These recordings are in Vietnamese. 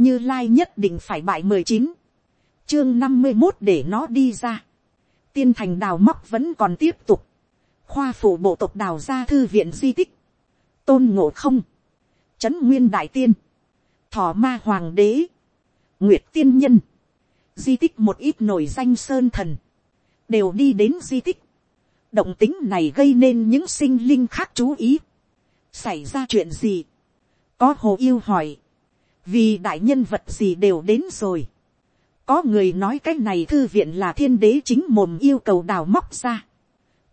như lai nhất định phải bại mười chín, chương năm mươi một để nó đi ra, tiên thành đào móc vẫn còn tiếp tục, khoa phủ bộ tộc đào ra thư viện di tích, tôn ngộ không, trấn nguyên đại tiên, thọ ma hoàng đế, nguyệt tiên nhân, di tích một ít nổi danh sơn thần, đều đi đến di tích. động tính này gây nên những sinh linh khác chú ý. xảy ra chuyện gì. có hồ yêu hỏi vì đại nhân vật gì đều đến rồi. có người nói cái này thư viện là thiên đế chính mồm yêu cầu đào móc ra.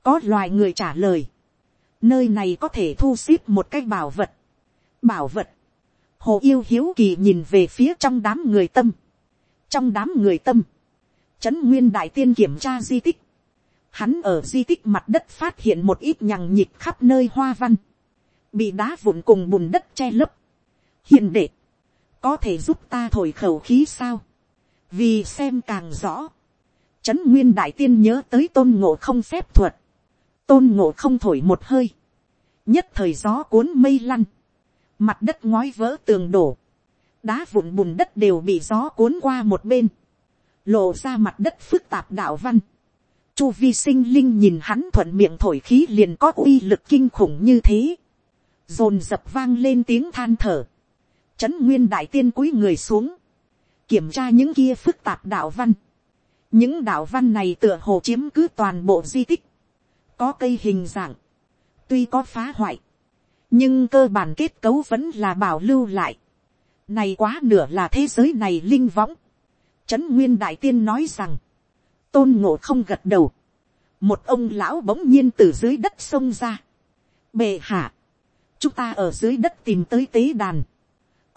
có loài người trả lời. nơi này có thể thu xếp một cái bảo vật. bảo vật. hồ yêu hiếu kỳ nhìn về phía trong đám người tâm. trong đám người tâm Trấn Nguyên Đại Tiên kiểm tra di tích. Hắn ở di tích mặt đất phát hiện một ít nhằng nhịp khắp nơi hoa văn. Bị đá vụn cùng bùn đất che lấp. hiền đệ. Có thể giúp ta thổi khẩu khí sao? Vì xem càng rõ. Trấn Nguyên Đại Tiên nhớ tới tôn ngộ không phép thuật. Tôn ngộ không thổi một hơi. Nhất thời gió cuốn mây lăn. Mặt đất ngói vỡ tường đổ. Đá vụn bùn đất đều bị gió cuốn qua một bên lộ ra mặt đất phức tạp đạo văn. Chu vi sinh linh nhìn hắn thuận miệng thổi khí liền có uy lực kinh khủng như thế. Rồn dập vang lên tiếng than thở. Trấn nguyên đại tiên cúi người xuống. Kiểm tra những kia phức tạp đạo văn. Những đạo văn này tựa hồ chiếm cứ toàn bộ di tích. Có cây hình dạng. Tuy có phá hoại. Nhưng cơ bản kết cấu vẫn là bảo lưu lại. Này quá nửa là thế giới này linh võng Trấn Nguyên Đại Tiên nói rằng, tôn ngộ không gật đầu. Một ông lão bỗng nhiên từ dưới đất sông ra. Bệ hạ, chúng ta ở dưới đất tìm tới tế đàn.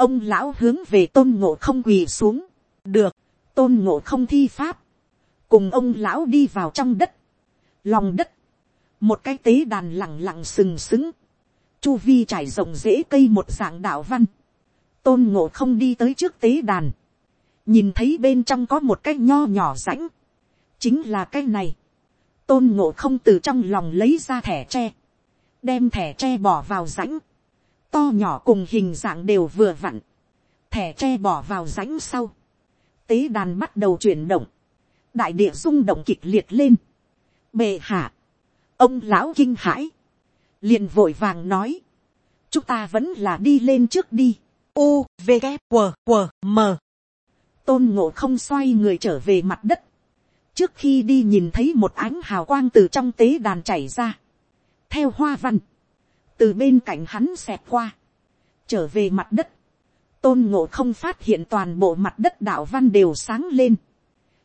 Ông lão hướng về tôn ngộ không quỳ xuống. Được, tôn ngộ không thi pháp. Cùng ông lão đi vào trong đất. Lòng đất. Một cái tế đàn lẳng lặng sừng sững. Chu vi trải rộng rễ cây một dạng đạo văn. Tôn ngộ không đi tới trước tế đàn nhìn thấy bên trong có một cái nho nhỏ rãnh, chính là cái này, tôn ngộ không từ trong lòng lấy ra thẻ tre, đem thẻ tre bỏ vào rãnh, to nhỏ cùng hình dạng đều vừa vặn, thẻ tre bỏ vào rãnh sau, tế đàn bắt đầu chuyển động, đại địa rung động kịch liệt lên, bệ hạ, ông lão kinh hãi, liền vội vàng nói, chúng ta vẫn là đi lên trước đi, u v g q q m tôn ngộ không xoay người trở về mặt đất. trước khi đi nhìn thấy một ánh hào quang từ trong tế đàn chảy ra. theo hoa văn, từ bên cạnh hắn xẹp qua, trở về mặt đất. tôn ngộ không phát hiện toàn bộ mặt đất đạo văn đều sáng lên.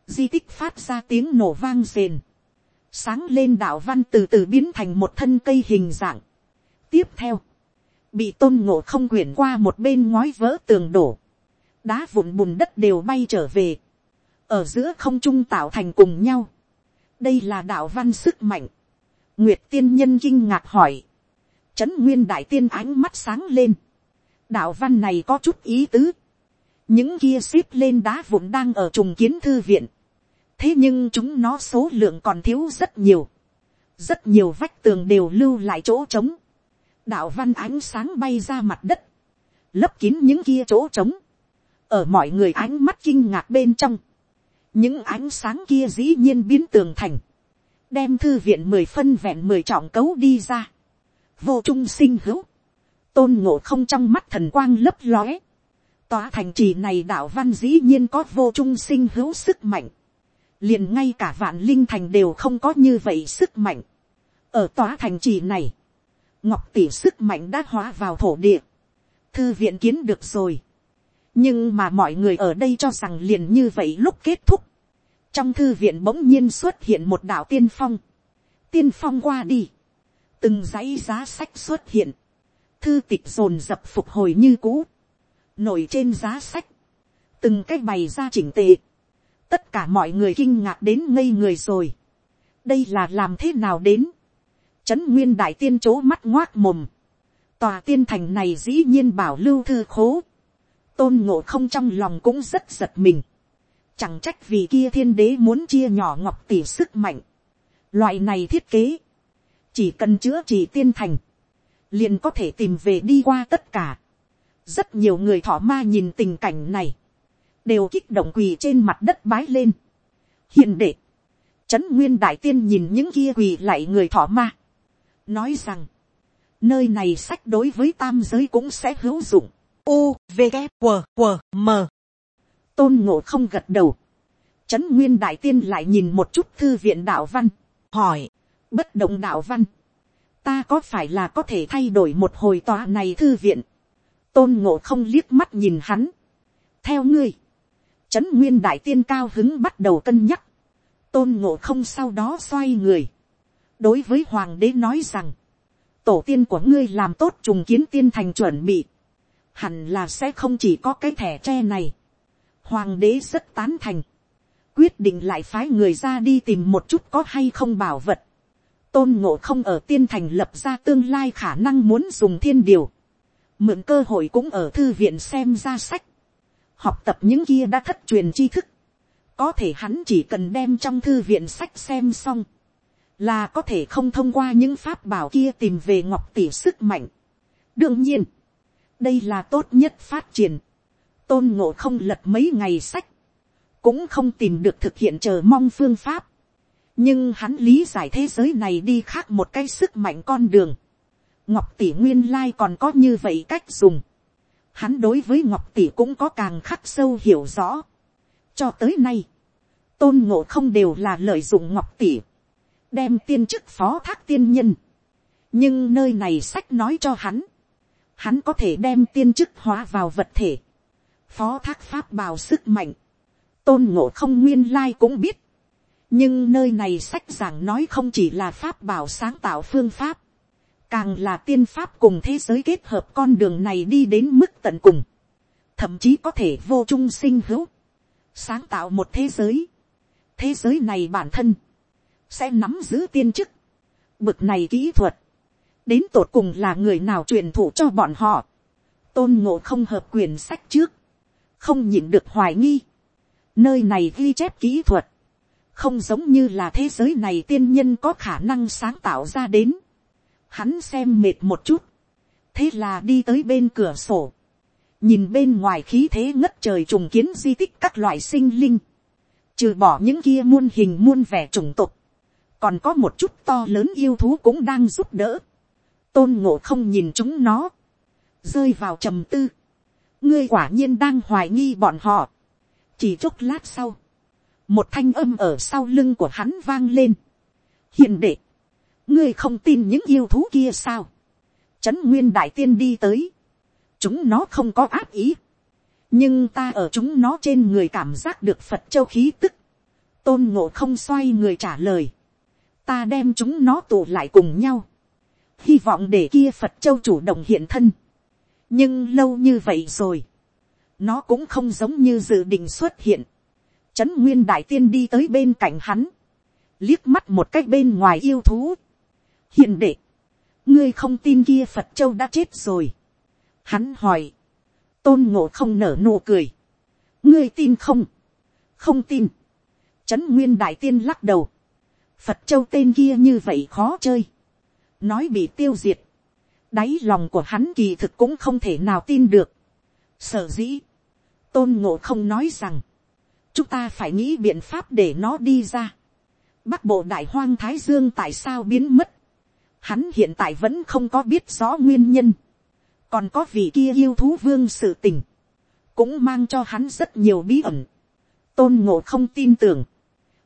di tích phát ra tiếng nổ vang rền. sáng lên đạo văn từ từ biến thành một thân cây hình dạng. tiếp theo, bị tôn ngộ không quyển qua một bên ngói vỡ tường đổ đá vụn bùn đất đều bay trở về, ở giữa không trung tạo thành cùng nhau. đây là đạo văn sức mạnh. nguyệt tiên nhân kinh ngạc hỏi, trấn nguyên đại tiên ánh mắt sáng lên. đạo văn này có chút ý tứ. những kia xếp lên đá vụn đang ở trùng kiến thư viện. thế nhưng chúng nó số lượng còn thiếu rất nhiều. rất nhiều vách tường đều lưu lại chỗ trống. đạo văn ánh sáng bay ra mặt đất. lấp kín những kia chỗ trống ở mọi người ánh mắt kinh ngạc bên trong, những ánh sáng kia dĩ nhiên biến tường thành, đem thư viện mười phân vẹn mười trọng cấu đi ra, vô trung sinh hữu, tôn ngộ không trong mắt thần quang lấp lóe, tòa thành trì này đạo văn dĩ nhiên có vô trung sinh hữu sức mạnh, liền ngay cả vạn linh thành đều không có như vậy sức mạnh, ở tòa thành trì này, ngọc tỷ sức mạnh đã hóa vào thổ địa, thư viện kiến được rồi, nhưng mà mọi người ở đây cho rằng liền như vậy lúc kết thúc, trong thư viện bỗng nhiên xuất hiện một đạo tiên phong, tiên phong qua đi, từng dãy giá sách xuất hiện, thư tịch dồn dập phục hồi như cũ, nổi trên giá sách, từng cái bày ra chỉnh tệ, tất cả mọi người kinh ngạc đến ngây người rồi, đây là làm thế nào đến, trấn nguyên đại tiên c mắt ngoác mồm, tòa tiên thành này dĩ nhiên bảo lưu thư khố, tôn ngộ không trong lòng cũng rất giật mình. Chẳng trách vì kia thiên đế muốn chia nhỏ ngọc tỷ sức mạnh. Loại này thiết kế. Chỉ cần chữa trị tiên thành. Liền có thể tìm về đi qua tất cả. rất nhiều người thọ ma nhìn tình cảnh này, đều kích động quỳ trên mặt đất bái lên. hiền đệ, trấn nguyên đại tiên nhìn những kia quỳ lại người thọ ma, nói rằng, nơi này sách đối với tam giới cũng sẽ hữu dụng. U, V, K, W, W, M. tôn ngộ không gật đầu. trấn nguyên đại tiên lại nhìn một chút thư viện đạo văn, hỏi, bất động đạo văn, ta có phải là có thể thay đổi một hồi tòa này thư viện, tôn ngộ không liếc mắt nhìn hắn, theo ngươi, trấn nguyên đại tiên cao hứng bắt đầu cân nhắc, tôn ngộ không sau đó xoay người, đối với hoàng đế nói rằng, tổ tiên của ngươi làm tốt trùng kiến tiên thành chuẩn bị, hẳn là sẽ không chỉ có cái thẻ tre này. Hoàng đế rất tán thành, quyết định lại phái người ra đi tìm một chút có hay không bảo vật tôn ngộ không ở tiên thành lập ra tương lai khả năng muốn dùng thiên điều. mượn cơ hội cũng ở thư viện xem ra sách. học tập những kia đã thất truyền tri thức. có thể hắn chỉ cần đem trong thư viện sách xem xong là có thể không thông qua những pháp bảo kia tìm về ngọc tỷ sức mạnh. đương nhiên, đây là tốt nhất phát triển. tôn ngộ không lật mấy ngày sách, cũng không tìm được thực hiện chờ mong phương pháp nhưng hắn lý giải thế giới này đi khác một cái sức mạnh con đường. ngọc tỷ nguyên lai còn có như vậy cách dùng. hắn đối với ngọc tỷ cũng có càng khắc sâu hiểu rõ. cho tới nay, tôn ngộ không đều là lợi dụng ngọc tỷ đem tiên chức phó thác tiên nhân. nhưng nơi này sách nói cho hắn, hắn có thể đem tiên chức hóa vào vật thể, phó thác pháp bào sức mạnh, tôn ngộ không nguyên lai cũng biết, nhưng nơi này sách giảng nói không chỉ là pháp bảo sáng tạo phương pháp, càng là tiên pháp cùng thế giới kết hợp con đường này đi đến mức tận cùng, thậm chí có thể vô trung sinh hữu, sáng tạo một thế giới, thế giới này bản thân, sẽ nắm giữ tiên chức. Bực này kỹ thuật, đến tột cùng là người nào truyền thụ cho bọn họ. Tôn ngộ không hợp quyền sách trước, không nhịn được hoài nghi. Nơi này ghi chép kỹ thuật, không giống như là thế giới này tiên nhân có khả năng sáng tạo ra đến. Hắn xem mệt một chút, thế là đi tới bên cửa sổ, nhìn bên ngoài khí thế ngất trời trùng kiến di tích các loại sinh linh, trừ bỏ những kia muôn hình muôn vẻ chủng tục, còn có một chút to lớn yêu thú cũng đang giúp đỡ, tôn ngộ không nhìn chúng nó, rơi vào trầm tư, ngươi quả nhiên đang hoài nghi bọn họ, chỉ chốc lát sau, một thanh âm ở sau lưng của hắn vang lên, hiền đệ, ngươi không tin những yêu thú kia sao, trấn nguyên đại tiên đi tới, chúng nó không có áp ý, nhưng ta ở chúng nó trên người cảm giác được phật châu khí tức, tôn ngộ không xoay người trả lời, ta đem chúng nó tụ lại cùng nhau, hy vọng để kia phật châu chủ động hiện thân. nhưng lâu như vậy rồi, nó cũng không giống như dự định xuất hiện trấn nguyên đại tiên đi tới bên cạnh hắn, liếc mắt một cách bên ngoài yêu thú. hiện đệ, ngươi không tin kia phật châu đã chết rồi. hắn hỏi, tôn ngộ không nở nụ cười. ngươi tin không, không tin. trấn nguyên đại tiên lắc đầu. Phật châu tên kia như vậy khó chơi. Nói bị tiêu diệt. Đáy lòng của hắn kỳ thực cũng không thể nào tin được. Sở dĩ. Tôn ngộ không nói rằng. Chúng ta phải nghĩ biện pháp để nó đi ra. Bắc bộ đại hoang Thái Dương tại sao biến mất. Hắn hiện tại vẫn không có biết rõ nguyên nhân. Còn có vị kia yêu thú vương sự tình. Cũng mang cho hắn rất nhiều bí ẩn. Tôn ngộ không tin tưởng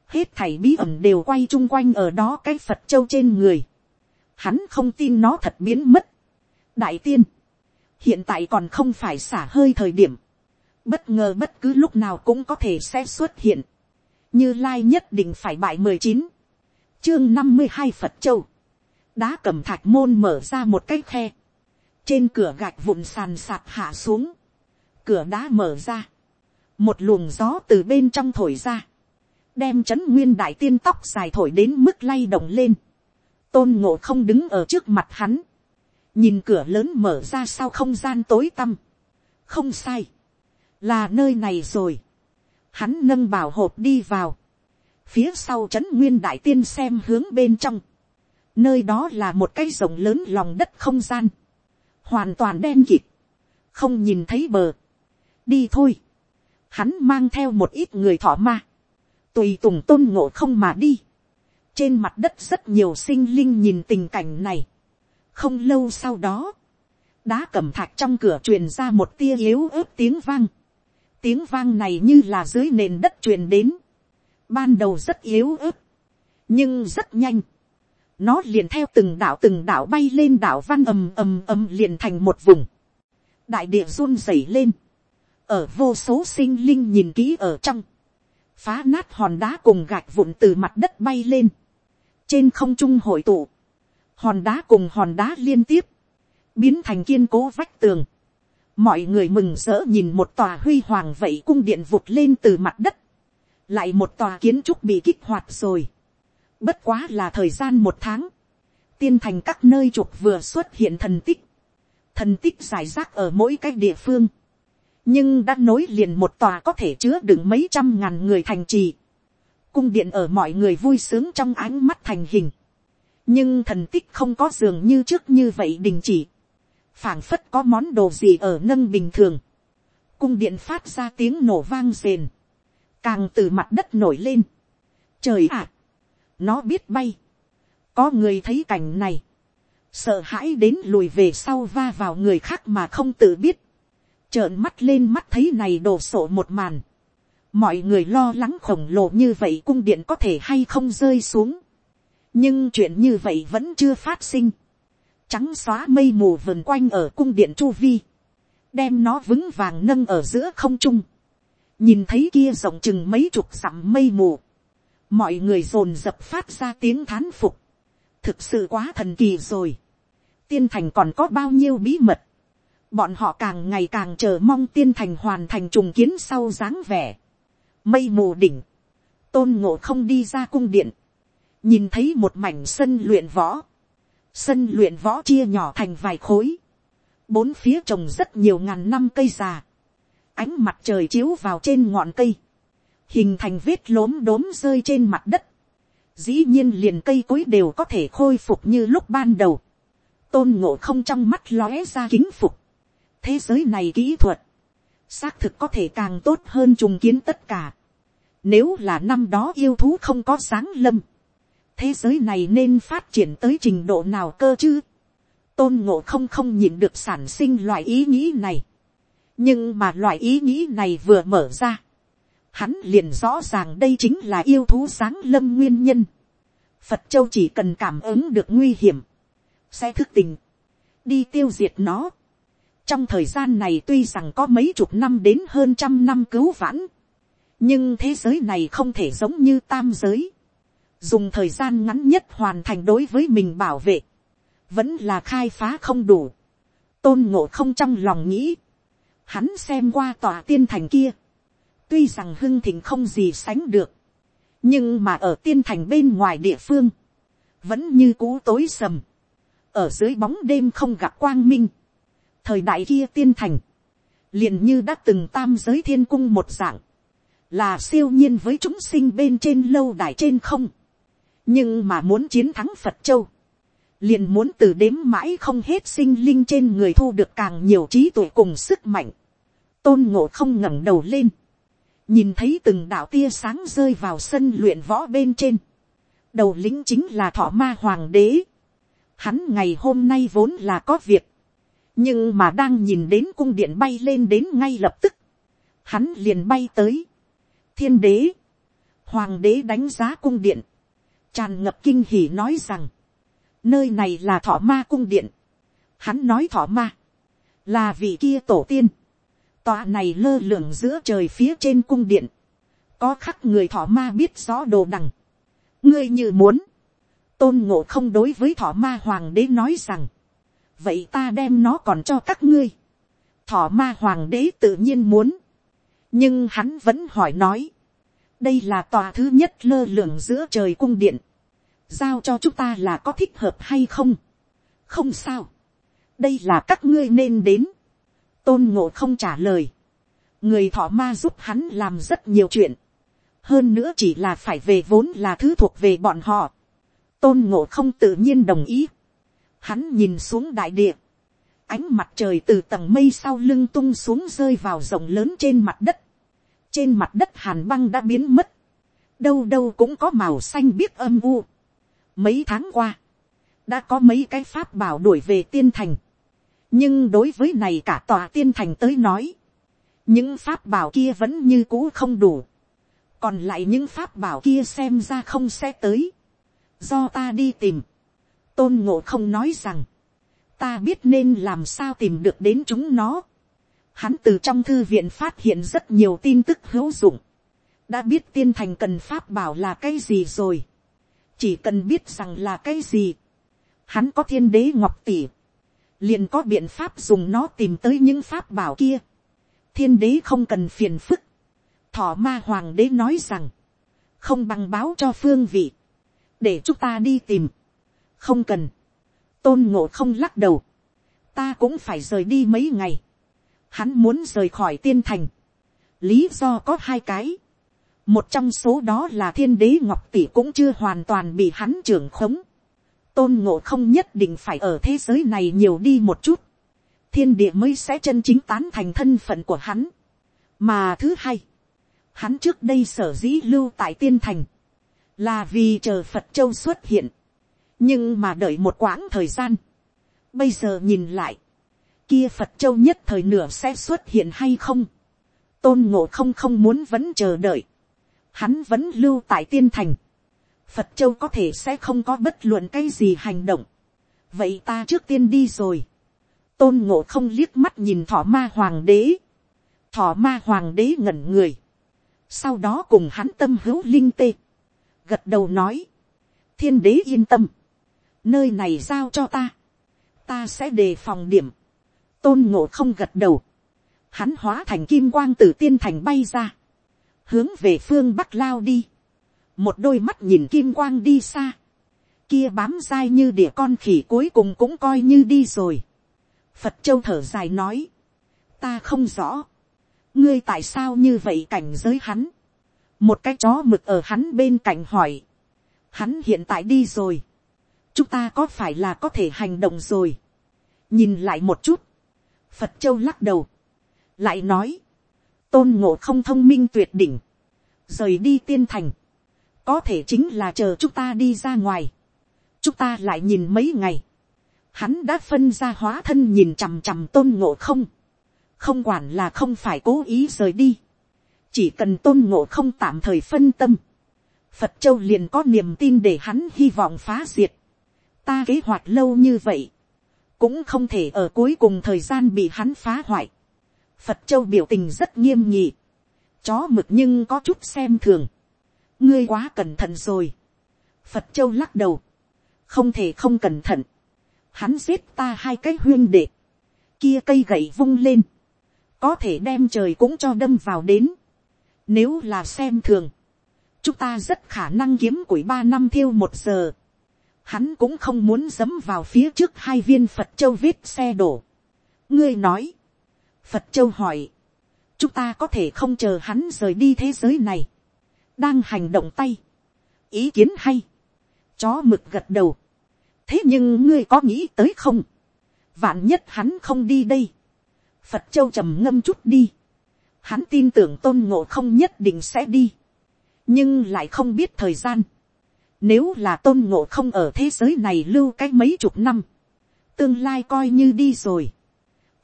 hết thảy bí ẩn đều quay chung quanh ở đó cái phật châu trên người. hắn không tin nó thật biến mất. đại tiên, hiện tại còn không phải xả hơi thời điểm bất ngờ bất cứ lúc nào cũng có thể sẽ xuất hiện. như lai nhất định phải bại mười chín. chương năm mươi hai phật châu. đá cầm thạch môn mở ra một cái khe. trên cửa gạch vụn sàn sạt hạ xuống. cửa đá mở ra. một luồng gió từ bên trong thổi ra đem c nguyên đại tiên tóc dài thổi đến mức lay động lên, tôn ngộ không đứng ở trước mặt hắn, nhìn cửa lớn mở ra sau không gian tối tăm, không sai, là nơi này rồi, hắn nâng bảo hộp đi vào, phía sau trấn nguyên đại tiên xem hướng bên trong, nơi đó là một cái rộng lớn lòng đất không gian, hoàn toàn đen kịt, không nhìn thấy bờ, đi thôi, hắn mang theo một ít người thỏ ma, tùy tùng tôn ngộ không mà đi, trên mặt đất rất nhiều sinh linh nhìn tình cảnh này, không lâu sau đó, đá cẩm thạch trong cửa truyền ra một tia yếu ớt tiếng vang, tiếng vang này như là dưới nền đất truyền đến, ban đầu rất yếu ớt, nhưng rất nhanh, nó liền theo từng đảo từng đảo bay lên đảo văn ầm ầm ầm liền thành một vùng, đại địa run rẩy lên, ở vô số sinh linh nhìn kỹ ở trong, phá nát hòn đá cùng gạch vụn từ mặt đất bay lên, trên không trung hội tụ, hòn đá cùng hòn đá liên tiếp, biến thành kiên cố vách tường, mọi người mừng rỡ nhìn một tòa huy hoàng vậy cung điện vụt lên từ mặt đất, lại một tòa kiến trúc bị kích hoạt rồi, bất quá là thời gian một tháng, tiên thành các nơi trục vừa xuất hiện thần tích, thần tích giải rác ở mỗi cái địa phương, nhưng đã nối liền một tòa có thể chứa đựng mấy trăm ngàn người thành trì, cung điện ở mọi người vui sướng trong ánh mắt thành hình, nhưng thần tích không có giường như trước như vậy đình chỉ, phảng phất có món đồ gì ở nâng bình thường, cung điện phát ra tiếng nổ vang rền, càng từ mặt đất nổi lên, trời ạ, nó biết bay, có người thấy cảnh này, sợ hãi đến lùi về sau va vào người khác mà không tự biết, trợn mắt lên mắt thấy này đổ sộ một màn, mọi người lo lắng khổng lồ như vậy cung điện có thể hay không rơi xuống, nhưng chuyện như vậy vẫn chưa phát sinh, trắng xóa mây mù vần quanh ở cung điện chu vi, đem nó vững vàng nâng ở giữa không trung, nhìn thấy kia rộng chừng mấy chục dặm mây mù, mọi người dồn dập phát ra tiếng thán phục, thực sự quá thần kỳ rồi, tiên thành còn có bao nhiêu bí mật, bọn họ càng ngày càng chờ mong tiên thành hoàn thành trùng kiến sau dáng vẻ, mây mù đỉnh, tôn ngộ không đi ra cung điện, nhìn thấy một mảnh sân luyện võ, sân luyện võ chia nhỏ thành vài khối, bốn phía trồng rất nhiều ngàn năm cây già, ánh mặt trời chiếu vào trên ngọn cây, hình thành vết lốm đốm rơi trên mặt đất, dĩ nhiên liền cây cối đều có thể khôi phục như lúc ban đầu, tôn ngộ không trong mắt lóe ra kính phục, thế giới này kỹ thuật, xác thực có thể càng tốt hơn trùng kiến tất cả. Nếu là năm đó yêu thú không có sáng lâm, thế giới này nên phát triển tới trình độ nào cơ chứ. tôn ngộ không không nhìn được sản sinh loại ý nghĩ này. nhưng mà loại ý nghĩ này vừa mở ra, hắn liền rõ ràng đây chính là yêu thú sáng lâm nguyên nhân. phật châu chỉ cần cảm ứng được nguy hiểm, sẽ thức tình, đi tiêu diệt nó. trong thời gian này tuy rằng có mấy chục năm đến hơn trăm năm cứu vãn, nhưng thế giới này không thể giống như tam giới dùng thời gian ngắn nhất hoàn thành đối với mình bảo vệ, vẫn là khai phá không đủ, tôn ngộ không trong lòng nghĩ, hắn xem qua tòa tiên thành kia, tuy rằng hưng thịnh không gì sánh được, nhưng mà ở tiên thành bên ngoài địa phương, vẫn như cũ tối sầm, ở dưới bóng đêm không gặp quang minh, thời đại kia tiên thành, liền như đã từng tam giới thiên cung một dạng, là siêu nhiên với chúng sinh bên trên lâu đài trên không, nhưng mà muốn chiến thắng phật châu, liền muốn từ đếm mãi không hết sinh linh trên người thu được càng nhiều trí tuệ cùng sức mạnh. tôn ngộ không ngẩng đầu lên, nhìn thấy từng đạo tia sáng rơi vào sân luyện võ bên trên. đầu lính chính là thọ ma hoàng đế. hắn ngày hôm nay vốn là có việc, nhưng mà đang nhìn đến cung điện bay lên đến ngay lập tức, hắn liền bay tới. thiên đế, hoàng đế đánh giá cung điện, tràn ngập kinh hỉ nói rằng, nơi này là thọ ma cung điện. Hắn nói thọ ma, là vị kia tổ tiên. Tòa này lơ lửng giữa trời phía trên cung điện. Có khắc người thọ ma biết rõ đồ đằng. Ngươi như muốn. Tôn ngộ không đối với thọ ma hoàng đế nói rằng. Vậy ta đem nó còn cho các ngươi. Thọ ma hoàng đế tự nhiên muốn. Nhưng hắn vẫn hỏi nói đây là tòa thứ nhất lơ lửng giữa trời cung điện, giao cho chúng ta là có thích hợp hay không, không sao, đây là các ngươi nên đến, tôn ngộ không trả lời, người thọ ma giúp hắn làm rất nhiều chuyện, hơn nữa chỉ là phải về vốn là thứ thuộc về bọn họ, tôn ngộ không tự nhiên đồng ý, hắn nhìn xuống đại địa, ánh mặt trời từ tầng mây sau lưng tung xuống rơi vào rộng lớn trên mặt đất, trên mặt đất hàn băng đã biến mất, đâu đâu cũng có màu xanh biếc âm u. Mấy tháng qua, đã có mấy cái pháp bảo đuổi về tiên thành, nhưng đối với này cả tòa tiên thành tới nói, những pháp bảo kia vẫn như cũ không đủ, còn lại những pháp bảo kia xem ra không sẽ tới, do ta đi tìm, tôn ngộ không nói rằng, ta biết nên làm sao tìm được đến chúng nó. Hắn từ trong thư viện phát hiện rất nhiều tin tức hữu dụng, đã biết tiên thành cần pháp bảo là cái gì rồi, chỉ cần biết rằng là cái gì, hắn có thiên đế ngọc tỷ, liền có biện pháp dùng nó tìm tới những pháp bảo kia. thiên đế không cần phiền phức. thọ ma hoàng đế nói rằng, không bằng báo cho phương vị, để chúng ta đi tìm. không cần, tôn ngộ không lắc đầu, ta cũng phải rời đi mấy ngày. hắn muốn rời khỏi tiên thành. lý do có hai cái một trong số đó là thiên đế ngọc tỷ cũng chưa hoàn toàn bị hắn trưởng khống. Tôn ngộ không nhất định phải ở thế giới này nhiều đi một chút, thiên địa mới sẽ chân chính tán thành thân phận của hắn. mà thứ hai, hắn trước đây sở dĩ lưu tại tiên thành, là vì chờ phật châu xuất hiện, nhưng mà đợi một quãng thời gian, bây giờ nhìn lại, kia phật châu nhất thời nửa sẽ xuất hiện hay không, tôn ngộ không không muốn vẫn chờ đợi, hắn vẫn lưu tại tiên thành, Phật Châu có thể sẽ không có bất luận cái gì hành động. Vậy ta trước tiên đi rồi. Tôn ngộ không liếc mắt nhìn thỏ ma hoàng đế. Thỏ ma hoàng đế ngẩn người. Sau đó cùng hắn tâm hữu linh tê. Gật đầu nói. Thiên đế yên tâm. Nơi này giao cho ta. Ta sẽ đề phòng điểm. Tôn ngộ không gật đầu. Hắn hóa thành kim quang từ tiên thành bay ra. Hướng về phương bắc lao đi. Một đôi mắt nhìn kim quang đi xa, kia bám dai như địa con khỉ cuối cùng cũng coi như đi rồi. Phật châu thở dài nói, ta không rõ, ngươi tại sao như vậy cảnh giới hắn, một cái chó mực ở hắn bên cạnh hỏi, hắn hiện tại đi rồi, chúng ta có phải là có thể hành động rồi, nhìn lại một chút, phật châu lắc đầu, lại nói, tôn ngộ không thông minh tuyệt đỉnh, rời đi tiên thành, có thể chính là chờ chúng ta đi ra ngoài, chúng ta lại nhìn mấy ngày, hắn đã phân ra hóa thân nhìn chằm chằm tôn ngộ không, không quản là không phải cố ý rời đi, chỉ cần tôn ngộ không tạm thời phân tâm, phật châu liền có niềm tin để hắn hy vọng phá diệt, ta kế hoạch lâu như vậy, cũng không thể ở cuối cùng thời gian bị hắn phá hoại, phật châu biểu tình rất nghiêm nhị, chó mực nhưng có chút xem thường, ngươi quá cẩn thận rồi. phật châu lắc đầu, không thể không cẩn thận. hắn giết ta hai cái huyên đệ, kia cây gậy vung lên, có thể đem trời cũng cho đâm vào đến. nếu là xem thường, chúng ta rất khả năng kiếm củi ba năm thiêu một giờ. hắn cũng không muốn dấm vào phía trước hai viên phật châu vết xe đổ. ngươi nói, phật châu hỏi, chúng ta có thể không chờ hắn rời đi thế giới này đang hành động tay. ý kiến hay. chó mực gật đầu. thế nhưng ngươi có nghĩ tới không. vạn nhất hắn không đi đây. phật châu trầm ngâm chút đi. hắn tin tưởng tôn ngộ không nhất định sẽ đi. nhưng lại không biết thời gian. nếu là tôn ngộ không ở thế giới này lưu cách mấy chục năm. tương lai coi như đi rồi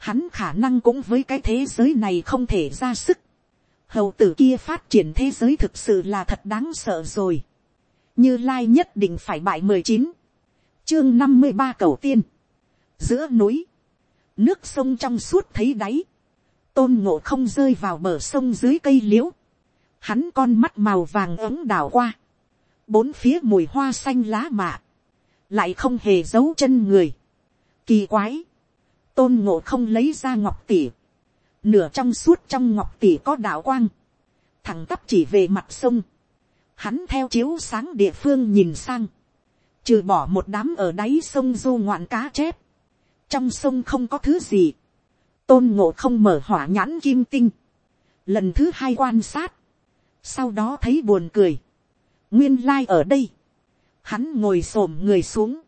hắn khả năng cũng với cái thế giới này không thể ra sức. Hầu tử kia phát triển thế giới thực sự là thật đáng sợ rồi. như lai nhất định phải bại mười chín, chương năm mươi ba cầu tiên, giữa núi, nước sông trong suốt thấy đáy, tôn ngộ không rơi vào bờ sông dưới cây liễu. Hắn con mắt màu vàng ấm đào qua, bốn phía mùi hoa xanh lá mạ, lại không hề giấu chân người, kỳ quái, tôn ngộ không lấy ra ngọc tỉ, nửa trong suốt trong ngọc tỷ có đạo quang, thẳng tắp chỉ về mặt sông, hắn theo chiếu sáng địa phương nhìn sang, trừ bỏ một đám ở đáy sông du ngoạn cá chép, trong sông không có thứ gì, tôn ngộ không mở hỏa nhãn kim tinh, lần thứ hai quan sát, sau đó thấy buồn cười, nguyên lai、like、ở đây, hắn ngồi s ổ m người xuống,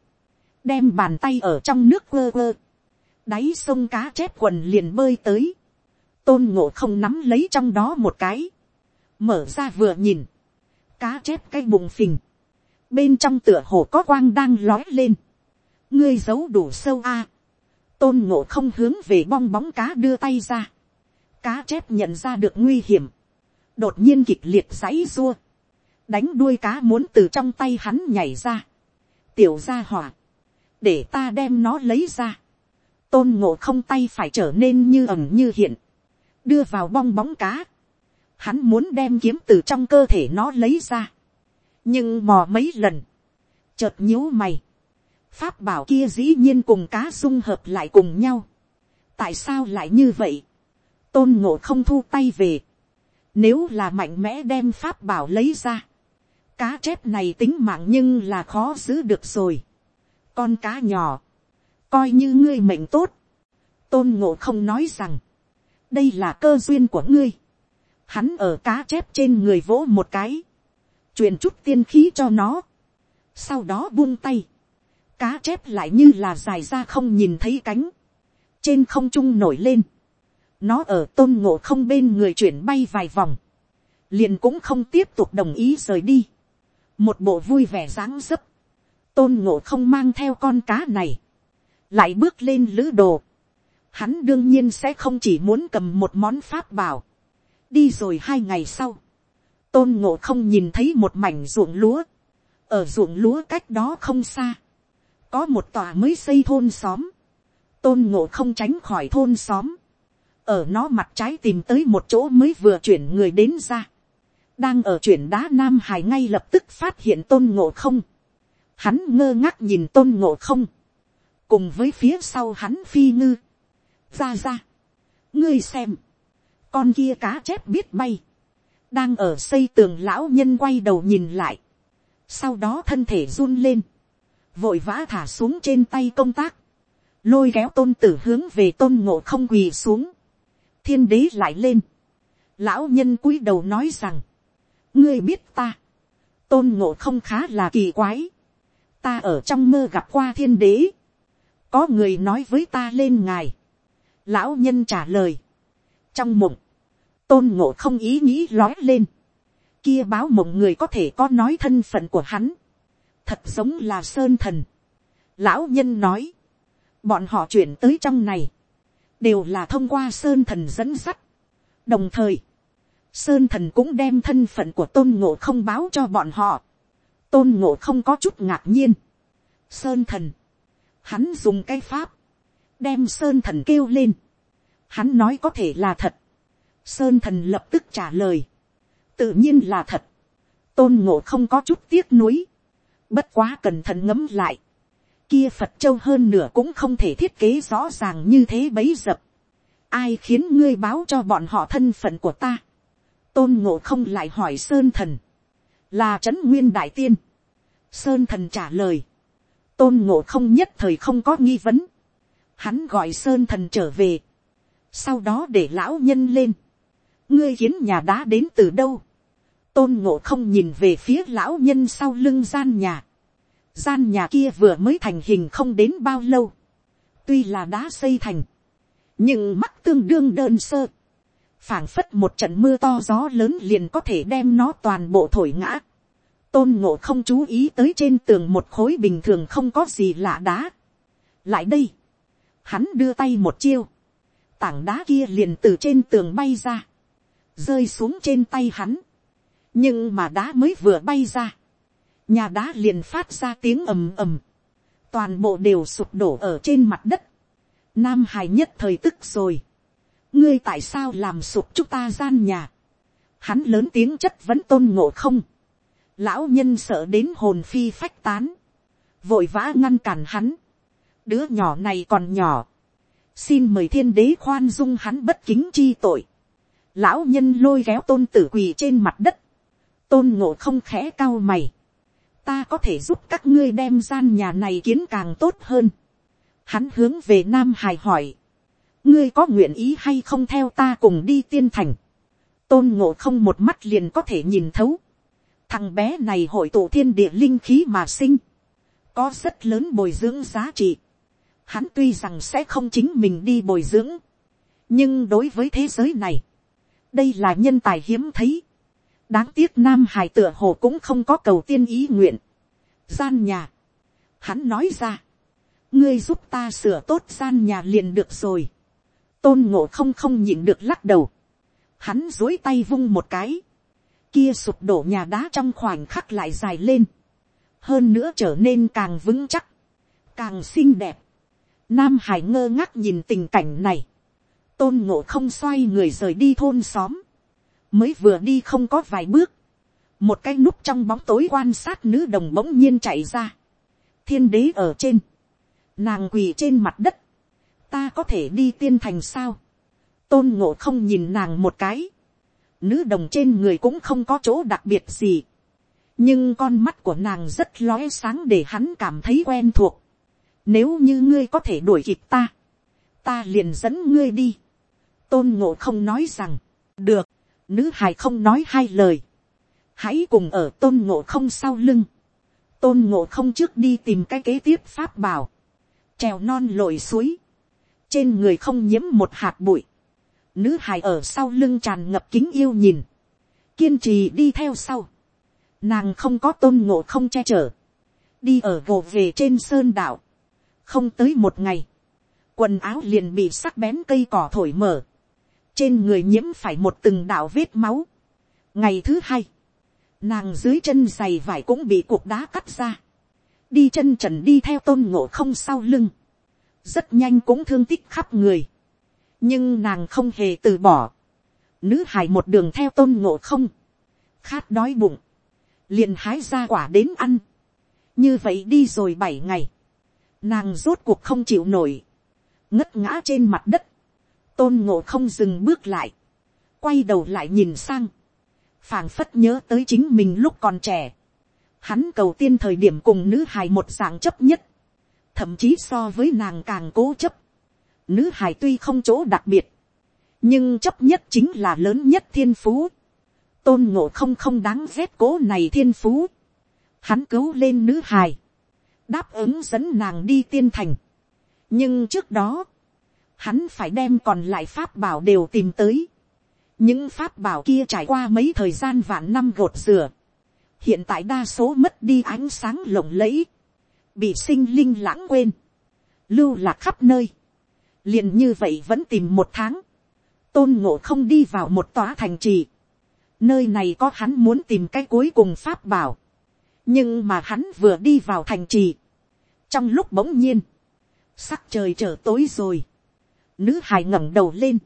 đem bàn tay ở trong nước quơ quơ, đáy sông cá chép quần liền bơi tới, tôn ngộ không nắm lấy trong đó một cái, mở ra vừa nhìn, cá chép cái bụng phình, bên trong tựa hồ có quang đang lói lên, ngươi giấu đủ sâu a, tôn ngộ không hướng về bong bóng cá đưa tay ra, cá chép nhận ra được nguy hiểm, đột nhiên kịch liệt giãy rua, đánh đuôi cá muốn từ trong tay hắn nhảy ra, tiểu ra hỏa, để ta đem nó lấy ra, tôn ngộ không tay phải trở nên như ẩm như hiện, đưa vào bong bóng cá, hắn muốn đem kiếm từ trong cơ thể nó lấy ra, nhưng mò mấy lần, chợt nhíu mày, pháp bảo kia dĩ nhiên cùng cá dung hợp lại cùng nhau, tại sao lại như vậy, tôn ngộ không thu tay về, nếu là mạnh mẽ đem pháp bảo lấy ra, cá chép này tính mạng nhưng là khó giữ được rồi, con cá nhỏ, coi như ngươi mệnh tốt, tôn ngộ không nói rằng, đây là cơ duyên của ngươi, hắn ở cá chép trên người vỗ một cái, truyền chút tiên khí cho nó, sau đó buông tay, cá chép lại như là dài ra không nhìn thấy cánh, trên không trung nổi lên, nó ở tôn ngộ không bên người chuyển bay vài vòng, liền cũng không tiếp tục đồng ý rời đi, một bộ vui vẻ dáng dấp, tôn ngộ không mang theo con cá này, lại bước lên lữ đồ, hắn đương nhiên sẽ không chỉ muốn cầm một món pháp bảo, đi rồi hai ngày sau, tôn ngộ không nhìn thấy một mảnh ruộng lúa, ở ruộng lúa cách đó không xa, có một tòa mới xây thôn xóm, tôn ngộ không tránh khỏi thôn xóm, ở nó mặt trái tìm tới một chỗ mới vừa chuyển người đến ra, đang ở chuyển đá nam hải ngay lập tức phát hiện tôn ngộ không, hắn ngơ ngác nhìn tôn ngộ không, cùng với phía sau hắn phi ngư, ra ra, ngươi xem, con kia cá chép biết bay, đang ở xây tường lão nhân quay đầu nhìn lại, sau đó thân thể run lên, vội vã thả xuống trên tay công tác, lôi kéo tôn tử hướng về tôn ngộ không quỳ xuống, thiên đế lại lên, lão nhân cúi đầu nói rằng, ngươi biết ta, tôn ngộ không khá là kỳ quái, ta ở trong mơ gặp qua thiên đế, có người nói với ta lên ngài, lão nhân trả lời, trong mộng, tôn ngộ không ý nghĩ lói lên, kia báo mộng người có thể có nói thân phận của hắn, thật giống là sơn thần. Lão nhân nói, bọn họ chuyển tới trong này, đều là thông qua sơn thần dẫn sắt. đồng thời, sơn thần cũng đem thân phận của tôn ngộ không báo cho bọn họ. tôn ngộ không có chút ngạc nhiên. sơn thần, hắn dùng cái pháp, đem sơn thần kêu lên. hắn nói có thể là thật. sơn thần lập tức trả lời. tự nhiên là thật. tôn ngộ không có chút tiếc nuối. bất quá cẩn thận ngấm lại. kia phật châu hơn nửa cũng không thể thiết kế rõ ràng như thế bấy dập. ai khiến ngươi báo cho bọn họ thân phận của ta tôn ngộ không lại hỏi sơn thần, là trấn nguyên đại tiên. sơn thần trả lời, tôn ngộ không nhất thời không có nghi vấn, hắn gọi sơn thần trở về, sau đó để lão nhân lên, ngươi kiến nhà đá đến từ đâu, tôn ngộ không nhìn về phía lão nhân sau lưng gian nhà, gian nhà kia vừa mới thành hình không đến bao lâu, tuy là đá xây thành, nhưng mắt tương đương đơn sơ, phảng phất một trận mưa to gió lớn liền có thể đem nó toàn bộ thổi ngã tôn ngộ không chú ý tới trên tường một khối bình thường không có gì lạ đá. lại đây, hắn đưa tay một chiêu, tảng đá kia liền từ trên tường bay ra, rơi xuống trên tay hắn. nhưng mà đá mới vừa bay ra, nhà đá liền phát ra tiếng ầm ầm, toàn bộ đều sụp đổ ở trên mặt đất. Nam hải nhất thời tức rồi ngươi tại sao làm sụp chúng ta gian nhà. hắn lớn tiếng chất vẫn tôn ngộ không lão nhân sợ đến hồn phi phách tán. vội vã ngăn cản hắn. đứa nhỏ này còn nhỏ. xin mời thiên đế khoan dung hắn bất kính chi tội. lão nhân lôi kéo tôn tử quỳ trên mặt đất. tôn ngộ không khẽ cao mày. ta có thể giúp các ngươi đem gian nhà này kiến càng tốt hơn. hắn hướng về nam hải hỏi ngươi có nguyện ý hay không theo ta cùng đi tiên thành. tôn ngộ không một mắt liền có thể nhìn thấu thằng bé này hội tụ thiên địa linh khí mà sinh. có rất lớn bồi dưỡng giá trị. Hắn tuy rằng sẽ không chính mình đi bồi dưỡng. Nhưng đối với thế giới này. Đây là nhân tài hiếm thấy. Đáng tiếc Nam Hải tựa hồ cũng không có cầu tiên ý nguyện. Gian nhà. Hắn nói ra. Ngươi giúp ta sửa tốt gian nhà liền được rồi. Tôn ngộ không không nhịn được lắc đầu. Hắn dối tay vung một cái. Kia sụp đổ nhà đá trong khoảnh khắc lại dài lên. Hơn nữa trở nên càng vững chắc. Càng xinh đẹp. Nam Hải ngơ ngác nhìn tình cảnh này. Tôn ngộ không xoay người rời đi thôn xóm. Mới vừa đi không có vài bước. Một cái núp trong bóng tối quan sát nữ đồng bỗng nhiên chạy ra. Thiên đế ở trên. Nàng quỳ trên mặt đất. Ta có thể đi tiên thành sao? Tôn ngộ không nhìn nàng một cái. Nữ đồng trên người cũng không có chỗ đặc biệt gì. Nhưng con mắt của nàng rất lóe sáng để hắn cảm thấy quen thuộc nếu như ngươi có thể đuổi kịp ta. Ta liền dẫn ngươi đi. Tôn ngộ không nói rằng. Được. Nữ hài không nói hai lời. Hãy cùng ở tôn ngộ không sau lưng. Tôn ngộ không trước đi tìm cái kế tiếp pháp bảo. Trèo non lội suối. Trên người không nhiễm một hạt bụi. Nữ hài ở sau lưng tràn ngập kính yêu nhìn. Kiên trì đi theo sau. Nàng không có tôn ngộ không che chở. Đi ở gồ về trên sơn đảo không tới một ngày, quần áo liền bị sắc bén cây cỏ thổi mở, trên người nhiễm phải một từng đạo vết máu. ngày thứ hai, nàng dưới chân giày vải cũng bị cục đá cắt ra, đi chân trần đi theo tôn ngộ không sau lưng, rất nhanh cũng thương tích khắp người, nhưng nàng không hề từ bỏ, nữ hải một đường theo tôn ngộ không, khát đói bụng, liền hái ra quả đến ăn, như vậy đi rồi bảy ngày, nàng rốt cuộc không chịu nổi, ngất ngã trên mặt đất, tôn ngộ không dừng bước lại, quay đầu lại nhìn sang, phảng phất nhớ tới chính mình lúc còn trẻ, hắn cầu tiên thời điểm cùng nữ hài một dạng chấp nhất, thậm chí so với nàng càng cố chấp, nữ hài tuy không chỗ đặc biệt, nhưng chấp nhất chính là lớn nhất thiên phú, tôn ngộ không không đáng ghét cố này thiên phú, hắn cứu lên nữ hài, đáp ứng dẫn nàng đi tiên thành. nhưng trước đó, hắn phải đem còn lại pháp bảo đều tìm tới. những pháp bảo kia trải qua mấy thời gian vạn năm gột rửa, hiện tại đa số mất đi ánh sáng lộng lẫy, bị sinh linh lãng quên, lưu lạc khắp nơi, liền như vậy vẫn tìm một tháng, tôn ngộ không đi vào một tòa thành trì, nơi này có hắn muốn tìm cái cuối cùng pháp bảo, nhưng mà hắn vừa đi vào thành trì, trong lúc bỗng nhiên, sắc trời trở tối rồi, nữ hài ngẩng đầu lên,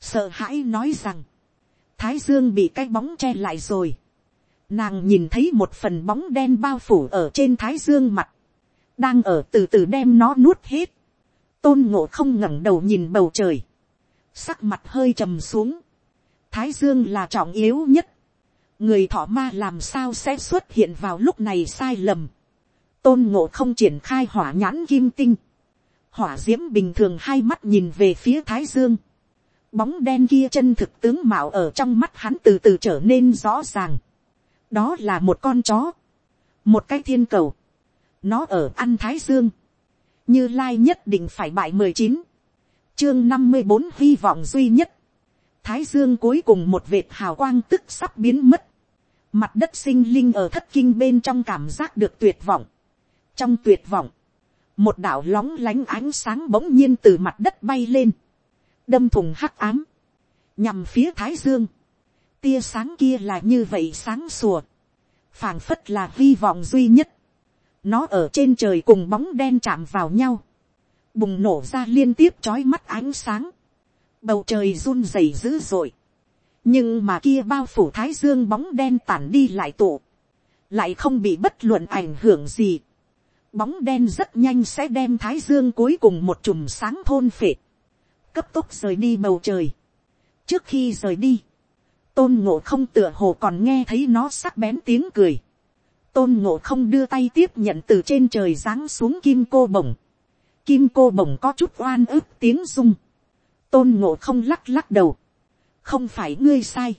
sợ hãi nói rằng, thái dương bị cái bóng che lại rồi, nàng nhìn thấy một phần bóng đen bao phủ ở trên thái dương mặt, đang ở từ từ đem nó nuốt hết, tôn ngộ không ngẩng đầu nhìn bầu trời, sắc mặt hơi trầm xuống, thái dương là trọng yếu nhất, người thọ ma làm sao sẽ xuất hiện vào lúc này sai lầm. tôn ngộ không triển khai hỏa nhãn kim tinh. hỏa d i ễ m bình thường hai mắt nhìn về phía thái dương. bóng đen kia chân thực tướng mạo ở trong mắt hắn từ từ trở nên rõ ràng. đó là một con chó. một cái thiên cầu. nó ở ăn thái dương như lai nhất định phải bại mười chín. chương năm mươi bốn hy vọng duy nhất. thái dương cuối cùng một vệt hào quang tức sắp biến mất Mặt đất sinh linh ở thất kinh bên trong cảm giác được tuyệt vọng. Trong tuyệt vọng, một đạo lóng lánh ánh sáng bỗng nhiên từ mặt đất bay lên. Đâm thùng hắc ám. Nhằm phía thái dương. Tia sáng kia là như vậy sáng sủa. phảng phất là hy vọng duy nhất. Nó ở trên trời cùng bóng đen chạm vào nhau. Bùng nổ ra liên tiếp trói mắt ánh sáng. Bầu trời run rẩy dữ dội nhưng mà kia bao phủ thái dương bóng đen tản đi lại tụ, lại không bị bất luận ảnh hưởng gì. Bóng đen rất nhanh sẽ đem thái dương cuối cùng một chùm sáng thôn phệ, cấp tốc rời đi bầu trời. trước khi rời đi, tôn ngộ không tựa hồ còn nghe thấy nó sắc bén tiếng cười tôn ngộ không đưa tay tiếp nhận từ trên trời giáng xuống kim cô bổng. kim cô bổng có chút oan ức tiếng rung. tôn ngộ không lắc lắc đầu không phải ngươi sai.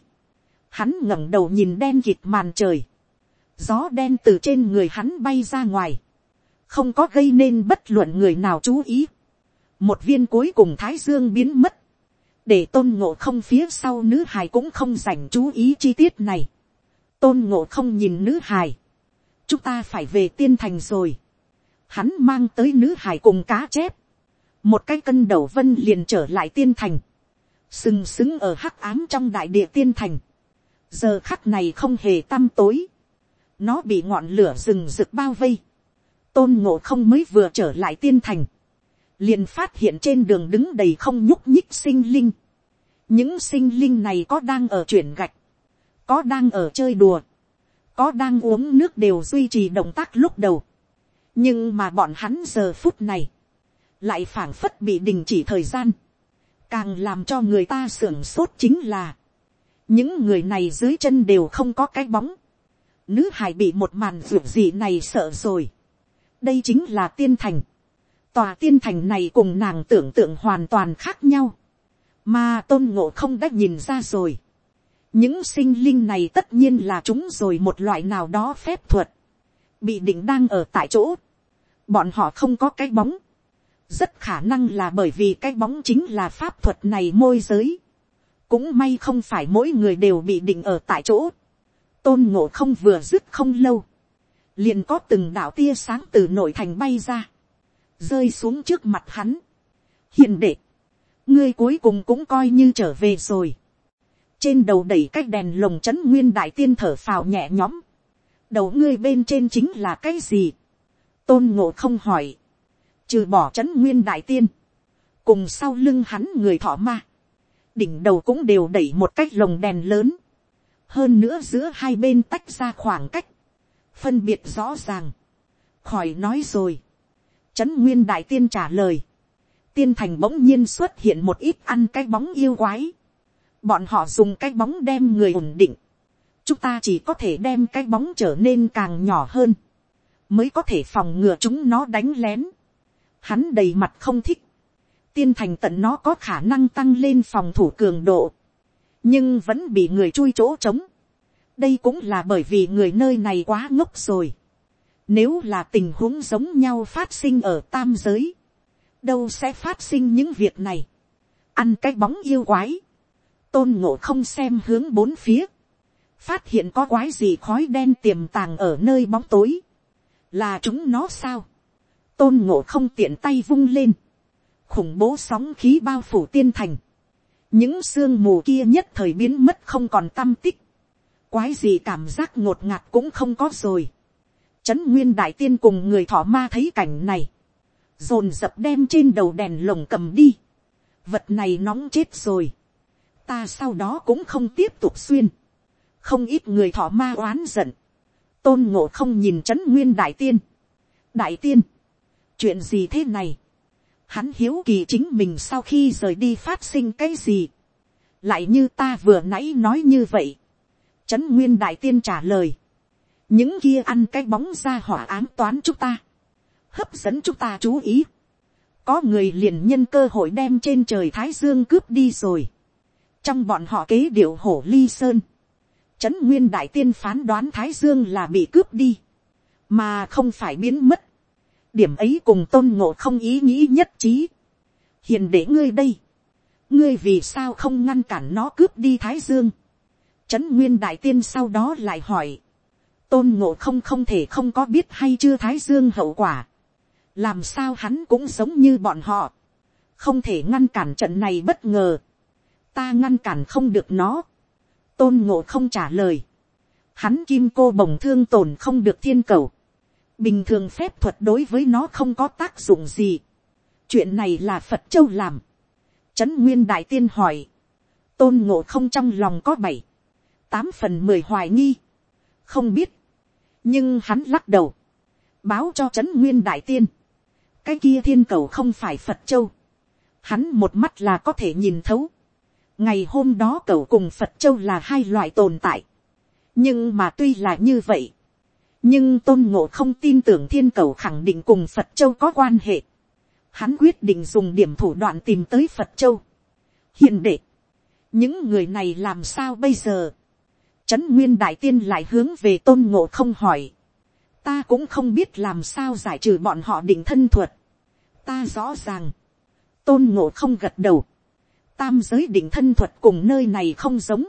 Hắn ngẩng đầu nhìn đen kịt màn trời. Gió đen từ trên người hắn bay ra ngoài. không có gây nên bất luận người nào chú ý. một viên cuối cùng thái dương biến mất, để tôn ngộ không phía sau nữ hài cũng không dành chú ý chi tiết này. tôn ngộ không nhìn nữ hài, chúng ta phải về tiên thành rồi. hắn mang tới nữ hải cùng cá chép, một cái cân đầu vân liền trở lại tiên thành, sừng sững ở hắc ám trong đại địa tiên thành, giờ khắc này không hề tăm tối, nó bị ngọn lửa rừng rực bao vây, tôn ngộ không mới vừa trở lại tiên thành, liền phát hiện trên đường đứng đầy không nhúc nhích sinh linh, những sinh linh này có đang ở chuyển gạch, có đang ở chơi đùa, có đang uống nước đều duy trì động tác lúc đầu, nhưng mà bọn hắn giờ phút này, lại phảng phất bị đình chỉ thời gian, càng làm cho người ta sưởng sốt chính là, những người này dưới chân đều không có cái bóng, nữ hải bị một màn ruột gì này sợ rồi, đây chính là tiên thành, tòa tiên thành này cùng nàng tưởng tượng hoàn toàn khác nhau, mà tôn ngộ không đã nhìn ra rồi, những sinh linh này tất nhiên là chúng rồi một loại nào đó phép thuật, bị định đang ở tại chỗ, bọn họ không có cái bóng, rất khả năng là bởi vì cái bóng chính là pháp thuật này môi giới. cũng may không phải mỗi người đều bị định ở tại chỗ. tôn ngộ không vừa dứt không lâu. liền có từng đạo tia sáng từ nội thành bay ra. rơi xuống trước mặt hắn. hiền đệ. ngươi cuối cùng cũng coi như trở về rồi trên đầu đẩy cái đèn lồng c h ấ n nguyên đại tiên thở phào nhẹ nhõm. đầu ngươi bên trên chính là cái gì. tôn ngộ không hỏi. Trừ bỏ c h ấ n nguyên đại tiên, cùng sau lưng hắn người thọ ma, đỉnh đầu cũng đều đẩy một cách lồng đèn lớn, hơn nữa giữa hai bên tách ra khoảng cách, phân biệt rõ ràng, khỏi nói rồi, c h ấ n nguyên đại tiên trả lời, tiên thành bỗng nhiên xuất hiện một ít ăn cái bóng yêu quái, bọn họ dùng cái bóng đem người ổn định, chúng ta chỉ có thể đem cái bóng trở nên càng nhỏ hơn, mới có thể phòng ngừa chúng nó đánh lén hắn đầy mặt không thích, tiên thành tận nó có khả năng tăng lên phòng thủ cường độ, nhưng vẫn bị người chui chỗ trống. đây cũng là bởi vì người nơi này quá ngốc rồi. nếu là tình huống giống nhau phát sinh ở tam giới, đâu sẽ phát sinh những việc này. ăn cái bóng yêu quái, tôn ngộ không xem hướng bốn phía, phát hiện có quái gì khói đen tiềm tàng ở nơi bóng tối, là chúng nó sao? tôn ngộ không tiện tay vung lên, khủng bố sóng khí bao phủ tiên thành, những sương mù kia nhất thời biến mất không còn tâm tích, quái gì cảm giác ngột ngạt cũng không có rồi. Trấn nguyên đại tiên cùng người thọ ma thấy cảnh này, dồn dập đem trên đầu đèn lồng cầm đi, vật này nóng chết rồi, ta sau đó cũng không tiếp tục xuyên, không ít người thọ ma oán giận, tôn ngộ không nhìn trấn nguyên đại tiên, đại tiên, chuyện gì thế này, hắn hiếu kỳ chính mình sau khi rời đi phát sinh cái gì, lại như ta vừa nãy nói như vậy, trấn nguyên đại tiên trả lời, những kia ăn cái bóng ra hỏa ám toán chúng ta, hấp dẫn chúng ta chú ý, có người liền nhân cơ hội đem trên trời thái dương cướp đi rồi, trong bọn họ kế điệu hổ ly sơn, trấn nguyên đại tiên phán đoán thái dương là bị cướp đi, mà không phải biến mất, điểm ấy cùng tôn ngộ không ý nghĩ nhất trí. hiền để ngươi đây, ngươi vì sao không ngăn cản nó cướp đi thái dương. trấn nguyên đại tiên sau đó lại hỏi, tôn ngộ không không thể không có biết hay chưa thái dương hậu quả. làm sao hắn cũng giống như bọn họ, không thể ngăn cản trận này bất ngờ ta ngăn cản không được nó. tôn ngộ không trả lời. hắn kim cô bồng thương tổn không được thiên cầu bình thường phép thuật đối với nó không có tác dụng gì. chuyện này là phật châu làm. trấn nguyên đại tiên hỏi. tôn ngộ không trong lòng có bảy, tám phần mười hoài nghi. không biết. nhưng hắn lắc đầu. báo cho trấn nguyên đại tiên. cái kia thiên cầu không phải phật châu. hắn một mắt là có thể nhìn thấu ngày hôm đó cậu cùng phật châu là hai loại tồn tại. nhưng mà tuy là như vậy nhưng tôn ngộ không tin tưởng thiên cầu khẳng định cùng phật châu có quan hệ. hắn quyết định dùng điểm thủ đoạn tìm tới phật châu. hiện đệ, những người này làm sao bây giờ. trấn nguyên đại tiên lại hướng về tôn ngộ không hỏi. ta cũng không biết làm sao giải trừ bọn họ định thân thuật. ta rõ ràng, tôn ngộ không gật đầu, tam giới định thân thuật cùng nơi này không giống,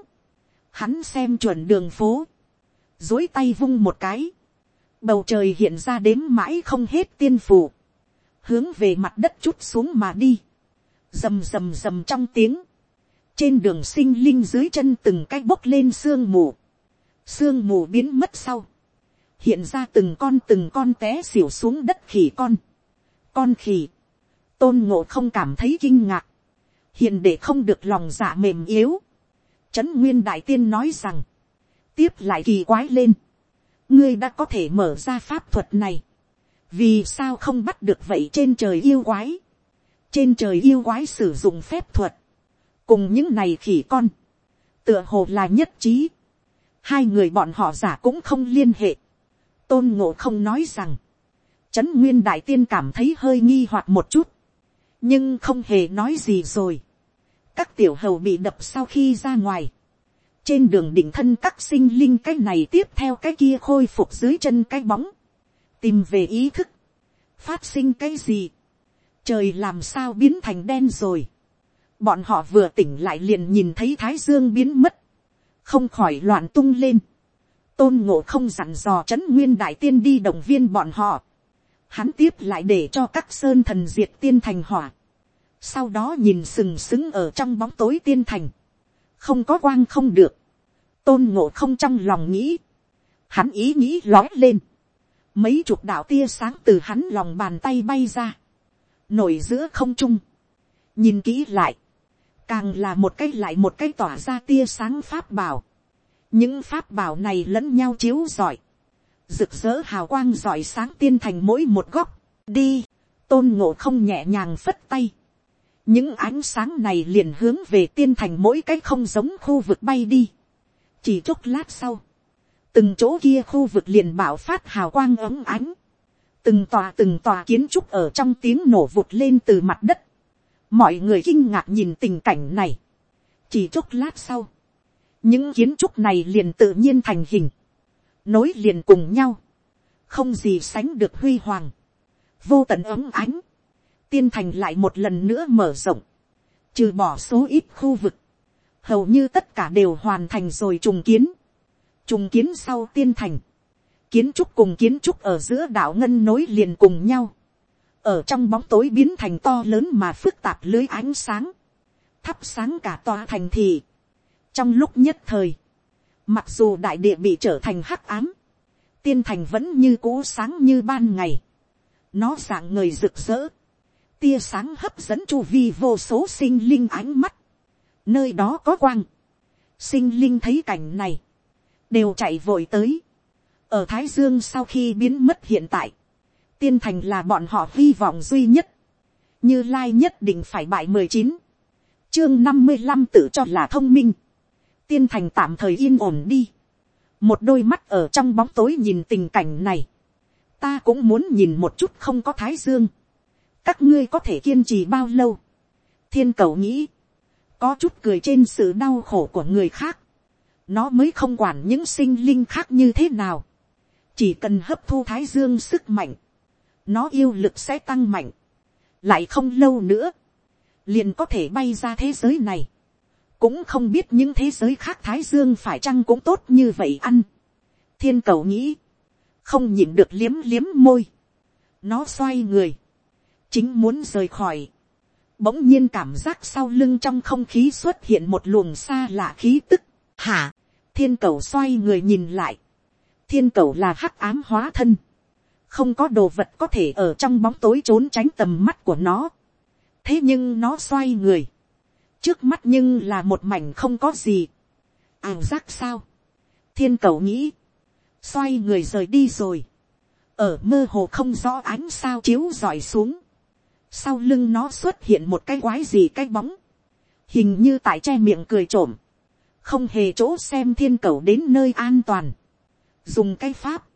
hắn xem chuẩn đường phố, dối tay vung một cái, bầu trời hiện ra đếm mãi không hết tiên phù, hướng về mặt đất chút xuống mà đi, rầm rầm rầm trong tiếng, trên đường sinh linh dưới chân từng cái bốc lên sương mù, sương mù biến mất sau, hiện ra từng con từng con té xỉu xuống đất khỉ con, con khỉ, tôn ngộ không cảm thấy kinh ngạc, hiện để không được lòng dạ mềm yếu, trấn nguyên đại tiên nói rằng, tiếp lại kỳ quái lên, ngươi đã có thể mở ra pháp thuật này, vì sao không bắt được vậy trên trời yêu quái, trên trời yêu quái sử dụng phép thuật, cùng những này khỉ con, tựa hồ là nhất trí, hai người bọn họ giả cũng không liên hệ, tôn ngộ không nói rằng, trấn nguyên đại tiên cảm thấy hơi nghi hoặc một chút, nhưng không hề nói gì rồi. các tiểu hầu bị đập sau khi ra ngoài, trên đường đỉnh thân các sinh linh cái này tiếp theo cái kia khôi phục dưới chân cái bóng, tìm về ý thức, phát sinh cái gì, trời làm sao biến thành đen rồi, bọn họ vừa tỉnh lại liền nhìn thấy thái dương biến mất, không khỏi loạn tung lên, tôn ngộ không dặn dò c h ấ n nguyên đại tiên đi động viên bọn họ, hắn tiếp lại để cho các sơn thần diệt tiên thành hỏa, sau đó nhìn sừng sững ở trong bóng tối tiên thành, không có quang không được, tôn ngộ không trong lòng nghĩ, hắn ý nghĩ lói lên, mấy chục đạo tia sáng từ hắn lòng bàn tay bay ra, nổi giữa không trung, nhìn kỹ lại, càng là một cái lại một cái tỏa ra tia sáng pháp bảo, những pháp bảo này lẫn nhau chiếu giỏi, rực rỡ hào quang giỏi sáng tiên thành mỗi một góc, đi, tôn ngộ không nhẹ nhàng phất tay, những ánh sáng này liền hướng về tiên thành mỗi cái không giống khu vực bay đi, chỉ chốc lát sau, từng chỗ kia khu vực liền bảo phát hào quang ấm ánh, từng tòa từng tòa kiến trúc ở trong tiếng nổ vụt lên từ mặt đất, mọi người kinh ngạc nhìn tình cảnh này, chỉ chốc lát sau, những kiến trúc này liền tự nhiên thành hình, nối liền cùng nhau, không gì sánh được huy hoàng, vô tận ấm ánh, tiên thành lại một lần nữa mở rộng, trừ bỏ số ít khu vực, hầu như tất cả đều hoàn thành rồi trùng kiến, trùng kiến sau tiên thành, kiến trúc cùng kiến trúc ở giữa đảo ngân nối liền cùng nhau, ở trong bóng tối biến thành to lớn mà phức tạp lưới ánh sáng, thắp sáng cả tòa thành thị, trong lúc nhất thời, mặc dù đại địa bị trở thành hắc ám, tiên thành vẫn như cũ sáng như ban ngày, nó dạng người rực rỡ, tia sáng hấp dẫn chu vi vô số sinh linh ánh mắt, nơi đó có quang, sinh linh thấy cảnh này, đều chạy vội tới, ở thái dương sau khi biến mất hiện tại, tiên thành là bọn họ hy vọng duy nhất, như lai nhất định phải bại mười chín, chương năm mươi năm tự cho là thông minh, tiên thành tạm thời yên ổn đi. một đôi mắt ở trong bóng tối nhìn tình cảnh này. ta cũng muốn nhìn một chút không có thái dương. các ngươi có thể kiên trì bao lâu. thiên cầu nghĩ, có chút cười trên sự đau khổ của người khác. nó mới không quản những sinh linh khác như thế nào. chỉ cần hấp thu thái dương sức mạnh. nó yêu lực sẽ tăng mạnh. lại không lâu nữa. liền có thể bay ra thế giới này cũng không biết những thế giới khác thái dương phải chăng cũng tốt như vậy ăn. thiên cầu nghĩ, không nhịn được liếm liếm môi. nó xoay người, chính muốn rời khỏi. bỗng nhiên cảm giác sau lưng trong không khí xuất hiện một luồng xa lạ khí tức. hả, thiên cầu xoay người nhìn lại. thiên cầu là hắc ám hóa thân. không có đồ vật có thể ở trong bóng tối trốn tránh tầm mắt của nó. thế nhưng nó xoay người trước mắt nhưng là một mảnh không có gì. À, ảo giác sao. thiên cầu nghĩ. xoay người rời đi rồi. ở mơ hồ không rõ ánh sao chiếu dọi xuống. sau lưng nó xuất hiện một cái quái gì cái bóng. hình như tại che miệng cười trộm. không hề chỗ xem thiên cầu đến nơi an toàn. dùng cái pháp.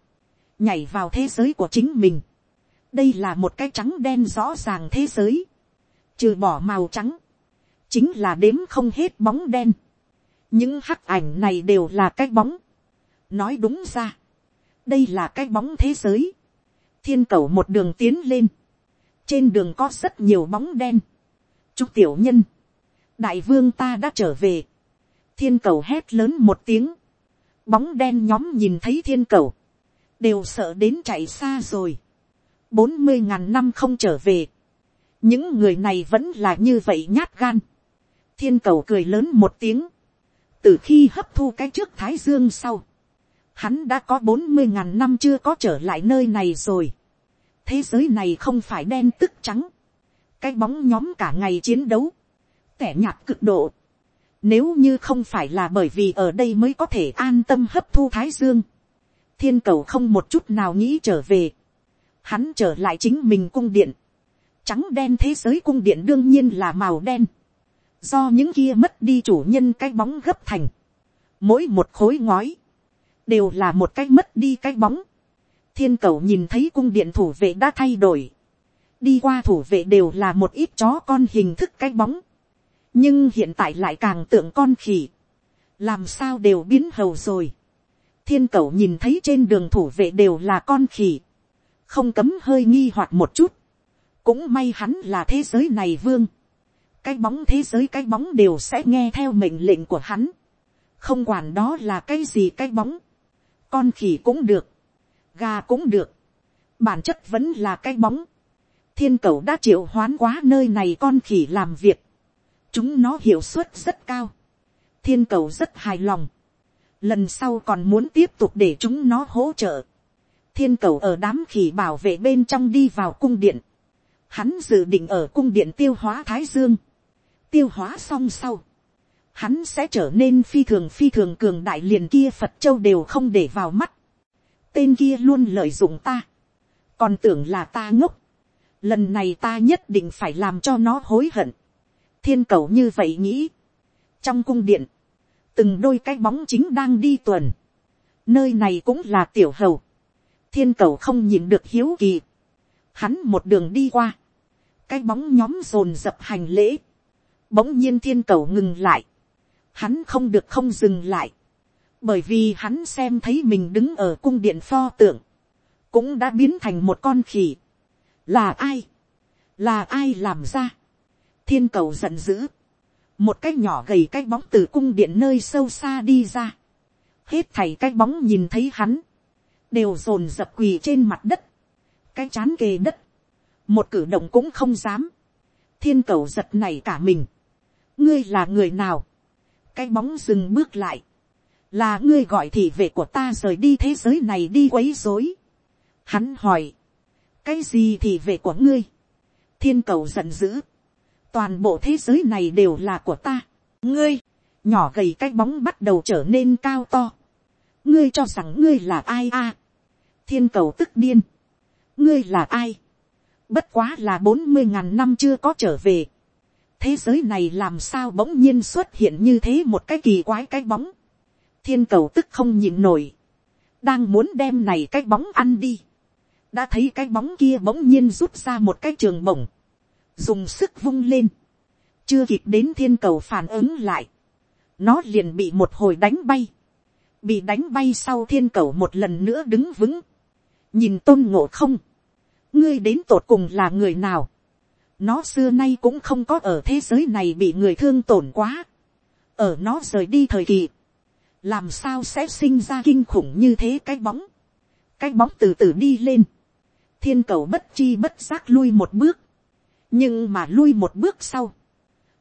nhảy vào thế giới của chính mình. đây là một cái trắng đen rõ ràng thế giới. trừ bỏ màu trắng chính là đếm không hết bóng đen. những hắc ảnh này đều là cái bóng. nói đúng ra, đây là cái bóng thế giới, thiên cầu một đường tiến lên, trên đường có rất nhiều bóng đen, chú tiểu nhân, đại vương ta đã trở về, thiên cầu hét lớn một tiếng, bóng đen nhóm nhìn thấy thiên cầu, đều sợ đến chạy xa rồi, bốn mươi ngàn năm không trở về, những người này vẫn là như vậy nhát gan, thiên cầu cười lớn một tiếng, từ khi hấp thu cái trước thái dương sau, hắn đã có bốn mươi ngàn năm chưa có trở lại nơi này rồi, thế giới này không phải đen tức trắng, cái bóng nhóm cả ngày chiến đấu, tẻ nhạt cực độ, nếu như không phải là bởi vì ở đây mới có thể an tâm hấp thu thái dương. Thiên cầu không một chút nào nghĩ trở về. Hắn trở lại chính mình cung điện. Trắng đen thế giới cung điện đương nhiên là màu đen. Do những kia mất đi chủ nhân cái bóng gấp thành. Mỗi một khối ngói. Đều là một cái mất đi cái bóng. Thiên cầu nhìn thấy cung điện thủ vệ đã thay đổi. Đi qua thủ vệ đều là một ít chó con hình thức cái bóng nhưng hiện tại lại càng tượng con khỉ, làm sao đều biến hầu rồi. thiên cầu nhìn thấy trên đường thủ vệ đều là con khỉ, không cấm hơi nghi hoặc một chút, cũng may hắn là thế giới này vương, cái bóng thế giới cái bóng đều sẽ nghe theo mệnh lệnh của hắn, không quản đó là cái gì cái bóng, con khỉ cũng được, gà cũng được, bản chất vẫn là cái bóng, thiên cầu đã triệu hoán quá nơi này con khỉ làm việc, chúng nó hiệu suất rất cao, thiên cầu rất hài lòng, lần sau còn muốn tiếp tục để chúng nó hỗ trợ, thiên cầu ở đám khỉ bảo vệ bên trong đi vào cung điện, hắn dự định ở cung điện tiêu hóa thái dương, tiêu hóa xong sau, hắn sẽ trở nên phi thường phi thường cường đại liền kia phật châu đều không để vào mắt, tên kia luôn lợi dụng ta, còn tưởng là ta ngốc, lần này ta nhất định phải làm cho nó hối hận, thiên cầu như vậy nghĩ. trong cung điện, từng đôi cái bóng chính đang đi tuần. nơi này cũng là tiểu hầu. thiên cầu không nhìn được hiếu kỳ. hắn một đường đi qua. cái bóng nhóm dồn dập hành lễ bỗng nhiên thiên cầu ngừng lại. hắn không được không dừng lại. bởi vì hắn xem thấy mình đứng ở cung điện pho tượng. cũng đã biến thành một con khỉ. là ai. là ai làm ra thiên cầu giận dữ, một cái nhỏ gầy cái bóng từ cung điện nơi sâu xa đi ra, hết thảy cái bóng nhìn thấy hắn, đều rồn dập quỳ trên mặt đất, cái chán kề đất, một cử động cũng không dám, thiên cầu giật này cả mình, ngươi là người nào, cái bóng dừng bước lại, là ngươi gọi thị vệ của ta rời đi thế giới này đi quấy dối. Hắn hỏi, cái gì thị vệ của ngươi, thiên cầu giận dữ, toàn bộ thế giới này đều là của ta. ngươi, nhỏ gầy cái bóng bắt đầu trở nên cao to. ngươi cho rằng ngươi là ai a. thiên cầu tức điên. ngươi là ai. bất quá là bốn mươi ngàn năm chưa có trở về thế giới này làm sao bỗng nhiên xuất hiện như thế một cái kỳ quái cái bóng. thiên cầu tức không nhịn nổi. đang muốn đem này cái bóng ăn đi. đã thấy cái bóng kia bỗng nhiên rút ra một cái trường bổng. Dùng sức vung lên, chưa kịp đến thiên cầu phản ứng lại, nó liền bị một hồi đánh bay, bị đánh bay sau thiên cầu một lần nữa đứng vững, nhìn tôn ngộ không, ngươi đến tột cùng là người nào, nó xưa nay cũng không có ở thế giới này bị người thương tổn quá, ở nó rời đi thời kỳ, làm sao sẽ sinh ra kinh khủng như thế cái bóng, cái bóng từ từ đi lên, thiên cầu bất chi bất giác lui một bước, nhưng mà lui một bước sau,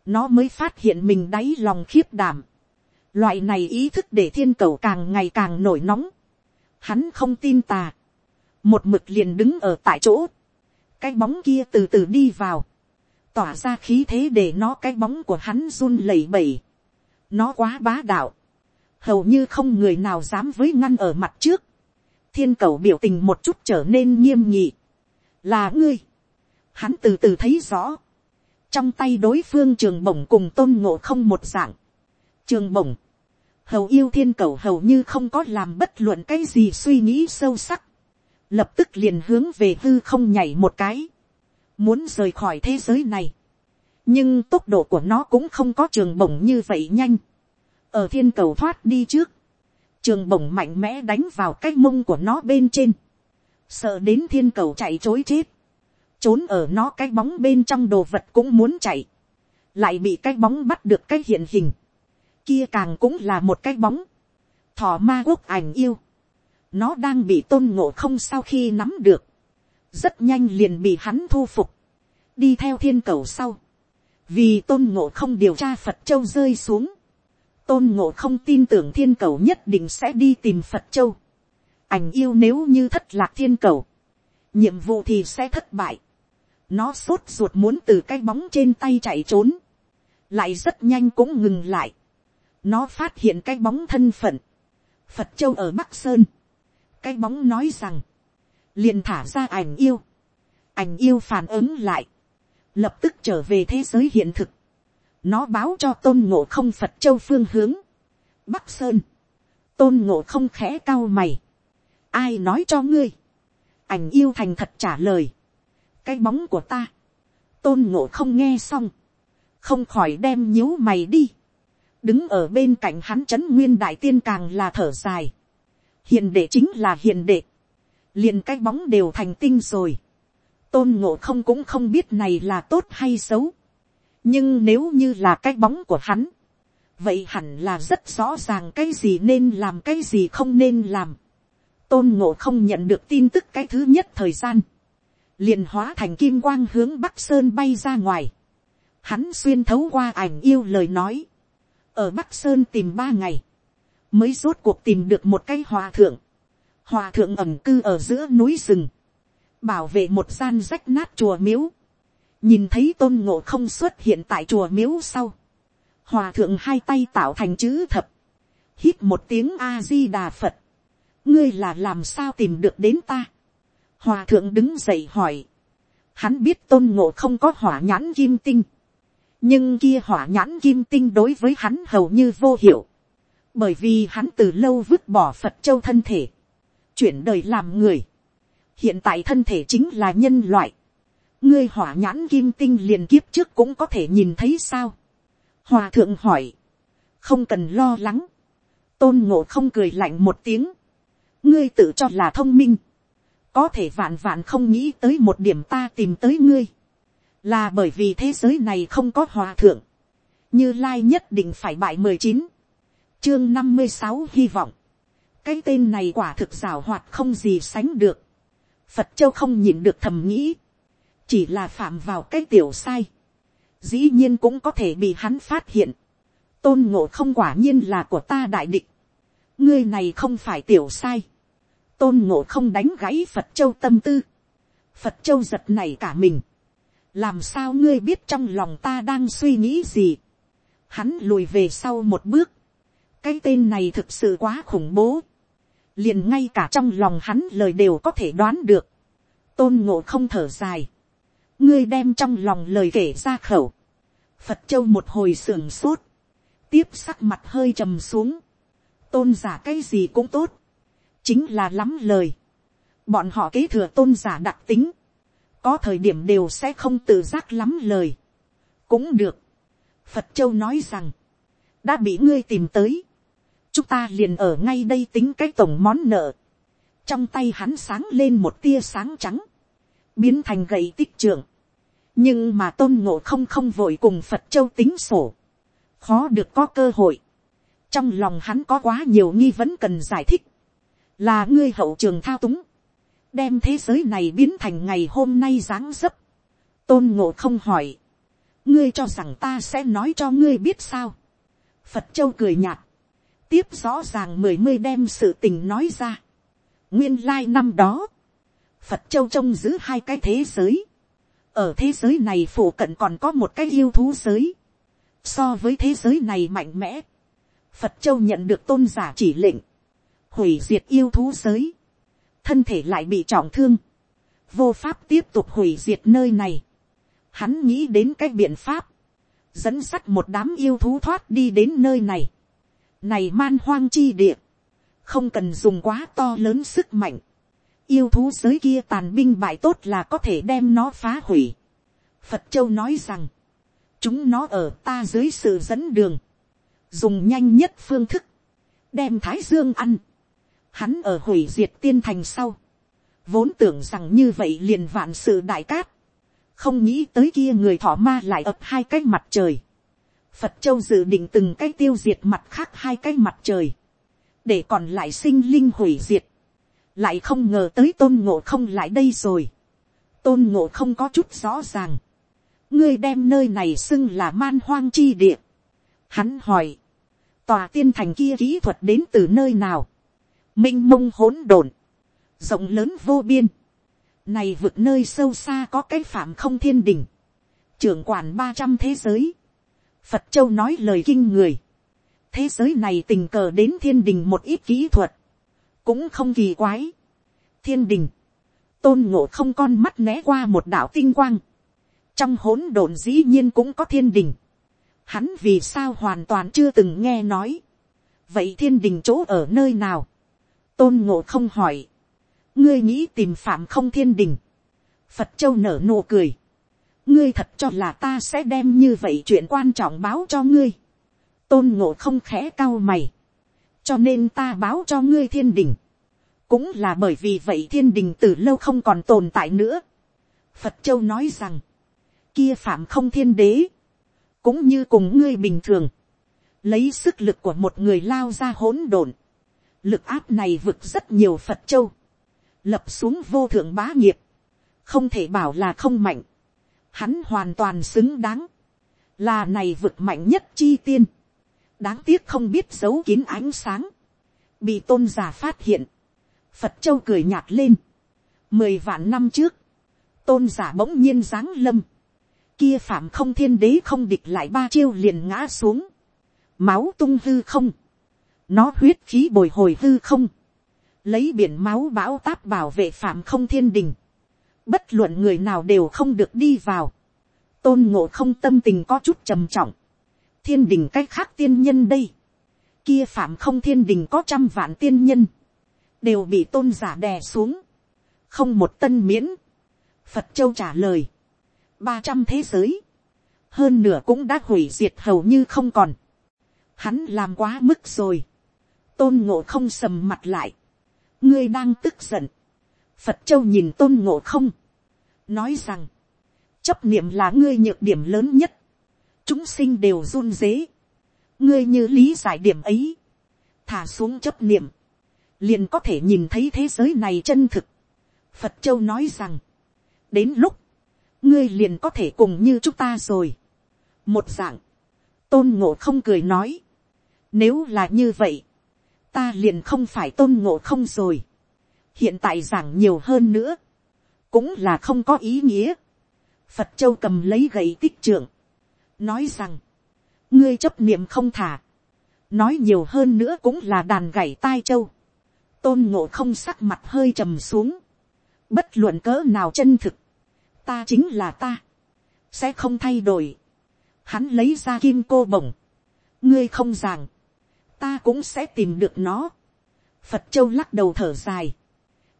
nó mới phát hiện mình đáy lòng khiếp đảm. Loại này ý thức để thiên cầu càng ngày càng nổi nóng. Hắn không tin tà. Một mực liền đứng ở tại chỗ. Cái bóng kia từ từ đi vào. Tỏa ra khí thế để nó cái bóng của hắn run lẩy bẩy. Nó quá bá đạo. Hầu như không người nào dám với ngăn ở mặt trước. Thiên cầu biểu tình một chút trở nên nghiêm nghị. Là ngươi hắn từ từ thấy rõ, trong tay đối phương trường bổng cùng tôn ngộ không một dạng, trường bổng, hầu yêu thiên cầu hầu như không có làm bất luận cái gì suy nghĩ sâu sắc, lập tức liền hướng về hư không nhảy một cái, muốn rời khỏi thế giới này, nhưng tốc độ của nó cũng không có trường bổng như vậy nhanh, ở thiên cầu thoát đi trước, trường bổng mạnh mẽ đánh vào cái mông của nó bên trên, sợ đến thiên cầu chạy chối chết, trốn ở nó cái bóng bên trong đồ vật cũng muốn chạy, lại bị cái bóng bắt được cái hiện hình, kia càng cũng là một cái bóng, thỏ ma quốc ảnh yêu, nó đang bị tôn ngộ không sau khi nắm được, rất nhanh liền bị hắn thu phục, đi theo thiên cầu sau, vì tôn ngộ không điều tra phật châu rơi xuống, tôn ngộ không tin tưởng thiên cầu nhất định sẽ đi tìm phật châu, ảnh yêu nếu như thất lạc thiên cầu, nhiệm vụ thì sẽ thất bại, nó sốt ruột muốn từ cái bóng trên tay chạy trốn, lại rất nhanh cũng ngừng lại, nó phát hiện cái bóng thân phận, phật châu ở bắc sơn, cái bóng nói rằng, liền thả ra ảnh yêu, ảnh yêu phản ứng lại, lập tức trở về thế giới hiện thực, nó báo cho tôn ngộ không phật châu phương hướng, bắc sơn, tôn ngộ không khẽ cao mày, ai nói cho ngươi, ảnh yêu thành thật trả lời, cái bóng của ta, tôn ngộ không nghe xong, không khỏi đem nhíu mày đi, đứng ở bên cạnh hắn c h ấ n nguyên đại tiên càng là thở dài, hiền đệ chính là hiền đệ, liền cái bóng đều thành tinh rồi, tôn ngộ không cũng không biết này là tốt hay xấu, nhưng nếu như là cái bóng của hắn, vậy hẳn là rất rõ ràng cái gì nên làm cái gì không nên làm, tôn ngộ không nhận được tin tức cái thứ nhất thời gian, liền hóa thành kim quang hướng bắc sơn bay ra ngoài, hắn xuyên thấu qua ảnh yêu lời nói, ở bắc sơn tìm ba ngày, mới rốt cuộc tìm được một cái hòa thượng, hòa thượng ẩm cư ở giữa núi rừng, bảo vệ một gian rách nát chùa miếu, nhìn thấy tôn ngộ không xuất hiện tại chùa miếu sau, hòa thượng hai tay tạo thành chữ thập, hít một tiếng a di đà phật, ngươi là làm sao tìm được đến ta, hòa thượng đứng dậy hỏi, hắn biết tôn ngộ không có hỏa nhãn kim tinh, nhưng kia hỏa nhãn kim tinh đối với hắn hầu như vô hiệu, bởi vì hắn từ lâu vứt bỏ phật châu thân thể, chuyển đời làm người, hiện tại thân thể chính là nhân loại, ngươi hỏa nhãn kim tinh liền kiếp trước cũng có thể nhìn thấy sao. hòa thượng hỏi, không cần lo lắng, tôn ngộ không cười lạnh một tiếng, ngươi tự cho là thông minh, có thể vạn vạn không nghĩ tới một điểm ta tìm tới ngươi, là bởi vì thế giới này không có hòa thượng, như lai nhất định phải bại mười chín, chương năm mươi sáu hy vọng, cái tên này quả thực rào hoạt không gì sánh được, phật châu không nhìn được thầm nghĩ, chỉ là phạm vào cái tiểu sai, dĩ nhiên cũng có thể bị hắn phát hiện, tôn ngộ không quả nhiên là của ta đại định ngươi này không phải tiểu sai, tôn ngộ không đánh gãy phật châu tâm tư, phật châu giật này cả mình, làm sao ngươi biết trong lòng ta đang suy nghĩ gì. hắn lùi về sau một bước cái tên này thực sự quá khủng bố. liền ngay cả trong lòng hắn lời đều có thể đoán được. tôn ngộ không thở dài. ngươi đem trong lòng lời kể ra khẩu. phật châu một hồi sưởng sốt. tiếp sắc mặt hơi trầm xuống. tôn giả cái gì cũng tốt. chính là lắm lời. bọn họ kế thừa tôn giả đặc tính có thời điểm đều sẽ không tự giác lắm lời. cũng được. phật châu nói rằng, đã bị ngươi tìm tới chúng ta liền ở ngay đây tính cái tổng món nợ. trong tay hắn sáng lên một tia sáng trắng, biến thành gậy tích trưởng. nhưng mà tôn ngộ không không vội cùng phật châu tính sổ. khó được có cơ hội. trong lòng hắn có quá nhiều nghi vấn cần giải thích. là ngươi hậu trường thao túng đem thế giới này biến thành ngày hôm nay dáng dấp. tôn ngộ không hỏi, ngươi cho rằng ta sẽ nói cho ngươi biết sao. phật châu cười nhạt, tiếp rõ ràng mười mươi đem sự tình nói ra. nguyên lai năm đó, phật châu trông giữ hai cái thế giới. ở thế giới này phổ cận còn có một cái yêu thú giới. so với thế giới này mạnh mẽ, phật châu nhận được tôn giả chỉ lệnh, hủy diệt yêu thú giới thân thể lại bị trọng thương, vô pháp tiếp tục hủy diệt nơi này. Hắn nghĩ đến cái biện pháp, dẫn sắt một đám yêu thú thoát đi đến nơi này. Này man hoang chi địa, không cần dùng quá to lớn sức mạnh. Yêu thú giới kia tàn binh bại tốt là có thể đem nó phá hủy. Phật Châu nói rằng, chúng nó ở ta dưới sự dẫn đường, dùng nhanh nhất phương thức, đem thái dương ăn, hắn ở hủy diệt tiên thành sau, vốn tưởng rằng như vậy liền vạn sự đại cát, không nghĩ tới kia người thọ ma lại ập hai cái mặt trời, phật châu dự định từng cái tiêu diệt mặt khác hai cái mặt trời, để còn lại sinh linh hủy diệt, lại không ngờ tới tôn ngộ không lại đây rồi, tôn ngộ không có chút rõ ràng, ngươi đem nơi này xưng là man hoang chi địa, hắn hỏi, tòa tiên thành kia kỹ thuật đến từ nơi nào, minh mông hỗn độn, rộng lớn vô biên, này vượt nơi sâu xa có cái phạm không thiên đỉnh. Trưởng quản ba trăm thế giới, phật châu nói lời kinh người, thế giới này tình cờ đến thiên đình một ít kỹ thuật, cũng không kỳ quái. thiên đình, tôn ngộ không con mắt né qua một đạo tinh quang, trong hỗn độn dĩ nhiên cũng có thiên đình, hắn vì sao hoàn toàn chưa từng nghe nói, vậy thiên đình chỗ ở nơi nào, tôn ngộ không hỏi, ngươi nghĩ tìm phạm không thiên đình, phật châu nở nụ cười, ngươi thật cho là ta sẽ đem như vậy chuyện quan trọng báo cho ngươi, tôn ngộ không khẽ cao mày, cho nên ta báo cho ngươi thiên đình, cũng là bởi vì vậy thiên đình từ lâu không còn tồn tại nữa. phật châu nói rằng, kia phạm không thiên đế, cũng như cùng ngươi bình thường, lấy sức lực của một người lao ra hỗn độn, lực áp này vực rất nhiều phật châu, lập xuống vô thượng bá nghiệp, không thể bảo là không mạnh, hắn hoàn toàn xứng đáng, là này vực mạnh nhất chi tiên, đáng tiếc không biết giấu kín ánh sáng, bị tôn giả phát hiện, phật châu cười nhạt lên, mười vạn năm trước, tôn giả bỗng nhiên giáng lâm, kia phạm không thiên đế không địch lại ba chiêu liền ngã xuống, máu tung hư không, nó huyết khí bồi hồi hư không, lấy biển máu bão táp bảo vệ phạm không thiên đình, bất luận người nào đều không được đi vào, tôn ngộ không tâm tình có chút trầm trọng, thiên đình cách khác tiên nhân đây, kia phạm không thiên đình có trăm vạn tiên nhân, đều bị tôn giả đè xuống, không một tân miễn, phật châu trả lời, ba trăm thế giới, hơn nửa cũng đã hủy diệt hầu như không còn, hắn làm quá mức rồi, tôn ngộ không sầm mặt lại, ngươi đang tức giận, phật châu nhìn tôn ngộ không, nói rằng, chấp niệm là ngươi nhược điểm lớn nhất, chúng sinh đều run dế, ngươi như lý giải điểm ấy, thả xuống chấp niệm, liền có thể nhìn thấy thế giới này chân thực. Phật châu nói rằng, đến lúc, ngươi liền có thể cùng như chúng ta rồi. một dạng, tôn ngộ không cười nói, nếu là như vậy, ta liền không phải tôn ngộ không rồi hiện tại giảng nhiều hơn nữa, cũng là không có ý nghĩa. phật châu cầm lấy gậy tích trưởng, nói rằng, ngươi chấp niệm không thả, nói nhiều hơn nữa cũng là đàn gảy tai châu. tôn ngộ không sắc mặt hơi trầm xuống, bất luận cỡ nào chân thực, ta chính là ta, sẽ không thay đổi. Hắn lấy ra kim cô bổng, ngươi không rằng ta cũng sẽ tìm được nó. Phật châu lắc đầu thở dài.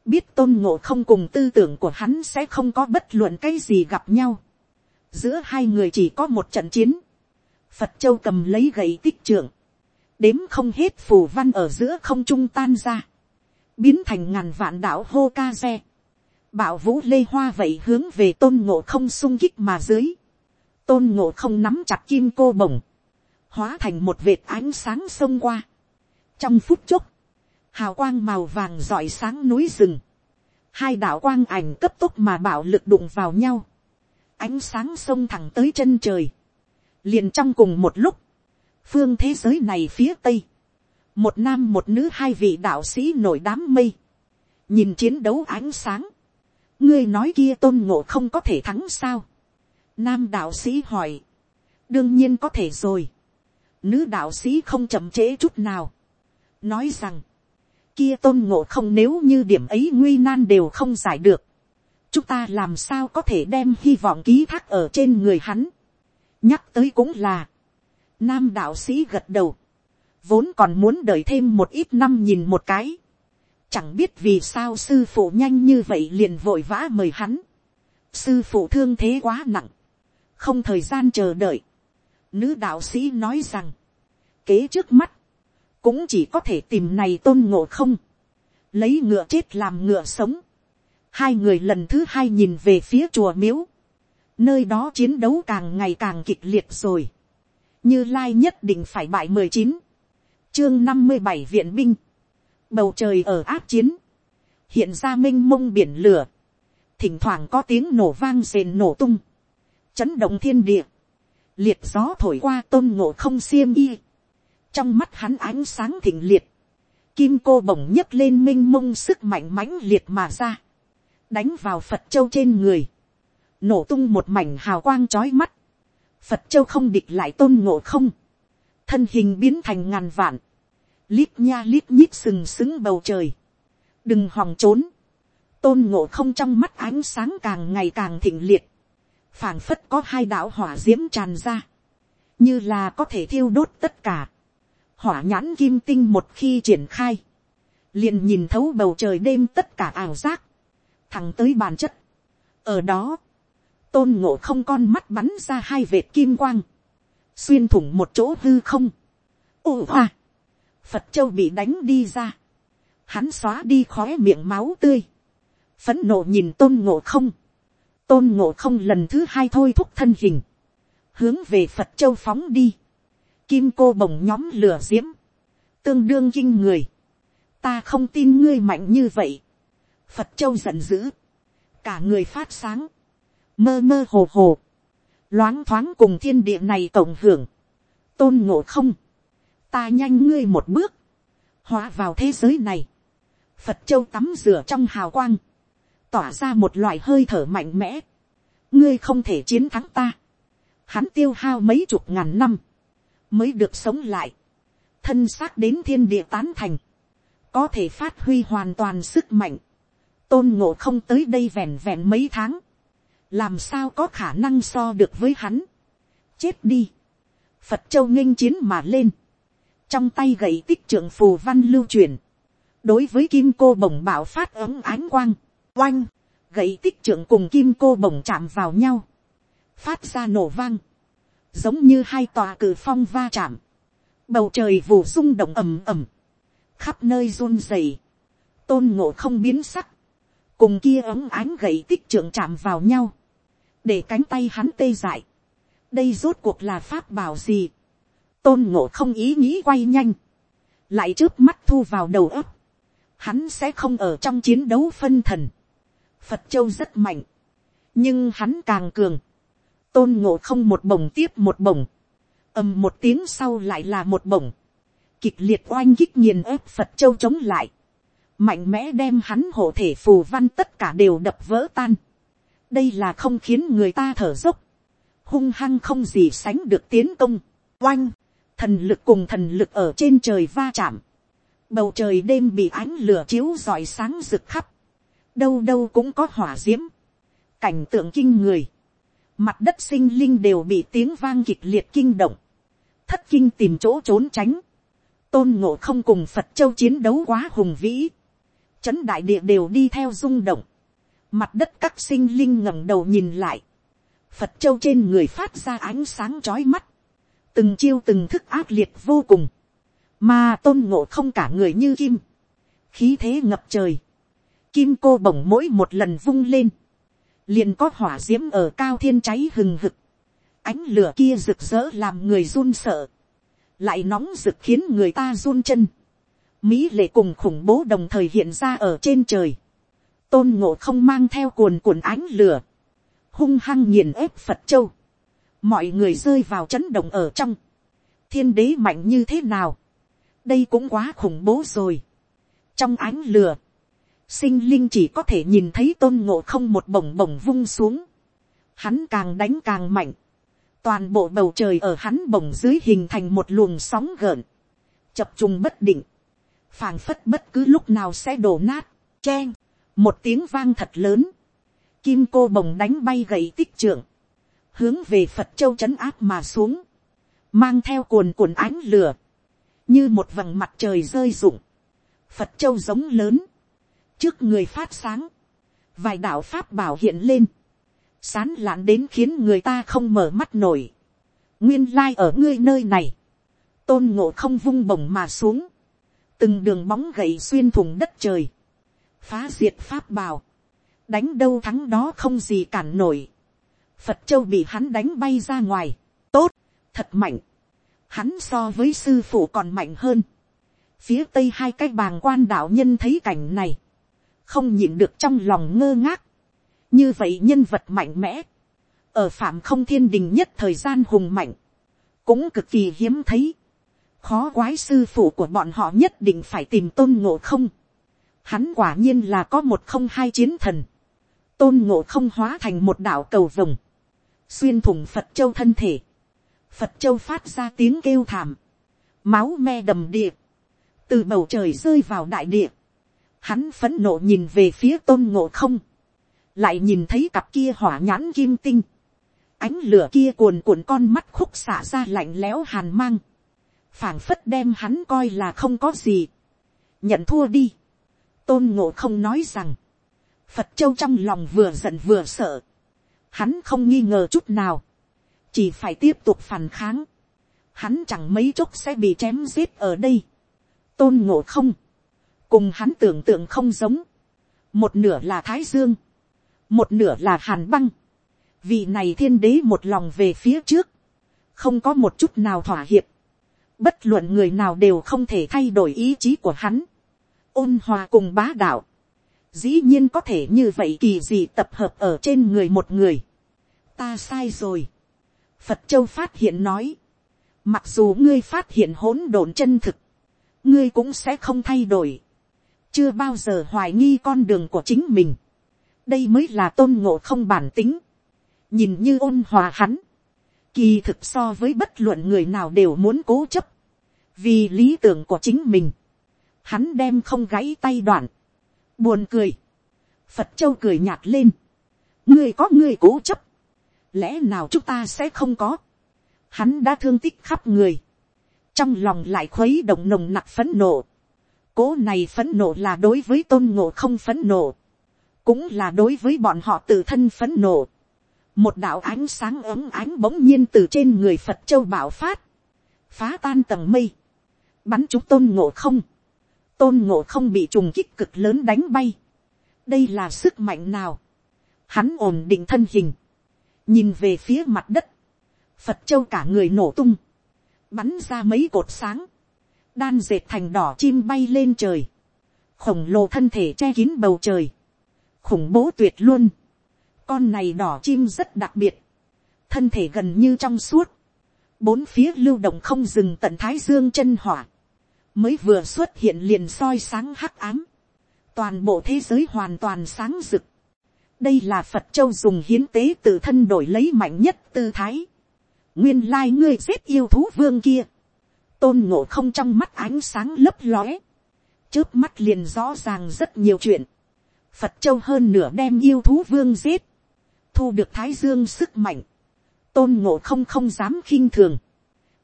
Biết tôn ngộ không cùng tư tưởng của hắn sẽ không có bất luận cái gì gặp nhau. Giữa hai người chỉ có một trận chiến. Phật châu cầm lấy gậy tích trưởng. Đếm không hết phù văn ở giữa không trung tan ra. Biến thành ngàn vạn đảo hô ca xe. Bảo vũ lê hoa vậy hướng về tôn ngộ không sung kích mà dưới. Tôn ngộ không nắm chặt kim cô bổng hóa thành một vệt ánh sáng sông qua. trong phút chốc, hào quang màu vàng rọi sáng núi rừng, hai đạo quang ảnh cấp tốc mà bạo lực đụng vào nhau, ánh sáng sông thẳng tới chân trời, liền trong cùng một lúc, phương thế giới này phía tây, một nam một nữ hai vị đạo sĩ nổi đám mây, nhìn chiến đấu ánh sáng, ngươi nói kia tôn ngộ không có thể thắng sao, nam đạo sĩ hỏi, đương nhiên có thể rồi, Nữ đạo sĩ không chậm trễ chút nào. Nói rằng. Kia tôn ngộ không nếu như điểm ấy nguy nan đều không giải được. Chúng ta làm sao có thể đem hy vọng ký thác ở trên người hắn. Nhắc tới cũng là. Nam đạo sĩ gật đầu. Vốn còn muốn đợi thêm một ít năm nhìn một cái. Chẳng biết vì sao sư phụ nhanh như vậy liền vội vã mời hắn. Sư phụ thương thế quá nặng. Không thời gian chờ đợi nữ đạo sĩ nói rằng, kế trước mắt, cũng chỉ có thể tìm này tôn ngộ không, lấy ngựa chết làm ngựa sống, hai người lần thứ hai nhìn về phía chùa miếu, nơi đó chiến đấu càng ngày càng kịch liệt rồi, như lai nhất định phải bại mười chín, chương năm mươi bảy viện binh, bầu trời ở áp chiến, hiện ra m i n h mông biển lửa, thỉnh thoảng có tiếng nổ vang rền nổ tung, chấn động thiên địa, liệt gió thổi qua tôn ngộ không xiêm y, trong mắt hắn ánh sáng thịnh liệt, kim cô bổng nhấc lên m i n h mông sức mạnh mãnh liệt mà ra, đánh vào phật châu trên người, nổ tung một mảnh hào quang trói mắt, phật châu không địch lại tôn ngộ không, thân hình biến thành ngàn vạn, lít nha lít nhít sừng sững bầu trời, đừng hòng trốn, tôn ngộ không trong mắt ánh sáng càng ngày càng thịnh liệt, phảng phất có hai đạo hỏa d i ễ m tràn ra, như là có thể thiêu đốt tất cả, hỏa nhãn kim tinh một khi triển khai, liền nhìn thấu bầu trời đêm tất cả ảo giác, thẳng tới bàn chất. ở đó, tôn ngộ không con mắt bắn ra hai vệt kim quang, xuyên thủng một chỗ hư không. ô hoa, phật châu bị đánh đi ra, hắn xóa đi khói miệng máu tươi, phấn nộ nhìn tôn ngộ không, tôn ngộ không lần thứ hai thôi thúc thân hình, hướng về phật châu phóng đi, kim cô bồng nhóm lửa diễm, tương đương kinh người, ta không tin ngươi mạnh như vậy, phật châu giận dữ, cả người phát sáng, mơ mơ hồ hồ, loáng thoáng cùng thiên địa này tổng hưởng, tôn ngộ không, ta nhanh ngươi một bước, hóa vào thế giới này, phật châu tắm rửa trong hào quang, tỏa ra một loại hơi thở mạnh mẽ. ngươi không thể chiến thắng ta. hắn tiêu hao mấy chục ngàn năm, mới được sống lại. thân xác đến thiên địa tán thành, có thể phát huy hoàn toàn sức mạnh. tôn ngộ không tới đây vẹn vẹn mấy tháng, làm sao có khả năng so được với hắn. chết đi. phật châu nghênh chiến mà lên, trong tay gậy tích trưởng phù văn lưu truyền, đối với kim cô bồng bảo phát ấm ánh quang, oanh, gậy tích trưởng cùng kim cô bổng chạm vào nhau, phát ra nổ vang, giống như hai tòa cử phong va chạm, bầu trời vụ rung động ầm ầm, khắp nơi run rẩy, tôn ngộ không biến sắc, cùng kia ấm ánh gậy tích trưởng chạm vào nhau, để cánh tay hắn tê dại, đây rốt cuộc là pháp bảo gì, tôn ngộ không ý nghĩ quay nhanh, lại trước mắt thu vào đầu ấp, hắn sẽ không ở trong chiến đấu phân thần, Phật Châu rất mạnh. Nhưng hắn càng cường. Tôn ngộ không một bổng tiếp một bổng. ầm một tiếng sau lại là một bổng. Kịch liệt oanh kích nghiền ớp Phật Châu chống lại. Mạnh mẽ đem hắn hộ thể phù văn tất cả đều đập vỡ tan. Đây là không khiến người ta thở dốc. Hung hăng không gì sánh được tiến công. Oanh. Thần lực cùng thần lực ở trên trời va chạm. Bầu trời đêm bị ánh lửa chiếu rọi sáng rực khắp đâu đâu cũng có hỏa d i ễ m cảnh tượng kinh người, mặt đất sinh linh đều bị tiếng vang kịch liệt kinh động, thất kinh tìm chỗ trốn tránh, tôn ngộ không cùng phật châu chiến đấu quá hùng vĩ, chấn đại địa đều đi theo rung động, mặt đất các sinh linh ngẩng đầu nhìn lại, phật châu trên người phát ra ánh sáng trói mắt, từng chiêu từng thức ác liệt vô cùng, mà tôn ngộ không cả người như kim, khí thế ngập trời, kim cô bổng mỗi một lần vung lên, liền có hỏa d i ễ m ở cao thiên cháy hừng hực, ánh lửa kia rực rỡ làm người run sợ, lại nóng rực khiến người ta run chân, mỹ lệ cùng khủng bố đồng thời hiện ra ở trên trời, tôn ngộ không mang theo cuồn cuộn ánh lửa, hung hăng nghiền ép phật châu, mọi người rơi vào chấn động ở trong, thiên đế mạnh như thế nào, đây cũng quá khủng bố rồi, trong ánh lửa, sinh linh chỉ có thể nhìn thấy tôn ngộ không một bổng bổng vung xuống. Hắn càng đánh càng mạnh. Toàn bộ bầu trời ở hắn bổng dưới hình thành một luồng sóng gợn. Chập trùng bất định. phảng phất bất cứ lúc nào sẽ đổ nát. Chen. Một tiếng vang thật lớn. Kim cô bồng đánh bay gậy tích trưởng. Hướng về Phật châu chấn áp mà xuống. Mang theo cuồn cuộn ánh lửa. Như một vầng mặt trời rơi rụng. Phật châu giống lớn trước người phát sáng, vài đạo pháp bảo hiện lên, sán lạn đến khiến người ta không mở mắt nổi. nguyên lai ở ngươi nơi này, tôn ngộ không vung bổng mà xuống, từng đường bóng gậy xuyên thủng đất trời, phá diệt pháp bào, đánh đâu thắng đó không gì cản nổi, phật châu bị hắn đánh bay ra ngoài, tốt, thật mạnh, hắn so với sư phụ còn mạnh hơn, phía tây hai cái bàng quan đạo nhân thấy cảnh này, không nhịn được trong lòng ngơ ngác, như vậy nhân vật mạnh mẽ, ở phạm không thiên đình nhất thời gian hùng mạnh, cũng cực kỳ hiếm thấy, khó quái sư phụ của bọn họ nhất định phải tìm tôn ngộ không, hắn quả nhiên là có một không hai chiến thần, tôn ngộ không hóa thành một đạo cầu vồng, xuyên thủng phật châu thân thể, phật châu phát ra tiếng kêu thảm, máu me đầm địa, từ bầu trời rơi vào đại địa, hắn phấn nộ nhìn về phía tôn ngộ không, lại nhìn thấy cặp kia hỏa nhãn kim tinh, ánh lửa kia cuồn cuộn con mắt khúc xả ra lạnh lẽo hàn mang, phảng phất đem hắn coi là không có gì, nhận thua đi, tôn ngộ không nói rằng, phật châu trong lòng vừa giận vừa sợ, hắn không nghi ngờ chút nào, chỉ phải tiếp tục phản kháng, hắn chẳng mấy chốc sẽ bị chém giết ở đây, tôn ngộ không, cùng hắn tưởng tượng không giống, một nửa là thái dương, một nửa là hàn băng, vì này thiên đế một lòng về phía trước, không có một chút nào thỏa hiệp, bất luận người nào đều không thể thay đổi ý chí của hắn, ôn hòa cùng bá đạo, dĩ nhiên có thể như vậy kỳ gì tập hợp ở trên người một người, ta sai rồi, phật châu phát hiện nói, mặc dù ngươi phát hiện hỗn độn chân thực, ngươi cũng sẽ không thay đổi, chưa bao giờ hoài nghi con đường của chính mình, đây mới là tôn ngộ không bản tính, nhìn như ôn hòa hắn, kỳ thực so với bất luận người nào đều muốn cố chấp, vì lý tưởng của chính mình, hắn đem không gãy tay đoạn, buồn cười, phật châu cười nhạt lên, ngươi có ngươi cố chấp, lẽ nào chúng ta sẽ không có, hắn đã thương tích khắp người, trong lòng lại khuấy động nồng nặc phấn nộ, cố này phấn nộ là đối với tôn ngộ không phấn nộ, cũng là đối với bọn họ tự thân phấn nộ. một đạo ánh sáng ấm ánh bỗng nhiên từ trên người phật châu bảo phát, phá tan tầng mây, bắn chúng tôn ngộ không, tôn ngộ không bị trùng kích cực lớn đánh bay. đây là sức mạnh nào, hắn ổn định thân hình, nhìn về phía mặt đất, phật châu cả người nổ tung, bắn ra mấy cột sáng, đan dệt thành đỏ chim bay lên trời, khổng lồ thân thể che kín bầu trời, khủng bố tuyệt luôn, con này đỏ chim rất đặc biệt, thân thể gần như trong suốt, bốn phía lưu động không dừng tận thái dương chân hỏa, mới vừa xuất hiện liền soi sáng hắc ám, toàn bộ thế giới hoàn toàn sáng rực, đây là phật châu dùng hiến tế tự thân đổi lấy mạnh nhất tư thái, nguyên lai ngươi giết yêu thú vương kia, tôn ngộ không trong mắt ánh sáng lấp lóe, trước mắt liền rõ ràng rất nhiều chuyện, phật châu hơn nửa đem yêu thú vương giết, thu được thái dương sức mạnh, tôn ngộ không không dám khinh thường,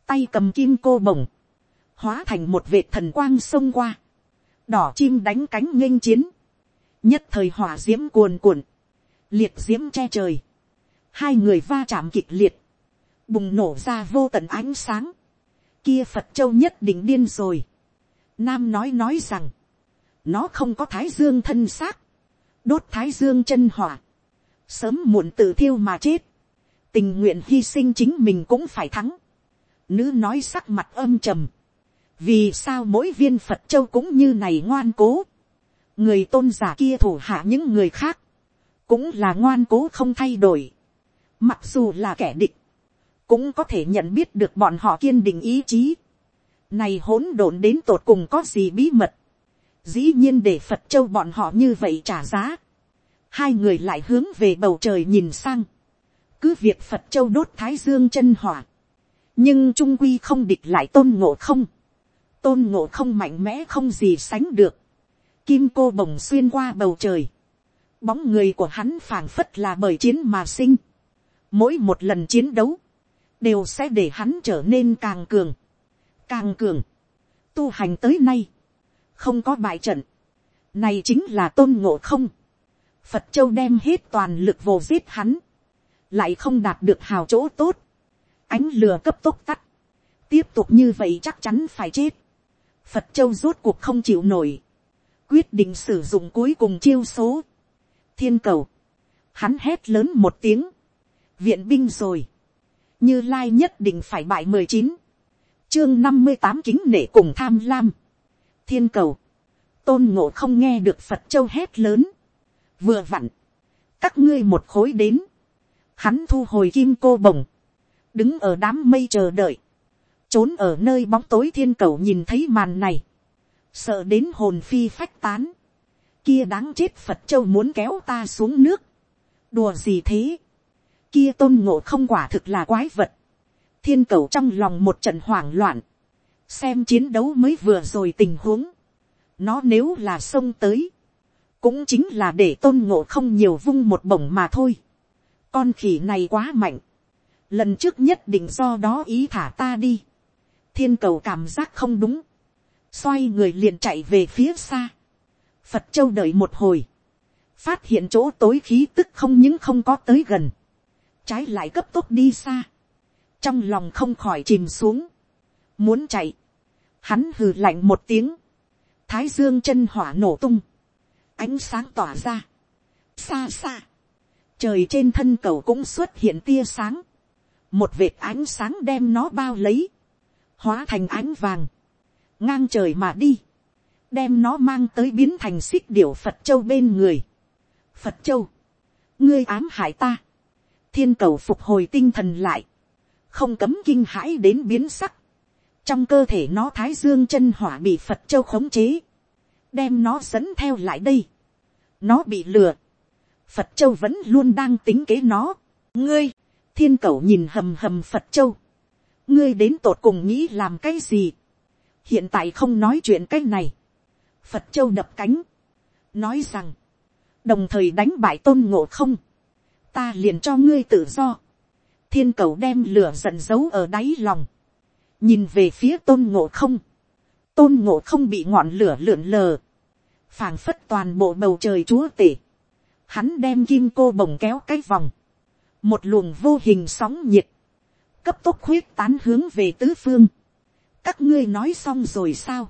tay cầm kim cô bồng, hóa thành một vệt thần quang xông qua, đỏ chim đánh cánh nghênh chiến, nhất thời hỏa d i ễ m cuồn cuộn, liệt d i ễ m che trời, hai người va chạm kịch liệt, bùng nổ ra vô tận ánh sáng, kia phật châu nhất định điên rồi, nam nói nói rằng, nó không có thái dương thân xác, đốt thái dương chân hỏa, sớm muộn tự thiêu mà chết, tình nguyện hy sinh chính mình cũng phải thắng, nữ nói sắc mặt âm trầm, vì sao mỗi viên phật châu cũng như này ngoan cố, người tôn giả kia thủ hạ những người khác, cũng là ngoan cố không thay đổi, mặc dù là kẻ địch, cũng có thể nhận biết được bọn họ kiên định ý chí, này hỗn độn đến tột cùng có gì bí mật, dĩ nhiên để phật châu bọn họ như vậy trả giá, hai người lại hướng về bầu trời nhìn sang, cứ việc phật châu đốt thái dương chân hỏa, nhưng trung quy không địch lại tôn ngộ không, tôn ngộ không mạnh mẽ không gì sánh được. Kim cô bồng xuyên qua bầu trời. Bóng người của hắn phảng phất là bởi chiến mà sinh. Mỗi một lần chiến đấu, đều sẽ để hắn trở nên càng cường. Càng cường. Tu hành tới nay, không có bại trận. Này chính là tôn ngộ không. Phật Châu đem hết toàn lực vô giết hắn. Lại không đạt được hào chỗ tốt. Ánh lửa cấp tốc tắt. Tiếp tục như vậy chắc chắn phải chết phật châu rốt cuộc không chịu nổi, quyết định sử dụng cuối cùng chiêu số, thiên cầu, hắn hét lớn một tiếng, viện binh rồi, như lai nhất định phải bại mười chín, chương năm mươi tám kính nể cùng tham lam, thiên cầu, tôn ngộ không nghe được phật châu hét lớn, vừa vặn, các ngươi một khối đến, hắn thu hồi kim cô bồng, đứng ở đám mây chờ đợi, trốn ở nơi bóng tối thiên cầu nhìn thấy màn này, sợ đến hồn phi phách tán, kia đáng chết phật châu muốn kéo ta xuống nước, đùa gì thế, kia tôn ngộ không quả thực là quái vật, thiên cầu trong lòng một trận hoảng loạn, xem chiến đấu mới vừa rồi tình huống, nó nếu là xông tới, cũng chính là để tôn ngộ không nhiều vung một bổng mà thôi, con khỉ này quá mạnh, lần trước nhất định do đó ý thả ta đi, thiên cầu cảm giác không đúng, xoay người liền chạy về phía xa, phật châu đợi một hồi, phát hiện chỗ tối khí tức không những không có tới gần, trái lại cấp tốc đi xa, trong lòng không khỏi chìm xuống, muốn chạy, hắn hừ lạnh một tiếng, thái dương chân hỏa nổ tung, ánh sáng tỏa ra, xa xa, trời trên thân cầu cũng xuất hiện tia sáng, một vệt ánh sáng đem nó bao lấy, hóa thành ánh vàng, ngang trời mà đi, đem nó mang tới biến thành xích điểu phật châu bên người. phật châu, ngươi ám hại ta, thiên cầu phục hồi tinh thần lại, không cấm kinh hãi đến biến sắc, trong cơ thể nó thái dương chân hỏa bị phật châu khống chế, đem nó dẫn theo lại đây, nó bị lừa, phật châu vẫn luôn đang tính kế nó, ngươi, thiên cầu nhìn hầm hầm phật châu, ngươi đến tột cùng nghĩ làm cái gì, hiện tại không nói chuyện cái này, phật châu đập cánh, nói rằng, đồng thời đánh bại tôn ngộ không, ta liền cho ngươi tự do, thiên cầu đem lửa giận giấu ở đáy lòng, nhìn về phía tôn ngộ không, tôn ngộ không bị ngọn lửa lượn lờ, phảng phất toàn bộ bầu trời chúa tể, hắn đem kim cô bồng kéo cái vòng, một luồng vô hình sóng nhiệt, cấp tốc khuyết tán hướng về tứ phương, các ngươi nói xong rồi sao,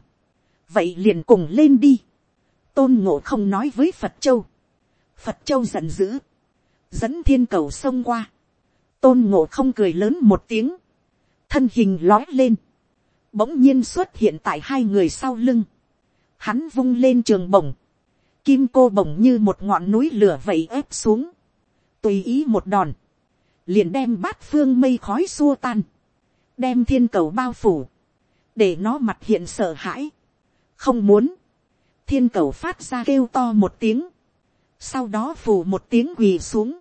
vậy liền cùng lên đi, tôn ngộ không nói với phật châu, phật châu giận dữ, dẫn thiên cầu xông qua, tôn ngộ không cười lớn một tiếng, thân hình lói lên, bỗng nhiên xuất hiện tại hai người sau lưng, hắn vung lên trường bổng, kim cô bổng như một ngọn núi lửa vậy ép xuống, tùy ý một đòn, liền đem bát phương mây khói xua tan, đem thiên cầu bao phủ, để nó mặt hiện sợ hãi, không muốn, thiên cầu phát ra kêu to một tiếng, sau đó phủ một tiếng quỳ xuống,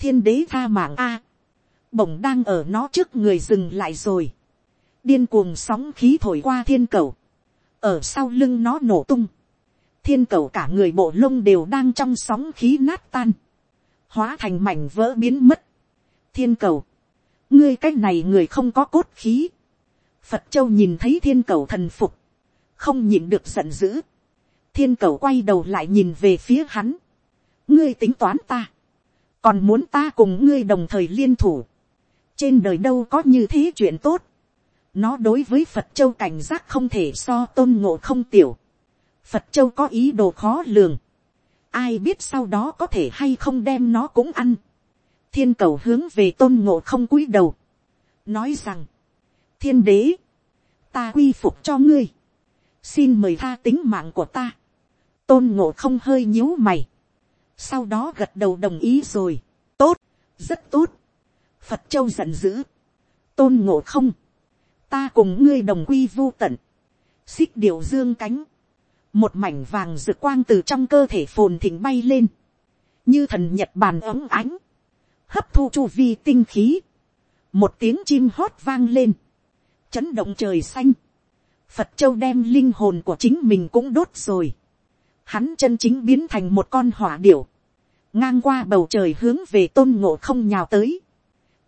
thiên đế tha mạng a, bổng đang ở nó trước người dừng lại rồi, điên cuồng sóng khí thổi qua thiên cầu, ở sau lưng nó nổ tung, thiên cầu cả người bộ lông đều đang trong sóng khí nát tan, hóa thành mảnh vỡ biến mất, thiên cầu, ngươi cách này người không có cốt khí, phật châu nhìn thấy thiên cầu thần phục, không nhìn được giận dữ, thiên cầu quay đầu lại nhìn về phía hắn, ngươi tính toán ta, còn muốn ta cùng ngươi đồng thời liên thủ, trên đời đâu có như thế chuyện tốt, nó đối với phật châu cảnh giác không thể so tôn ngộ không tiểu, phật châu có ý đồ khó lường, ai biết sau đó có thể hay không đem nó cũng ăn, thiên cầu hướng về tôn ngộ không cúi đầu, nói rằng, thiên đế, ta quy phục cho ngươi, xin mời tha tính mạng của ta, tôn ngộ không hơi nhíu mày, sau đó gật đầu đồng ý rồi, tốt, rất tốt, phật châu giận dữ, tôn ngộ không, ta cùng ngươi đồng quy vô tận, xích điệu dương cánh, một mảnh vàng rực quang từ trong cơ thể phồn thịnh bay lên, như thần nhật bàn ấm ánh, hấp thu chu vi tinh khí, một tiếng chim hót vang lên, chấn động trời xanh, phật châu đem linh hồn của chính mình cũng đốt rồi, hắn chân chính biến thành một con hỏa điểu, ngang qua bầu trời hướng về tôn ngộ không nhào tới,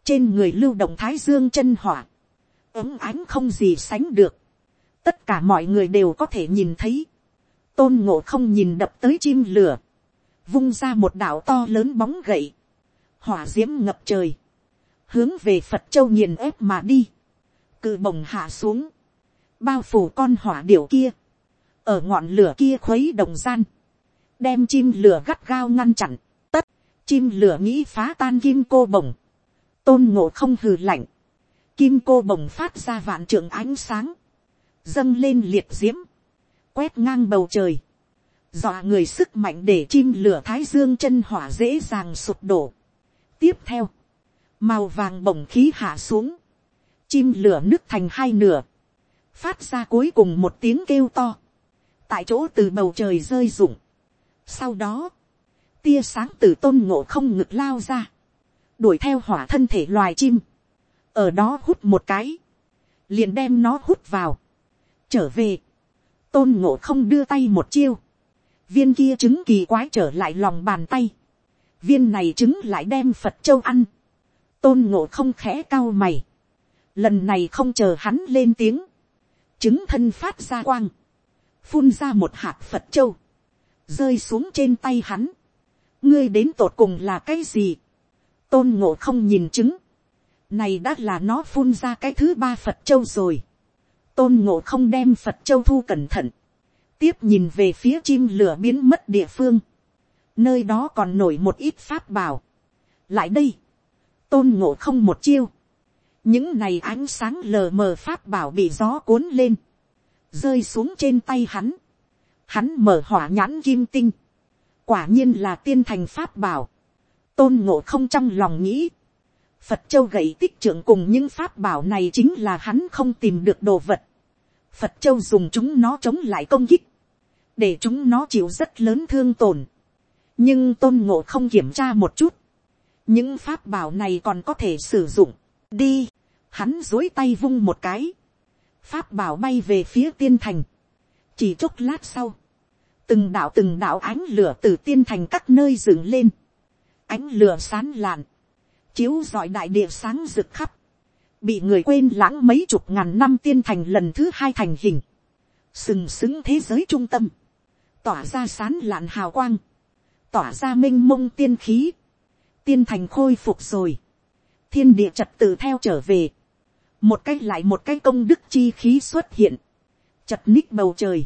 trên người lưu động thái dương chân hỏa, ấm ánh không gì sánh được, tất cả mọi người đều có thể nhìn thấy, tôn ngộ không nhìn đập tới chim lửa, vung ra một đảo to lớn bóng gậy, hỏa d i ễ m ngập trời, hướng về phật châu nghiền ép mà đi, cự bồng hạ xuống, bao phủ con hỏa điểu kia, ở ngọn lửa kia khuấy đồng gian, đem chim lửa gắt gao ngăn chặn, chim lửa nghĩ phá tan kim cô bồng, tôn ngộ không hừ lạnh, kim cô bồng phát ra vạn trượng ánh sáng, dâng lên liệt diễm, quét ngang bầu trời, dọa người sức mạnh để chim lửa thái dương chân hỏa dễ dàng sụp đổ. tiếp theo, màu vàng bổng khí hạ xuống, chim lửa nứt thành hai nửa, phát ra cuối cùng một tiếng kêu to, tại chỗ từ bầu trời rơi rụng. sau đó, tia sáng từ tôn ngộ không ngực lao ra, đuổi theo hỏa thân thể loài chim, ở đó hút một cái, liền đem nó hút vào, trở về, tôn ngộ không đưa tay một chiêu, viên kia trứng kỳ quái trở lại lòng bàn tay, viên này trứng lại đem phật châu ăn, tôn ngộ không khẽ cao mày, lần này không chờ hắn lên tiếng, trứng thân phát ra quang, phun ra một hạt phật châu, rơi xuống trên tay hắn, ngươi đến tột cùng là cái gì, tôn ngộ không nhìn chứng, này đã là nó phun ra cái thứ ba phật châu rồi, tôn ngộ không đem phật châu thu cẩn thận, tiếp nhìn về phía chim lửa biến mất địa phương, nơi đó còn nổi một ít pháp bảo. lại đây, tôn ngộ không một chiêu, những này ánh sáng lờ mờ pháp bảo bị gió cuốn lên, rơi xuống trên tay hắn, hắn mở hỏa nhãn kim tinh, quả nhiên là tiên thành pháp bảo, tôn ngộ không trong lòng nghĩ, phật châu gậy tích trưởng cùng những pháp bảo này chính là hắn không tìm được đồ vật, phật châu dùng chúng nó chống lại công kích, để chúng nó chịu rất lớn thương tổn. nhưng tôn ngộ không kiểm tra một chút, những pháp bảo này còn có thể sử dụng, đi, hắn dối tay vung một cái, pháp bảo bay về phía tiên thành, chỉ chốc lát sau, từng đạo từng đạo ánh lửa từ tiên thành các nơi dựng lên, ánh lửa sán lạn, chiếu dọi đại địa sáng rực khắp, bị người quên lãng mấy chục ngàn năm tiên thành lần thứ hai thành hình, sừng sững thế giới trung tâm, tỏa ra sán lạn hào quang, tỏa ra m i n h mông tiên khí, tiên thành khôi phục rồi, thiên địa trật tự theo trở về, một cái lại một cái công đức chi khí xuất hiện, chật ních bầu trời,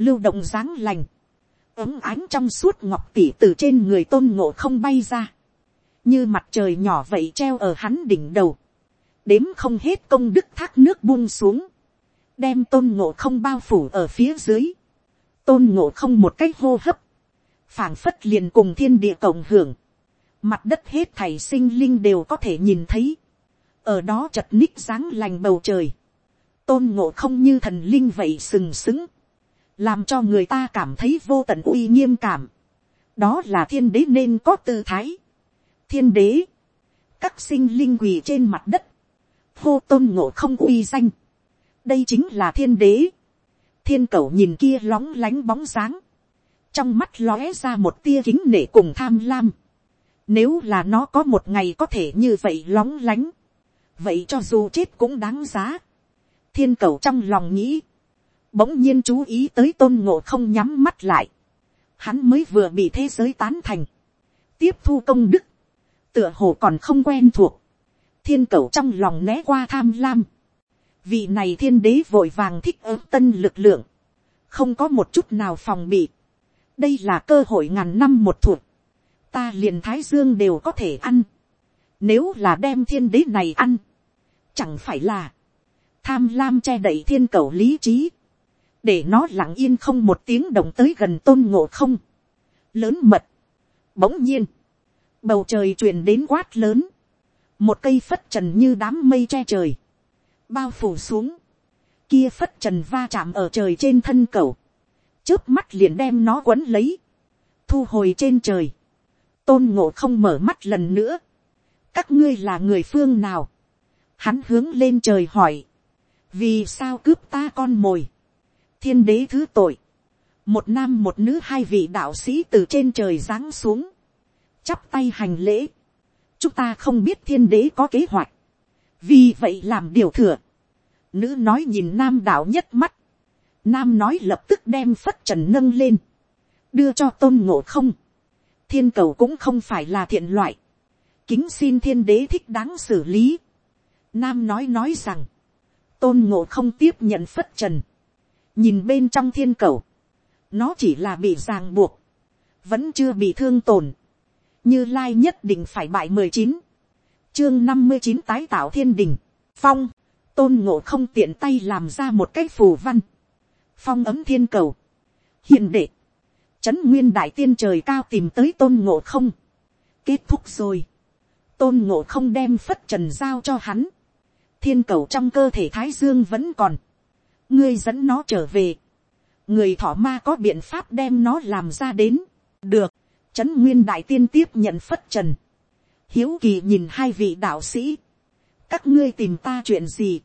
lưu động dáng lành, ấm ánh trong suốt ngọc tỷ từ trên người tôn ngộ không bay ra, như mặt trời nhỏ vậy treo ở hắn đỉnh đầu, đếm không hết công đức thác nước buông xuống, đem tôn ngộ không bao phủ ở phía dưới, tôn ngộ không một cách hô hấp, phảng phất liền cùng thiên địa cộng hưởng, mặt đất hết thảy sinh linh đều có thể nhìn thấy, ở đó chật ních dáng lành bầu trời, tôn ngộ không như thần linh vậy sừng sững, làm cho người ta cảm thấy vô tận uy nghiêm cảm, đó là thiên đế nên có tư thái, thiên đế, các sinh linh quỳ trên mặt đất, hô tôn ngộ không uy danh, đây chính là thiên đế, thiên cầu nhìn kia lóng lánh bóng dáng, trong mắt lóe ra một tia kính nể cùng tham lam. Nếu là nó có một ngày có thể như vậy lóng lánh, vậy cho dù chết cũng đáng giá. thiên cầu trong lòng nghĩ, bỗng nhiên chú ý tới tôn ngộ không nhắm mắt lại. Hắn mới vừa bị thế giới tán thành, tiếp thu công đức, tựa hồ còn không quen thuộc. thiên cầu trong lòng né qua tham lam vị này thiên đế vội vàng thích ứng tân lực lượng, không có một chút nào phòng bị. đây là cơ hội ngàn năm một thuộc, ta liền thái dương đều có thể ăn. nếu là đem thiên đế này ăn, chẳng phải là tham lam che đậy thiên cầu lý trí, để nó lặng yên không một tiếng động tới gần tôn ngộ không, lớn mật. Bỗng nhiên, bầu trời truyền đến quát lớn, một cây phất trần như đám mây che trời, bao phủ xuống, kia phất trần va chạm ở trời trên thân cầu, trước mắt liền đem nó quấn lấy, thu hồi trên trời, tôn ngộ không mở mắt lần nữa, các ngươi là người phương nào, hắn hướng lên trời hỏi, vì sao cướp ta con mồi, thiên đế thứ tội, một nam một nữ hai vị đạo sĩ từ trên trời giáng xuống, chắp tay hành lễ, chúng ta không biết thiên đế có kế hoạch, vì vậy làm điều thừa, nữ nói nhìn nam đạo nhất mắt, nam nói lập tức đem phất trần nâng lên, đưa cho tôn ngộ không, thiên cầu cũng không phải là thiện loại, kính xin thiên đế thích đáng xử lý, nam nói nói rằng, tôn ngộ không tiếp nhận phất trần, nhìn bên trong thiên cầu, nó chỉ là bị ràng buộc, vẫn chưa bị thương tổn, như lai nhất định phải bại mười chín, chương năm mươi chín tái tạo thiên đình, phong, tôn ngộ không tiện tay làm ra một cái phù văn, phong ấm thiên cầu, hiện đệ, trấn nguyên đại tiên trời cao tìm tới tôn ngộ không, kết thúc rồi, tôn ngộ không đem phất trần giao cho hắn, thiên cầu trong cơ thể thái dương vẫn còn, ngươi dẫn nó trở về, người thỏ ma có biện pháp đem nó làm ra đến, được, trấn nguyên đại tiên tiếp nhận phất trần, hiếu kỳ nhìn hai vị đạo sĩ, các ngươi tìm ta chuyện gì,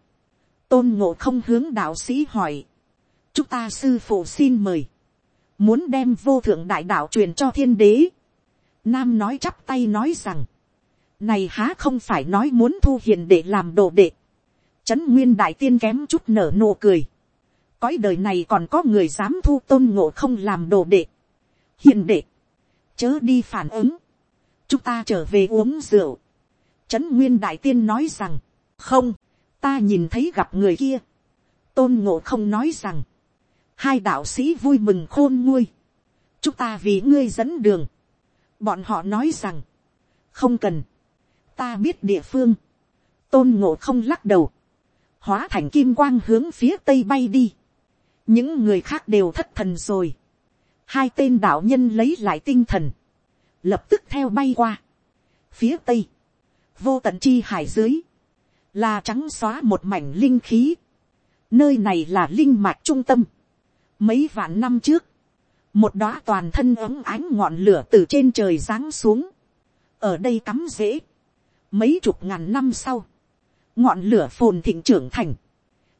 tôn ngộ không hướng đạo sĩ hỏi, chúng ta sư phụ xin mời, muốn đem vô thượng đại đạo truyền cho thiên đế, nam nói chắp tay nói rằng, này há không phải nói muốn thu hiền để làm đồ đệ, trấn nguyên đại tiên kém chút nở nụ cười, cõi đời này còn có người dám thu tôn ngộ không làm đồ đệ, hiền đệ, chớ đi phản ứng, chúng ta trở về uống rượu, trấn nguyên đại tiên nói rằng, không, ta nhìn thấy gặp người kia, tôn ngộ không nói rằng, hai đạo sĩ vui mừng khôn nguôi, chúng ta vì ngươi dẫn đường, bọn họ nói rằng, không cần, ta biết địa phương, tôn ngộ không lắc đầu, hóa thành kim quang hướng phía tây bay đi, những người khác đều thất thần rồi, hai tên đạo nhân lấy lại tinh thần, lập tức theo bay qua, phía tây, vô tận chi hải dưới, là trắng xóa một mảnh linh khí, nơi này là linh mạch trung tâm, mấy vạn năm trước, một đóa toàn thân ấm ánh ngọn lửa từ trên trời giáng xuống, ở đây cắm rễ, mấy chục ngàn năm sau, ngọn lửa phồn thịnh trưởng thành,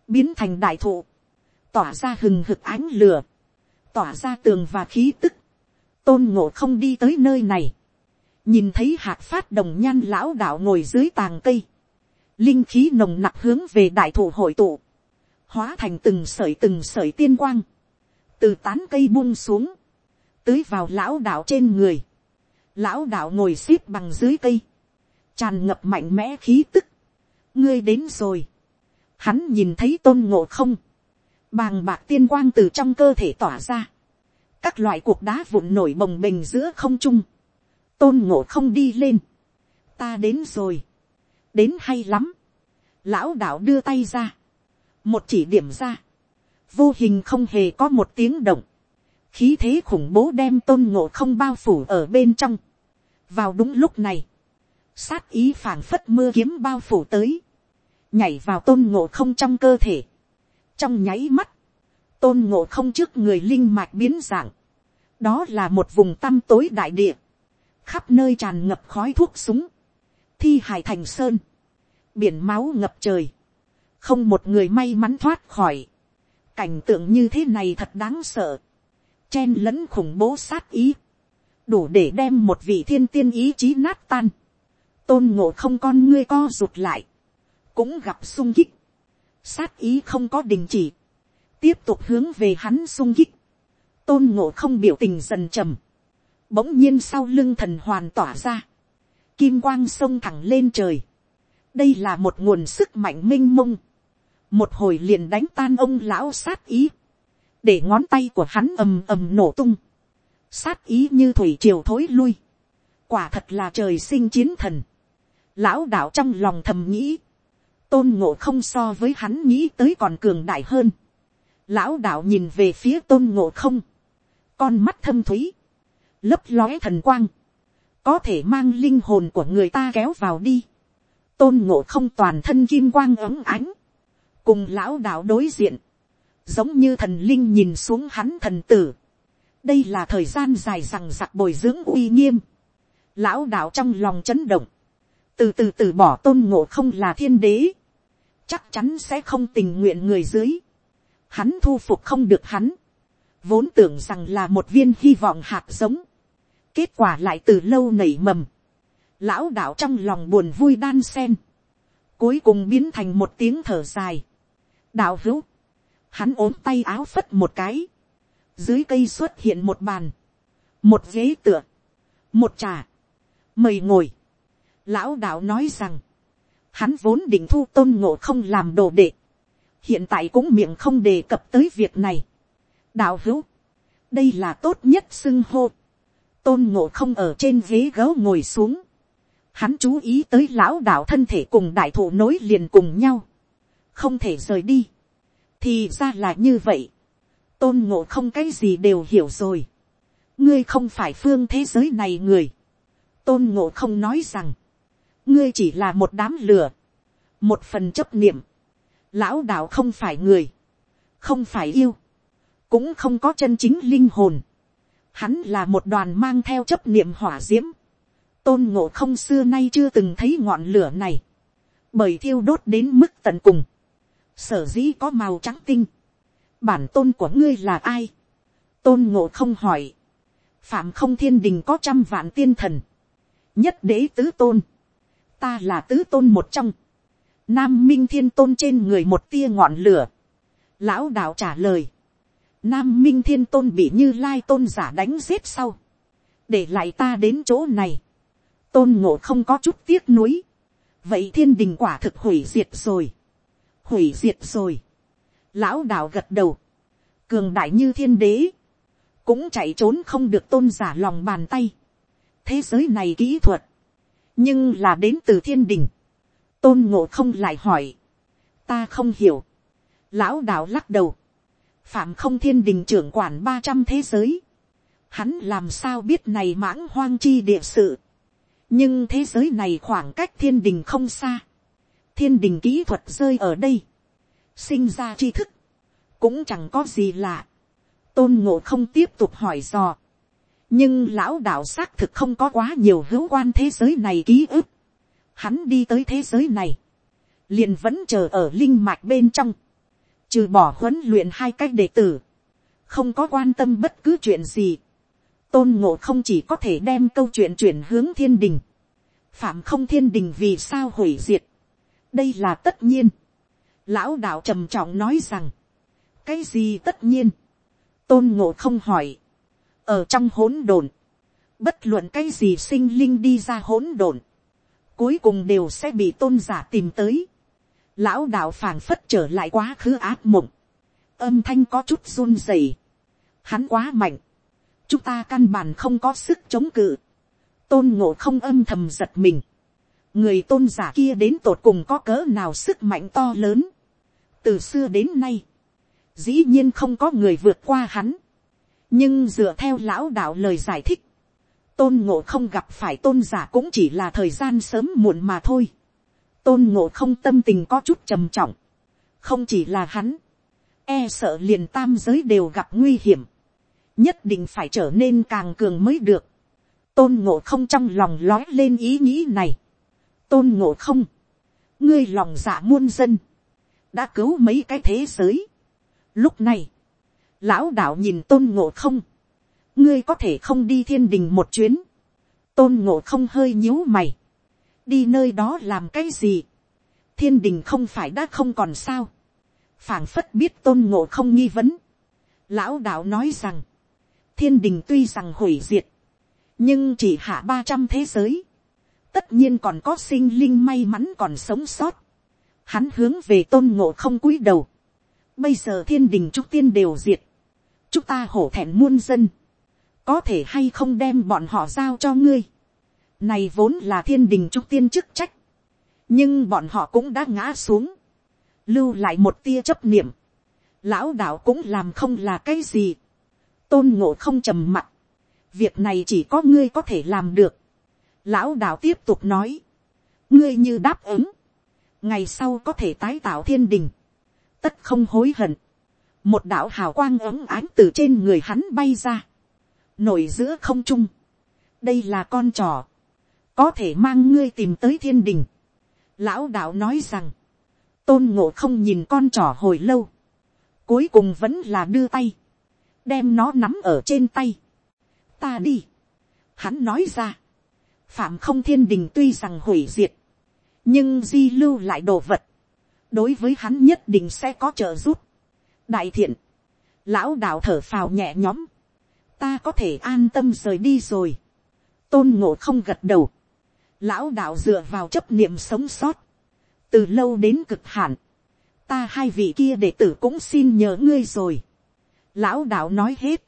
biến thành đại thụ, tỏa ra hừng hực ánh lửa, tỏa ra tường và khí tức, tôn ngộ không đi tới nơi này, nhìn thấy hạt phát đồng nhan lão đạo ngồi dưới tàng cây, linh khí nồng nặc hướng về đại thụ hội tụ, hóa thành từng sởi từng sởi tiên quang, từ tán cây buông xuống, tưới vào lão đạo trên người, lão đạo ngồi x ế p bằng dưới cây, tràn ngập mạnh mẽ khí tức, ngươi đến rồi, hắn nhìn thấy tôn ngộ không, bàng bạc tiên quang từ trong cơ thể tỏa ra, các loại cuộc đá vụn nổi bồng bềnh giữa không trung, tôn ngộ không đi lên, ta đến rồi, đến hay lắm, lão đạo đưa tay ra, một chỉ điểm ra, vô hình không hề có một tiếng động, khí thế khủng bố đem tôn ngộ không bao phủ ở bên trong. vào đúng lúc này, sát ý phảng phất mưa kiếm bao phủ tới, nhảy vào tôn ngộ không trong cơ thể, trong nháy mắt, tôn ngộ không trước người linh mạch biến dạng, đó là một vùng tăm tối đại địa, khắp nơi tràn ngập khói thuốc súng, thi hải thành sơn, biển máu ngập trời, không một người may mắn thoát khỏi, cảnh tượng như thế này thật đáng sợ, chen lẫn khủng bố sát ý, đủ để đem một vị thiên tiên ý chí nát tan, tôn ngộ không con ngươi co rụt lại, cũng gặp sung kích, sát ý không có đình chỉ, tiếp tục hướng về hắn sung kích, tôn ngộ không biểu tình dần trầm, bỗng nhiên sau lưng thần hoàn tỏa ra, kim quang sông thẳng lên trời, đây là một nguồn sức mạnh m i n h mông, một hồi liền đánh tan ông lão sát ý, để ngón tay của hắn ầm ầm nổ tung, sát ý như thủy triều thối lui, quả thật là trời sinh chiến thần, lão đạo trong lòng thầm nghĩ, tôn ngộ không so với hắn nghĩ tới còn cường đại hơn, lão đạo nhìn về phía tôn ngộ không, con mắt thâm thúy, lấp lóe thần quang, có thể mang linh hồn của người ta kéo vào đi. Tôn ngộ không toàn thân kim quang ấm ánh, cùng lão đạo đối diện, giống như thần linh nhìn xuống hắn thần tử. đây là thời gian dài rằng giặc bồi dưỡng uy nghiêm, lão đạo trong lòng chấn động, từ từ từ bỏ tôn ngộ không là thiên đế, chắc chắn sẽ không tình nguyện người dưới, hắn thu phục không được hắn, vốn tưởng rằng là một viên hy vọng hạt giống, kết quả lại từ lâu nảy mầm, lão đạo trong lòng buồn vui đan sen, cuối cùng biến thành một tiếng thở dài. đạo hữu, hắn ốm tay áo phất một cái, dưới cây xuất hiện một bàn, một ghế tựa, một trà, mời ngồi lão đạo nói rằng, hắn vốn định thu tôn ngộ không làm đồ đệ, hiện tại cũng miệng không đề cập tới việc này. đạo hữu, đây là tốt nhất xưng hô. tôn ngộ không ở trên ghế gấu ngồi xuống. hắn chú ý tới lão đạo thân thể cùng đại thụ nối liền cùng nhau. không thể rời đi. thì ra là như vậy. tôn ngộ không cái gì đều hiểu rồi. ngươi không phải phương thế giới này người. tôn ngộ không nói rằng, ngươi chỉ là một đám lửa, một phần chấp niệm, lão đạo không phải người, không phải yêu, cũng không có chân chính linh hồn, hắn là một đoàn mang theo chấp niệm hỏa d i ễ m tôn ngộ không xưa nay chưa từng thấy ngọn lửa này, bởi thiêu đốt đến mức tận cùng, sở dĩ có màu trắng tinh, bản tôn của ngươi là ai, tôn ngộ không hỏi, phạm không thiên đình có trăm vạn tiên thần, nhất đế tứ tôn, ta là tứ tôn một trong, Nam Minh Thiên Tôn trên người một tia ngọn lửa. Lão đạo trả lời. Nam Minh Thiên Tôn bị như Lai Tôn giả đánh giết sau. Để lại ta đến chỗ này. Tôn ngộ không có chút tiếc nuối. Vậy thiên đình quả thực hủy diệt rồi. Hủy diệt rồi. Lão đạo gật đầu. Cường đại như thiên đế. Cũng chạy trốn không được tôn giả lòng bàn tay. Thế giới này kỹ thuật. Nhưng là đến từ thiên đình. Tôn ngộ không lại hỏi, ta không hiểu, lão đạo lắc đầu, phạm không thiên đình trưởng quản ba trăm thế giới, hắn làm sao biết này mãng hoang chi địa sự, nhưng thế giới này khoảng cách thiên đình không xa, thiên đình kỹ thuật rơi ở đây, sinh ra tri thức, cũng chẳng có gì lạ, tôn ngộ không tiếp tục hỏi dò, nhưng lão đạo xác thực không có quá nhiều hữu quan thế giới này ký ức, hắn đi tới thế giới này, liền vẫn chờ ở linh mạch bên trong, trừ bỏ huấn luyện hai cách đệ tử, không có quan tâm bất cứ chuyện gì, tôn ngộ không chỉ có thể đem câu chuyện chuyển hướng thiên đình, phạm không thiên đình vì sao hủy diệt, đây là tất nhiên, lão đạo trầm trọng nói rằng, cái gì tất nhiên, tôn ngộ không hỏi, ở trong hỗn độn, bất luận cái gì sinh linh đi ra hỗn độn, cuối cùng đều sẽ bị tôn giả tìm tới. Lão đạo phảng phất trở lại quá khứ ác mộng, âm thanh có chút run rẩy. Hắn quá mạnh, chúng ta căn bản không có sức chống cự. Tôn ngộ không âm thầm giật mình. Người tôn giả kia đến tột cùng có cỡ nào sức mạnh to lớn. Từ xưa đến nay, dĩ nhiên không có người vượt qua hắn. Nhưng dựa theo lão đạo lời giải thích, tôn ngộ không gặp phải tôn giả cũng chỉ là thời gian sớm muộn mà thôi. tôn ngộ không tâm tình có chút trầm trọng. không chỉ là hắn, e sợ liền tam giới đều gặp nguy hiểm. nhất định phải trở nên càng cường mới được. tôn ngộ không trong lòng lói lên ý nghĩ này. tôn ngộ không, ngươi lòng dạ muôn dân, đã cứu mấy cái thế giới. lúc này, lão đạo nhìn tôn ngộ không, ngươi có thể không đi thiên đình một chuyến, tôn ngộ không hơi nhíu mày, đi nơi đó làm cái gì, thiên đình không phải đã không còn sao, phảng phất biết tôn ngộ không nghi vấn, lão đạo nói rằng, thiên đình tuy rằng hủy diệt, nhưng chỉ hạ ba trăm thế giới, tất nhiên còn có sinh linh may mắn còn sống sót, hắn hướng về tôn ngộ không cúi đầu, bây giờ thiên đình trúc tiên đều diệt, chúng ta hổ thẹn muôn dân, có thể hay không đem bọn họ giao cho ngươi. Này vốn là thiên đình trung tiên chức trách. Nhưng bọn họ cũng đã ngã xuống. Lưu lại một tia chấp niệm. Lão đạo cũng làm không là cái gì. Tôn ngộ không trầm mặt. Việc này chỉ có ngươi có thể làm được. Lão đạo tiếp tục nói. Ngươi như đáp ứng. Ngày sau có thể tái tạo thiên đình. Tất không hối hận. Một đạo hào quang ấm ánh từ trên người hắn bay ra. Nổi giữa không trung, đây là con trò, có thể mang ngươi tìm tới thiên đình. Lão đạo nói rằng, tôn ngộ không nhìn con trò hồi lâu, cuối cùng vẫn là đưa tay, đem nó nắm ở trên tay. ta đi, hắn nói ra, phạm không thiên đình tuy rằng hủy diệt, nhưng di lưu lại đồ vật, đối với hắn nhất định sẽ có trợ giúp đại thiện, lão đạo thở phào nhẹ nhõm, ta có thể an tâm rời đi rồi. tôn ngộ không gật đầu. lão đạo dựa vào chấp niệm sống sót. từ lâu đến cực hạn. ta hai vị kia đệ tử cũng xin nhớ ngươi rồi. lão đạo nói hết,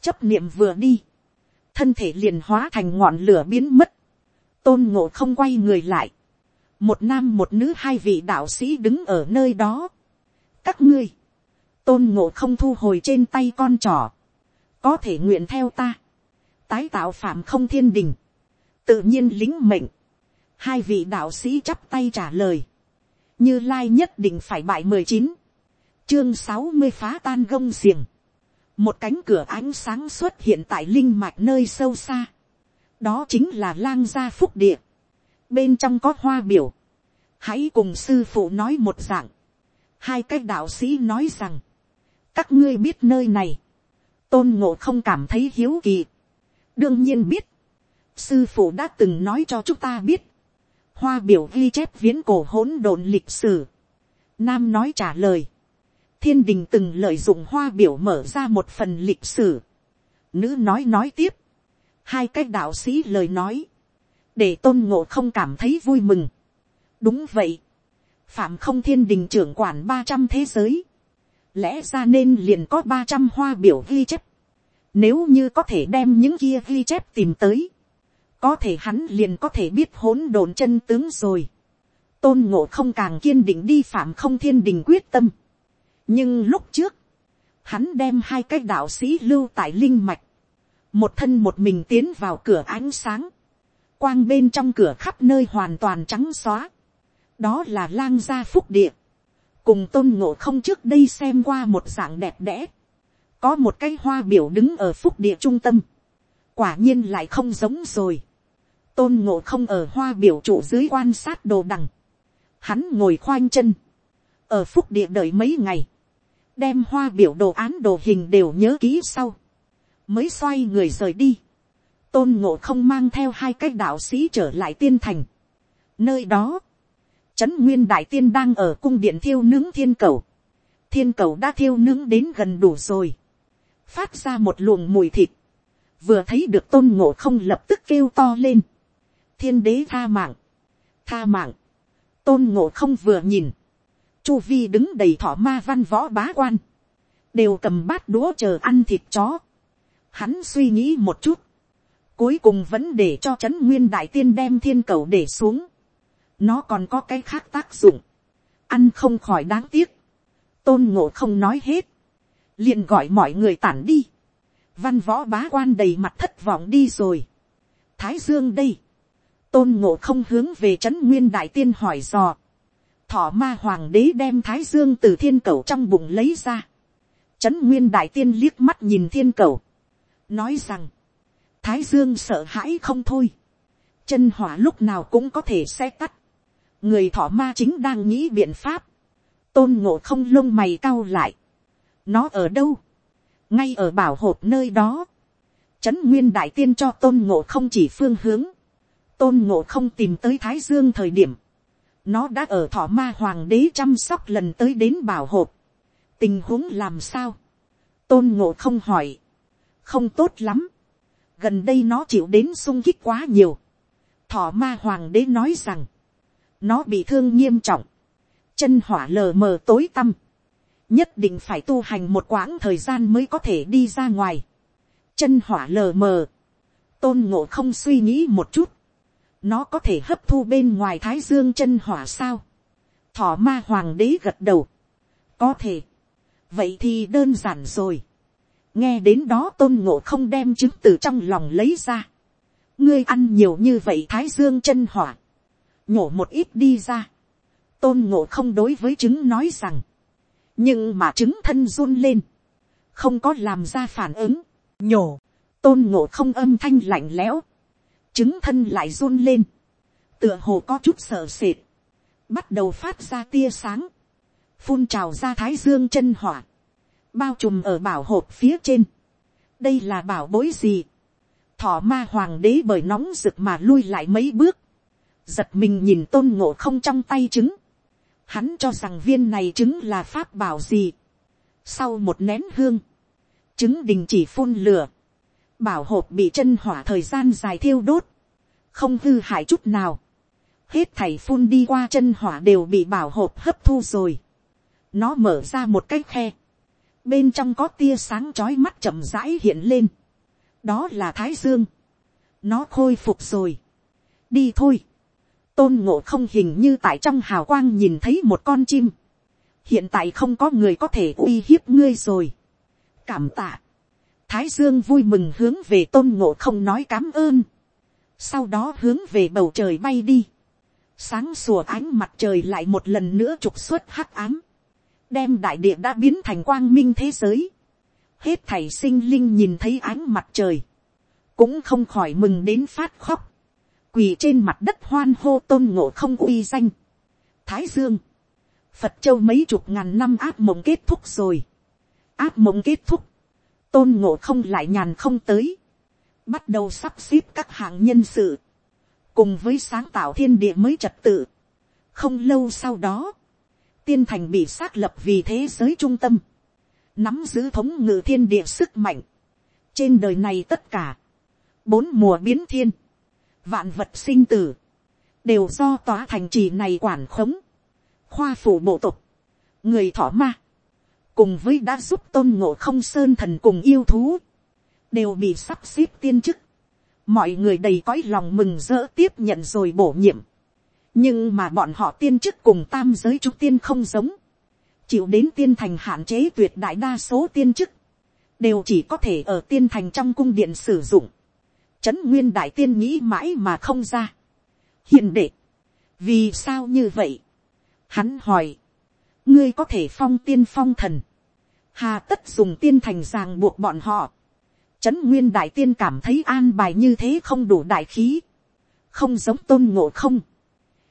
chấp niệm vừa đi, thân thể liền hóa thành ngọn lửa biến mất, tôn ngộ không quay người lại, một nam một nữ hai vị đạo sĩ đứng ở nơi đó. các ngươi, tôn ngộ không thu hồi trên tay con trỏ, có thể nguyện theo ta, tái tạo phạm không thiên đình, tự nhiên lính mệnh, hai vị đạo sĩ chắp tay trả lời, như lai nhất định phải bại mười chín, chương sáu mươi phá tan gông xiềng, một cánh cửa ánh sáng xuất hiện tại linh mạch nơi sâu xa, đó chính là lang gia phúc địa, bên trong có hoa biểu, hãy cùng sư phụ nói một dạng, hai cái đạo sĩ nói rằng, các ngươi biết nơi này, tôn ngộ không cảm thấy hiếu kỳ, đương nhiên biết, sư phụ đã từng nói cho chúng ta biết, hoa biểu ghi chép viễn cổ hỗn độn lịch sử, nam nói trả lời, thiên đình từng lợi dụng hoa biểu mở ra một phần lịch sử, nữ nói nói tiếp, hai cái đạo sĩ lời nói, để tôn ngộ không cảm thấy vui mừng. đúng vậy, phạm không thiên đình trưởng quản ba trăm thế giới, lẽ ra nên liền có ba trăm hoa biểu ghi chép, nếu như có thể đem những kia ghi chép tìm tới, có thể hắn liền có thể biết hỗn độn chân tướng rồi. tôn ngộ không càng kiên định đi phạm không thiên đình quyết tâm. nhưng lúc trước, hắn đem hai cái đạo sĩ lưu tại linh mạch, một thân một mình tiến vào cửa ánh sáng, quang bên trong cửa khắp nơi hoàn toàn trắng xóa, đó là lang gia phúc địa, cùng tôn ngộ không trước đây xem qua một dạng đẹp đẽ, có một cái hoa biểu đứng ở phúc địa trung tâm, quả nhiên lại không giống rồi, tôn ngộ không ở hoa biểu trụ dưới quan sát đồ đằng, hắn ngồi khoanh chân, ở phúc địa đợi mấy ngày, đem hoa biểu đồ án đồ hình đều nhớ kỹ sau, mới xoay người rời đi, tôn ngộ không mang theo hai cái đạo sĩ trở lại tiên thành. Nơi đó, trấn nguyên đại tiên đang ở cung điện thiêu nướng thiên cầu. thiên cầu đã thiêu nướng đến gần đủ rồi. phát ra một luồng mùi thịt. vừa thấy được tôn ngộ không lập tức kêu to lên. thiên đế tha mạng. tha mạng. tôn ngộ không vừa nhìn. chu vi đứng đầy thỏ ma văn võ bá quan. đều cầm bát đũa chờ ăn thịt chó. hắn suy nghĩ một chút cuối cùng vẫn để cho trấn nguyên đại tiên đem thiên cầu để xuống nó còn có cái khác tác dụng. ăn không khỏi đáng tiếc. tôn ngộ không nói hết. liền gọi mọi người tản đi. văn võ bá quan đầy mặt thất vọng đi rồi. thái dương đây. tôn ngộ không hướng về trấn nguyên đại tiên hỏi dò. thọ ma hoàng đế đem thái dương từ thiên cầu trong bụng lấy ra. trấn nguyên đại tiên liếc mắt nhìn thiên cầu. nói rằng, thái dương sợ hãi không thôi, chân hỏa lúc nào cũng có thể xe tắt, người thọ ma chính đang nghĩ biện pháp, tôn ngộ không lông mày cao lại, nó ở đâu, ngay ở bảo hộp nơi đó, trấn nguyên đại tiên cho tôn ngộ không chỉ phương hướng, tôn ngộ không tìm tới thái dương thời điểm, nó đã ở thọ ma hoàng đế chăm sóc lần tới đến bảo hộp, tình huống làm sao, tôn ngộ không hỏi, không tốt lắm, gần đây nó chịu đến sung kích quá nhiều. thọ ma hoàng đế nói rằng, nó bị thương nghiêm trọng, chân hỏa lờ mờ tối tăm, nhất định phải tu hành một quãng thời gian mới có thể đi ra ngoài. chân hỏa lờ mờ, tôn ngộ không suy nghĩ một chút, nó có thể hấp thu bên ngoài thái dương chân hỏa sao. thọ ma hoàng đế gật đầu, có thể, vậy thì đơn giản rồi. Nghe đến đó tôn ngộ không đem chứng từ trong lòng lấy ra. ngươi ăn nhiều như vậy thái dương chân hỏa, nhổ một ít đi ra. tôn ngộ không đối với trứng nói rằng, nhưng mà trứng thân run lên, không có làm ra phản ứng, nhổ, tôn ngộ không âm thanh lạnh lẽo, trứng thân lại run lên, tựa hồ có chút sợ sệt, bắt đầu phát ra tia sáng, phun trào ra thái dương chân hỏa, bao trùm ở bảo hộp phía trên. đây là bảo bối gì. thọ ma hoàng đế bởi nóng rực mà lui lại mấy bước giật mình nhìn tôn ngộ không trong tay trứng. hắn cho rằng viên này trứng là pháp bảo gì. sau một nén hương, trứng đình chỉ phun lửa. bảo hộp bị chân hỏa thời gian dài thiêu đốt. không hư hại chút nào. hết thảy phun đi qua chân hỏa đều bị bảo hộp hấp thu rồi nó mở ra một cái khe, bên trong có tia sáng chói mắt chậm rãi hiện lên, đó là thái dương, nó khôi phục rồi, đi thôi, tôn ngộ không hình như tại trong hào quang nhìn thấy một con chim, hiện tại không có người có thể uy hiếp ngươi rồi, cảm tạ, thái dương vui mừng hướng về tôn ngộ không nói cám ơn, sau đó hướng về bầu trời bay đi, sáng sủa ánh mặt trời lại một lần nữa trục xuất hắc ám, đem đại địa đã biến thành quang minh thế giới, hết thảy sinh linh nhìn thấy ánh mặt trời, cũng không khỏi mừng đến phát khóc, quỳ trên mặt đất hoan hô tôn ngộ không uy danh, thái dương, phật châu mấy chục ngàn năm áp mộng kết thúc rồi, áp mộng kết thúc, tôn ngộ không lại nhàn không tới, bắt đầu sắp xếp các hạng nhân sự, cùng với sáng tạo thiên địa mới trật tự. không lâu sau đó, tiên thành bị xác lập vì thế giới trung tâm, nắm giữ thống ngự thiên địa sức mạnh, trên đời này tất cả, bốn mùa biến thiên, vạn vật sinh tử, đều do tòa thành trì này quản khống, khoa phủ bộ tục, người thỏ ma, cùng với đã giúp tôn ngộ không sơn thần cùng yêu thú, đều bị sắp xếp tiên chức, mọi người đầy cõi lòng mừng rỡ tiếp nhận rồi bổ nhiệm, nhưng mà bọn họ tiên chức cùng tam giới trúc tiên không giống, chịu đến tiên thành hạn chế tuyệt đại đa số tiên chức, đều chỉ có thể ở tiên thành trong cung điện sử dụng, trấn nguyên đại tiên nghĩ mãi mà không ra. hiền đệ, vì sao như vậy, hắn hỏi, ngươi có thể phong tiên phong thần, hà tất dùng tiên thành ràng buộc bọn họ, trấn nguyên đại tiên cảm thấy an bài như thế không đủ đại khí, không giống tôn ngộ không,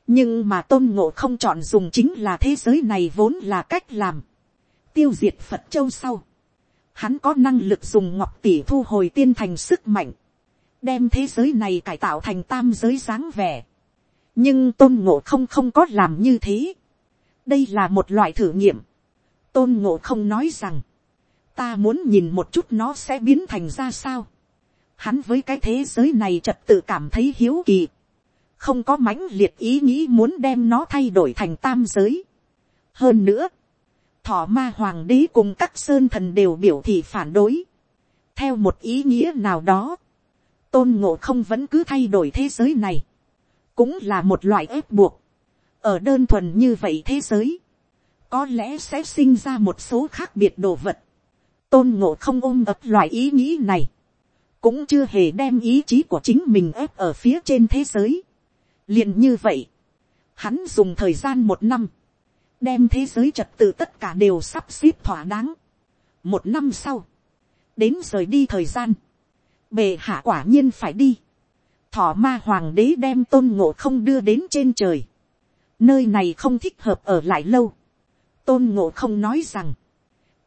nhưng mà tôn ngộ không chọn dùng chính là thế giới này vốn là cách làm, tiêu diệt phật châu sau, hắn có năng lực dùng ngọc tỷ thu hồi tiên thành sức mạnh, đem thế giới này cải tạo thành tam giới dáng vẻ. nhưng tôn ngộ không không có làm như thế. đây là một loại thử nghiệm. tôn ngộ không nói rằng, ta muốn nhìn một chút nó sẽ biến thành ra sao. hắn với cái thế giới này trật tự cảm thấy hiếu kỳ. không có mãnh liệt ý nghĩ muốn đem nó thay đổi thành tam giới. hơn nữa, thọ ma hoàng đế cùng các sơn thần đều biểu thị phản đối. theo một ý nghĩa nào đó, tôn ngộ không vẫn cứ thay đổi thế giới này, cũng là một loại ép buộc, ở đơn thuần như vậy thế giới, có lẽ sẽ sinh ra một số khác biệt đồ vật, tôn ngộ không ôm ập loại ý nghĩ này, cũng chưa hề đem ý chí của chính mình ép ở phía trên thế giới. liền như vậy, hắn dùng thời gian một năm, đem thế giới trật tự tất cả đều sắp xếp thỏa đáng. một năm sau, đến rời đi thời gian, bề hạ quả nhiên phải đi. thọ ma hoàng đế đem tôn ngộ không đưa đến trên trời. nơi này không thích hợp ở lại lâu. tôn ngộ không nói rằng,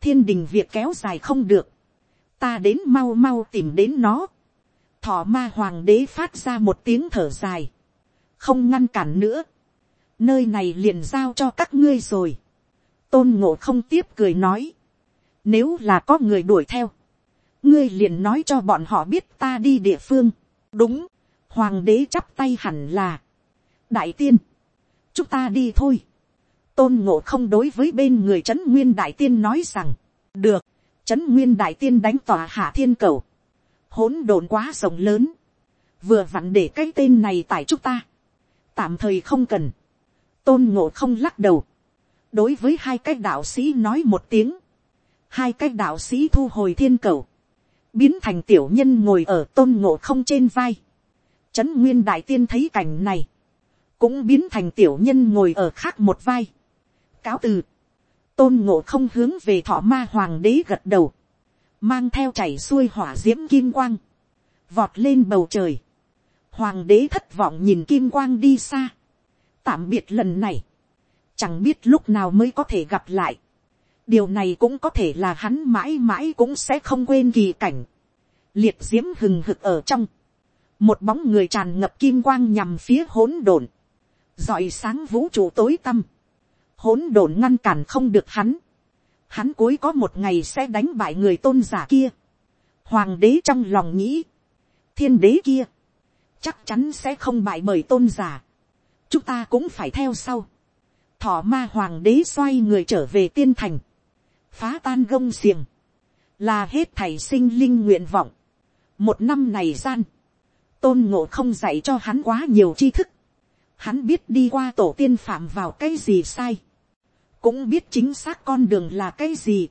thiên đình việc kéo dài không được. ta đến mau mau tìm đến nó. thọ ma hoàng đế phát ra một tiếng thở dài. không ngăn cản nữa. nơi này liền giao cho các ngươi rồi. tôn ngộ không tiếp cười nói. nếu là có người đuổi theo ngươi liền nói cho bọn họ biết ta đi địa phương. đúng, hoàng đế chắp tay hẳn là, đại tiên, chúng ta đi thôi. tôn ngộ không đối với bên người trấn nguyên đại tiên nói rằng, được, trấn nguyên đại tiên đánh tòa hạ thiên cầu, hỗn độn quá rộng lớn, vừa vặn để cái tên này tại chúng ta, tạm thời không cần, tôn ngộ không lắc đầu, đối với hai cái đạo sĩ nói một tiếng, hai cái đạo sĩ thu hồi thiên cầu, biến thành tiểu nhân ngồi ở tôn ngộ không trên vai. Trấn nguyên đại tiên thấy cảnh này, cũng biến thành tiểu nhân ngồi ở khác một vai. Cáo từ, tôn ngộ không hướng về thọ ma hoàng đế gật đầu, mang theo chảy xuôi hỏa d i ễ m kim quang, vọt lên bầu trời. Hoàng đế thất vọng nhìn kim quang đi xa. Tạm biệt lần này, chẳng biết lúc nào mới có thể gặp lại điều này cũng có thể là hắn mãi mãi cũng sẽ không quên kỳ cảnh, liệt d i ễ m hừng hực ở trong, một bóng người tràn ngập kim quang nhằm phía hỗn độn, dọi sáng vũ trụ tối tăm, hỗn độn ngăn cản không được hắn, hắn cuối có một ngày sẽ đánh bại người tôn giả kia, hoàng đế trong lòng nghĩ, thiên đế kia, chắc chắn sẽ không bại bởi tôn giả, chúng ta cũng phải theo sau, thọ ma hoàng đế xoay người trở về tiên thành, phá tan gông xiềng, là hết thầy sinh linh nguyện vọng. một năm này gian, tôn ngộ không dạy cho hắn quá nhiều tri thức, hắn biết đi qua tổ tiên phạm vào cái gì sai, cũng biết chính xác con đường là cái gì,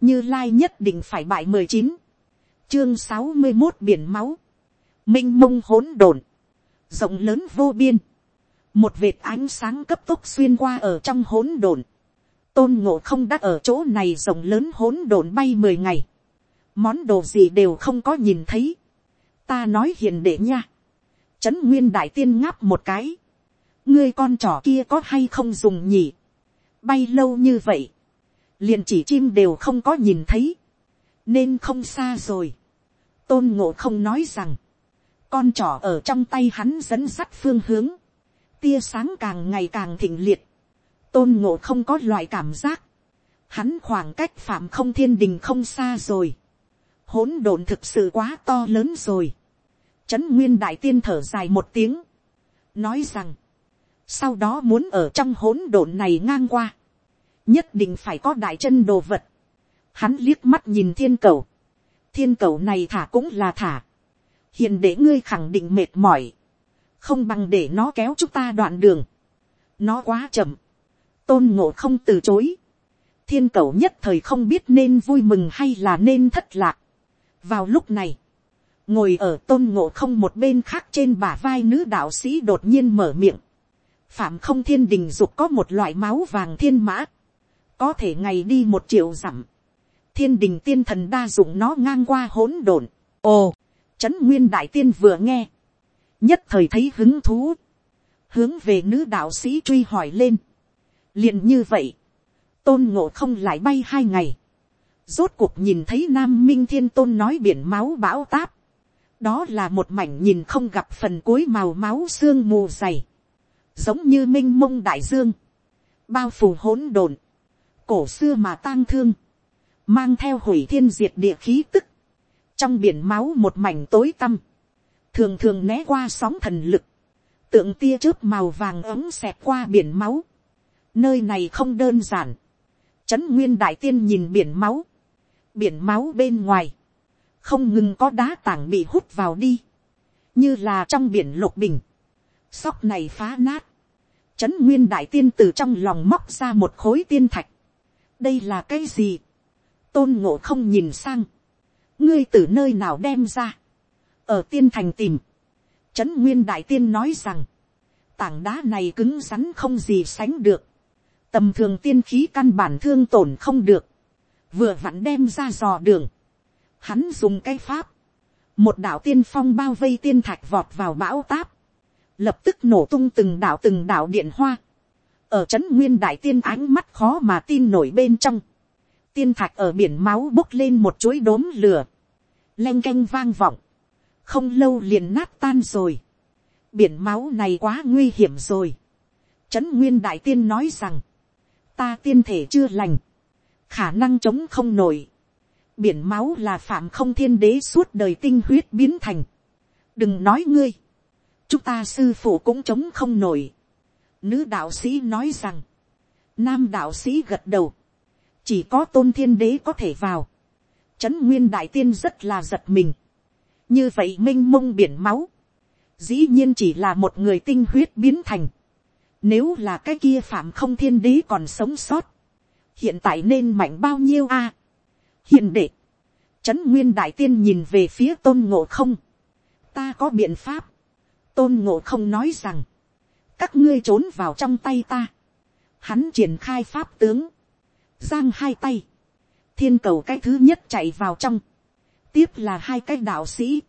như lai nhất định phải bại mười chín, chương sáu mươi một biển máu, m i n h mông hỗn độn, rộng lớn vô biên, một vệt ánh sáng cấp tốc xuyên qua ở trong hỗn độn, tôn ngộ không đã ở chỗ này rộng lớn hỗn độn bay mười ngày, món đồ gì đều không có nhìn thấy, ta nói hiền đệ nha, trấn nguyên đại tiên ngáp một cái, ngươi con trỏ kia có hay không dùng nhỉ, bay lâu như vậy, liền chỉ chim đều không có nhìn thấy, nên không xa rồi. tôn ngộ không nói rằng, con trỏ ở trong tay hắn dẫn sắt phương hướng, tia sáng càng ngày càng thịnh liệt, tôn ngộ không có loại cảm giác, hắn khoảng cách phạm không thiên đình không xa rồi, hỗn độn thực sự quá to lớn rồi, trấn nguyên đại tiên thở dài một tiếng, nói rằng, sau đó muốn ở trong hỗn độn này ngang qua, nhất định phải có đại chân đồ vật, hắn liếc mắt nhìn thiên cầu, thiên cầu này thả cũng là thả, hiền để ngươi khẳng định mệt mỏi, không bằng để nó kéo chúng ta đoạn đường, nó quá chậm, tôn ngộ không từ chối, thiên cầu nhất thời không biết nên vui mừng hay là nên thất lạc. vào lúc này, ngồi ở tôn ngộ không một bên khác trên bả vai nữ đạo sĩ đột nhiên mở miệng, phạm không thiên đình dục có một loại máu vàng thiên mã, có thể ngày đi một triệu dặm, thiên đình tiên thần đa dụng nó ngang qua hỗn độn. ồ, trấn nguyên đại tiên vừa nghe, nhất thời thấy hứng thú, hướng về nữ đạo sĩ truy hỏi lên liền như vậy, tôn ngộ không lại bay hai ngày, rốt cuộc nhìn thấy nam minh thiên tôn nói biển máu bão táp, đó là một mảnh nhìn không gặp phần cuối màu máu xương mù dày, giống như m i n h mông đại dương, bao phủ hỗn độn, cổ xưa mà tang thương, mang theo hủy thiên diệt địa khí tức, trong biển máu một mảnh tối tăm, thường thường né qua sóng thần lực, tượng tia chớp màu vàng ấm xẹt qua biển máu, nơi này không đơn giản, trấn nguyên đại tiên nhìn biển máu, biển máu bên ngoài, không ngừng có đá tảng bị hút vào đi, như là trong biển lục bình, sóc này phá nát, trấn nguyên đại tiên từ trong lòng móc ra một khối tiên thạch, đây là cái gì, tôn ngộ không nhìn sang, ngươi từ nơi nào đem ra, ở tiên thành tìm, trấn nguyên đại tiên nói rằng, tảng đá này cứng rắn không gì sánh được, tầm thường tiên khí căn bản thương tổn không được, vừa vặn đem ra dò đường, hắn dùng cái pháp, một đạo tiên phong bao vây tiên thạch vọt vào bão táp, lập tức nổ tung từng đạo từng đạo điện hoa, ở trấn nguyên đại tiên ánh mắt khó mà tin nổi bên trong, tiên thạch ở biển máu bốc lên một chuỗi đốm lửa, leng canh vang vọng, không lâu liền nát tan rồi, biển máu này quá nguy hiểm rồi, trấn nguyên đại tiên nói rằng, ta tiên thể chưa lành, khả năng chống không nổi, biển máu là phạm không thiên đế suốt đời tinh huyết biến thành, đừng nói ngươi, chúng ta sư phụ cũng chống không nổi, nữ đạo sĩ nói rằng, nam đạo sĩ gật đầu, chỉ có tôn thiên đế có thể vào. Trấn nguyên đại tiên rất là giật mình. như vậy m i n h mông biển máu, dĩ nhiên chỉ là một người tinh huyết biến thành nếu là cái kia phạm không thiên đế còn sống sót, hiện tại nên mạnh bao nhiêu a. hiện đệ, trấn nguyên đại tiên nhìn về phía tôn ngộ không. ta có biện pháp. tôn ngộ không nói rằng, các ngươi trốn vào trong tay ta. hắn triển khai pháp tướng giang hai tay, thiên cầu cái thứ nhất chạy vào trong, tiếp là hai cái đạo sĩ,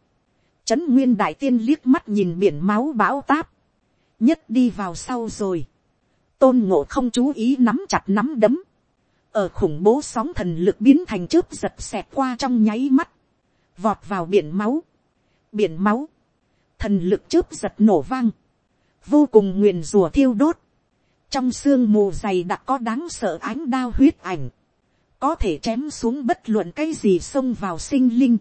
trấn nguyên đại tiên liếc mắt nhìn biển máu bão táp, nhất đi vào sau rồi, tôn ngộ không chú ý nắm chặt nắm đấm, ở khủng bố sóng thần lực biến thành chớp giật xẹt qua trong nháy mắt, vọt vào biển máu, biển máu, thần lực chớp giật nổ vang, vô cùng nguyền rùa thiêu đốt, trong sương mù dày đặc có đáng sợ ánh đao huyết ảnh, có thể chém xuống bất luận cái gì xông vào sinh linh,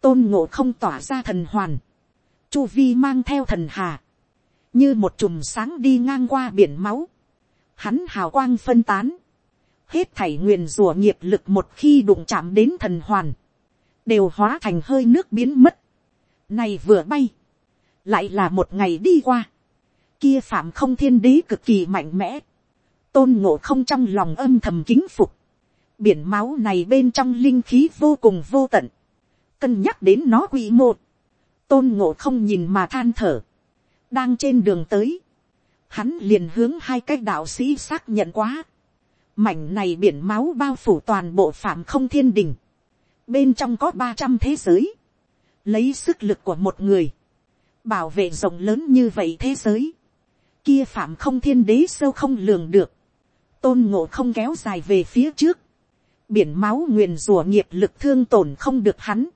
tôn ngộ không tỏa ra thần hoàn, chu vi mang theo thần hà, như một chùm sáng đi ngang qua biển máu, hắn hào quang phân tán, hết thảy nguyền rùa nghiệp lực một khi đụng chạm đến thần hoàn, đều hóa thành hơi nước biến mất. Này vừa bay, lại là một ngày đi qua, kia phạm không thiên đế cực kỳ mạnh mẽ, tôn ngộ không trong lòng âm thầm kính phục, biển máu này bên trong linh khí vô cùng vô tận, cân nhắc đến nó quy mô, tôn ngộ không nhìn mà than thở, đang trên đường tới, hắn liền hướng hai cái đạo sĩ xác nhận quá, mảnh này biển máu bao phủ toàn bộ phạm không thiên đình, bên trong có ba trăm thế giới, lấy sức lực của một người, bảo vệ rộng lớn như vậy thế giới, kia phạm không thiên đế sâu không lường được, tôn ngộ không kéo dài về phía trước, biển máu nguyền rủa nghiệp lực thương tổn không được hắn,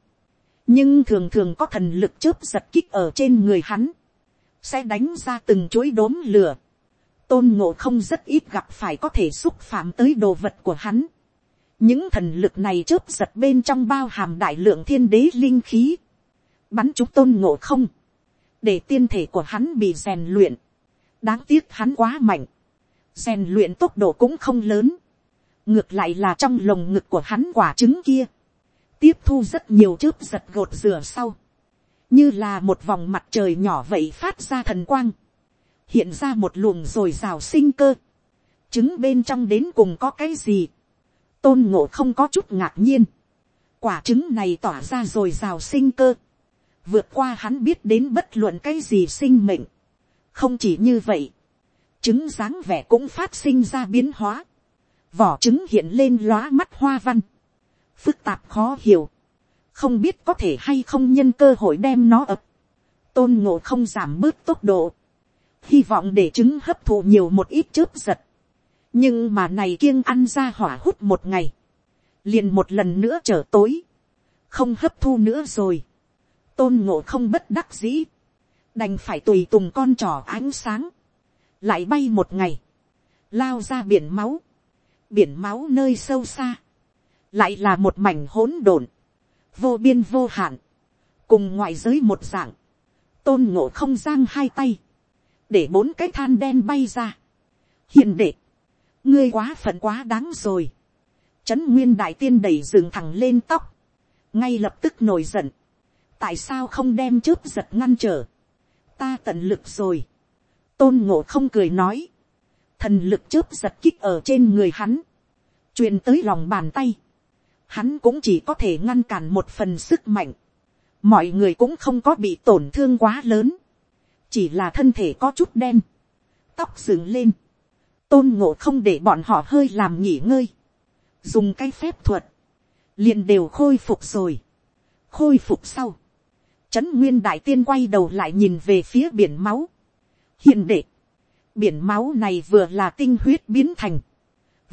nhưng thường thường có thần lực chớp giật kích ở trên người hắn, sẽ đánh ra từng chuỗi đốm lửa, tôn ngộ không rất ít gặp phải có thể xúc phạm tới đồ vật của hắn. những thần lực này chớp giật bên trong bao hàm đại lượng thiên đế linh khí, bắn chúng tôn ngộ không, để tiên thể của hắn bị rèn luyện, đáng tiếc hắn quá mạnh, rèn luyện tốc độ cũng không lớn, ngược lại là trong lồng ngực của hắn quả trứng kia, tiếp thu rất nhiều chớp giật gột rửa sau, như là một vòng mặt trời nhỏ vậy phát ra thần quang, hiện ra một luồng rồi rào sinh cơ, trứng bên trong đến cùng có cái gì, tôn ngộ không có chút ngạc nhiên, quả trứng này tỏa ra rồi rào sinh cơ, vượt qua hắn biết đến bất luận cái gì sinh mệnh, không chỉ như vậy, trứng dáng vẻ cũng phát sinh ra biến hóa, vỏ trứng hiện lên lóa mắt hoa văn, phức tạp khó hiểu, không biết có thể hay không nhân cơ hội đem nó ập, tôn ngộ không giảm bớt tốc độ, hy vọng để trứng hấp thụ nhiều một ít chớp giật, nhưng mà này kiêng ăn ra hỏa hút một ngày, liền một lần nữa trở tối, không hấp thu nữa rồi, tôn ngộ không bất đắc dĩ, đành phải tùy tùng con trò ánh sáng, lại bay một ngày, lao ra biển máu, biển máu nơi sâu xa, lại là một mảnh hỗn độn, vô biên vô hạn, cùng ngoại giới một dạng, tôn ngộ không giang hai tay, để bốn cái than đen bay ra. hiền đệ, ngươi quá phận quá đáng rồi. trấn nguyên đại tiên đẩy rừng thẳng lên tóc, ngay lập tức nổi giận. tại sao không đem chớp giật ngăn trở. ta tận lực rồi. tôn ngộ không cười nói. thần lực chớp giật kích ở trên người hắn. truyền tới lòng bàn tay hắn cũng chỉ có thể ngăn cản một phần sức mạnh. mọi người cũng không có bị tổn thương quá lớn. Chỉ là thân thể có chút đen, tóc dựng lên, tôn ngộ không để bọn họ hơi làm nghỉ ngơi, dùng cái phép thuật, liền đều khôi phục rồi, khôi phục sau, trấn nguyên đại tiên quay đầu lại nhìn về phía biển máu, hiện đệ, biển máu này vừa là tinh huyết biến thành,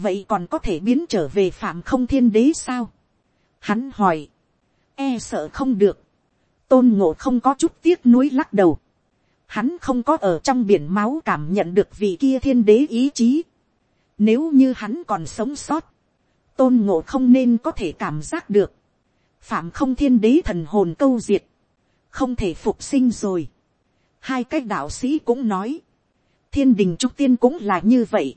vậy còn có thể biến trở về phạm không thiên đế sao, hắn hỏi, e sợ không được, tôn ngộ không có chút tiếc nuối lắc đầu, hắn không có ở trong biển máu cảm nhận được vị kia thiên đế ý chí. Nếu như hắn còn sống sót, tôn ngộ không nên có thể cảm giác được. Phạm không thiên đế thần hồn câu diệt, không thể phục sinh rồi. Hai cái đạo sĩ cũng nói, thiên đình trúc tiên cũng là như vậy.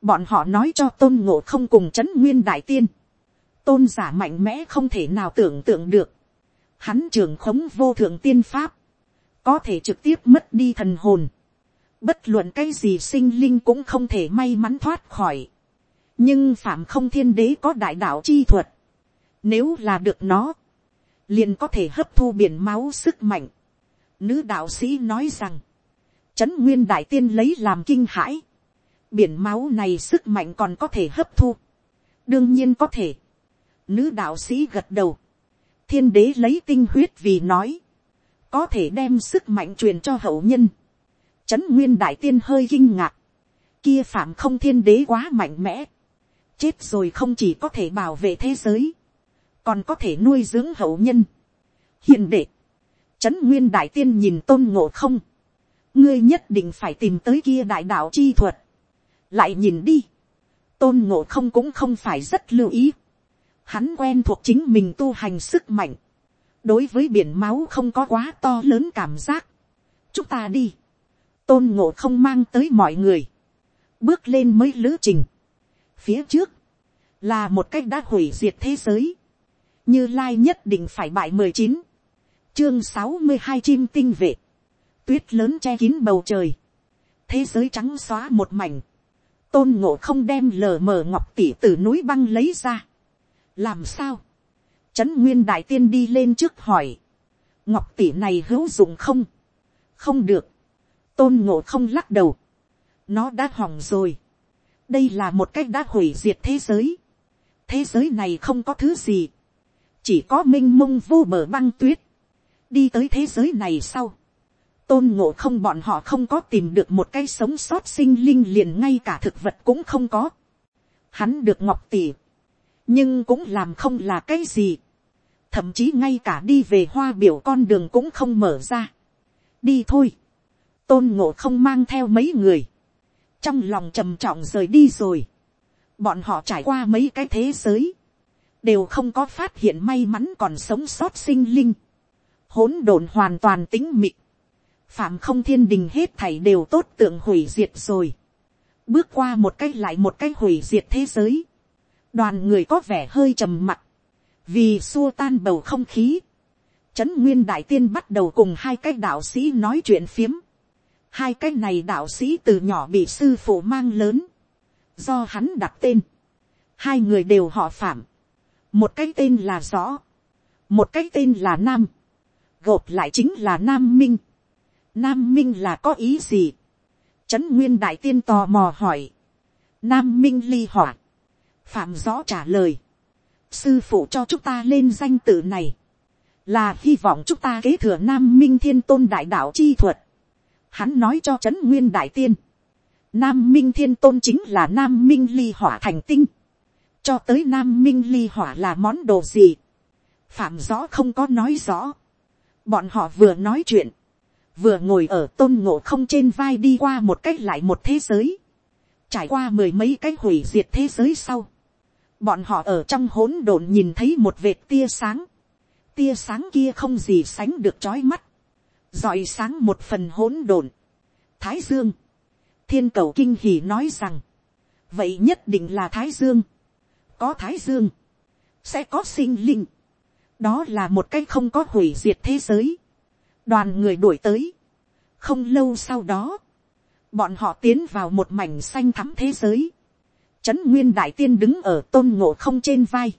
Bọn họ nói cho tôn ngộ không cùng chấn nguyên đại tiên. Tôn giả mạnh mẽ không thể nào tưởng tượng được. Hắn trường khống vô thượng tiên pháp có thể trực tiếp mất đi thần hồn. Bất luận cái gì sinh linh cũng không thể may mắn thoát khỏi. Nhưng phạm không thiên đế có đại đạo chi thuật. Nếu là được nó, liền có thể hấp thu biển máu sức mạnh. Nữ đạo sĩ nói rằng, Trấn Nguyên Đại Tiên lấy làm kinh hãi. Biển máu này sức mạnh còn có thể hấp thu. Đương nhiên có thể. Nữ đạo sĩ gật đầu. Thiên đế lấy tinh huyết vì nói có thể đem sức mạnh truyền cho hậu nhân. Trấn nguyên đại tiên hơi kinh ngạc, kia phạm không thiên đế quá mạnh mẽ, chết rồi không chỉ có thể bảo vệ thế giới, còn có thể nuôi dưỡng hậu nhân. hiện đệ, trấn nguyên đại tiên nhìn tôn ngộ không, ngươi nhất định phải tìm tới kia đại đạo chi thuật, lại nhìn đi, tôn ngộ không cũng không phải rất lưu ý, hắn quen thuộc chính mình tu hành sức mạnh, đối với biển máu không có quá to lớn cảm giác. chúng ta đi. tôn ngộ không mang tới mọi người. bước lên mới lữ trình, phía trước, là một cách đã hủy diệt thế giới, như lai nhất định phải bại mười chín, chương sáu mươi hai chim tinh vệ, tuyết lớn che kín bầu trời, thế giới trắng xóa một mảnh, tôn ngộ không đem lờ mờ ngọc Tỷ từ núi băng lấy ra. làm sao, trấn nguyên đại tiên đi lên trước hỏi, ngọc tỷ này hữu dụng không, không được, tôn ngộ không lắc đầu, nó đã hỏng rồi, đây là một cách đã hủy diệt thế giới, thế giới này không có thứ gì, chỉ có m i n h mông vô bờ băng tuyết, đi tới thế giới này sau, tôn ngộ không bọn họ không có tìm được một cái sống sót sinh linh liền ngay cả thực vật cũng không có. Hắn được ngọc tỷ, nhưng cũng làm không là cái gì. Thậm chí ngay cả đi về hoa biểu con đường cũng không mở ra. Đi thôi. Tôn ngộ không mang theo mấy người. Trong lòng trầm trọng rời đi rồi bọn họ trải qua mấy cái thế giới, đều không có phát hiện may mắn còn sống sót sinh linh, hỗn độn hoàn toàn tính mịt, phạm không thiên đình hết thảy đều tốt tượng hủy diệt rồi, bước qua một cách lại một cách hủy diệt thế giới, đoàn người có vẻ hơi trầm mặc, vì xua tan bầu không khí, trấn nguyên đại tiên bắt đầu cùng hai cái đạo sĩ nói chuyện phiếm, hai cái này đạo sĩ từ nhỏ bị sư phụ mang lớn, do hắn đặt tên, hai người đều họ phạm, một cái tên là rõ, một cái tên là nam, gộp lại chính là nam minh, nam minh là có ý gì, trấn nguyên đại tiên tò mò hỏi, nam minh ly hỏa, phạm rõ trả lời, sư phụ cho chúng ta lên danh tự này, là hy vọng chúng ta kế thừa nam minh thiên tôn đại đạo chi thuật, hắn nói cho trấn nguyên đại tiên, Nam Minh Thiên Tôn chính là Nam Minh Ly Hỏa thành tinh. Cho tới Nam Minh Ly Hỏa là món đồ gì? Phạm rõ không có nói rõ. Bọn họ vừa nói chuyện. Vừa ngồi ở tôn ngộ không trên vai đi qua một cách lại một thế giới. Trải qua mười mấy cái hủy diệt thế giới sau. Bọn họ ở trong hỗn độn nhìn thấy một vệt tia sáng. Tia sáng kia không gì sánh được trói mắt. dọi sáng một phần hỗn độn. Thái Dương thiên cầu kinh hỉ nói rằng, vậy nhất định là thái dương, có thái dương, sẽ có sinh linh, đó là một cái không có hủy diệt thế giới, đoàn người đuổi tới, không lâu sau đó, bọn họ tiến vào một mảnh xanh thắm thế giới, trấn nguyên đại tiên đứng ở tôn ngộ không trên vai,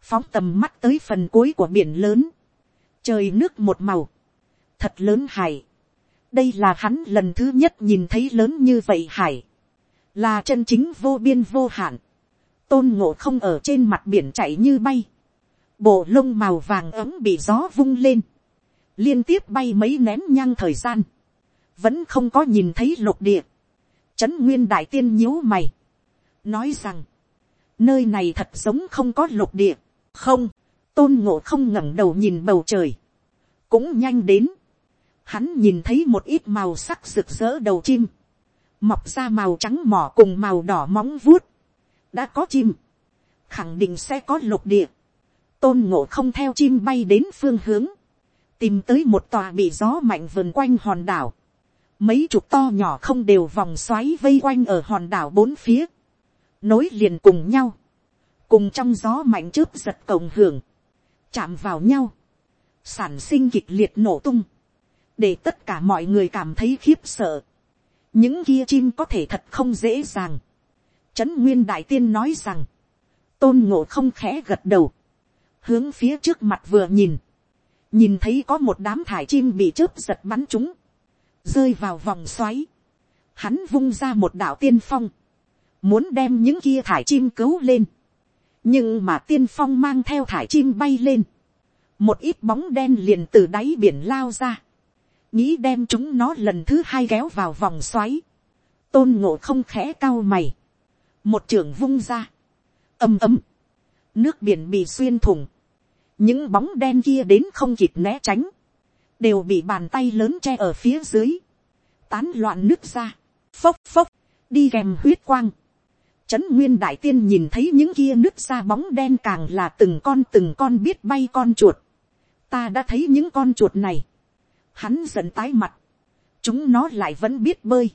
phóng tầm mắt tới phần cuối của biển lớn, trời nước một màu, thật lớn hải, đây là hắn lần thứ nhất nhìn thấy lớn như vậy hải, là chân chính vô biên vô hạn, tôn ngộ không ở trên mặt biển chạy như bay, bộ lông màu vàng ấm bị gió vung lên, liên tiếp bay mấy nén nhăng thời gian, vẫn không có nhìn thấy lục địa, trấn nguyên đại tiên nhíu mày, nói rằng, nơi này thật giống không có lục địa, không, tôn ngộ không ngẩng đầu nhìn bầu trời, cũng nhanh đến, hắn nhìn thấy một ít màu sắc rực rỡ đầu chim, mọc ra màu trắng mỏ cùng màu đỏ móng vuốt, đã có chim, khẳng định sẽ có lục địa, tôn ngộ không theo chim bay đến phương hướng, tìm tới một tòa bị gió mạnh vườn quanh hòn đảo, mấy chục to nhỏ không đều vòng xoáy vây quanh ở hòn đảo bốn phía, nối liền cùng nhau, cùng trong gió mạnh trước giật cộng hưởng, chạm vào nhau, sản sinh kịch liệt nổ tung, để tất cả mọi người cảm thấy khiếp sợ. những kia chim có thể thật không dễ dàng. trấn nguyên đại tiên nói rằng, tôn ngộ không khẽ gật đầu, hướng phía trước mặt vừa nhìn, nhìn thấy có một đám thải chim bị chớp giật bắn chúng, rơi vào vòng xoáy, hắn vung ra một đạo tiên phong, muốn đem những kia thải chim cứu lên, nhưng mà tiên phong mang theo thải chim bay lên, một ít bóng đen liền từ đáy biển lao ra, nghĩ đem chúng nó lần thứ hai kéo vào vòng xoáy, tôn ngộ không khẽ cao mày, một trưởng vung ra, ầm ầm, nước biển bị xuyên thủng, những bóng đen kia đến không kịp né tránh, đều bị bàn tay lớn che ở phía dưới, tán loạn nước ra, phốc phốc, đi kèm huyết quang. Trấn nguyên đại tiên nhìn thấy những kia nước ra bóng đen càng là từng con từng con biết bay con chuột. Ta đã thấy những con chuột này. Hắn giận tái mặt, chúng nó lại vẫn biết bơi,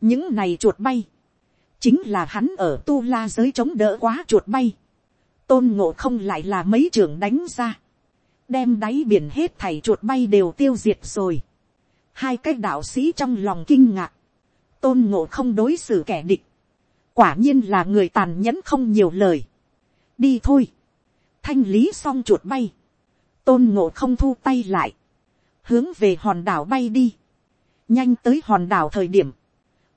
những này chuột bay, chính là hắn ở tu la giới chống đỡ quá chuột bay, tôn ngộ không lại là mấy trưởng đánh ra, đem đáy biển hết thảy chuột bay đều tiêu diệt rồi. hai cái đạo sĩ trong lòng kinh ngạc, tôn ngộ không đối xử kẻ địch, quả nhiên là người tàn nhẫn không nhiều lời. đi thôi, thanh lý xong chuột bay, tôn ngộ không thu tay lại, hướng về hòn đảo bay đi, nhanh tới hòn đảo thời điểm,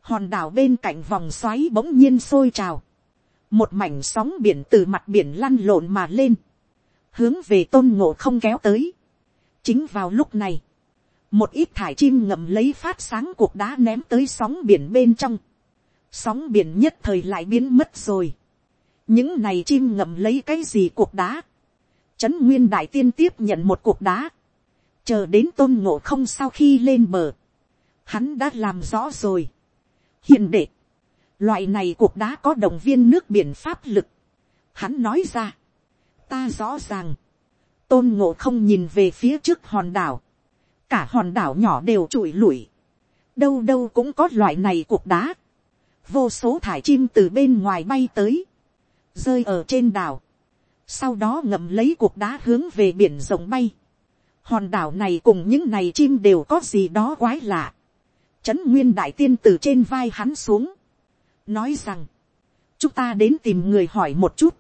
hòn đảo bên cạnh vòng xoáy bỗng nhiên sôi trào, một mảnh sóng biển từ mặt biển lăn lộn mà lên, hướng về tôn ngộ không kéo tới. chính vào lúc này, một ít thải chim ngậm lấy phát sáng cuộc đá ném tới sóng biển bên trong, sóng biển nhất thời lại biến mất rồi. những này chim ngậm lấy cái gì cuộc đá, trấn nguyên đại tiên tiếp nhận một cuộc đá, chờ đến tôn ngộ không sau khi lên bờ, hắn đã làm rõ rồi. hiền đệ, loại này cuộc đá có đồng viên nước biển pháp lực. hắn nói ra, ta rõ ràng, tôn ngộ không nhìn về phía trước hòn đảo, cả hòn đảo nhỏ đều trụi lủi, đâu đâu cũng có loại này cuộc đá, vô số thải chim từ bên ngoài bay tới, rơi ở trên đảo, sau đó ngậm lấy cuộc đá hướng về biển rộng bay, hòn đảo này cùng những này chim đều có gì đó quái lạ, trấn nguyên đại tiên từ trên vai hắn xuống, nói rằng, chúng ta đến tìm người hỏi một chút,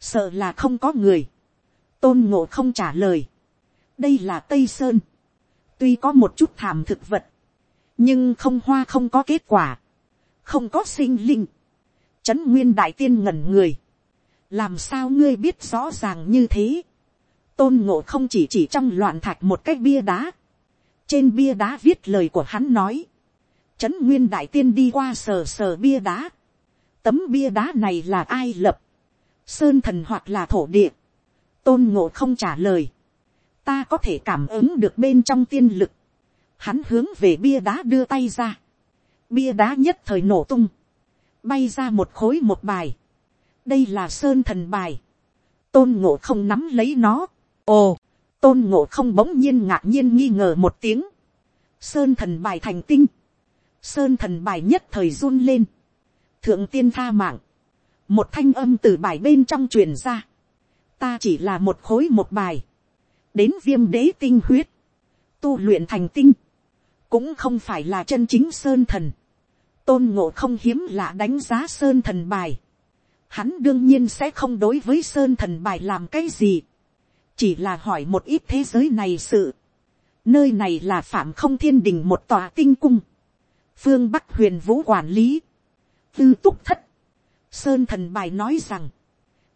sợ là không có người, tôn ngộ không trả lời, đây là tây sơn, tuy có một chút thảm thực vật, nhưng không hoa không có kết quả, không có sinh linh, trấn nguyên đại tiên ngẩn người, làm sao ngươi biết rõ ràng như thế, tôn ngộ không chỉ chỉ trong loạn thạch một cái bia đá, trên bia đá viết lời của hắn nói, trấn nguyên đại tiên đi qua sờ sờ bia đá, tấm bia đá này là ai lập, sơn thần hoặc là thổ địa, tôn ngộ không trả lời, ta có thể cảm ứng được bên trong tiên lực, hắn hướng về bia đá đưa tay ra, bia đá nhất thời nổ tung, bay ra một khối một bài, đây là sơn thần bài, tôn ngộ không nắm lấy nó, ồ, tôn ngộ không bỗng nhiên ngạc nhiên nghi ngờ một tiếng, sơn thần bài thành tinh, sơn thần bài nhất thời run lên, thượng tiên tha mạng, một thanh âm từ bài bên trong truyền ra, ta chỉ là một khối một bài, đến viêm đế tinh huyết, tu luyện thành tinh, cũng không phải là chân chính sơn thần, tôn ngộ không hiếm lạ đánh giá sơn thần bài, hắn đương nhiên sẽ không đối với sơn thần bài làm cái gì, chỉ là hỏi một ít thế giới này sự, nơi này là phạm không thiên đình một tòa tinh cung, phương bắc huyền vũ quản lý, tư túc thất, sơn thần bài nói rằng,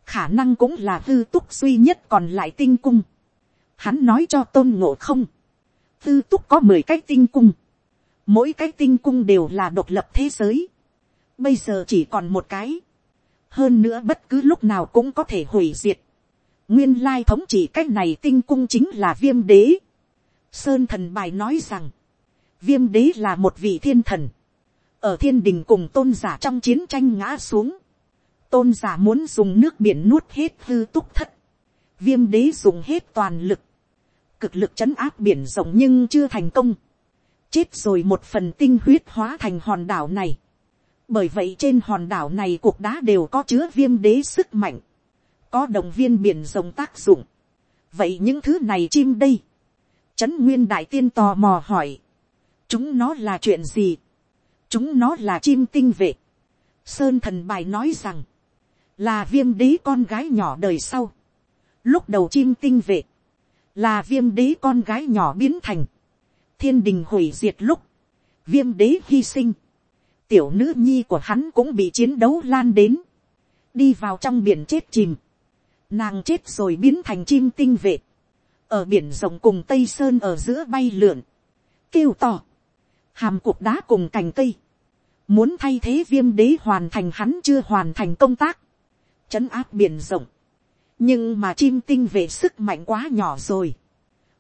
khả năng cũng là tư túc duy nhất còn lại tinh cung, hắn nói cho tôn ngộ không, tư túc có mười cái tinh cung, mỗi cái tinh cung đều là độc lập thế giới, bây giờ chỉ còn một cái, hơn nữa bất cứ lúc nào cũng có thể hủy diệt, nguyên lai thống trị cái này tinh cung chính là viêm đế, sơn thần bài nói rằng, viêm đế là một vị thiên thần, ở thiên đình cùng tôn giả trong chiến tranh ngã xuống, tôn giả muốn dùng nước biển nuốt hết hư túc thất, viêm đế dùng hết toàn lực, cực lực chấn áp biển rộng nhưng chưa thành công, chết rồi một phần tinh huyết hóa thành hòn đảo này, bởi vậy trên hòn đảo này cuộc đá đều có chứa viêm đế sức mạnh, có đồng viên biển rộng tác dụng, vậy những thứ này chim đây, trấn nguyên đại tiên tò mò hỏi, chúng nó là chuyện gì, chúng nó là chim tinh vệ, sơn thần bài nói rằng, là viêm đế con gái nhỏ đời sau, lúc đầu chim tinh vệ, là viêm đế con gái nhỏ biến thành, thiên đình hủy diệt lúc, viêm đế hy sinh, tiểu nữ nhi của hắn cũng bị chiến đấu lan đến, đi vào trong biển chết chìm, nàng chết rồi biến thành chim tinh vệ, ở biển rộng cùng tây sơn ở giữa bay lượn, kêu to, hàm cục đá cùng cành cây, muốn thay thế viêm đế hoàn thành hắn chưa hoàn thành công tác, chấn áp biển rộng, nhưng mà chim tinh về sức mạnh quá nhỏ rồi,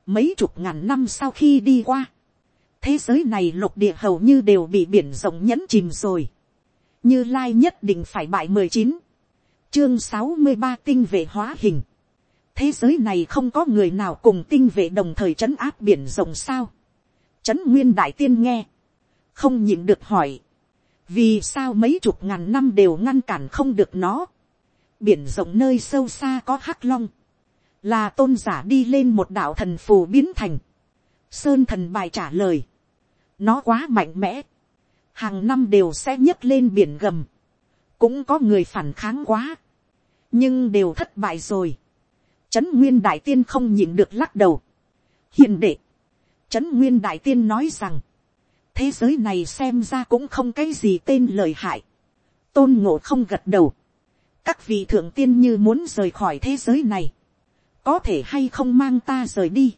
mấy chục ngàn năm sau khi đi qua, thế giới này lục địa hầu như đều bị biển rộng nhẫn chìm rồi, như lai nhất định phải bại mười chín, chương sáu mươi ba tinh vệ hóa hình, thế giới này không có người nào cùng tinh vệ đồng thời trấn áp biển rộng sao, trấn nguyên đại tiên nghe, không nhịn được hỏi, vì sao mấy chục ngàn năm đều ngăn cản không được nó. biển rộng nơi sâu xa có hắc long, là tôn giả đi lên một đạo thần phù biến thành. sơn thần bài trả lời, nó quá mạnh mẽ, hàng năm đều sẽ nhấc lên biển gầm, cũng có người phản kháng quá, nhưng đều thất bại rồi. Trấn nguyên đại tiên không nhịn được lắc đầu. hiện đệ, trấn nguyên đại tiên nói rằng, thế giới này xem ra cũng không cái gì tên lời hại. tôn ngộ không gật đầu. các vị thượng tiên như muốn rời khỏi thế giới này, có thể hay không mang ta rời đi.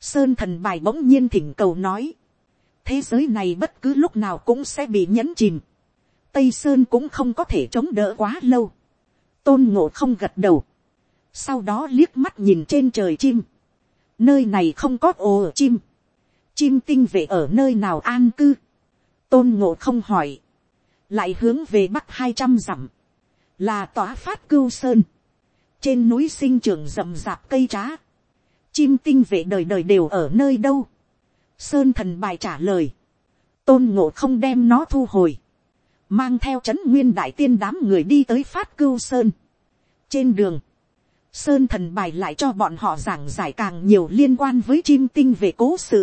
sơn thần bài bỗng nhiên thỉnh cầu nói, thế giới này bất cứ lúc nào cũng sẽ bị nhấn chìm. tây sơn cũng không có thể chống đỡ quá lâu. tôn ngộ không gật đầu. sau đó liếc mắt nhìn trên trời chim. nơi này không có ồ chim chim tinh về ở nơi nào an cư, tôn ngộ không hỏi, lại hướng về bắc hai trăm dặm, là tỏa phát cưu sơn, trên núi sinh trưởng rậm rạp cây trá, chim tinh vệ đời đời đều ở nơi đâu, sơn thần bài trả lời, tôn ngộ không đem nó thu hồi, mang theo c h ấ n nguyên đại tiên đám người đi tới phát cưu sơn. trên đường, sơn thần bài lại cho bọn họ giảng giải càng nhiều liên quan với chim tinh về cố sự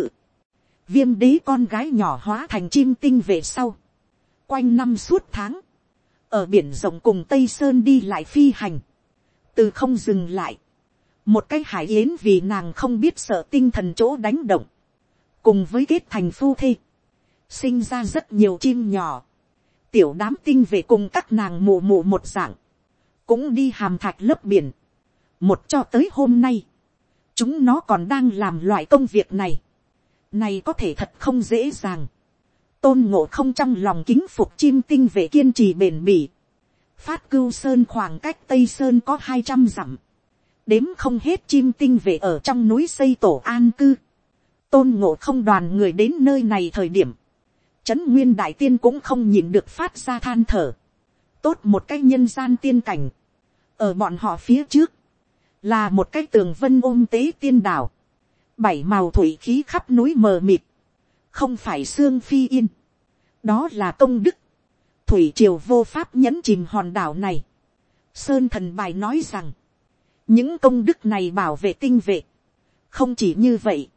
viêm đế con gái nhỏ hóa thành chim tinh về sau, quanh năm suốt tháng, ở biển rộng cùng tây sơn đi lại phi hành, từ không dừng lại, một cái hải yến vì nàng không biết sợ tinh thần chỗ đánh động, cùng với kết thành phu thê, sinh ra rất nhiều chim nhỏ, tiểu đám tinh về cùng các nàng mù mù một dạng, cũng đi hàm thạch lớp biển, một cho tới hôm nay, chúng nó còn đang làm loại công việc này, này có thể thật không dễ dàng. Tôn ngộ không trong lòng kính phục chim tinh về kiên trì bền bỉ. Phát cưu sơn khoảng cách Tây Sơn có hai trăm dặm. Đếm không hết chim tinh về ở trong núi xây tổ an cư. Tôn ngộ không đoàn người đến nơi này thời điểm. Trấn Nguyên Đại Tiên cũng không nhìn được phát ra than thở. Tốt một cái nhân gian tiên cảnh. Ở bọn họ phía trước. Là một cái tường vân ôm tế tiên đảo bảy màu thủy khí khắp núi mờ mịt, không phải xương phi yên, đó là công đức, thủy triều vô pháp nhấn chìm hòn đảo này. Sơn thần bài nói rằng, những công đức này bảo vệ tinh vệ, không chỉ như vậy,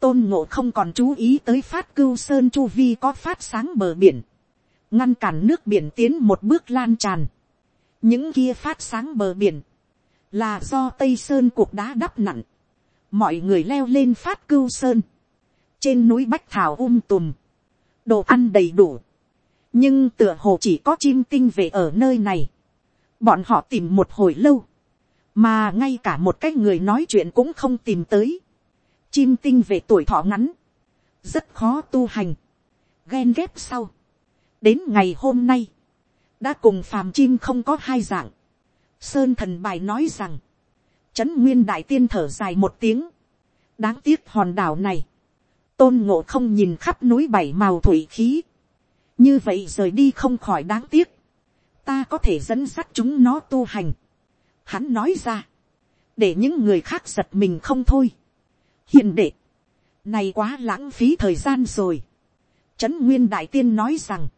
tôn ngộ không còn chú ý tới phát cưu sơn chu vi có phát sáng bờ biển, ngăn cản nước biển tiến một bước lan tràn, những kia phát sáng bờ biển, là do tây sơn cuộc đá đắp nặng, mọi người leo lên phát cưu sơn, trên núi bách thảo um tùm, đồ ăn đầy đủ, nhưng tựa hồ chỉ có chim tinh về ở nơi này, bọn họ tìm một hồi lâu, mà ngay cả một cái người nói chuyện cũng không tìm tới, chim tinh về tuổi thọ ngắn, rất khó tu hành, ghen ghép sau, đến ngày hôm nay, đã cùng phàm chim không có hai dạng, sơn thần bài nói rằng, Trấn Nguyên Đại Tiên thở dài một tiếng. Đáng tiếc hòn đảo này. Tôn ngộ không nhìn khắp núi bảy màu thủy khí. Như vậy rời đi không khỏi đáng tiếc. Ta có thể dẫn dắt chúng nó tu hành. Hắn nói ra. Để những người khác giật mình không thôi. Hiện đệ. Này quá lãng phí thời gian rồi. Trấn Nguyên Đại Tiên nói rằng.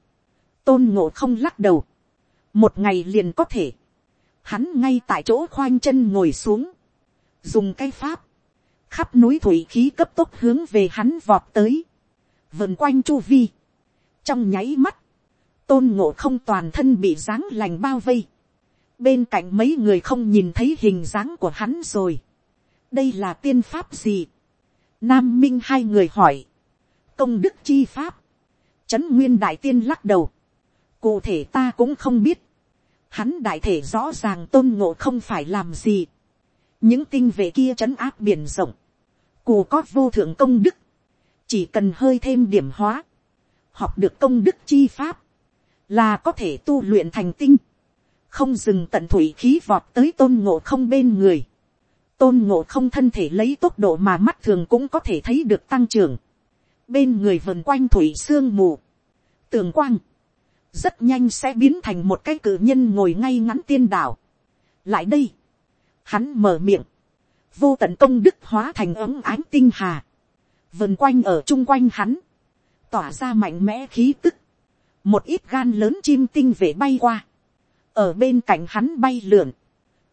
Tôn ngộ không lắc đầu. Một ngày liền có thể hắn ngay tại chỗ khoanh chân ngồi xuống, dùng cái pháp, khắp núi thủy khí cấp tốc hướng về hắn vọt tới, vần quanh chu vi, trong nháy mắt, tôn ngộ không toàn thân bị dáng lành bao vây, bên cạnh mấy người không nhìn thấy hình dáng của hắn rồi, đây là tiên pháp gì, nam minh hai người hỏi, công đức chi pháp, trấn nguyên đại tiên lắc đầu, cụ thể ta cũng không biết, hắn đại thể rõ ràng tôn ngộ không phải làm gì. những tinh về kia trấn áp biển rộng, cù có vô thượng công đức, chỉ cần hơi thêm điểm hóa, học được công đức chi pháp, là có thể tu luyện thành tinh, không dừng tận thủy khí vọt tới tôn ngộ không bên người. tôn ngộ không thân thể lấy tốc độ mà mắt thường cũng có thể thấy được tăng trưởng. bên người vần quanh thủy sương mù, tường quang, rất nhanh sẽ biến thành một cái cử nhân ngồi ngay ngắn tiên đảo. lại đây, hắn mở miệng, vô tận công đức hóa thành ấm ánh tinh hà, vần quanh ở chung quanh hắn, tỏa ra mạnh mẽ khí tức, một ít gan lớn chim tinh vệ bay qua, ở bên cạnh hắn bay lượn,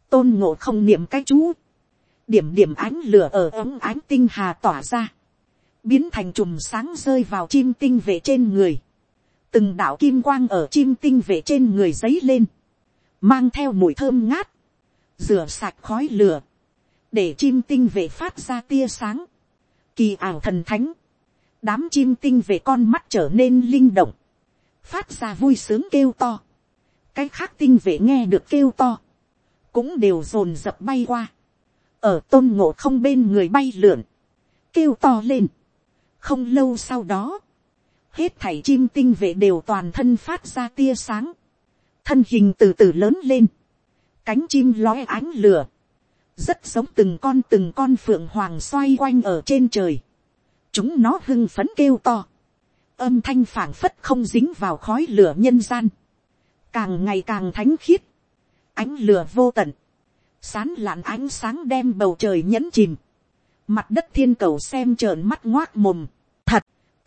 tôn ngộ không niệm cái chú, điểm điểm ánh lửa ở ống ánh tinh hà tỏa ra, biến thành chùm sáng rơi vào chim tinh vệ trên người, từng đạo kim quang ở chim tinh vệ trên người giấy lên, mang theo mùi thơm ngát, rửa sạch khói lửa, để chim tinh vệ phát ra tia sáng, kỳ ảo thần thánh, đám chim tinh vệ con mắt trở nên linh động, phát ra vui sướng kêu to, cái khác tinh vệ nghe được kêu to, cũng đều rồn rập bay qua, ở tôn ngộ không bên người bay lượn, kêu to lên. không lâu sau đó, hết thảy chim tinh vệ đều toàn thân phát ra tia sáng, thân hình từ từ lớn lên, cánh chim lói ánh lửa, rất giống từng con từng con phượng hoàng xoay quanh ở trên trời, chúng nó hưng phấn kêu to, âm thanh phảng phất không dính vào khói lửa nhân gian, càng ngày càng thánh khiết, ánh lửa vô tận, sán lạn ánh sáng đem bầu trời nhẫn chìm, mặt đất thiên cầu xem trợn mắt ngoác mồm,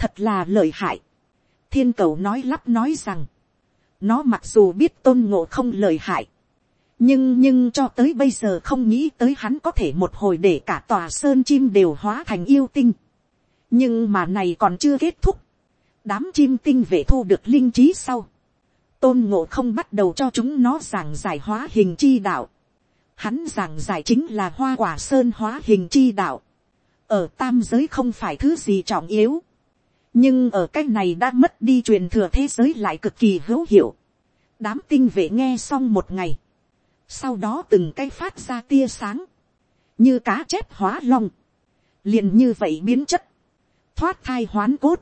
thật, là lợi hại, thiên cầu nói lắp nói rằng, nó mặc dù biết tôn ngộ không lợi hại, nhưng nhưng cho tới bây giờ không nghĩ tới hắn có thể một hồi để cả tòa sơn chim đều hóa thành yêu tinh. nhưng mà này còn chưa kết thúc. đám chim tinh vệ thu được linh trí sau. tôn ngộ không bắt đầu cho chúng nó giảng giải hóa hình chi đạo. hắn giảng giải chính là hoa quả sơn hóa hình chi đạo. ở tam giới không phải thứ gì trọng yếu nhưng ở cái này đã mất đi truyền thừa thế giới lại cực kỳ hữu hiệu. đám tinh vệ nghe xong một ngày. Sau đó từng cái phát ra tia sáng, như cá chép hóa long, liền như vậy biến chất, thoát thai hoán cốt,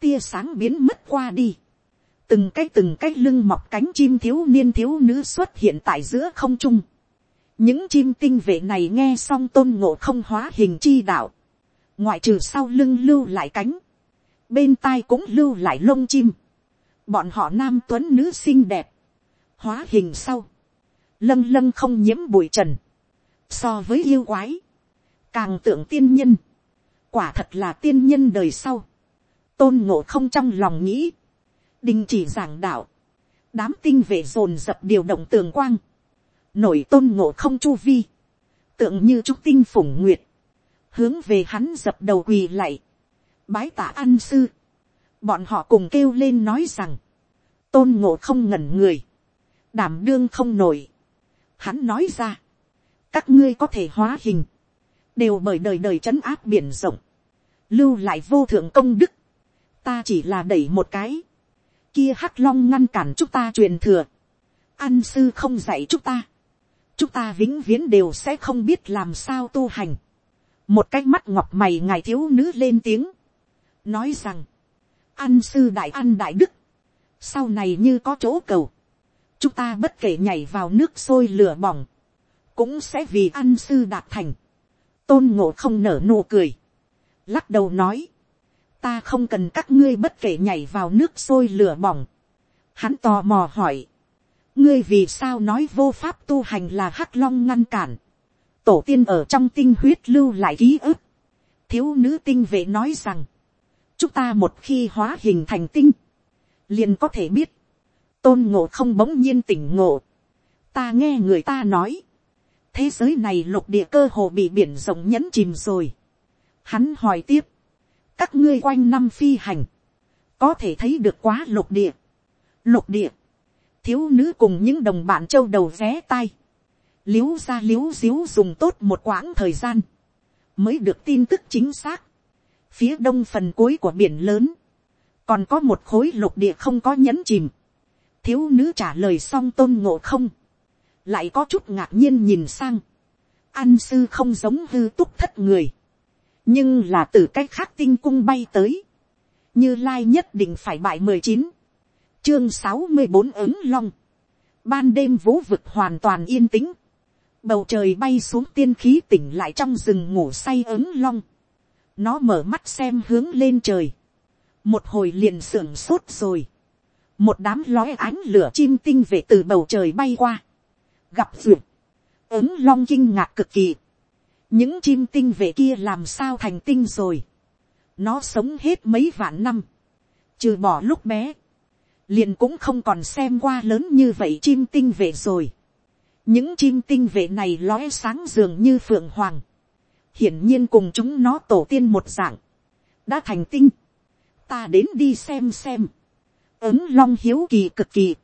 tia sáng biến mất qua đi, từng cái từng cái lưng mọc cánh chim thiếu niên thiếu nữ xuất hiện tại giữa không trung, những chim tinh vệ này nghe xong tôn ngộ không hóa hình chi đạo, ngoại trừ sau lưng lưu lại cánh, bên tai cũng lưu lại lông chim, bọn họ nam tuấn nữ xinh đẹp, hóa hình sau, lâng lâng không nhiễm bụi trần, so với yêu quái, càng tượng tiên nhân, quả thật là tiên nhân đời sau, tôn ngộ không trong lòng nghĩ, đình chỉ giảng đạo, đám tinh vệ dồn dập điều động tường quang, nổi tôn ngộ không chu vi, tượng như trúc tinh phủng nguyệt, hướng về hắn dập đầu quỳ lạy, bái tả ăn sư, bọn họ cùng kêu lên nói rằng, tôn ngộ không ngẩn người, đảm đương không nổi, Hắn nói ra, các ngươi có thể hóa hình, đều bởi đời đời trấn áp biển rộng, lưu lại vô thượng công đức, ta chỉ là đẩy một cái, kia hắc long ngăn cản chúng ta truyền thừa, ăn sư không dạy chúng ta, chúng ta vĩnh viễn đều sẽ không biết làm sao tu hành, một cái mắt ngọc mày ngài thiếu nữ lên tiếng, nói rằng, ăn sư đại ăn đại đức, sau này như có chỗ cầu, chúng ta bất kể nhảy vào nước sôi lửa bỏng, cũng sẽ vì ăn sư đạt thành. tôn ngộ không nở nụ cười, lắc đầu nói, ta không cần các ngươi bất kể nhảy vào nước sôi lửa bỏng. Hắn tò mò hỏi, ngươi vì sao nói vô pháp tu hành là hắc long ngăn cản, tổ tiên ở trong tinh huyết lưu lại ký ức, thiếu nữ tinh vệ nói rằng, chúng ta một khi hóa hình thành tinh, liền có thể biết, tôn ngộ không bỗng nhiên tỉnh ngộ. ta nghe người ta nói, thế giới này lục địa cơ hồ bị biển rộng nhẫn chìm rồi. hắn hỏi tiếp, các ngươi quanh năm phi hành, có thể thấy được quá lục địa. lục địa, thiếu nữ cùng những đồng bạn châu đầu vé tay, liếu ra liếu xíu dùng tốt một quãng thời gian, mới được tin tức chính xác phía đông phần cuối của biển lớn, còn có một khối lục địa không có nhẫn chìm. Thiếu nữ trả lời xong tôn ngộ không, lại có chút ngạc nhiên nhìn sang, an sư không giống hư túc thất người, nhưng là từ cách khác tinh cung bay tới, như lai nhất định phải bại mười chín, chương sáu mươi bốn ứng long, ban đêm vũ vực hoàn toàn yên tĩnh, bầu trời bay xuống tiên khí tỉnh lại trong rừng ngủ say ứng long, nó mở mắt xem hướng lên trời, một hồi liền sưởng sốt rồi, một đám lói ánh lửa chim tinh về từ bầu trời bay qua, gặp duyệt, ứng long kinh ngạc cực kỳ, những chim tinh về kia làm sao thành tinh rồi, nó sống hết mấy vạn năm, trừ bỏ lúc bé, liền cũng không còn xem qua lớn như vậy chim tinh về rồi. những chim tinh vệ này lóe sáng dường như phượng hoàng, hiển nhiên cùng chúng nó tổ tiên một dạng, đã thành tinh, ta đến đi xem xem, ứng long hiếu kỳ cực kỳ,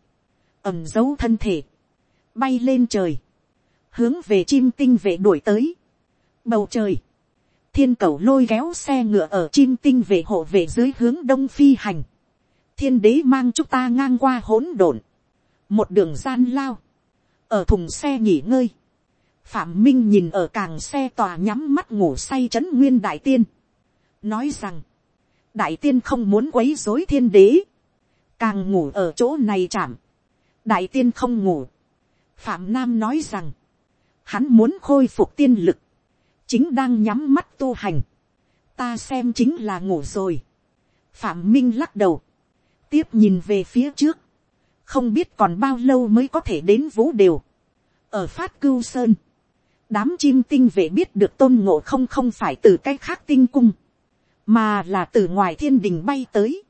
ẩm dấu thân thể, bay lên trời, hướng về chim tinh vệ đuổi tới, bầu trời, thiên cầu lôi kéo xe ngựa ở chim tinh vệ hộ về dưới hướng đông phi hành, thiên đế mang chúng ta ngang qua hỗn độn, một đường gian lao, ở thùng xe nghỉ ngơi, phạm minh nhìn ở càng xe tòa nhắm mắt ngủ say c h ấ n nguyên đại tiên, nói rằng, đại tiên không muốn quấy dối thiên đế, càng ngủ ở chỗ này chạm, đại tiên không ngủ, phạm nam nói rằng, hắn muốn khôi phục tiên lực, chính đang nhắm mắt tu hành, ta xem chính là ngủ rồi, phạm minh lắc đầu, tiếp nhìn về phía trước, không biết còn bao lâu mới có thể đến vũ đều. ở phát cưu sơn, đám chim tinh vệ biết được tôn ngộ không không phải từ cái khác tinh cung, mà là từ ngoài thiên đình bay tới,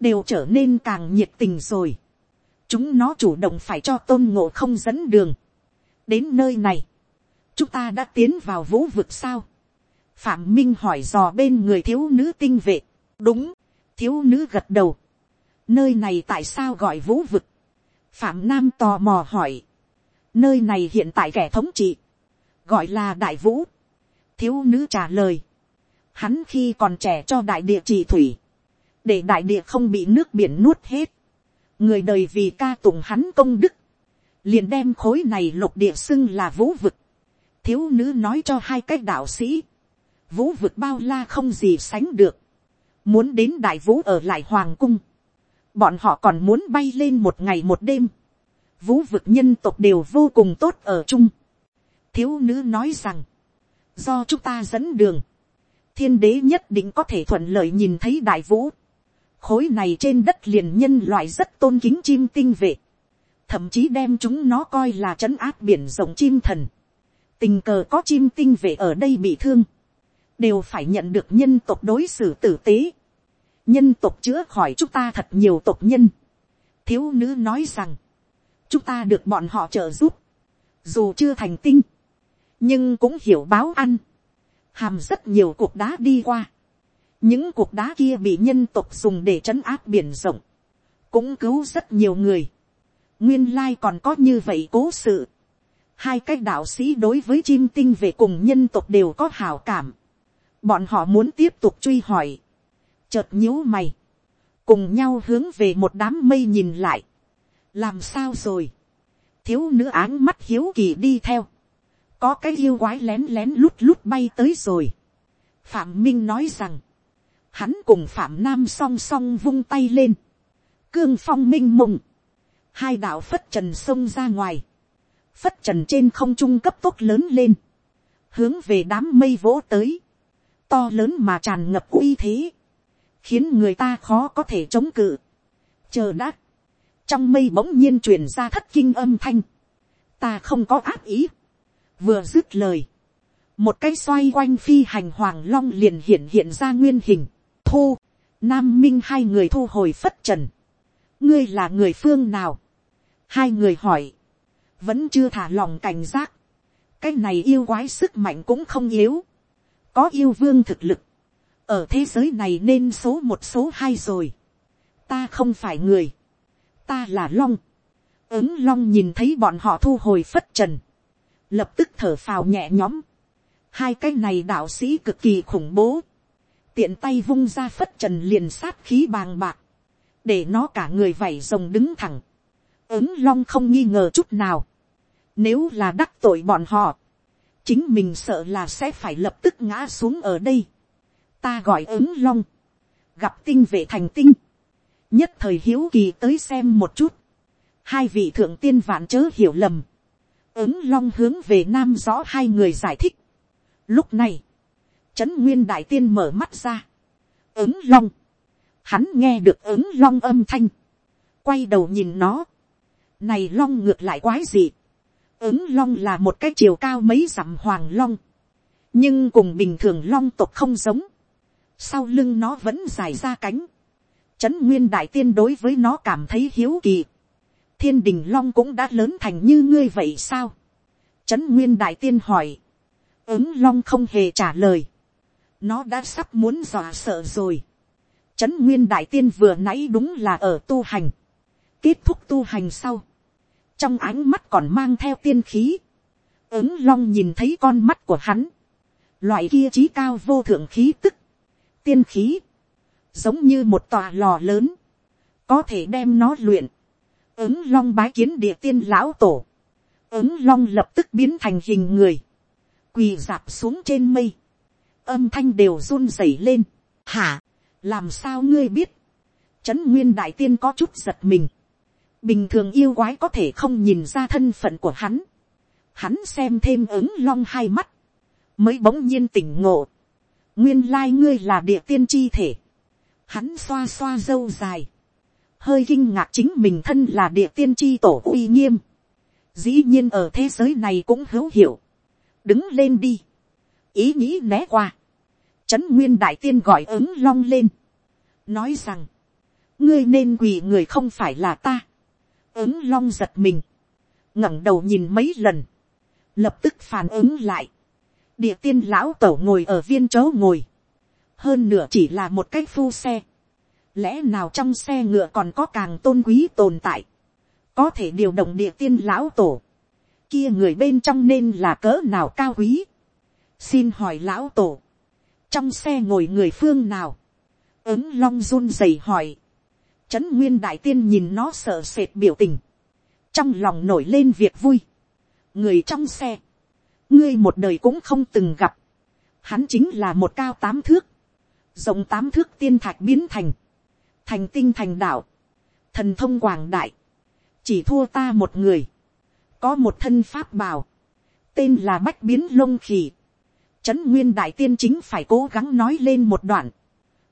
đều trở nên càng nhiệt tình rồi. chúng nó chủ động phải cho tôn ngộ không dẫn đường. đến nơi này, chúng ta đã tiến vào vũ vực sao. phạm minh hỏi dò bên người thiếu nữ tinh vệ. đúng, thiếu nữ gật đầu nơi này tại sao gọi vũ vực, phạm nam tò mò hỏi, nơi này hiện tại kẻ thống trị, gọi là đại vũ, thiếu nữ trả lời, hắn khi còn trẻ cho đại địa trị thủy, để đại địa không bị nước biển nuốt hết, người đời vì ca tụng hắn công đức, liền đem khối này lục địa xưng là vũ vực, thiếu nữ nói cho hai cách đạo sĩ, vũ vực bao la không gì sánh được, muốn đến đại vũ ở lại hoàng cung, bọn họ còn muốn bay lên một ngày một đêm, vũ vực nhân tộc đều vô cùng tốt ở chung thiếu nữ nói rằng, do chúng ta dẫn đường, thiên đế nhất định có thể thuận lợi nhìn thấy đại vũ. khối này trên đất liền nhân loại rất tôn kính chim tinh vệ, thậm chí đem chúng nó coi là trấn áp biển rộng chim thần. tình cờ có chim tinh vệ ở đây bị thương, đều phải nhận được nhân tộc đối xử tử tế nhân tộc chữa khỏi chúng ta thật nhiều tộc nhân. thiếu nữ nói rằng, chúng ta được bọn họ trợ giúp, dù chưa thành tinh, nhưng cũng hiểu báo ăn, hàm rất nhiều cục đá đi qua. những cục đá kia bị nhân tộc dùng để trấn áp biển rộng, cũng cứu rất nhiều người. nguyên lai còn có như vậy cố sự. hai cái đạo sĩ đối với chim tinh về cùng nhân tộc đều có hào cảm. bọn họ muốn tiếp tục truy hỏi chợt nhíu mày, cùng nhau hướng về một đám mây nhìn lại, làm sao rồi, thiếu nữ áng mắt hiếu kỳ đi theo, có cái yêu quái lén lén lút lút bay tới rồi, phạm minh nói rằng, hắn cùng phạm nam song song vung tay lên, cương phong minh mùng hai đạo phất trần xông ra ngoài, phất trần trên không trung cấp tốc lớn lên, hướng về đám mây vỗ tới, to lớn mà tràn ngập uy thế, khiến người ta khó có thể chống cự. chờ đã, trong mây bỗng nhiên truyền ra thất kinh âm thanh, ta không có áp ý, vừa dứt lời, một cái xoay quanh phi hành hoàng long liền hiện hiện ra nguyên hình, thu, nam minh hai người thu hồi phất trần, ngươi là người phương nào, hai người hỏi, vẫn chưa thả lòng cảnh giác, cái này yêu quái sức mạnh cũng không yếu, có yêu vương thực lực, ở thế giới này nên số một số hai rồi. ta không phải người, ta là long. ứng long nhìn thấy bọn họ thu hồi phất trần, lập tức thở phào nhẹ nhõm. hai cái này đạo sĩ cực kỳ khủng bố, tiện tay vung ra phất trần liền sát khí bàng bạc, để nó cả người vảy rồng đứng thẳng. ứng long không nghi ngờ chút nào. nếu là đắc tội bọn họ, chính mình sợ là sẽ phải lập tức ngã xuống ở đây. Ta gọi ứng long, gặp tinh vệ thành tinh, nhất thời hiếu kỳ tới xem một chút, hai vị thượng tiên vạn chớ hiểu lầm, ứng long hướng về nam rõ hai người giải thích. Lúc này, trấn nguyên đại tiên mở mắt ra, ứng long, hắn nghe được ứng long âm thanh, quay đầu nhìn nó, này long ngược lại quái gì, ứng long là một cái chiều cao mấy dặm hoàng long, nhưng cùng bình thường long tộc không giống, sau lưng nó vẫn dài ra cánh, Trấn Nguyên Đại Tiên đối với nó cảm thấy hiếu kỳ. Thiên Đình Long cũng đã lớn thành như ngươi vậy sao? Trấn Nguyên Đại Tiên hỏi. Ứng Long không hề trả lời. Nó đã sắp muốn dọa sợ rồi. Trấn Nguyên Đại Tiên vừa nãy đúng là ở tu hành. Kết thúc tu hành sau. Trong ánh mắt còn mang theo tiên khí. Ứng Long nhìn thấy con mắt của hắn. Loại kia trí cao vô thượng khí tức. Tiên khí giống như một tòa lò lớn, có thể đem nó luyện, ứng long bái kiến địa tiên lão tổ, ứng long lập tức biến thành hình người, quỳ dạp xuống trên mây, âm thanh đều run rẩy lên, hả, làm sao ngươi biết, trấn nguyên đại tiên có chút giật mình, bình thường yêu quái có thể không nhìn ra thân phận của hắn, hắn xem thêm ứng long hai mắt, mới bỗng nhiên tỉnh ngộ, nguyên lai ngươi là địa tiên chi thể, hắn xoa xoa dâu dài, hơi kinh ngạc chính mình thân là địa tiên tri tổ uy nghiêm, dĩ nhiên ở thế giới này cũng hữu hiệu, đứng lên đi, ý nghĩ né qua, trấn nguyên đại tiên gọi ứng long lên, nói rằng, ngươi nên quỳ người không phải là ta, ứng long giật mình, ngẩng đầu nhìn mấy lần, lập tức phản ứng lại, địa tiên lão tẩu ngồi ở viên chỗ ngồi, hơn nửa chỉ là một cái phu xe lẽ nào trong xe ngựa còn có càng tôn quý tồn tại, có thể điều động địa tiên lão tổ, kia người bên trong nên là cỡ nào cao quý. xin hỏi lão tổ, trong xe ngồi người phương nào, ứng long run rầy hỏi, trấn nguyên đại tiên nhìn nó sợ sệt biểu tình, trong lòng nổi lên việc vui, người trong xe, ngươi một đời cũng không từng gặp, hắn chính là một cao tám thước, rộng tám thước tiên thạch biến thành, thành tinh thành đạo, thần thông quảng đại, chỉ thua ta một người, có một thân pháp bào, tên là bách biến lông khỉ, trấn nguyên đại tiên chính phải cố gắng nói lên một đoạn,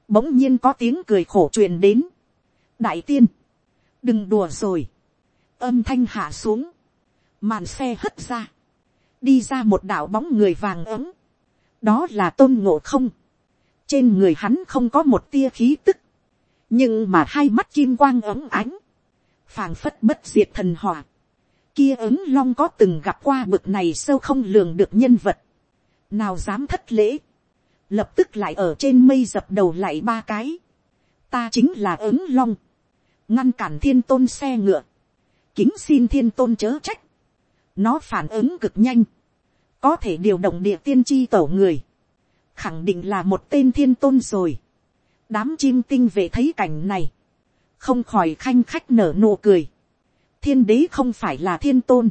bỗng nhiên có tiếng cười khổ truyền đến, đại tiên, đừng đùa rồi, âm thanh hạ xuống, màn xe hất ra, đi ra một đạo bóng người vàng ấm, đó là tôn ngộ không, trên người hắn không có một tia khí tức. Nhưng mà hai mắt kim quang ấm ánh. phàng phất bất diệt thần hỏa. Kia ứng long có từng gặp qua bực này sâu không lường được nhân vật. Nào dám thất lễ. Lập tức lại ở trên mây dập đầu lại ba cái. Ta chính là ứng long. Ngăn cản thiên tôn xe ngựa. Kính xin thiên tôn chớ trách. Nó phản ứng cực nhanh. Có thể điều động địa tiên tri tổ người khẳng định là một tên thiên tôn rồi đám chim tinh về thấy cảnh này, không khỏi khanh khách nở nụ cười. thiên đế không phải là thiên tôn,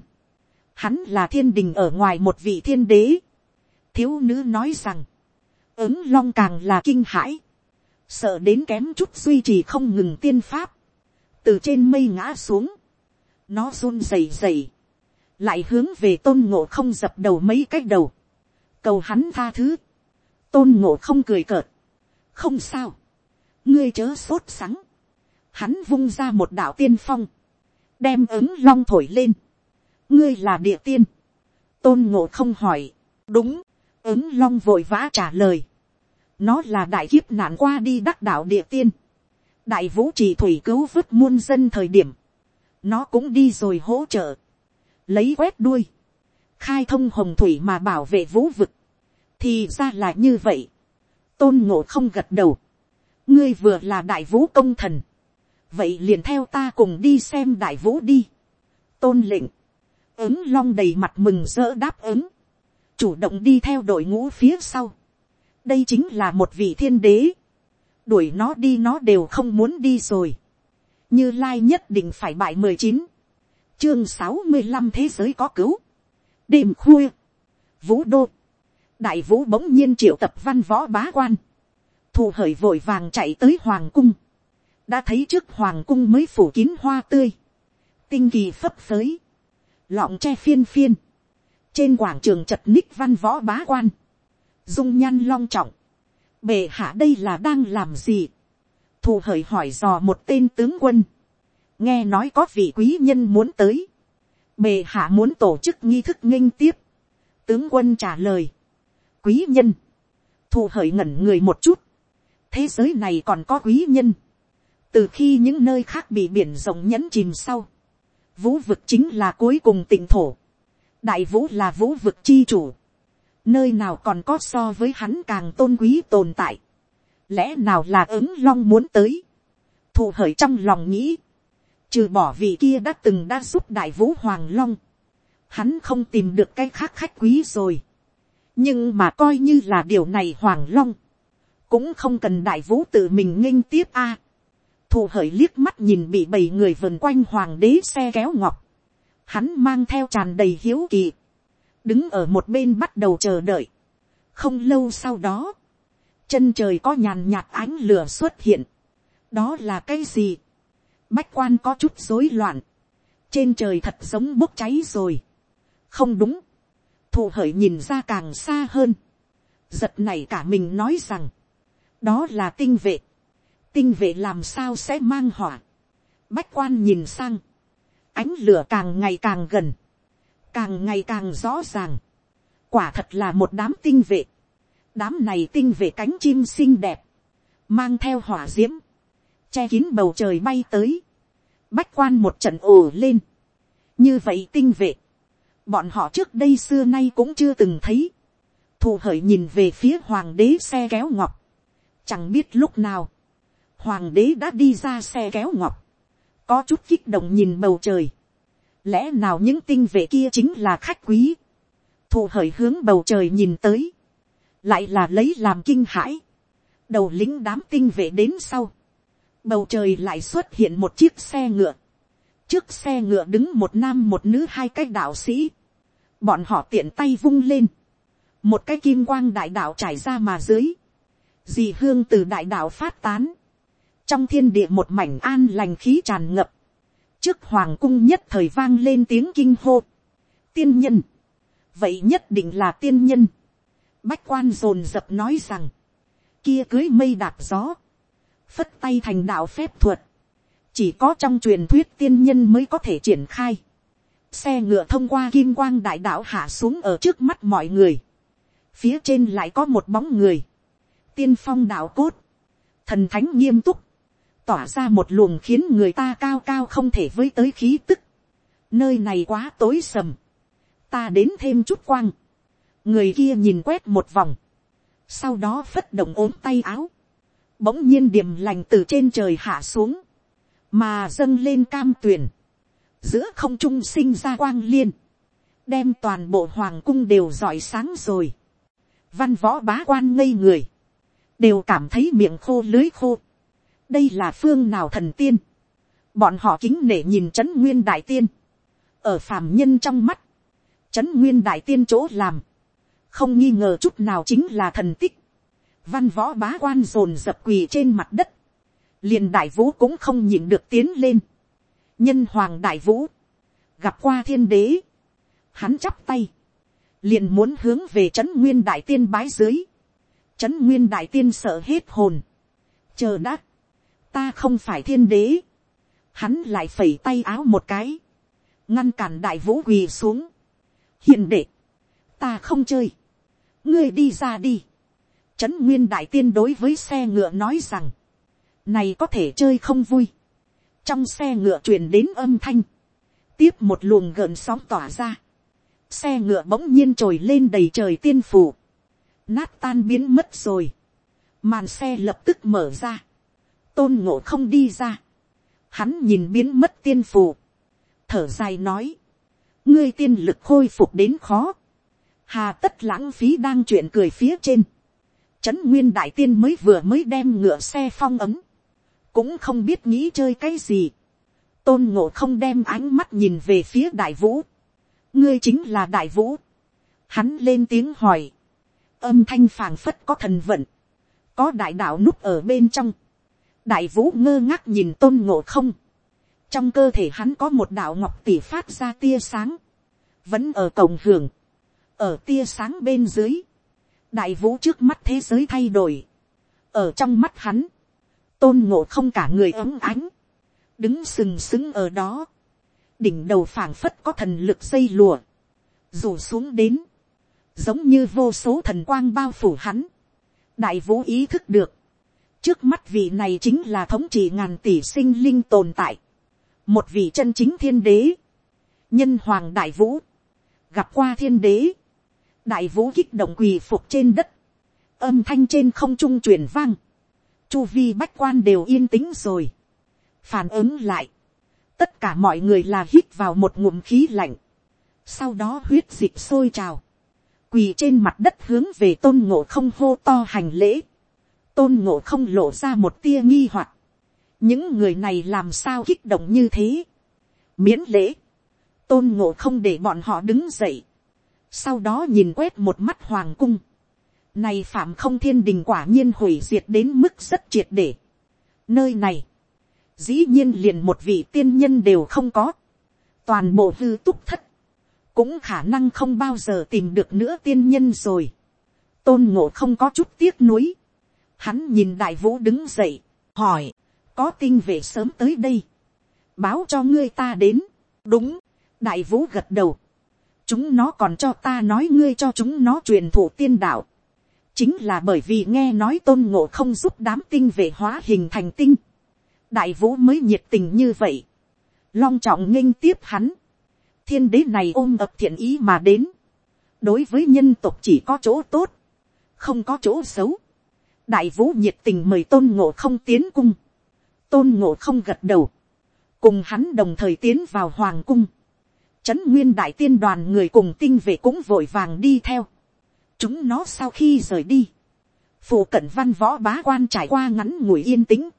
hắn là thiên đình ở ngoài một vị thiên đế. thiếu nữ nói rằng, ứng long càng là kinh hãi, sợ đến kém chút duy trì không ngừng tiên pháp, từ trên mây ngã xuống, nó run rẩy rẩy, lại hướng về tôn ngộ không dập đầu mấy cái đầu, cầu hắn tha thứ, tôn ngộ không cười cợt. không sao ngươi chớ sốt sắng. hắn vung ra một đạo tiên phong. đem ứng long thổi lên. ngươi là địa tiên. tôn ngộ không hỏi. đúng. ứng long vội vã trả lời. nó là đại kiếp nạn qua đi đắc đạo địa tiên. đại vũ trì thủy cứu vứt muôn dân thời điểm. nó cũng đi rồi hỗ trợ. lấy quét đuôi. khai thông hồng thủy mà bảo vệ vũ vực thì ra là như vậy. tôn ngộ không gật đầu ngươi vừa là đại vũ công thần. vậy liền theo ta cùng đi xem đại vũ đi. tôn lệnh. ứng long đầy mặt mừng rỡ đáp ứng. chủ động đi theo đội ngũ phía sau. đây chính là một vị thiên đế. đuổi nó đi nó đều không muốn đi rồi. như lai nhất định phải bại mười chín. chương sáu mươi năm thế giới có cứu. đêm khuya. vũ đô đại vũ bỗng nhiên triệu tập văn võ bá quan, thù hởi vội vàng chạy tới hoàng cung, đã thấy trước hoàng cung mới phủ kín hoa tươi, tinh kỳ phấp phới, lọng tre phiên phiên, trên quảng trường chật ních văn võ bá quan, dung nhan long trọng, bệ hạ đây là đang làm gì, thù hởi hỏi dò một tên tướng quân, nghe nói có vị quý nhân muốn tới, bệ hạ muốn tổ chức nghi thức nghinh tiếp, tướng quân trả lời, quý nhân, thù hởi ngẩn người một chút, thế giới này còn có quý nhân, từ khi những nơi khác bị biển rộng nhẫn chìm sau, vũ vực chính là cuối cùng tỉnh thổ, đại vũ là vũ vực chi chủ, nơi nào còn có so với hắn càng tôn quý tồn tại, lẽ nào là ứng long muốn tới, thụ hởi trong lòng nghĩ, trừ bỏ vị kia đã từng đã giúp đại vũ hoàng long, hắn không tìm được cái khác khách quý rồi, nhưng mà coi như là điều này hoàng long, cũng không cần đại vũ tự mình nghênh tiếp a. thù hởi liếc mắt nhìn bị bảy người vần quanh hoàng đế xe kéo ngọc, hắn mang theo tràn đầy hiếu kỳ, đứng ở một bên bắt đầu chờ đợi. không lâu sau đó, chân trời có nhàn nhạt ánh lửa xuất hiện. đó là cái gì. bách quan có chút rối loạn. trên trời thật giống bốc cháy rồi. không đúng. thù hởi nhìn ra càng xa hơn. giật này cả mình nói rằng, đó là tinh vệ. tinh vệ làm sao sẽ mang hỏa. bách quan nhìn sang. ánh lửa càng ngày càng gần. Càng ngày càng rõ ràng, quả thật là một đám tinh vệ, đám này tinh vệ cánh chim xinh đẹp, mang theo hỏa d i ễ m che kín bầu trời bay tới, bách quan một trận ồ lên, như vậy tinh vệ, bọn họ trước đây xưa nay cũng chưa từng thấy, thù hởi nhìn về phía hoàng đế xe kéo ngọc, chẳng biết lúc nào, hoàng đế đã đi ra xe kéo ngọc, có chút kích động nhìn bầu trời, lẽ nào những tinh vệ kia chính là khách quý, thụ hởi hướng bầu trời nhìn tới, lại là lấy làm kinh hãi, đầu lính đám tinh vệ đến sau, bầu trời lại xuất hiện một chiếc xe ngựa, trước xe ngựa đứng một nam một nữ hai cái đạo sĩ, bọn họ tiện tay vung lên, một cái kim quang đại đạo trải ra mà dưới, dì hương từ đại đạo phát tán, trong thiên địa một mảnh an lành khí tràn ngập, trước hoàng cung nhất thời vang lên tiếng kinh hô. tiên nhân, vậy nhất định là tiên nhân. bách quan dồn dập nói rằng, kia cưới mây đạp gió, phất tay thành đạo phép thuật, chỉ có trong truyền thuyết tiên nhân mới có thể triển khai. xe ngựa thông qua kim quang đại đạo hạ xuống ở trước mắt mọi người, phía trên lại có một bóng người, tiên phong đạo cốt, thần thánh nghiêm túc, tỏa ra một luồng khiến người ta cao cao không thể với tới khí tức. nơi này quá tối sầm, ta đến thêm chút quang, người kia nhìn quét một vòng, sau đó phất động ốm tay áo, bỗng nhiên điểm lành từ trên trời hạ xuống, mà dâng lên cam tuyền. Giữa không trung sinh ra quang liên, đem toàn bộ hoàng cung đều giỏi sáng rồi, văn võ bá quan ngây người, đều cảm thấy miệng khô lưới khô, đây là phương nào thần tiên, bọn họ kính nể nhìn trấn nguyên đại tiên, ở phàm nhân trong mắt, trấn nguyên đại tiên chỗ làm, không nghi ngờ chút nào chính là thần tích, văn võ bá quan dồn dập quỳ trên mặt đất, liền đại vũ cũng không nhìn được tiến lên, nhân hoàng đại vũ, gặp qua thiên đế, hắn chắp tay, liền muốn hướng về trấn nguyên đại tiên bái dưới, trấn nguyên đại tiên sợ hết hồn, chờ đã, ta không phải thiên đế, hắn lại phẩy tay áo một cái, ngăn cản đại vũ quỳ xuống, hiền đệ, ta không chơi, ngươi đi ra đi, trấn nguyên đại tiên đối với xe ngựa nói rằng, này có thể chơi không vui, trong xe ngựa truyền đến âm thanh, tiếp một luồng gợn sóng tỏa ra, xe ngựa bỗng nhiên trồi lên đầy trời tiên phủ, nát tan biến mất rồi, màn xe lập tức mở ra, tôn ngộ không đi ra. Hắn nhìn biến mất tiên phù. Thở dài nói. Ngươi tiên lực khôi phục đến khó. Hà tất lãng phí đang chuyện cười phía trên. Trấn nguyên đại tiên mới vừa mới đem ngựa xe phong ấm. Cũng không biết nghĩ chơi cái gì. Tôn ngộ không đem ánh mắt nhìn về phía đại vũ. Ngươi chính là đại vũ. Hắn lên tiếng hỏi. Âm thanh phảng phất có thần vận. Có đại đạo núp ở bên trong. Đại vũ ngơ ngác nhìn tôn ngộ không, trong cơ thể hắn có một đạo ngọc tỷ phát ra tia sáng, vẫn ở cổng hưởng, ở tia sáng bên dưới, đại vũ trước mắt thế giới thay đổi, ở trong mắt hắn, tôn ngộ không cả người ấm ánh, đứng sừng sững ở đó, đỉnh đầu phảng phất có thần lực dây lùa, rủ xuống đến, giống như vô số thần quang bao phủ hắn, đại vũ ý thức được, trước mắt vị này chính là thống trị ngàn tỷ sinh linh tồn tại, một vị chân chính thiên đế, nhân hoàng đại vũ, gặp qua thiên đế, đại vũ kích động quỳ phục trên đất, âm thanh trên không trung truyền vang, chu vi bách quan đều yên tĩnh rồi, phản ứng lại, tất cả mọi người là hít vào một ngụm khí lạnh, sau đó huyết dịch sôi trào, quỳ trên mặt đất hướng về tôn ngộ không hô to hành lễ, tôn ngộ không lộ ra một tia nghi hoặc, những người này làm sao kích động như thế, miễn lễ, tôn ngộ không để bọn họ đứng dậy, sau đó nhìn quét một mắt hoàng cung, này phạm không thiên đình quả nhiên hủy diệt đến mức rất triệt để. Nơi này, dĩ nhiên liền một vị tiên nhân đều không có. Toàn bộ hư túc thất, cũng khả năng không bao giờ tìm được nữa tiên nhân rồi. Tôn ngộ không có chút tiếc nuối. Hắn nhìn đại vũ đứng dậy, hỏi, có tinh về sớm tới đây. Báo cho ngươi ta đến. Đúng, đại vũ gật đầu. Chúng nó còn cho ta nói ngươi cho chúng nó truyền thụ tiên đạo chính là bởi vì nghe nói tôn ngộ không giúp đám tinh về hóa hình thành tinh, đại vũ mới nhiệt tình như vậy, long trọng nghênh tiếp hắn, thiên đế này ôm ập thiện ý mà đến, đối với nhân tộc chỉ có chỗ tốt, không có chỗ xấu, đại vũ nhiệt tình mời tôn ngộ không tiến cung, tôn ngộ không gật đầu, cùng hắn đồng thời tiến vào hoàng cung, trấn nguyên đại tiên đoàn người cùng tinh vệ cũng vội vàng đi theo, chúng nó sau khi rời đi, phụ cận văn võ bá quan trải qua ngắn ngủi yên tĩnh,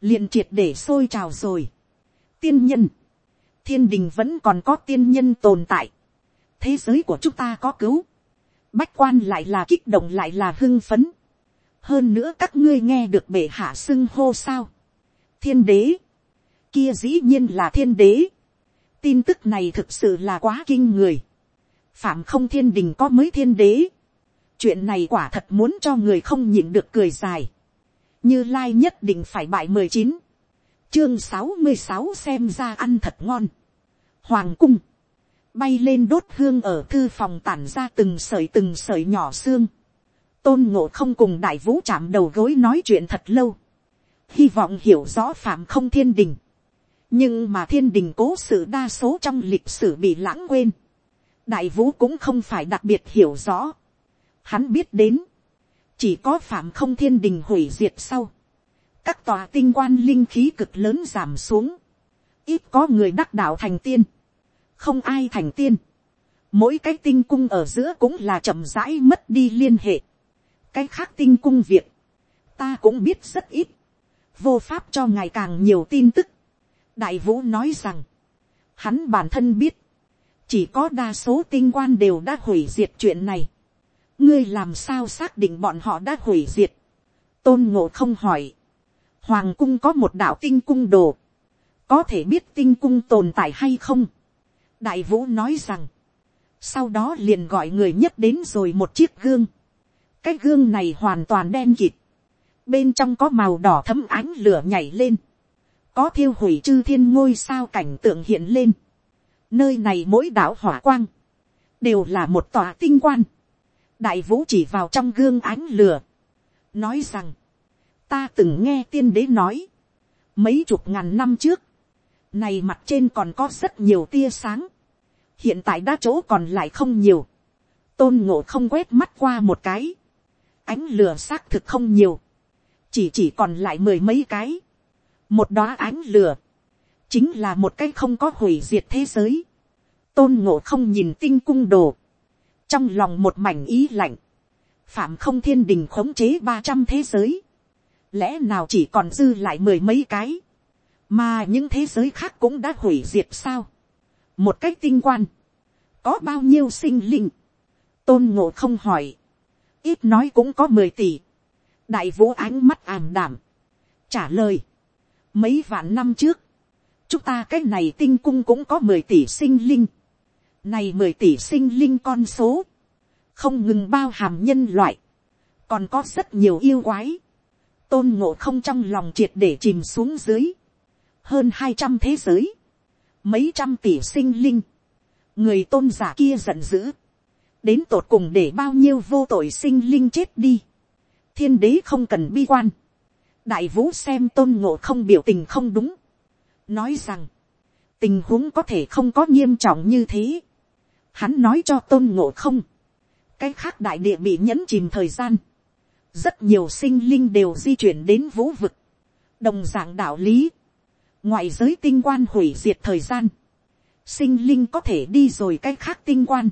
liền triệt để sôi trào rồi. tiên nhân, thiên đình vẫn còn có tiên nhân tồn tại, thế giới của chúng ta có cứu, bách quan lại là kích động lại là hưng phấn, hơn nữa các ngươi nghe được bệ hạ xưng hô sao, thiên đế, kia dĩ nhiên là thiên đế, tin tức này thực sự là quá kinh người, phạm không thiên đình có mới thiên đế, chuyện này quả thật muốn cho người không nhịn được cười dài. như lai nhất định phải bại mười chín, chương sáu mươi sáu xem ra ăn thật ngon. hoàng cung, bay lên đốt hương ở thư phòng tản ra từng sợi từng sợi nhỏ xương. tôn ngộ không cùng đại vũ chạm đầu gối nói chuyện thật lâu. hy vọng hiểu rõ phạm không thiên đình. nhưng mà thiên đình cố sự đa số trong lịch sử bị lãng quên. đại vũ cũng không phải đặc biệt hiểu rõ Hắn biết đến. Chỉ có phạm không thiên đình hủy diệt sau. Các tòa tinh quan linh khí cực lớn giảm xuống. Ít có người đắc đạo thành tiên. Không ai thành tiên. Mỗi cái tinh cung ở giữa cũng là chậm rãi mất đi liên hệ. Cái khác tinh cung việc. Ta cũng biết rất ít. Vô pháp cho ngày càng nhiều tin tức. Đại vũ nói rằng. Hắn bản thân biết, chỉ có đa số tinh quan đều đã hủy diệt chuyện này ngươi làm sao xác định bọn họ đã hủy diệt. tôn ngộ không hỏi hoàng cung có một đạo tinh cung đồ. có thể biết tinh cung tồn tại hay không. đại vũ nói rằng. sau đó liền gọi người nhất đến rồi một chiếc gương. cái gương này hoàn toàn đen kịt. bên trong có màu đỏ thấm ánh lửa nhảy lên. có thiêu hủy chư thiên ngôi sao cảnh tượng hiện lên. nơi này mỗi đảo hỏa quang đều là một tòa tinh quan đại vũ chỉ vào trong gương ánh lửa, nói rằng, ta từng nghe tiên đế nói, mấy chục ngàn năm trước, này mặt trên còn có rất nhiều tia sáng, hiện tại đã chỗ còn lại không nhiều, tôn ngộ không quét mắt qua một cái, ánh lửa xác thực không nhiều, chỉ chỉ còn lại mười mấy cái, một đóa ánh lửa, chính là một cái không có hủy diệt thế giới, tôn ngộ không nhìn tinh cung đồ, trong lòng một mảnh ý lạnh, phạm không thiên đình khống chế ba trăm thế giới, lẽ nào chỉ còn dư lại mười mấy cái, mà những thế giới khác cũng đã hủy diệt sao, một cách tinh quan, có bao nhiêu sinh linh, tôn ngộ không hỏi, ít nói cũng có mười tỷ, đại vũ ánh mắt ảm đảm, trả lời, mấy vạn năm trước, chúng ta cái này tinh cung cũng có mười tỷ sinh linh, này mười tỷ sinh linh con số. Không ngừng bao hàm nhân loại. Còn có rất nhiều yêu quái. Tôn ngộ không trong lòng triệt để chìm xuống dưới. Hơn hai trăm thế giới. Mấy trăm tỷ sinh linh. Người tôn giả kia giận dữ. Đến tột cùng để bao nhiêu vô tội sinh linh chết đi. Thiên đế không cần bi quan. đại vũ xem tôn ngộ không biểu tình không đúng, nói rằng, tình huống có thể không có nghiêm trọng như thế. Hắn nói cho tôn ngộ không, cái khác đại địa bị nhẫn chìm thời gian, rất nhiều sinh linh đều di chuyển đến vũ vực, đồng dạng đạo lý, ngoại giới tinh quan hủy diệt thời gian, sinh linh có thể đi rồi cái khác tinh quan,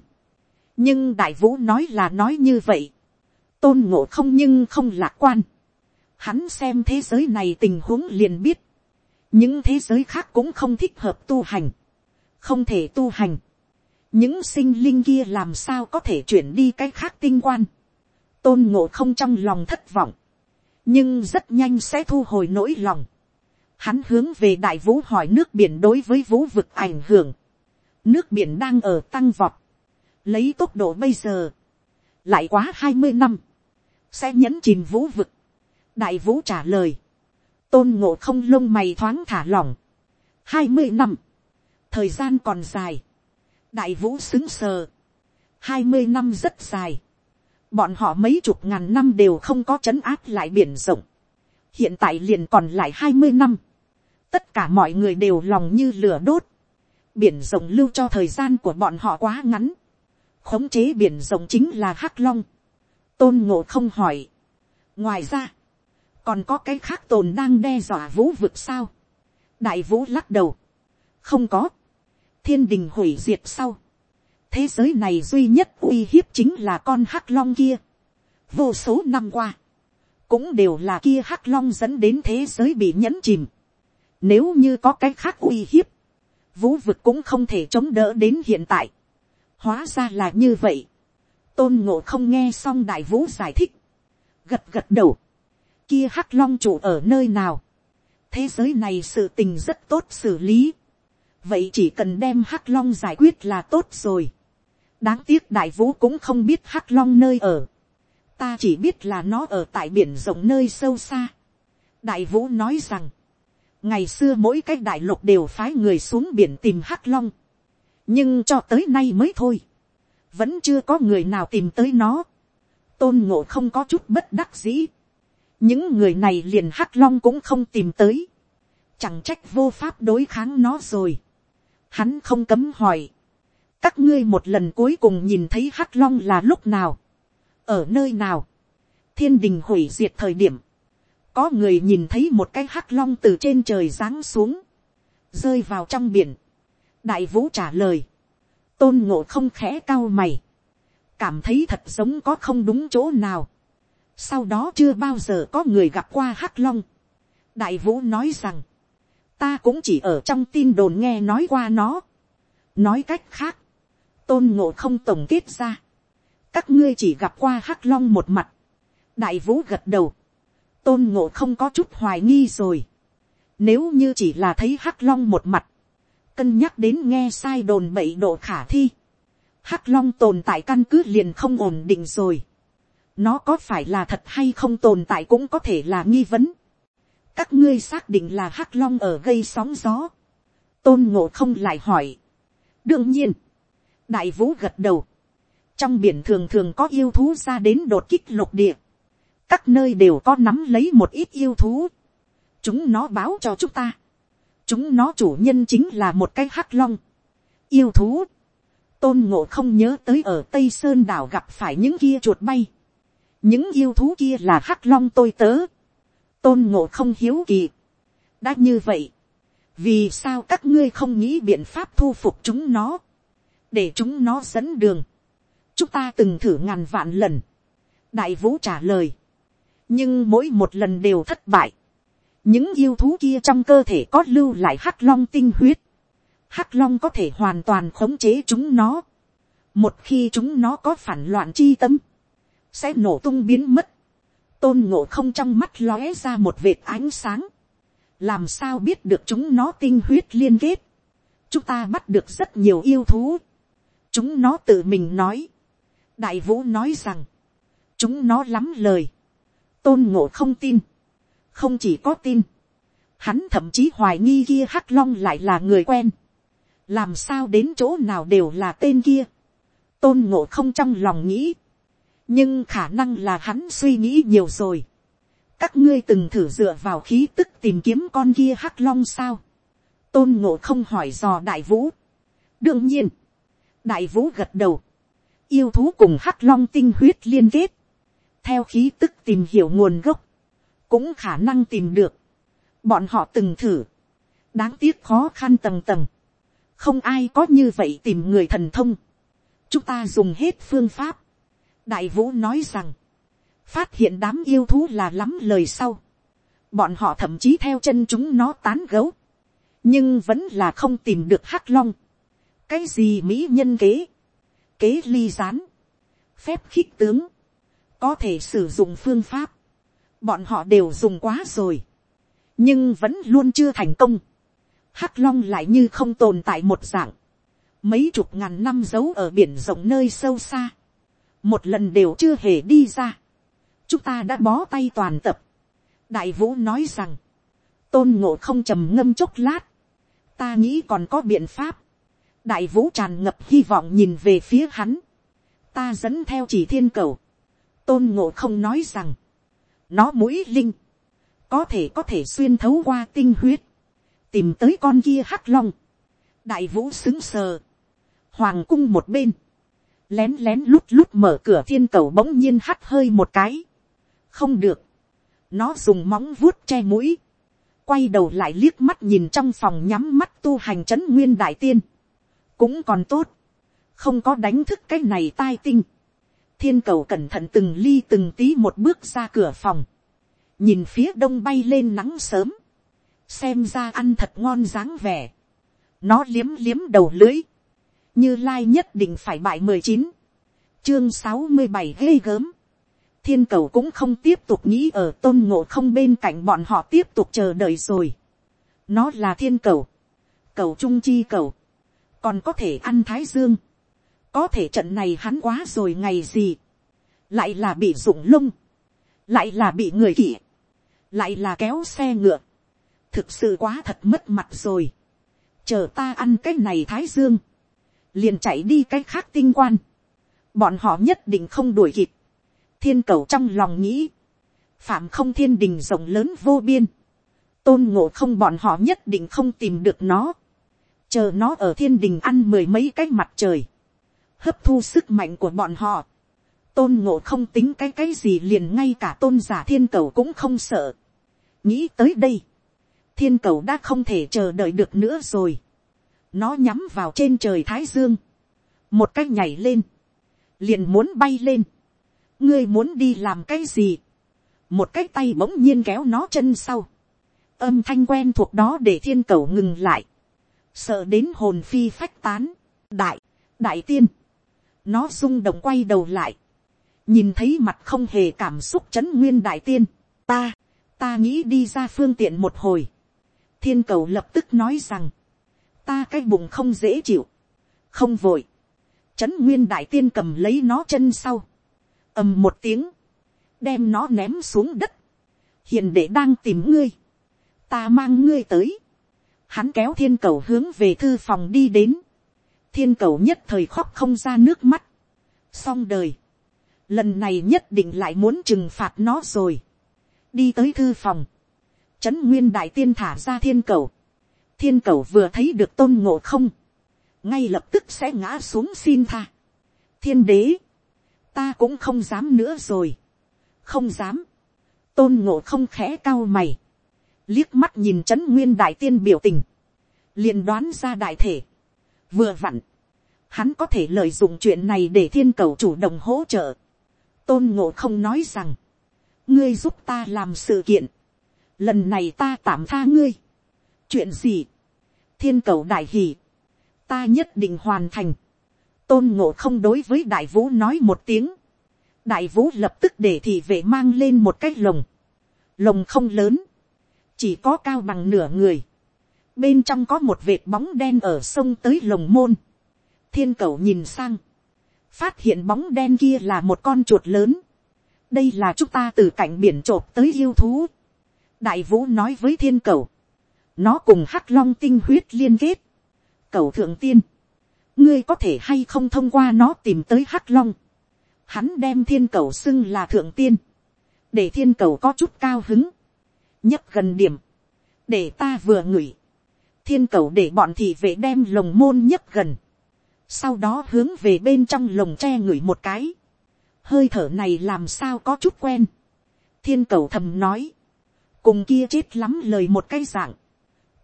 nhưng đại vũ nói là nói như vậy, tôn ngộ không nhưng không lạc quan, hắn xem thế giới này tình huống liền biết, những thế giới khác cũng không thích hợp tu hành, không thể tu hành, những sinh linh kia làm sao có thể chuyển đi cái khác tinh quan, tôn ngộ không trong lòng thất vọng, nhưng rất nhanh sẽ thu hồi nỗi lòng. Hắn hướng về đại vũ hỏi nước biển đối với vũ vực ảnh hưởng. Nước biển đang ở tăng vọt. Lấy tốc độ bây giờ. Lại quá hai mươi năm. Sẽ nhấn chìm vũ vực. Đại vũ trả lời. Tôn ngộ không lông mày thoáng thả lỏng. hai mươi năm. Thời gian còn dài. Đại vũ xứng sờ. hai mươi năm rất dài bọn họ mấy chục ngàn năm đều không có chấn áp lại biển rộng, hiện tại liền còn lại hai mươi năm, tất cả mọi người đều lòng như lửa đốt, biển rộng lưu cho thời gian của bọn họ quá ngắn, khống chế biển rộng chính là hắc long, tôn ngộ không hỏi, ngoài ra, còn có cái khác tồn đang đe dọa vũ vực sao, đại vũ lắc đầu, không có, thiên đình hủy diệt sau, thế giới này duy nhất uy hiếp chính là con hắc long kia. vô số năm qua, cũng đều là kia hắc long dẫn đến thế giới bị nhẫn chìm. nếu như có cái khác uy hiếp, vũ vực cũng không thể chống đỡ đến hiện tại. hóa ra là như vậy. tôn ngộ không nghe xong đại vũ giải thích. gật gật đầu. kia hắc long chủ ở nơi nào. thế giới này sự tình rất tốt xử lý vậy chỉ cần đem hắc long giải quyết là tốt rồi đáng tiếc đại vũ cũng không biết hắc long nơi ở. ta chỉ biết là nó ở tại biển rộng nơi sâu xa. đại vũ nói rằng, ngày xưa mỗi cái đại lục đều phái người xuống biển tìm hắc long. nhưng cho tới nay mới thôi. vẫn chưa có người nào tìm tới nó. tôn ngộ không có chút bất đắc dĩ. những người này liền hắc long cũng không tìm tới. chẳng trách vô pháp đối kháng nó rồi. hắn không cấm hỏi các ngươi một lần cuối cùng nhìn thấy hắc long là lúc nào, ở nơi nào, thiên đình hủy diệt thời điểm, có người nhìn thấy một cái hắc long từ trên trời giáng xuống, rơi vào trong biển, đại vũ trả lời, tôn ngộ không khẽ cao mày, cảm thấy thật giống có không đúng chỗ nào, sau đó chưa bao giờ có người gặp qua hắc long, đại vũ nói rằng, ta cũng chỉ ở trong tin đồn nghe nói qua nó, nói cách khác, tôn ngộ không tổng kết ra, các ngươi chỉ gặp qua hắc long một mặt, đại vũ gật đầu, tôn ngộ không có chút hoài nghi rồi, nếu như chỉ là thấy hắc long một mặt, cân nhắc đến nghe sai đồn bậy độ khả thi, hắc long tồn tại căn cứ liền không ổn định rồi, nó có phải là thật hay không tồn tại cũng có thể là nghi vấn, các ngươi xác định là hắc long ở gây sóng gió, tôn ngộ không lại hỏi, đương nhiên, đại vũ gật đầu, trong biển thường thường có yêu thú ra đến đột kích lục địa, các nơi đều có nắm lấy một ít yêu thú, chúng nó báo cho chúng ta, chúng nó chủ nhân chính là một cái hắc long, yêu thú, tôn ngộ không nhớ tới ở tây sơn đảo gặp phải những kia chuột bay, những yêu thú kia là hắc long tôi tớ, tôn ngộ không hiếu kỳ, đã như vậy, vì sao các ngươi không nghĩ biện pháp thu phục chúng nó, để chúng nó dẫn đường. chúng ta từng thử ngàn vạn lần. đại vũ trả lời. nhưng mỗi một lần đều thất bại. những yêu thú kia trong cơ thể có lưu lại hắc long tinh huyết. hắc long có thể hoàn toàn khống chế chúng nó. một khi chúng nó có phản loạn chi tâm, sẽ nổ tung biến mất. tôn ngộ không trong mắt lóe ra một vệt ánh sáng. làm sao biết được chúng nó tinh huyết liên kết. chúng ta bắt được rất nhiều yêu thú chúng nó tự mình nói. đại vũ nói rằng, chúng nó lắm lời, tôn ngộ không tin, không chỉ có tin, hắn thậm chí hoài nghi kia hắc long lại là người quen, làm sao đến chỗ nào đều là tên kia, tôn ngộ không trong lòng nghĩ, nhưng khả năng là hắn suy nghĩ nhiều rồi, các ngươi từng thử dựa vào khí tức tìm kiếm con kia hắc long sao, tôn ngộ không hỏi dò đại vũ, đương nhiên, đại vũ gật đầu, yêu thú cùng hắc long tinh huyết liên kết, theo khí tức tìm hiểu nguồn gốc, cũng khả năng tìm được, bọn họ từng thử, đáng tiếc khó khăn tầng tầng, không ai có như vậy tìm người thần thông, chúng ta dùng hết phương pháp, đại vũ nói rằng, phát hiện đám yêu thú là lắm lời sau, bọn họ thậm chí theo chân chúng nó tán gấu, nhưng vẫn là không tìm được hắc long, cái gì mỹ nhân kế, kế ly gián, phép khích tướng, có thể sử dụng phương pháp, bọn họ đều dùng quá rồi, nhưng vẫn luôn chưa thành công. Hắc long lại như không tồn tại một dạng, mấy chục ngàn năm giấu ở biển rộng nơi sâu xa, một lần đều chưa hề đi ra, chúng ta đã bó tay toàn tập. đại vũ nói rằng, tôn ngộ không trầm ngâm chốc lát, ta nghĩ còn có biện pháp, đại vũ tràn ngập hy vọng nhìn về phía hắn, ta dẫn theo chỉ thiên cầu, tôn ngộ không nói rằng, nó mũi linh, có thể có thể xuyên thấu qua tinh huyết, tìm tới con kia hắc long, đại vũ xứng sờ, hoàng cung một bên, lén lén lút lút mở cửa thiên cầu bỗng nhiên hắt hơi một cái, không được, nó dùng móng vuốt che mũi, quay đầu lại liếc mắt nhìn trong phòng nhắm mắt tu hành c h ấ n nguyên đại tiên, cũng còn tốt, không có đánh thức cái này tai tinh, thiên cầu cẩn thận từng ly từng tí một bước ra cửa phòng, nhìn phía đông bay lên nắng sớm, xem ra ăn thật ngon dáng vẻ, nó liếm liếm đầu lưới, như lai nhất định phải bại mười chín, chương sáu mươi bảy ghê gớm, thiên cầu cũng không tiếp tục nghĩ ở tôn ngộ không bên cạnh bọn họ tiếp tục chờ đợi rồi. nó là thiên cầu, cầu trung chi cầu, còn có thể ăn thái dương, có thể trận này hắn quá rồi ngày gì, lại là bị rụng lung, lại là bị người kỵ, lại là kéo xe ngựa, thực sự quá thật mất mặt rồi, chờ ta ăn cái này thái dương, liền chạy đi cái khác tinh quan, bọn họ nhất định không đuổi kịp, thiên cầu trong lòng nghĩ, phạm không thiên đình rộng lớn vô biên, tôn ngộ không bọn họ nhất định không tìm được nó, chờ nó ở thiên đình ăn mười mấy cái mặt trời, hấp thu sức mạnh của bọn họ, tôn ngộ không tính cái cái gì liền ngay cả tôn giả thiên cầu cũng không sợ. nghĩ tới đây, thiên cầu đã không thể chờ đợi được nữa rồi. nó nhắm vào trên trời thái dương, một cách nhảy lên, liền muốn bay lên, ngươi muốn đi làm cái gì, một cái tay bỗng nhiên kéo nó chân sau, âm thanh quen thuộc đó để thiên cầu ngừng lại, sợ đến hồn phi phách tán, đại, đại tiên, nó rung động quay đầu lại, nhìn thấy mặt không hề cảm xúc c h ấ n nguyên đại tiên, ta, ta nghĩ đi ra phương tiện một hồi, thiên cầu lập tức nói rằng, ta cái bụng không dễ chịu, không vội, c h ấ n nguyên đại tiên cầm lấy nó chân sau, ầm một tiếng, đem nó ném xuống đất, hiền đệ đang tìm ngươi, ta mang ngươi tới, hắn kéo thiên cầu hướng về thư phòng đi đến, thiên cầu nhất thời khóc không ra nước mắt, xong đời, lần này nhất định lại muốn trừng phạt nó rồi, đi tới thư phòng, trấn nguyên đại tiên thả ra thiên cầu, thiên cầu vừa thấy được tôn ngộ không, ngay lập tức sẽ ngã xuống xin tha. thiên đế, ta cũng không dám nữa rồi, không dám, tôn ngộ không khẽ cao mày, liếc mắt nhìn trấn nguyên đại tiên biểu tình, liền đoán ra đại thể, vừa vặn, hắn có thể lợi dụng chuyện này để thiên cầu chủ động hỗ trợ, tôn ngộ không nói rằng, ngươi giúp ta làm sự kiện, lần này ta tạm tha ngươi, chuyện gì, thiên cầu đại hì, ta nhất định hoàn thành, tôn ngộ không đối với đại vũ nói một tiếng, đại vũ lập tức để thị vệ mang lên một cái lồng, lồng không lớn, chỉ có cao bằng nửa người, bên trong có một vệt bóng đen ở sông tới lồng môn, thiên cầu nhìn sang, phát hiện bóng đen kia là một con chuột lớn, đây là chúng ta từ cạnh biển t tới yêu thú, đại vũ nói với thiên cầu, nó cùng hắc long tinh huyết liên kết, cầu thượng tiên, ngươi có thể hay không thông qua nó tìm tới hắc long, hắn đem thiên cầu xưng là thượng tiên, để thiên cầu có chút cao hứng, nhấp gần điểm, để ta vừa ngửi, thiên cầu để bọn thị vệ đem lồng môn nhấp gần, sau đó hướng về bên trong lồng tre ngửi một cái, hơi thở này làm sao có chút quen, thiên cầu thầm nói, cùng kia chết lắm lời một cái dạng,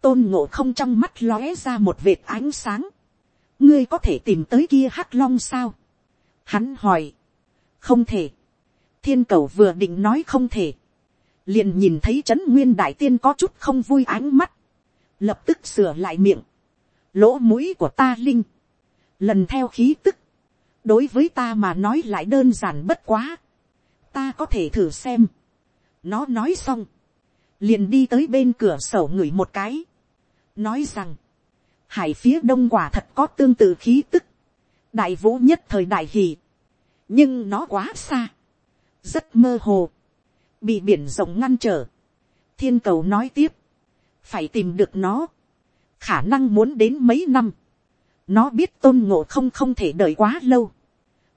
tôn ngộ không trong mắt lóe ra một vệt ánh sáng, ngươi có thể tìm tới kia hắc long sao, hắn hỏi, không thể, thiên cầu vừa định nói không thể, liền nhìn thấy trấn nguyên đại tiên có chút không vui ánh mắt, lập tức sửa lại miệng, lỗ mũi của ta linh, lần theo khí tức, đối với ta mà nói lại đơn giản bất quá, ta có thể thử xem, nó nói xong, liền đi tới bên cửa sổ ngửi một cái, nói rằng, hải phía đông quả thật có tương tự khí tức, đại vũ nhất thời đại hì, nhưng nó quá xa, rất mơ hồ, bị biển rộng ngăn trở. thiên cầu nói tiếp, phải tìm được nó, khả năng muốn đến mấy năm, nó biết tôn ngộ không không thể đợi quá lâu,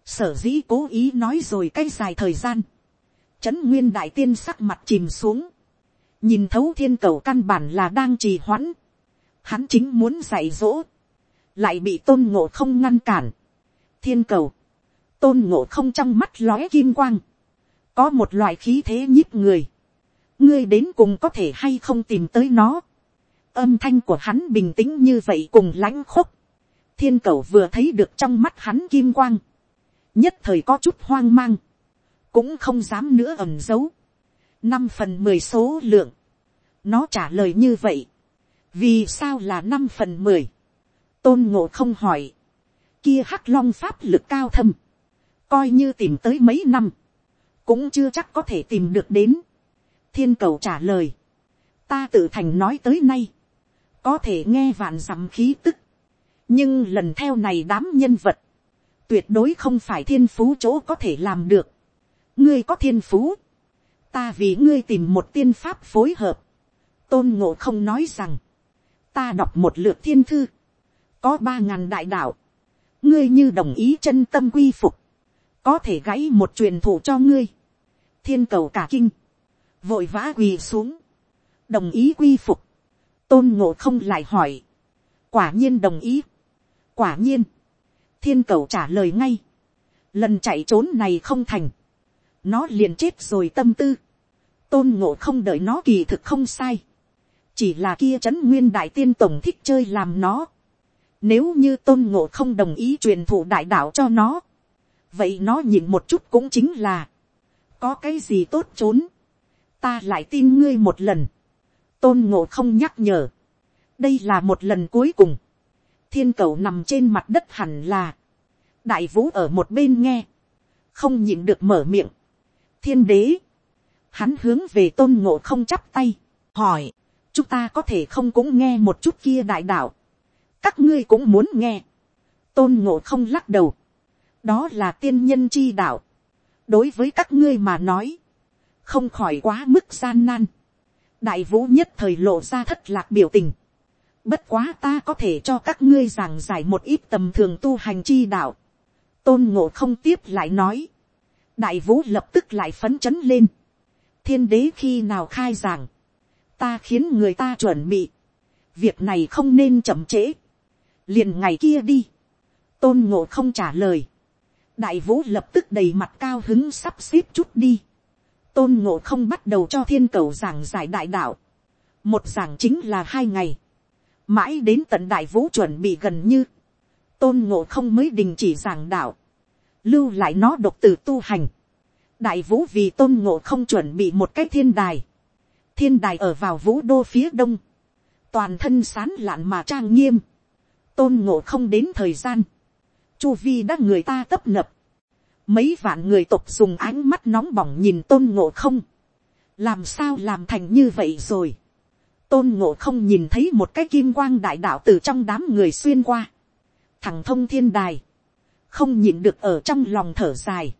sở dĩ cố ý nói rồi cái dài thời gian, trấn nguyên đại tiên sắc mặt chìm xuống, nhìn thấu thiên cầu căn bản là đang trì hoãn, hắn chính muốn dạy dỗ, lại bị tôn ngộ không ngăn cản, thiên cầu, tôn ngộ không trong mắt lóe kim quang, có một loại khí thế nhíp người, ngươi đến cùng có thể hay không tìm tới nó, âm thanh của hắn bình tĩnh như vậy cùng lãnh khúc, thiên cầu vừa thấy được trong mắt hắn kim quang, nhất thời có chút hoang mang, cũng không dám nữa ẩm giấu, năm phần mười số lượng, nó trả lời như vậy, vì sao là năm phần mười, tôn ngộ không hỏi, kia hắc long pháp lực cao thâm, coi như tìm tới mấy năm, cũng chưa chắc có thể tìm được đến. thiên cầu trả lời, ta tự thành nói tới nay, có thể nghe vạn dặm khí tức, nhưng lần theo này đám nhân vật, tuyệt đối không phải thiên phú chỗ có thể làm được. ngươi có thiên phú, ta vì ngươi tìm một tiên pháp phối hợp, tôn ngộ không nói rằng, ta đọc một lượt thiên thư, có ba ngàn đại đạo, ngươi như đồng ý chân tâm quy phục, có thể gãy một truyền thủ cho ngươi, thiên cầu cả kinh, vội vã quỳ xuống, đồng ý quy phục, tôn ngộ không lại hỏi, quả nhiên đồng ý, quả nhiên, thiên cầu trả lời ngay, lần chạy trốn này không thành, nó liền chết rồi tâm tư, tôn ngộ không đợi nó kỳ thực không sai, chỉ là kia trấn nguyên đại tiên tổng thích chơi làm nó, nếu như tôn ngộ không đồng ý truyền thụ đại đạo cho nó, vậy nó nhìn một chút cũng chính là, có cái gì tốt trốn, ta lại tin ngươi một lần, tôn ngộ không nhắc nhở, đây là một lần cuối cùng, thiên cầu nằm trên mặt đất hẳn là, đại vũ ở một bên nghe, không nhịn được mở miệng, thiên đế, hắn hướng về tôn ngộ không chắp tay, hỏi, chúng ta có thể không cũng nghe một chút kia đại đạo, các ngươi cũng muốn nghe, tôn ngộ không lắc đầu, đó là tiên nhân chi đạo, đối với các ngươi mà nói, không khỏi quá mức gian nan, đại vũ nhất thời lộ ra thất lạc biểu tình, bất quá ta có thể cho các ngươi giảng giải một ít tầm thường tu hành chi đạo, tôn ngộ không tiếp lại nói, đại vũ lập tức lại phấn chấn lên, thiên đế khi nào khai giảng, ta khiến người ta chuẩn bị, việc này không nên chậm trễ, liền ngày kia đi, tôn ngộ không trả lời, đại vũ lập tức đầy mặt cao hứng sắp xếp chút đi, tôn ngộ không bắt đầu cho thiên cầu giảng giải đại đạo, một giảng chính là hai ngày, mãi đến tận đại vũ chuẩn bị gần như, tôn ngộ không mới đình chỉ giảng đạo, lưu lại nó độc từ tu hành, đại vũ vì tôn ngộ không chuẩn bị một cái thiên đài, thiên đài ở vào vũ đô phía đông, toàn thân sán lạn mà trang nghiêm, tôn ngộ không đến thời gian, chu vi đã người ta tấp nập, mấy vạn người tục dùng ánh mắt nóng bỏng nhìn tôn ngộ không, làm sao làm thành như vậy rồi, tôn ngộ không nhìn thấy một cái kim quang đại đạo từ trong đám người xuyên qua, thằng thông thiên đài, không nhìn được ở trong lòng thở dài,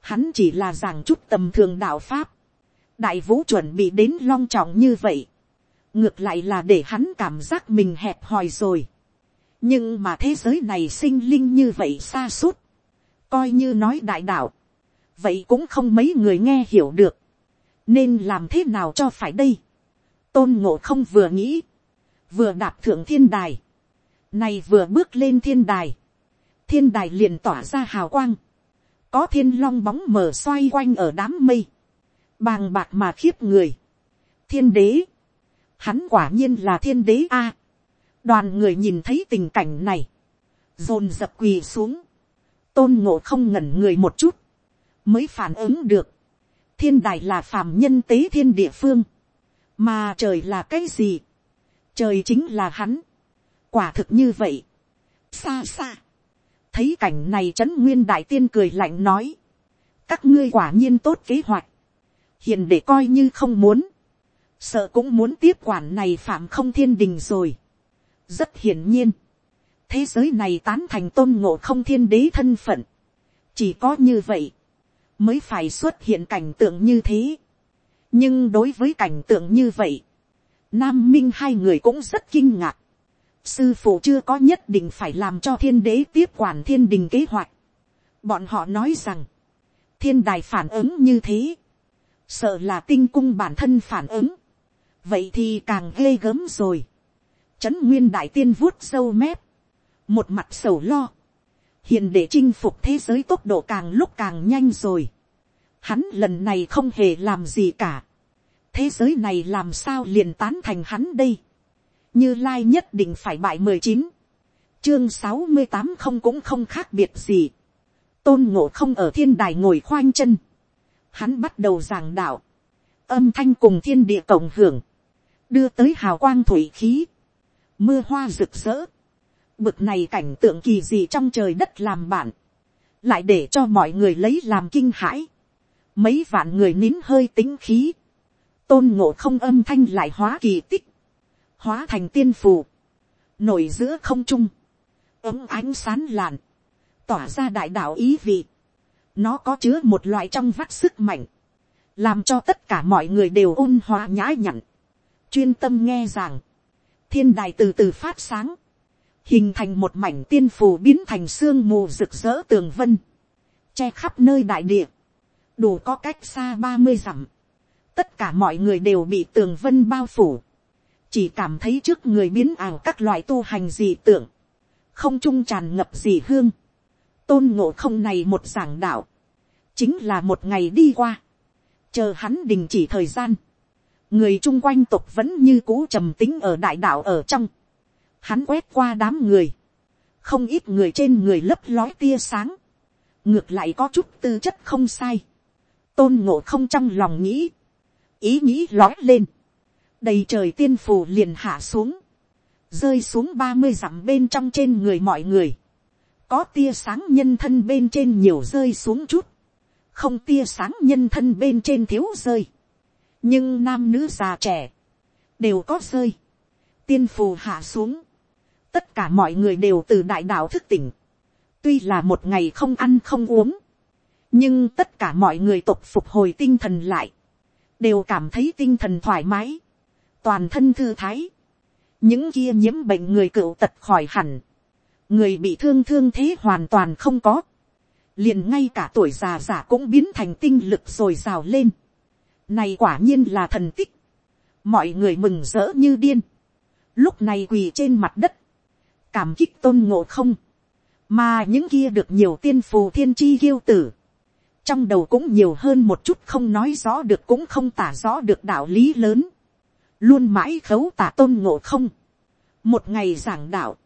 hắn chỉ là giảng chút tầm thường đạo pháp, đại vũ chuẩn bị đến long trọng như vậy, ngược lại là để hắn cảm giác mình hẹp hòi rồi nhưng mà thế giới này sinh linh như vậy xa suốt, coi như nói đại đạo, vậy cũng không mấy người nghe hiểu được. nên làm thế nào cho phải đây, tôn ngộ không vừa nghĩ, vừa đạp thượng thiên đài, này vừa bước lên thiên đài, thiên đài liền tỏa ra hào quang, có thiên long bóng mờ xoay quanh ở đám mây, bàng bạc mà khiếp người, thiên đế, hắn quả nhiên là thiên đế a, đoàn người nhìn thấy tình cảnh này, dồn dập quỳ xuống, tôn ngộ không ngẩn người một chút, mới phản ứng được, thiên đài là phàm nhân tế thiên địa phương, mà trời là cái gì, trời chính là hắn, quả thực như vậy, xa xa, thấy cảnh này trấn nguyên đại tiên cười lạnh nói, các ngươi quả nhiên tốt kế hoạch, hiền để coi như không muốn, sợ cũng muốn tiếp quản này phạm không thiên đình rồi rất hiển nhiên, thế giới này tán thành tôn ngộ không thiên đế thân phận, chỉ có như vậy, mới phải xuất hiện cảnh tượng như thế. nhưng đối với cảnh tượng như vậy, nam minh hai người cũng rất kinh ngạc. sư phụ chưa có nhất định phải làm cho thiên đế tiếp quản thiên đình kế hoạch. bọn họ nói rằng, thiên đài phản ứng như thế, sợ là tinh cung bản thân phản ứng, vậy thì càng ghê gớm rồi trấn nguyên đại tiên vuốt sâu mép, một mặt sầu lo, hiện để chinh phục thế giới tốc độ càng lúc càng nhanh rồi. Hắn lần này không hề làm gì cả. thế giới này làm sao liền tán thành hắn đây. như lai nhất định phải bại mười chín, chương sáu mươi tám không cũng không khác biệt gì. tôn ngộ không ở thiên đài ngồi khoanh chân. hắn bắt đầu giảng đạo, âm thanh cùng thiên địa cộng hưởng, đưa tới hào quang thủy khí, mưa hoa rực rỡ, bực này cảnh tượng kỳ gì trong trời đất làm bạn, lại để cho mọi người lấy làm kinh hãi, mấy vạn người nín hơi tính khí, tôn ngộ không âm thanh lại hóa kỳ tích, hóa thành tiên phù, nổi giữa không trung, ấm ánh sán làn, tỏa ra đại đạo ý vị, nó có chứa một loại trong vắt sức mạnh, làm cho tất cả mọi người đều ôn hòa nhã nhặn, chuyên tâm nghe rằng, thiên đài từ từ phát sáng, hình thành một mảnh tiên phù biến thành sương mù rực rỡ tường vân, che khắp nơi đại địa, đủ có cách xa ba mươi dặm, tất cả mọi người đều bị tường vân bao phủ, chỉ cảm thấy trước người biến ảo các loại tu hành dị tưởng, không trung tràn ngập dị hương, tôn ngộ không này một giảng đạo, chính là một ngày đi qua, chờ hắn đình chỉ thời gian, người chung quanh tục vẫn như cũ trầm tính ở đại đạo ở trong, hắn quét qua đám người, không ít người trên người lấp lói tia sáng, ngược lại có chút tư chất không sai, tôn ngộ không trong lòng nghĩ, ý nghĩ lói lên, đầy trời tiên phù liền hạ xuống, rơi xuống ba mươi dặm bên trong trên người mọi người, có tia sáng nhân thân bên trên nhiều rơi xuống chút, không tia sáng nhân thân bên trên thiếu rơi, nhưng nam nữ già trẻ, đều có rơi, tiên phù hạ xuống, tất cả mọi người đều từ đại đạo thức tỉnh, tuy là một ngày không ăn không uống, nhưng tất cả mọi người tục phục hồi tinh thần lại, đều cảm thấy tinh thần thoải mái, toàn thân thư thái, những kia nhiễm bệnh người cựu tật khỏi hẳn, người bị thương thương thế hoàn toàn không có, liền ngay cả tuổi già già cũng biến thành tinh lực rồi rào lên, này quả nhiên là thần tích, mọi người mừng rỡ như điên, lúc này quỳ trên mặt đất, cảm kích tôn ngộ không, mà những kia được nhiều tiên phù thiên chi kiêu tử, trong đầu cũng nhiều hơn một chút không nói rõ được cũng không tả rõ được đạo lý lớn, luôn mãi khấu tả tôn ngộ không, một ngày giảng đạo,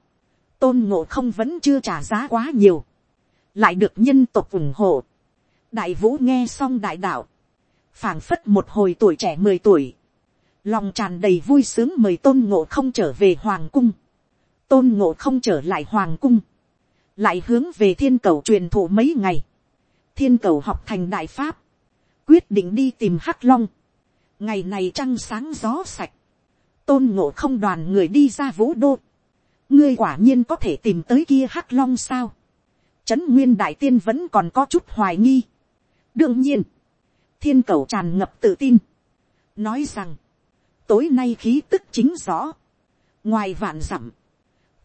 tôn ngộ không vẫn chưa trả giá quá nhiều, lại được nhân tộc ủng hộ, đại vũ nghe xong đại đạo, phảng phất một hồi tuổi trẻ mười tuổi, lòng tràn đầy vui sướng mời tôn ngộ không trở về hoàng cung, tôn ngộ không trở lại hoàng cung, lại hướng về thiên cầu truyền thụ mấy ngày, thiên cầu học thành đại pháp, quyết định đi tìm hắc long, ngày này trăng sáng gió sạch, tôn ngộ không đoàn người đi ra vũ đô, ngươi quả nhiên có thể tìm tới kia hắc long sao, trấn nguyên đại tiên vẫn còn có chút hoài nghi, đương nhiên, thiên cầu tràn ngập tự tin, nói rằng, tối nay khí tức chính rõ, ngoài vạn dặm,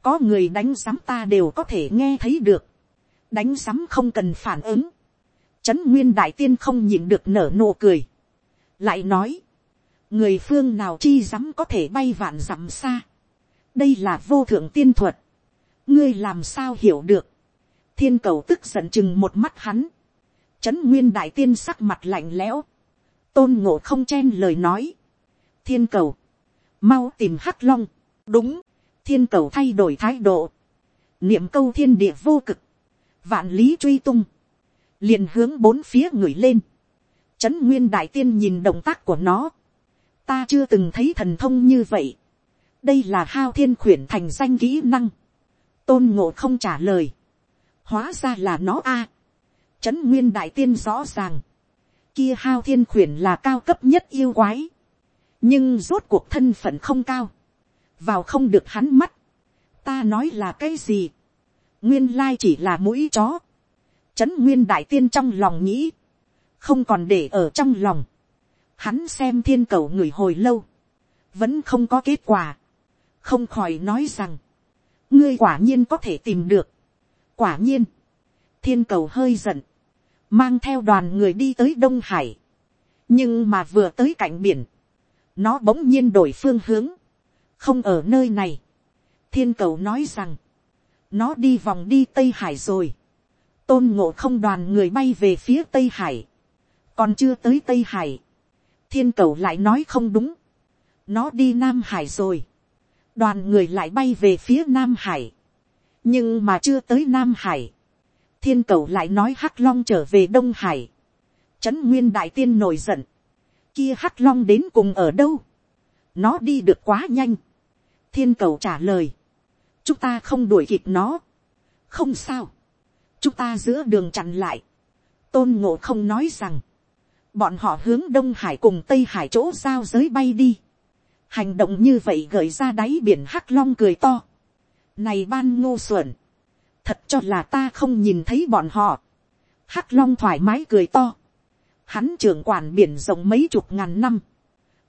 có người đánh sắm ta đều có thể nghe thấy được, đánh sắm không cần phản ứng, trấn nguyên đại tiên không nhìn được nở nụ cười, lại nói, người phương nào chi dám có thể bay vạn dặm xa, đây là vô thượng tiên thuật, ngươi làm sao hiểu được, thiên cầu tức giận chừng một mắt hắn, trấn nguyên đại tiên sắc mặt lạnh lẽo, tôn ngộ không chen lời nói, thiên cầu, mau tìm hắc long, đúng, thiên cầu thay đổi thái độ, niệm câu thiên địa vô cực, vạn lý truy tung, liền hướng bốn phía người lên, trấn nguyên đại tiên nhìn động tác của nó, ta chưa từng thấy thần thông như vậy, đây là hao thiên khuyển thành danh kỹ năng, tôn ngộ không trả lời, hóa ra là nó a, trấn nguyên đại tiên rõ ràng, kia hao thiên khuyển là cao cấp nhất yêu quái, nhưng rốt cuộc thân phận không cao, vào không được hắn mắt, ta nói là cái gì, nguyên lai chỉ là mũi chó, trấn nguyên đại tiên trong lòng nghĩ, không còn để ở trong lòng, hắn xem thiên cầu người hồi lâu, vẫn không có kết quả, không khỏi nói rằng, ngươi quả nhiên có thể tìm được, quả nhiên, thiên cầu hơi giận, mang theo đoàn người đi tới đông hải, nhưng mà vừa tới cạnh biển, nó bỗng nhiên đổi phương hướng, không ở nơi này, thiên cầu nói rằng, nó đi vòng đi tây hải rồi, tôn ngộ không đoàn người bay về phía tây hải, còn chưa tới tây hải, thiên cầu lại nói không đúng, nó đi nam hải rồi, đoàn người lại bay về phía nam hải, nhưng mà chưa tới nam hải, thiên cầu lại nói hắc long trở về đông hải, trấn nguyên đại tiên nổi giận, kia hắc long đến cùng ở đâu, nó đi được quá nhanh, thiên cầu trả lời, chúng ta không đuổi kịp nó, không sao, chúng ta giữa đường chặn lại, tôn ngộ không nói rằng, bọn họ hướng đông hải cùng tây hải chỗ giao giới bay đi, hành động như vậy gợi ra đáy biển hắc long cười to, này ban ngô xuẩn, thật cho là ta không nhìn thấy bọn họ, hắc long thoải mái cười to, hắn trưởng quản biển rộng mấy chục ngàn năm,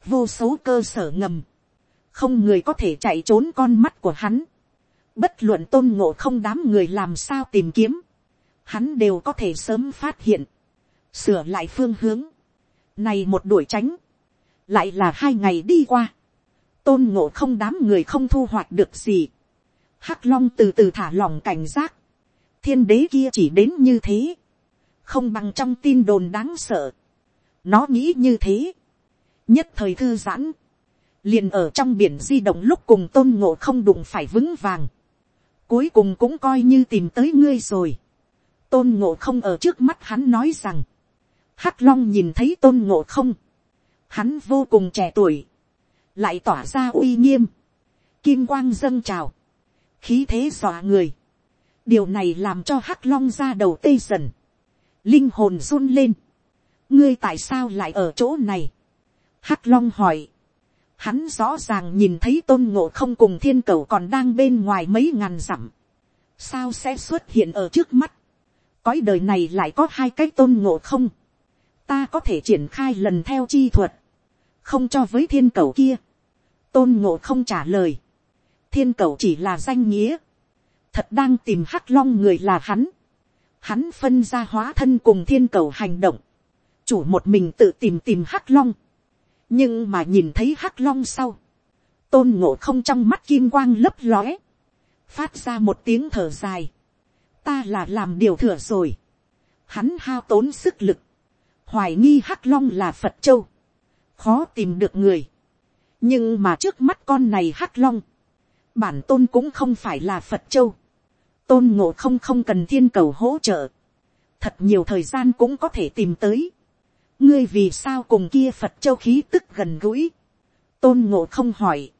vô số cơ sở ngầm, không người có thể chạy trốn con mắt của hắn, bất luận tôn ngộ không đám người làm sao tìm kiếm, hắn đều có thể sớm phát hiện, sửa lại phương hướng, này một đuổi tránh, lại là hai ngày đi qua, tôn ngộ không đám người không thu hoạch được gì, hắc long từ từ thả lòng cảnh giác, thiên đế kia chỉ đến như thế, không bằng trong tin đồn đáng sợ, nó nghĩ như thế, nhất thời thư giãn, liền ở trong biển di động lúc cùng tôn ngộ không đụng phải vững vàng, cuối cùng cũng coi như tìm tới ngươi rồi, tôn ngộ không ở trước mắt hắn nói rằng, hắc long nhìn thấy tôn ngộ không, hắn vô cùng trẻ tuổi, lại tỏa ra uy nghiêm, kim quang dâng trào, khí thế dọa người, điều này làm cho hắc long ra đầu tê dần, linh hồn run lên, ngươi tại sao lại ở chỗ này, hắc long hỏi, hắn rõ ràng nhìn thấy tôn ngộ không cùng thiên cầu còn đang bên ngoài mấy ngàn dặm, sao sẽ xuất hiện ở trước mắt, cõi đời này lại có hai cái tôn ngộ không, ta có thể triển khai lần theo chi thuật, không cho với thiên cầu kia, tôn ngộ không trả lời, thiên cầu chỉ là danh nghĩa, thật đang tìm hắc long người là hắn, hắn phân ra hóa thân cùng thiên cầu hành động, chủ một mình tự tìm tìm hắc long, nhưng mà nhìn thấy hắc long sau, tôn ngộ không trong mắt kim quang lấp lóe, phát ra một tiếng thở dài, ta là làm điều thừa rồi, hắn hao tốn sức lực, hoài nghi hắc long là phật châu, khó tìm được người, nhưng mà trước mắt con này hắc long, bản tôn cũng không phải là phật châu, tôn ngộ không không cần thiên cầu hỗ trợ, thật nhiều thời gian cũng có thể tìm tới, ngươi vì sao cùng kia phật châu khí tức gần gũi, tôn ngộ không hỏi,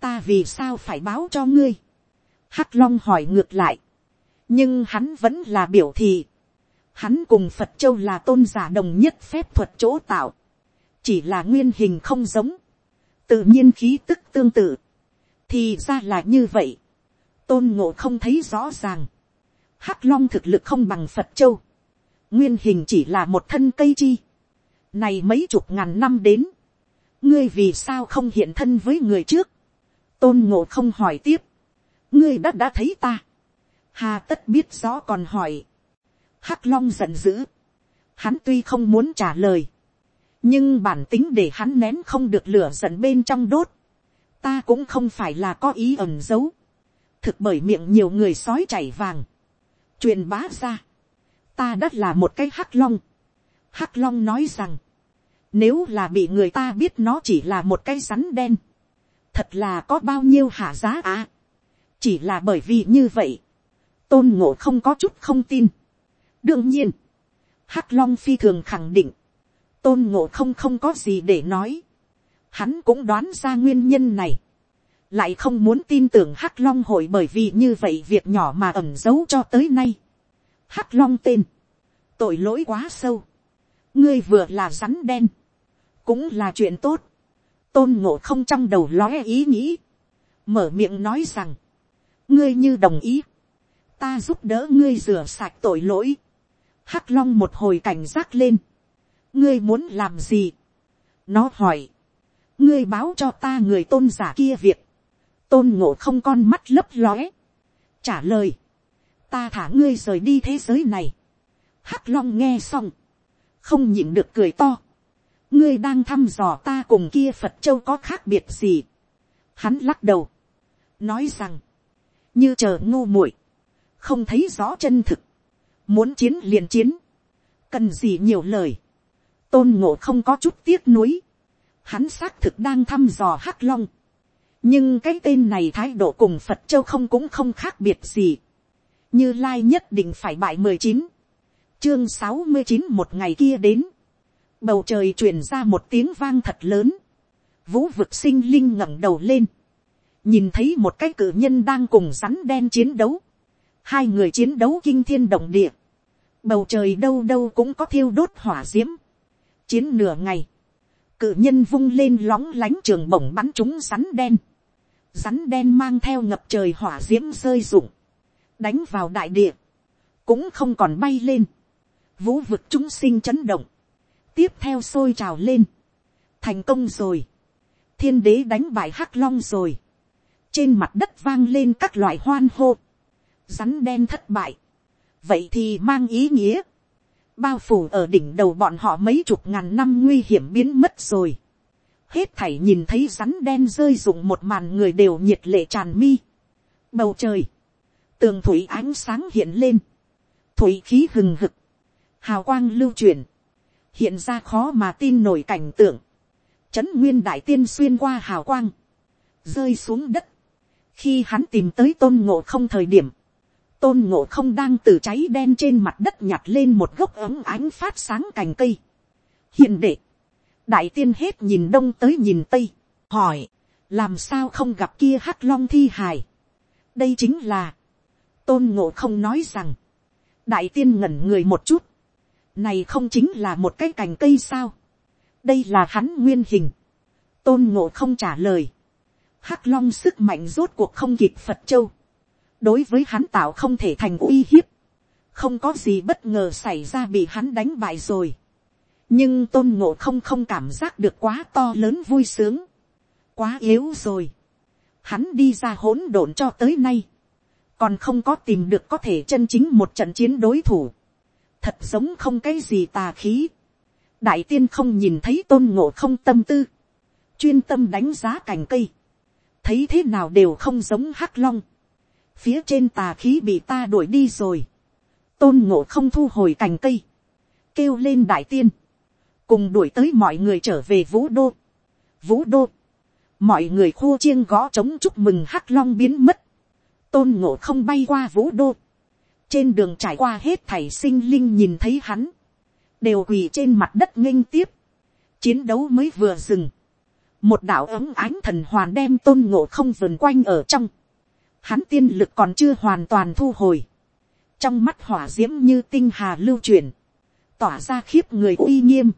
ta vì sao phải báo cho ngươi, hắc long hỏi ngược lại, nhưng hắn vẫn là biểu thị, hắn cùng phật châu là tôn giả đồng nhất phép thuật chỗ tạo, chỉ là nguyên hình không giống, tự nhiên khí tức tương tự, thì ra là như vậy, tôn ngộ không thấy rõ ràng, hắc long thực lực không bằng phật châu, nguyên hình chỉ là một thân cây chi, này mấy chục ngàn năm đến, ngươi vì sao không hiện thân với người trước, tôn ngộ không hỏi tiếp, ngươi đã đã thấy ta, hà tất biết rõ còn hỏi, hắc long giận dữ, hắn tuy không muốn trả lời, nhưng bản tính để hắn nén không được lửa giận bên trong đốt, ta cũng không phải là có ý ẩn giấu, thực bởi miệng nhiều người sói chảy vàng, truyền bá ra, ta đất là một cái hắc long, hắc long nói rằng, nếu là bị người ta biết nó chỉ là một cái rắn đen, thật là có bao nhiêu hạ giá à, chỉ là bởi vì như vậy, tôn ngộ không có chút không tin. đương nhiên, hắc long phi thường khẳng định, tôn ngộ không không có gì để nói hắn cũng đoán ra nguyên nhân này. lại không muốn tin tưởng hắc long hội bởi vì như vậy việc nhỏ mà ẩm giấu cho tới nay. hắc long tên, tội lỗi quá sâu. ngươi vừa là rắn đen, cũng là chuyện tốt. tôn ngộ không trong đầu lóe ý nghĩ, mở miệng nói rằng, ngươi như đồng ý, ta giúp đỡ ngươi rửa sạch tội lỗi. hắc long một hồi cảnh giác lên, ngươi muốn làm gì. nó hỏi, ngươi báo cho ta người tôn giả kia việc, tôn ngộ không con mắt lấp lóe, trả lời, ta thả ngươi rời đi thế giới này. hắc long nghe xong, không nhịn được cười to, ngươi đang thăm dò ta cùng kia phật châu có khác biệt gì. hắn lắc đầu, nói rằng, như chờ ngu muội, không thấy rõ chân thực, muốn chiến liền chiến, cần gì nhiều lời, tôn ngộ không có chút tiếc nuối, hắn xác thực đang thăm dò hắc long, nhưng cái tên này thái độ cùng phật châu không cũng không khác biệt gì, như lai nhất định phải bại mười chín, chương sáu mươi chín một ngày kia đến, bầu trời truyền ra một tiếng vang thật lớn, vũ vực sinh linh ngẩng đầu lên, nhìn thấy một cái cử nhân đang cùng rắn đen chiến đấu, hai người chiến đấu kinh thiên động địa, bầu trời đâu đâu cũng có thiêu đốt hỏa d i ễ m chiến nửa ngày, cự nhân vung lên lóng lánh trường bổng bắn chúng rắn đen, rắn đen mang theo ngập trời hỏa d i ễ m rơi rụng, đánh vào đại địa, cũng không còn bay lên, vũ vực chúng sinh chấn động, tiếp theo sôi trào lên, thành công rồi, thiên đế đánh bại hắc long rồi, trên mặt đất vang lên các loại hoan hô, rắn đen thất bại, vậy thì mang ý nghĩa, bao phủ ở đỉnh đầu bọn họ mấy chục ngàn năm nguy hiểm biến mất rồi. hết thảy nhìn thấy rắn đen rơi rụng một màn người đều nhiệt lệ tràn mi. bầu trời, tường thủy ánh sáng hiện lên, thủy khí hừng hực, hào quang lưu truyền, hiện ra khó mà tin nổi cảnh tượng, trấn nguyên đại tiên xuyên qua hào quang, rơi xuống đất, khi hắn tìm tới tôn ngộ không thời điểm, tôn ngộ không đang từ cháy đen trên mặt đất nhặt lên một gốc ấm ánh phát sáng cành cây. hiện đệ, đại tiên hết nhìn đông tới nhìn tây, hỏi, làm sao không gặp kia hắc long thi hài. đây chính là, tôn ngộ không nói rằng, đại tiên ngẩn người một chút, này không chính là một cái cành cây sao, đây là hắn nguyên hình, tôn ngộ không trả lời, hắc long sức mạnh rốt cuộc không kịp phật châu, đối với hắn tạo không thể thành uy hiếp, không có gì bất ngờ xảy ra bị hắn đánh bại rồi. nhưng tôn ngộ không không cảm giác được quá to lớn vui sướng, quá yếu rồi. hắn đi ra hỗn độn cho tới nay, còn không có tìm được có thể chân chính một trận chiến đối thủ, thật giống không cái gì tà khí. đại tiên không nhìn thấy tôn ngộ không tâm tư, chuyên tâm đánh giá cành cây, thấy thế nào đều không giống hắc long phía trên tà khí bị ta đuổi đi rồi, tôn ngộ không thu hồi cành cây, kêu lên đại tiên, cùng đuổi tới mọi người trở về vũ đô, vũ đô, mọi người khô chiêng gõ trống chúc mừng hắc long biến mất, tôn ngộ không bay qua vũ đô, trên đường trải qua hết thảy sinh linh nhìn thấy hắn, đều quỳ trên mặt đất nghênh tiếp, chiến đấu mới vừa dừng, một đạo ấm ánh thần hoàn đem tôn ngộ không vườn quanh ở trong, hắn tiên lực còn chưa hoàn toàn thu hồi, trong mắt hỏa d i ễ m như tinh hà lưu truyền, tỏa ra khiếp người uy nghiêm,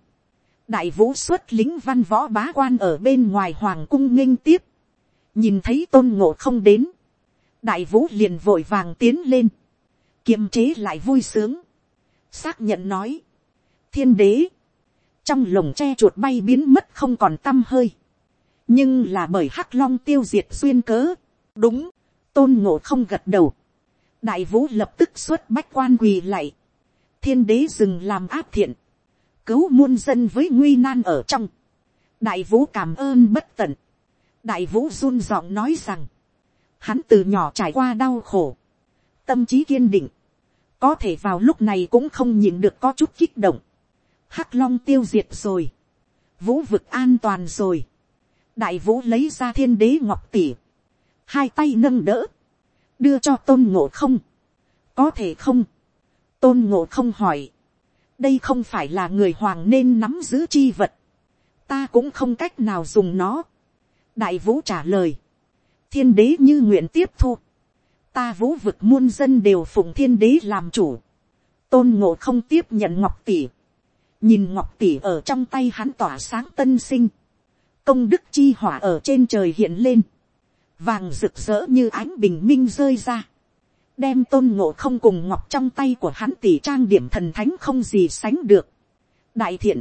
đại vũ xuất lính văn võ bá quan ở bên ngoài hoàng cung nghênh tiếp, nhìn thấy tôn ngộ không đến, đại vũ liền vội vàng tiến lên, kiềm chế lại vui sướng, xác nhận nói, thiên đế, trong lồng tre chuột bay biến mất không còn t â m hơi, nhưng là bởi hắc long tiêu diệt xuyên cớ, đúng, tôn ngộ không gật đầu, đại vũ lập tức xuất bách quan quỳ lạy, thiên đế dừng làm áp thiện, cứu muôn dân với nguy nan ở trong. đại vũ cảm ơn bất tận. đại vũ run giọng nói rằng, hắn từ nhỏ trải qua đau khổ, tâm trí kiên định, có thể vào lúc này cũng không nhìn được có chút kích động. hắc long tiêu diệt rồi, vũ vực an toàn rồi, đại vũ lấy ra thiên đế ngọc tỉ, hai tay nâng đỡ, đưa cho tôn ngộ không, có thể không, tôn ngộ không hỏi, đây không phải là người hoàng nên nắm giữ chi vật, ta cũng không cách nào dùng nó. đại vũ trả lời, thiên đế như nguyện tiếp thu, ta vũ vực muôn dân đều phụng thiên đế làm chủ, tôn ngộ không tiếp nhận ngọc tỷ, nhìn ngọc tỷ ở trong tay hắn tỏa sáng tân sinh, công đức chi hỏa ở trên trời hiện lên, vàng rực rỡ như ánh bình minh rơi ra, đem tôn ngộ không cùng ngọc trong tay của hắn tỷ trang điểm thần thánh không gì sánh được. đại thiện,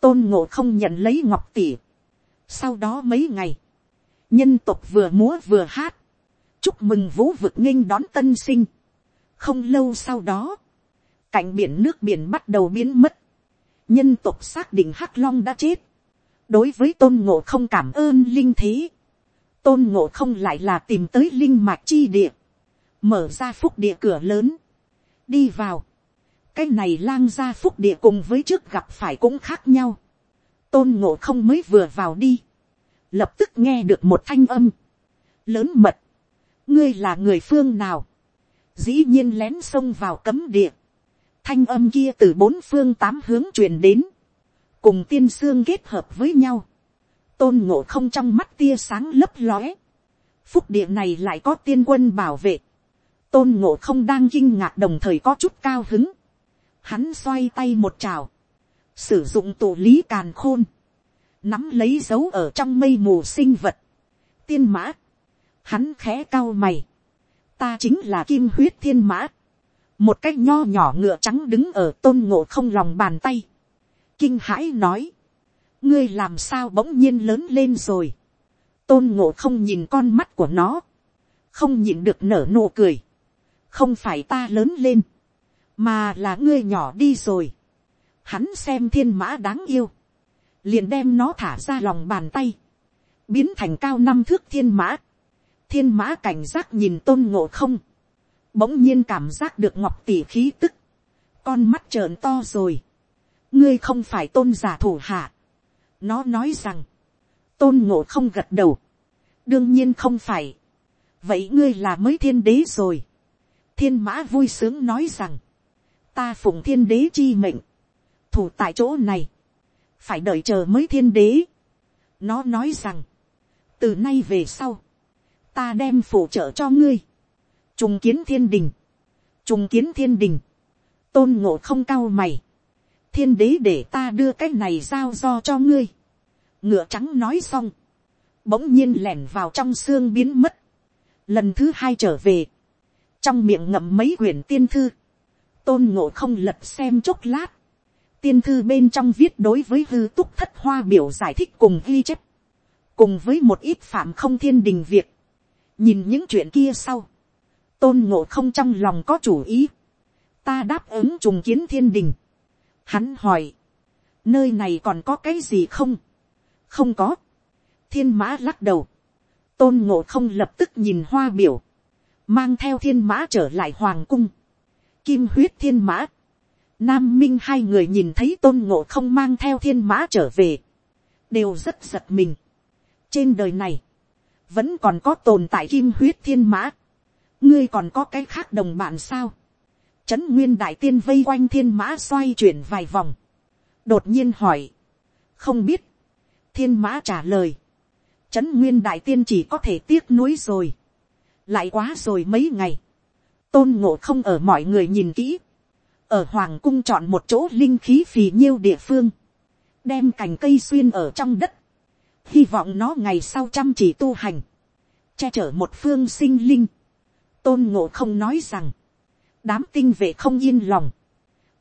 tôn ngộ không nhận lấy ngọc tỷ. sau đó mấy ngày, nhân tộc vừa múa vừa hát, chúc mừng vũ vực nghinh đón tân sinh. không lâu sau đó, cạnh biển nước biển bắt đầu biến mất, nhân tộc xác định hắc long đã chết, đối với tôn ngộ không cảm ơn linh thế, tôn ngộ không lại là tìm tới linh mạch chi địa, mở ra phúc địa cửa lớn, đi vào, cái này lang ra phúc địa cùng với trước gặp phải cũng khác nhau, tôn ngộ không mới vừa vào đi, lập tức nghe được một thanh âm, lớn mật, ngươi là người phương nào, dĩ nhiên lén xông vào cấm địa, thanh âm kia từ bốn phương tám hướng truyền đến, cùng tiên xương kết hợp với nhau, tôn ngộ không trong mắt tia sáng lấp lóe, phúc địa này lại có tiên quân bảo vệ, tôn ngộ không đang kinh ngạc đồng thời có chút cao hứng, hắn xoay tay một trào, sử dụng tụ lý càn khôn, nắm lấy dấu ở trong mây mù sinh vật, tiên mã, hắn khẽ cao mày, ta chính là kim huyết thiên mã, một cái nho nhỏ ngựa trắng đứng ở tôn ngộ không lòng bàn tay, kinh hãi nói, ngươi làm sao bỗng nhiên lớn lên rồi, tôn ngộ không nhìn con mắt của nó, không nhìn được nở nụ cười, không phải ta lớn lên, mà là ngươi nhỏ đi rồi. Hắn xem thiên mã đáng yêu, liền đem nó thả ra lòng bàn tay, biến thành cao năm thước thiên mã. thiên mã cảnh giác nhìn tôn ngộ không, bỗng nhiên cảm giác được ngọc tỷ khí tức, con mắt trợn to rồi, ngươi không phải tôn giả thủ hạ nó nói rằng, tôn ngộ không gật đầu, đương nhiên không phải, vậy ngươi là mới thiên đế rồi, thiên mã vui sướng nói rằng, ta phụng thiên đế chi mệnh, thủ tại chỗ này, phải đợi chờ mới thiên đế. nó nói rằng, từ nay về sau, ta đem phụ trợ cho ngươi, trùng kiến thiên đình, trùng kiến thiên đình, tôn ngộ không cao mày, thiên đế để ta đưa cái này giao do cho ngươi, ngựa trắng nói xong, bỗng nhiên lẻn vào trong xương biến mất, lần thứ hai trở về, trong miệng ngậm mấy quyển tiên thư, tôn ngộ không lật xem chốc lát, tiên thư bên trong viết đối với hư túc thất hoa biểu giải thích cùng ghi chép, cùng với một ít phạm không thiên đình việc, nhìn những chuyện kia sau, tôn ngộ không trong lòng có chủ ý, ta đáp ứng trùng kiến thiên đình, hắn hỏi, nơi này còn có cái gì không, không có, thiên mã lắc đầu, tôn ngộ không lập tức nhìn hoa biểu, mang theo thiên mã trở lại hoàng cung, kim huyết thiên mã, nam minh hai người nhìn thấy tôn ngộ không mang theo thiên mã trở về, đều rất giật mình. trên đời này, vẫn còn có tồn tại kim huyết thiên mã, ngươi còn có cái khác đồng bạn sao, trấn nguyên đại tiên vây quanh thiên mã xoay chuyển vài vòng, đột nhiên hỏi, không biết, thiên mã trả lời, trấn nguyên đại tiên chỉ có thể tiếc nuối rồi, lại quá rồi mấy ngày, tôn ngộ không ở mọi người nhìn kỹ, ở hoàng cung chọn một chỗ linh khí phì nhiêu địa phương, đem cành cây xuyên ở trong đất, hy vọng nó ngày sau chăm chỉ tu hành, che chở một phương sinh linh, tôn ngộ không nói rằng, đám tinh vệ không yên lòng,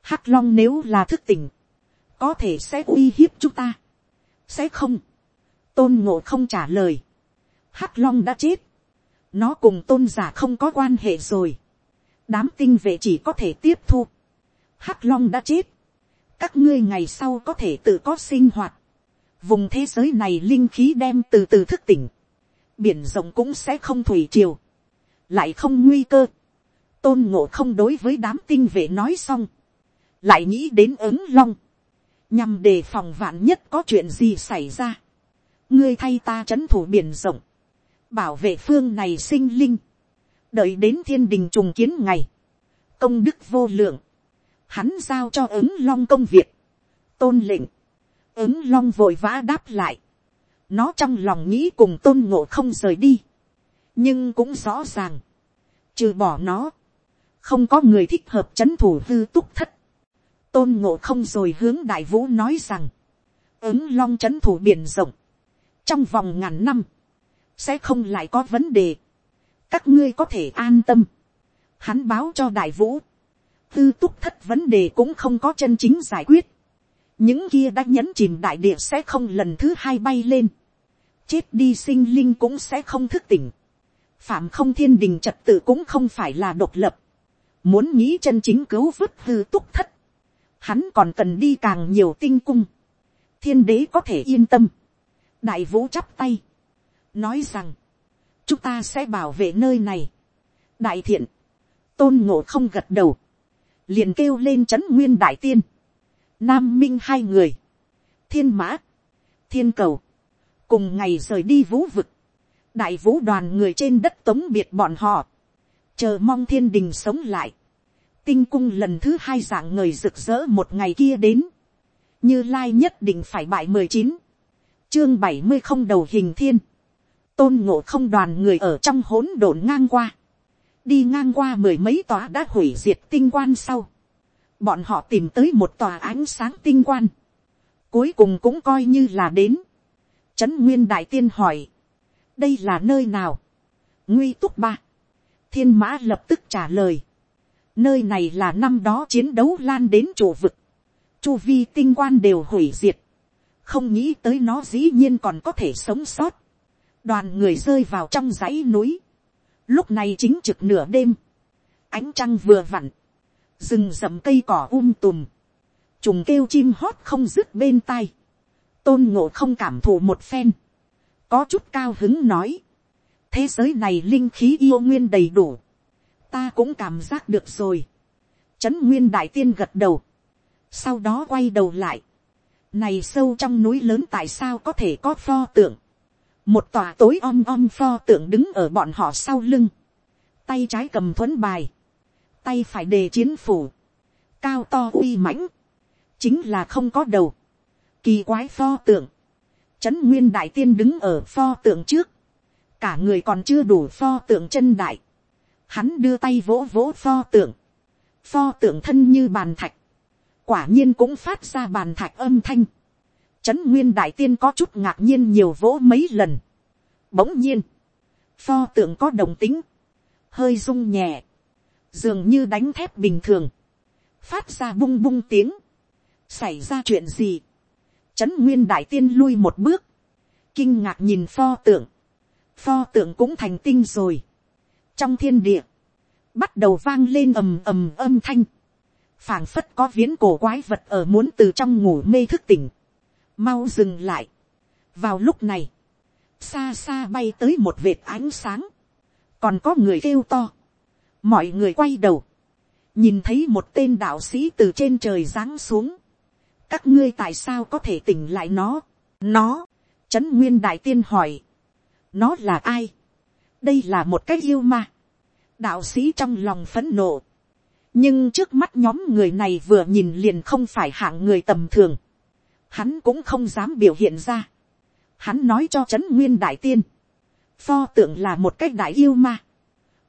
hắc long nếu là thức tỉnh, có thể sẽ uy hiếp chúng ta, sẽ không, tôn ngộ không trả lời, hắc long đã chết, nó cùng tôn giả không có quan hệ rồi, đám tinh vệ chỉ có thể tiếp thu, hắc long đã chết, các ngươi ngày sau có thể tự có sinh hoạt, vùng thế giới này linh khí đem từ từ thức tỉnh, biển rộng cũng sẽ không thủy triều, lại không nguy cơ, tôn ngộ không đối với đám tinh vệ nói xong, lại nghĩ đến ứng long, nhằm đề phòng vạn nhất có chuyện gì xảy ra, ngươi thay ta c h ấ n thủ biển rộng, bảo vệ phương này sinh linh, đợi đến thiên đình trùng kiến ngày, công đức vô lượng, hắn giao cho ứng long công việc, tôn lệnh, ứng long vội vã đáp lại, nó trong lòng nghĩ cùng tôn ngộ không rời đi, nhưng cũng rõ ràng, trừ bỏ nó, không có người thích hợp c h ấ n thủ hư túc thất, tôn ngộ không rồi hướng đại vũ nói rằng, ứng long c h ấ n thủ biển rộng, trong vòng ngàn năm, sẽ không lại có vấn đề, các ngươi có thể an tâm, hắn báo cho đại vũ, tư túc thất vấn đề cũng không có chân chính giải quyết, những kia đã nhấn chìm đại địa sẽ không lần thứ hai bay lên, chết đi sinh linh cũng sẽ không thức tỉnh, phạm không thiên đình trật tự cũng không phải là độc lập, muốn nghĩ chân chính cứu vớt tư túc thất, hắn còn cần đi càng nhiều tinh cung, thiên đế có thể yên tâm, đại vũ chắp tay, nói rằng, chúng ta sẽ bảo vệ nơi này, đại thiện, tôn ngộ không gật đầu, liền kêu lên c h ấ n nguyên đại tiên, nam minh hai người, thiên mã, thiên cầu, cùng ngày rời đi vũ vực, đại vũ đoàn người trên đất tống biệt bọn họ, chờ mong thiên đình sống lại, tinh cung lần thứ hai dạng người rực rỡ một ngày kia đến, như lai nhất định phải bại mười chín, chương bảy mươi không đầu hình thiên, tôn ngộ không đoàn người ở trong hỗn độn ngang qua, đi ngang qua mười mấy tòa đã hủy diệt tinh quan sau, bọn họ tìm tới một tòa ánh sáng tinh quan, cuối cùng cũng coi như là đến, trấn nguyên đại tiên hỏi, đây là nơi nào, nguy túc ba, thiên mã lập tức trả lời, Nơi này là năm đó chiến đấu lan đến chủ vực. Chu vi tinh quan đều hủy diệt. Không nghĩ tới nó dĩ nhiên còn có thể sống sót. Đoàn người rơi vào trong dãy núi. Lúc này chính trực nửa đêm. Ánh trăng vừa vặn. Rừng rậm cây cỏ um tùm. Trùng kêu chim hót không dứt bên tai. Tôn ngộ không cảm thụ một phen. Có chút cao hứng nói. Thế giới này linh khí yêu nguyên đầy đủ ta cũng cảm giác được rồi. Trấn nguyên đại tiên gật đầu. Sau đó quay đầu lại. Này sâu trong núi lớn tại sao có thể có pho tượng. Một tòa tối om om pho tượng đứng ở bọn họ sau lưng. Tay trái cầm thuẫn bài. Tay phải đề chiến phủ. Cao to uy mãnh. Chính là không có đầu. Kỳ quái pho tượng. Trấn nguyên đại tiên đứng ở pho tượng trước. Cả người còn chưa đủ pho tượng chân đại. Hắn đưa tay vỗ vỗ pho tượng, pho tượng thân như bàn thạch, quả nhiên cũng phát ra bàn thạch âm thanh, trấn nguyên đại tiên có chút ngạc nhiên nhiều vỗ mấy lần, bỗng nhiên, pho tượng có đồng tính, hơi rung nhẹ, dường như đánh thép bình thường, phát ra bung bung tiếng, xảy ra chuyện gì, trấn nguyên đại tiên lui một bước, kinh ngạc nhìn pho tượng, pho tượng cũng thành tinh rồi, trong thiên địa, bắt đầu vang lên ầm ầm âm thanh, phảng phất có viễn cổ quái vật ở muốn từ trong ngủ mê thức tỉnh, mau dừng lại. vào lúc này, xa xa bay tới một vệt ánh sáng, còn có người kêu to, mọi người quay đầu, nhìn thấy một tên đạo sĩ từ trên trời giáng xuống, các ngươi tại sao có thể tỉnh lại nó, nó, trấn nguyên đại tiên hỏi, nó là ai, đây là một cái yêu ma. đạo sĩ trong lòng phấn nộ. nhưng trước mắt nhóm người này vừa nhìn liền không phải hạng người tầm thường. hắn cũng không dám biểu hiện ra. hắn nói cho trấn nguyên đại tiên. pho tượng là một cách đại yêu ma.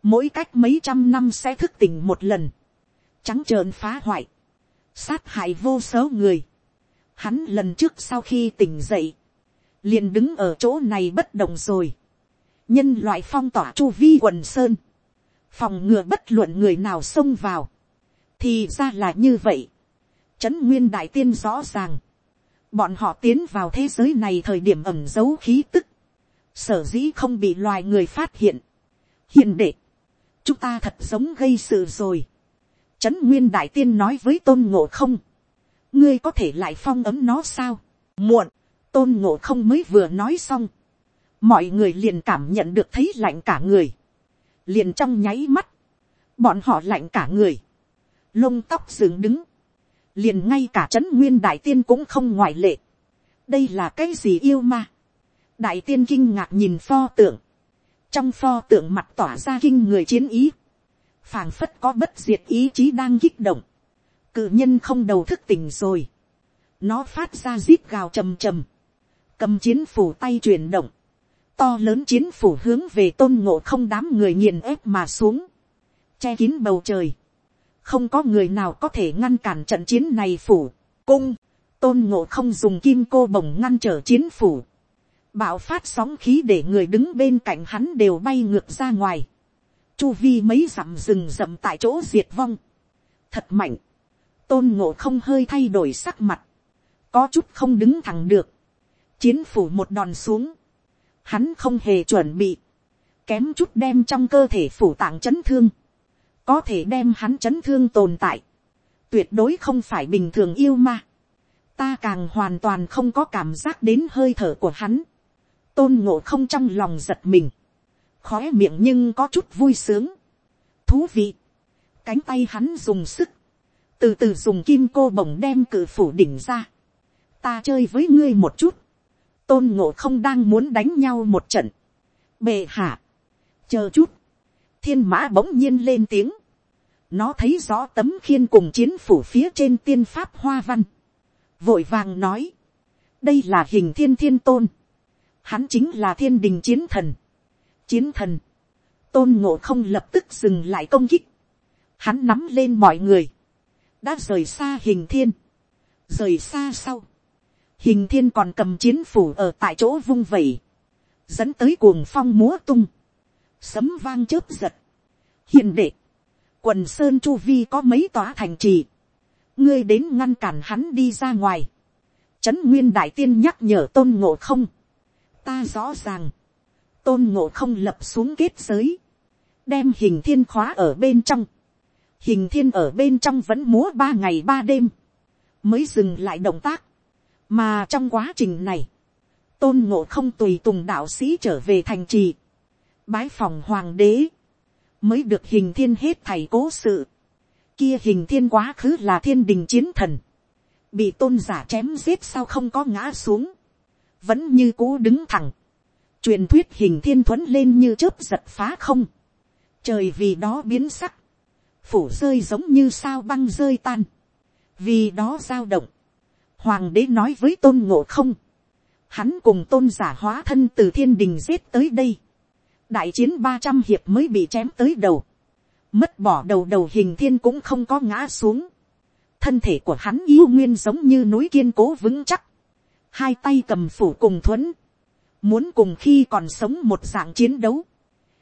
mỗi cách mấy trăm năm sẽ thức tỉnh một lần. trắng trợn phá hoại. sát hại vô số người. hắn lần trước sau khi tỉnh dậy, liền đứng ở chỗ này bất động rồi nhân loại phong tỏa chu vi quần sơn, phòng ngừa bất luận người nào xông vào, thì ra là như vậy. Trấn nguyên đại tiên rõ ràng, bọn họ tiến vào thế giới này thời điểm ẩm dấu khí tức, sở dĩ không bị loài người phát hiện. hiện đệ, chúng ta thật giống gây sự rồi. Trấn nguyên đại tiên nói với tôn ngộ không, ngươi có thể lại phong ấm nó sao, muộn, tôn ngộ không mới vừa nói xong, mọi người liền cảm nhận được thấy lạnh cả người, liền trong nháy mắt, bọn họ lạnh cả người, lông tóc dựng đứng, liền ngay cả trấn nguyên đại tiên cũng không ngoại lệ, đây là cái gì yêu ma, đại tiên kinh ngạc nhìn pho tượng, trong pho tượng mặt tỏa ra kinh người chiến ý, phảng phất có bất diệt ý chí đang kích động, cự nhân không đầu thức tỉnh rồi, nó phát ra zip gào trầm trầm, cầm chiến phủ tay chuyển động, to lớn chiến phủ hướng về tôn ngộ không đám người nghiền ép mà xuống, che kín bầu trời, không có người nào có thể ngăn cản trận chiến này phủ, cung, tôn ngộ không dùng kim cô bồng ngăn trở chiến phủ, bạo phát sóng khí để người đứng bên cạnh hắn đều bay ngược ra ngoài, chu vi mấy dặm rừng rậm tại chỗ diệt vong, thật mạnh, tôn ngộ không hơi thay đổi sắc mặt, có chút không đứng thẳng được, chiến phủ một đòn xuống, hắn không hề chuẩn bị, kém chút đem trong cơ thể phủ tạng chấn thương, có thể đem hắn chấn thương tồn tại, tuyệt đối không phải bình thường yêu ma, ta càng hoàn toàn không có cảm giác đến hơi thở của hắn, tôn ngộ không trong lòng giật mình, khó miệng nhưng có chút vui sướng, thú vị, cánh tay hắn dùng sức, từ từ dùng kim cô bồng đem cự phủ đỉnh ra, ta chơi với ngươi một chút, tôn ngộ không đang muốn đánh nhau một trận, bề hạ, chờ chút, thiên mã bỗng nhiên lên tiếng, nó thấy rõ tấm khiên cùng chiến phủ phía trên tiên pháp hoa văn, vội vàng nói, đây là hình thiên thiên tôn, hắn chính là thiên đình chiến thần, chiến thần, tôn ngộ không lập tức dừng lại công kích, hắn nắm lên mọi người, đã rời xa hình thiên, rời xa sau, hình thiên còn cầm chiến phủ ở tại chỗ vung vẩy, dẫn tới cuồng phong múa tung, sấm vang chớp giật, hiền đệ, quần sơn chu vi có mấy tòa thành trì, ngươi đến ngăn cản hắn đi ra ngoài, trấn nguyên đại tiên nhắc nhở tôn ngộ không, ta rõ ràng, tôn ngộ không lập xuống kết giới, đem hình thiên khóa ở bên trong, hình thiên ở bên trong vẫn múa ba ngày ba đêm, mới dừng lại động tác, mà trong quá trình này, tôn ngộ không tùy tùng đạo sĩ trở về thành trì, bái phòng hoàng đế, mới được hình thiên hết thầy cố sự, kia hình thiên quá khứ là thiên đình chiến thần, bị tôn giả chém giết sao không có ngã xuống, vẫn như cũ đứng thẳng, truyền thuyết hình thiên thuấn lên như chớp giật phá không, trời vì đó biến sắc, phủ rơi giống như sao băng rơi tan, vì đó giao động, hoàng đế nói với tôn ngộ không, hắn cùng tôn giả hóa thân từ thiên đình giết tới đây, đại chiến ba trăm hiệp mới bị chém tới đầu, mất bỏ đầu đầu hình thiên cũng không có ngã xuống, thân thể của hắn yêu nguyên giống như núi kiên cố vững chắc, hai tay cầm phủ cùng thuẫn, muốn cùng khi còn sống một dạng chiến đấu,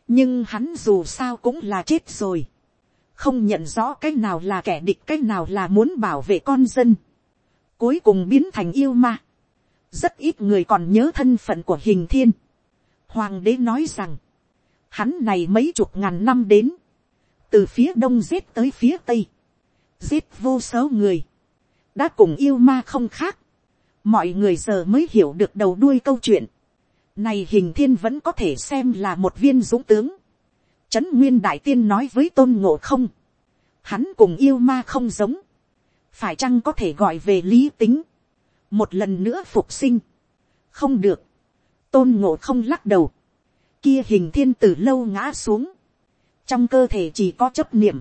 nhưng hắn dù sao cũng là chết rồi, không nhận rõ cái nào là kẻ địch cái nào là muốn bảo vệ con dân, cuối cùng biến thành yêu ma, rất ít người còn nhớ thân phận của hình thiên. Hoàng đế nói rằng, hắn này mấy chục ngàn năm đến, từ phía đông giết tới phía tây, giết vô số người, đã cùng yêu ma không khác, mọi người giờ mới hiểu được đầu đuôi câu chuyện, này hình thiên vẫn có thể xem là một viên dũng tướng, trấn nguyên đại tiên nói với tôn ngộ không, hắn cùng yêu ma không giống, phải chăng có thể gọi về lý tính, một lần nữa phục sinh, không được, tôn ngộ không lắc đầu, kia hình thiên từ lâu ngã xuống, trong cơ thể chỉ có chấp niệm,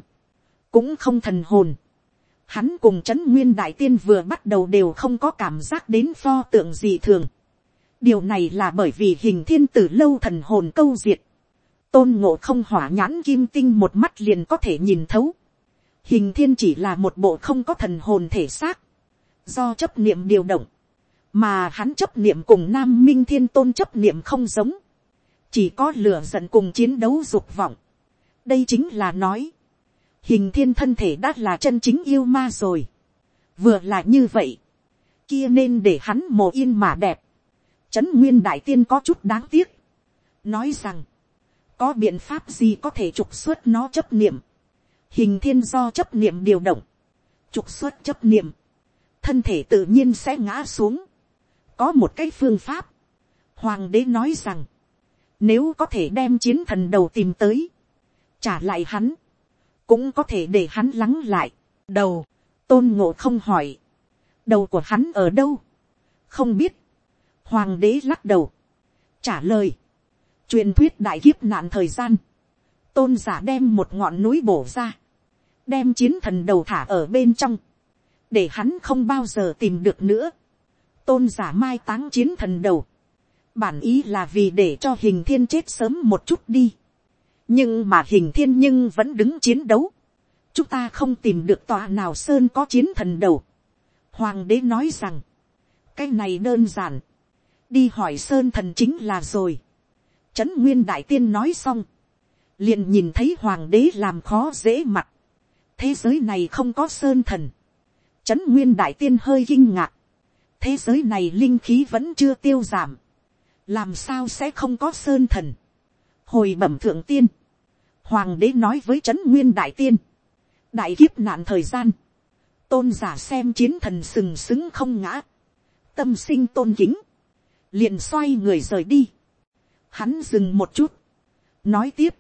cũng không thần hồn. Hắn cùng trấn nguyên đại tiên vừa bắt đầu đều không có cảm giác đến pho tượng gì thường. điều này là bởi vì hình thiên từ lâu thần hồn câu diệt. tôn ngộ không hỏa nhãn kim tinh một mắt liền có thể nhìn thấu hình thiên chỉ là một bộ không có thần hồn thể xác, do chấp niệm điều động, mà hắn chấp niệm cùng nam minh thiên tôn chấp niệm không giống, chỉ có lửa giận cùng chiến đấu dục vọng. Đây chính là nói, hình thiên thân thể đã là chân chính yêu ma rồi. vừa là như vậy, kia nên để hắn mồ yên mà đẹp. trấn nguyên đại tiên có chút đáng tiếc, nói rằng, có biện pháp gì có thể trục xuất nó chấp niệm, hình thiên do chấp niệm điều động, trục xuất chấp niệm, thân thể tự nhiên sẽ ngã xuống. có một cái phương pháp, hoàng đế nói rằng, nếu có thể đem chiến thần đầu tìm tới, trả lại hắn, cũng có thể để hắn lắng lại. đầu, tôn ngộ không hỏi, đầu của hắn ở đâu, không biết, hoàng đế lắc đầu, trả lời, truyền thuyết đại kiếp nạn thời gian, tôn giả đem một ngọn núi bổ ra, đem chiến thần đầu thả ở bên trong, để hắn không bao giờ tìm được nữa, tôn giả mai táng chiến thần đầu, bản ý là vì để cho hình thiên chết sớm một chút đi, nhưng mà hình thiên nhưng vẫn đứng chiến đấu, chúng ta không tìm được tòa nào sơn có chiến thần đầu, hoàng đế nói rằng, cái này đơn giản, đi hỏi sơn thần chính là rồi, trấn nguyên đại tiên nói xong, liền nhìn thấy hoàng đế làm khó dễ mặt, thế giới này không có sơn thần, trấn nguyên đại tiên hơi kinh ngạc, thế giới này linh khí vẫn chưa tiêu giảm, làm sao sẽ không có sơn thần, hồi bẩm thượng tiên, hoàng đế nói với trấn nguyên đại tiên, đại kiếp nạn thời gian, tôn giả xem chiến thần sừng sững không ngã, tâm sinh tôn kính, liền xoay người rời đi, hắn dừng một chút, nói tiếp,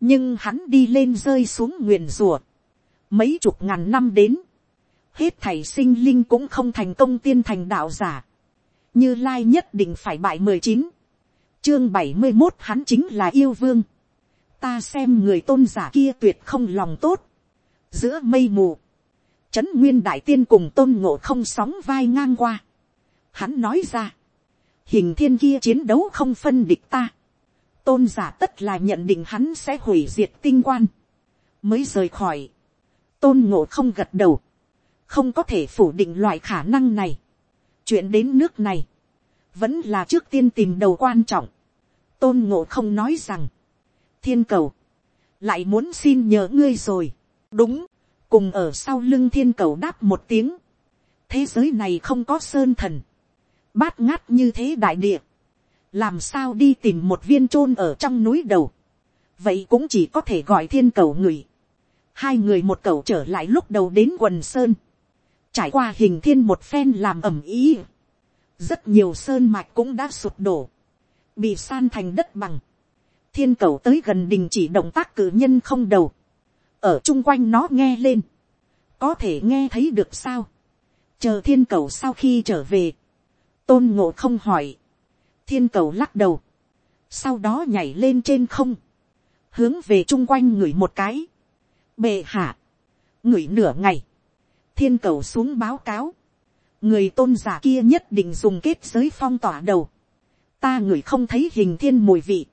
nhưng hắn đi lên rơi xuống nguyền rùa, mấy chục ngàn năm đến, hết thảy sinh linh cũng không thành công tiên thành đạo giả, như lai nhất định phải bại mười chín, chương bảy mươi một hắn chính là yêu vương, ta xem người tôn giả kia tuyệt không lòng tốt, giữa mây mù, trấn nguyên đại tiên cùng tôn ngộ không sóng vai ngang qua, hắn nói ra, hình thiên kia chiến đấu không phân địch ta, tôn giả tất là nhận định hắn sẽ hủy diệt tinh quan, mới rời khỏi, tôn ngộ không gật đầu, không có thể phủ định loại khả năng này, chuyện đến nước này, vẫn là trước tiên tìm đầu quan trọng, tôn ngộ không nói rằng, thiên cầu, lại muốn xin nhờ ngươi rồi, đúng, cùng ở sau lưng thiên cầu đáp một tiếng, thế giới này không có sơn thần, bát ngát như thế đại địa, làm sao đi tìm một viên chôn ở trong núi đầu, vậy cũng chỉ có thể gọi thiên cầu người, hai người một cầu trở lại lúc đầu đến quần sơn, trải qua hình thiên một phen làm ẩm ý, rất nhiều sơn mạch cũng đã sụp đổ, bị san thành đất bằng, thiên cầu tới gần đình chỉ động tác cử nhân không đầu, ở chung quanh nó nghe lên, có thể nghe thấy được sao, chờ thiên cầu sau khi trở về, tôn ngộ không hỏi, thiên cầu lắc đầu, sau đó nhảy lên trên không, hướng về chung quanh ngửi một cái, bệ hạ, ngửi nửa ngày, thiên cầu xuống báo cáo, người tôn giả kia nhất định dùng kết giới phong tỏa đầu, ta ngửi không thấy hình thiên mùi vị,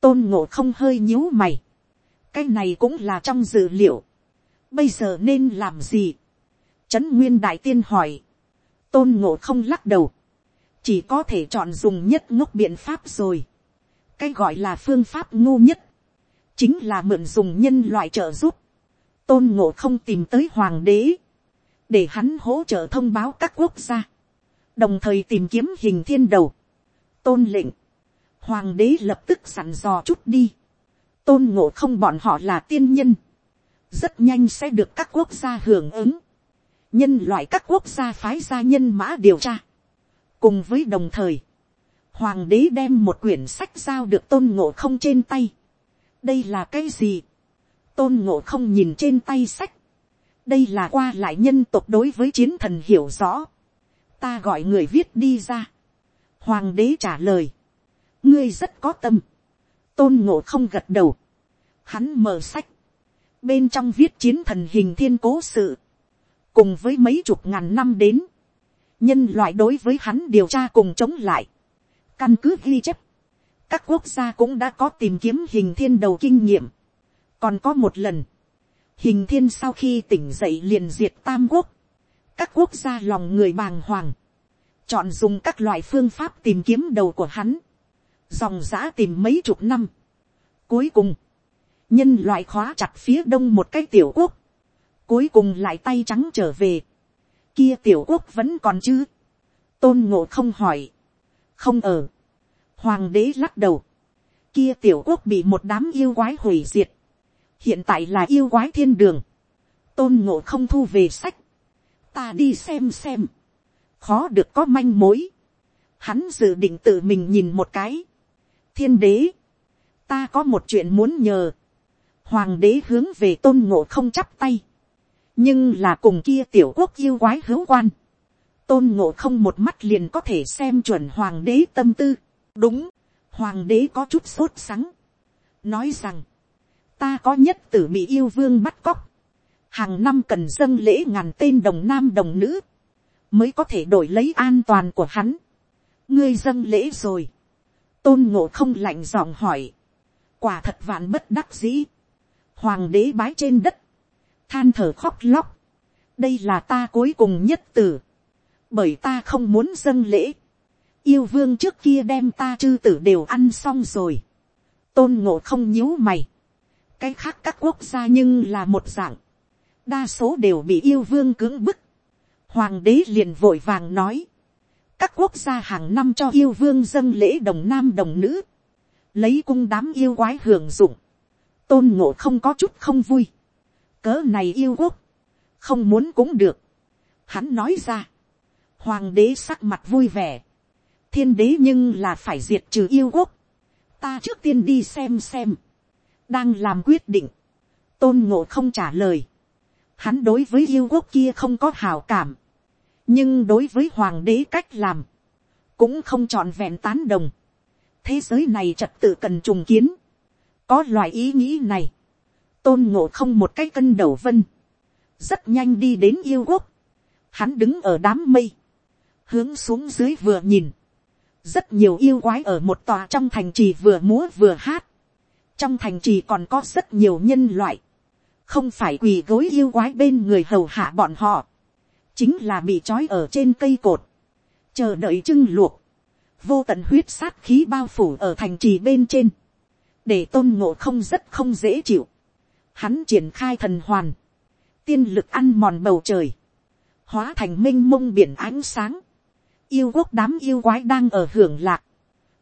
tôn ngộ không hơi nhíu mày, cái này cũng là trong dự liệu, bây giờ nên làm gì, trấn nguyên đại tiên hỏi, tôn ngộ không lắc đầu, chỉ có thể chọn dùng nhất ngốc biện pháp rồi, cái gọi là phương pháp ngu nhất, chính là mượn dùng nhân loại trợ giúp, tôn ngộ không tìm tới hoàng đế, để hắn hỗ trợ thông báo các quốc gia, đồng thời tìm kiếm hình thiên đầu, tôn lệnh, hoàng đế lập tức sẵn dò chút đi, tôn ngộ không bọn họ là tiên nhân, rất nhanh sẽ được các quốc gia hưởng ứng, nhân loại các quốc gia phái gia nhân mã điều tra, cùng với đồng thời, hoàng đế đem một quyển sách giao được tôn ngộ không trên tay, đây là cái gì, tôn ngộ không nhìn trên tay sách, đây là qua lại nhân tộc đối với chiến thần hiểu rõ, ta gọi người viết đi ra, hoàng đế trả lời, ngươi rất có tâm, tôn ngộ không gật đầu, hắn mở sách, bên trong viết chiến thần hình thiên cố sự, cùng với mấy chục ngàn năm đến, nhân loại đối với hắn điều tra cùng chống lại, căn cứ ghi chép, các quốc gia cũng đã có tìm kiếm hình thiên đầu kinh nghiệm, còn có một lần, hình thiên sau khi tỉnh dậy liền diệt tam quốc, các quốc gia lòng người bàng hoàng, chọn dùng các loại phương pháp tìm kiếm đầu của hắn, dòng giã tìm mấy chục năm. Cuối cùng, nhân loại khóa chặt phía đông một cái tiểu quốc, cuối cùng lại tay trắng trở về, kia tiểu quốc vẫn còn chứ, tôn ngộ không hỏi, không ở, hoàng đế lắc đầu, kia tiểu quốc bị một đám yêu quái hủy diệt, hiện tại là yêu quái thiên đường, tôn ngộ không thu về sách, ta đi xem xem, khó được có manh mối, hắn dự định tự mình nhìn một cái, thiên đế, ta có một chuyện muốn nhờ, hoàng đế hướng về tôn ngộ không chắp tay, nhưng là cùng kia tiểu quốc yêu quái hữu quan, tôn ngộ không một mắt liền có thể xem chuẩn hoàng đế tâm tư, đúng, hoàng đế có chút sốt sắng, nói rằng, ta có nhất tử bị yêu vương bắt cóc, hàng năm cần dâng lễ ngàn tên đồng nam đồng nữ, mới có thể đổi lấy an toàn của hắn. ngươi dâng lễ rồi, tôn ngộ không lạnh giọng hỏi, quả thật vạn bất đắc dĩ, hoàng đế bái trên đất, than thở khóc lóc, đây là ta cuối cùng nhất tử, bởi ta không muốn dâng lễ, yêu vương trước kia đem ta chư tử đều ăn xong rồi, tôn ngộ không nhíu mày, cái khác các quốc gia nhưng là một dạng, đa số đều bị yêu vương cưỡng bức, hoàng đế liền vội vàng nói, các quốc gia hàng năm cho yêu vương dâng lễ đồng nam đồng nữ, lấy cung đám yêu quái hưởng dụng, tôn ngộ không có chút không vui, cớ này yêu quốc, không muốn cũng được, hắn nói ra, hoàng đế sắc mặt vui vẻ, thiên đế nhưng là phải diệt trừ yêu quốc, ta trước tiên đi xem xem, đang làm quyết định, tôn ngộ không trả lời, hắn đối với yêu quốc kia không có hào cảm, nhưng đối với hoàng đế cách làm, cũng không trọn vẹn tán đồng, thế giới này trật tự cần trùng kiến, có loại ý nghĩ này, tôn ngộ không một cái cân đầu vân, rất nhanh đi đến yêu quốc, hắn đứng ở đám mây, hướng xuống dưới vừa nhìn, rất nhiều yêu quái ở một tòa trong thành trì vừa múa vừa hát, trong thành trì còn có rất nhiều nhân loại, không phải quỳ gối yêu quái bên người hầu hạ bọn họ, chính là bị trói ở trên cây cột, chờ đợi trưng luộc, vô tận huyết sát khí bao phủ ở thành trì bên trên, để tôn ngộ không rất không dễ chịu, hắn triển khai thần hoàn, tiên lực ăn mòn bầu trời, hóa thành m i n h mông biển ánh sáng, yêu quốc đám yêu quái đang ở hưởng lạc,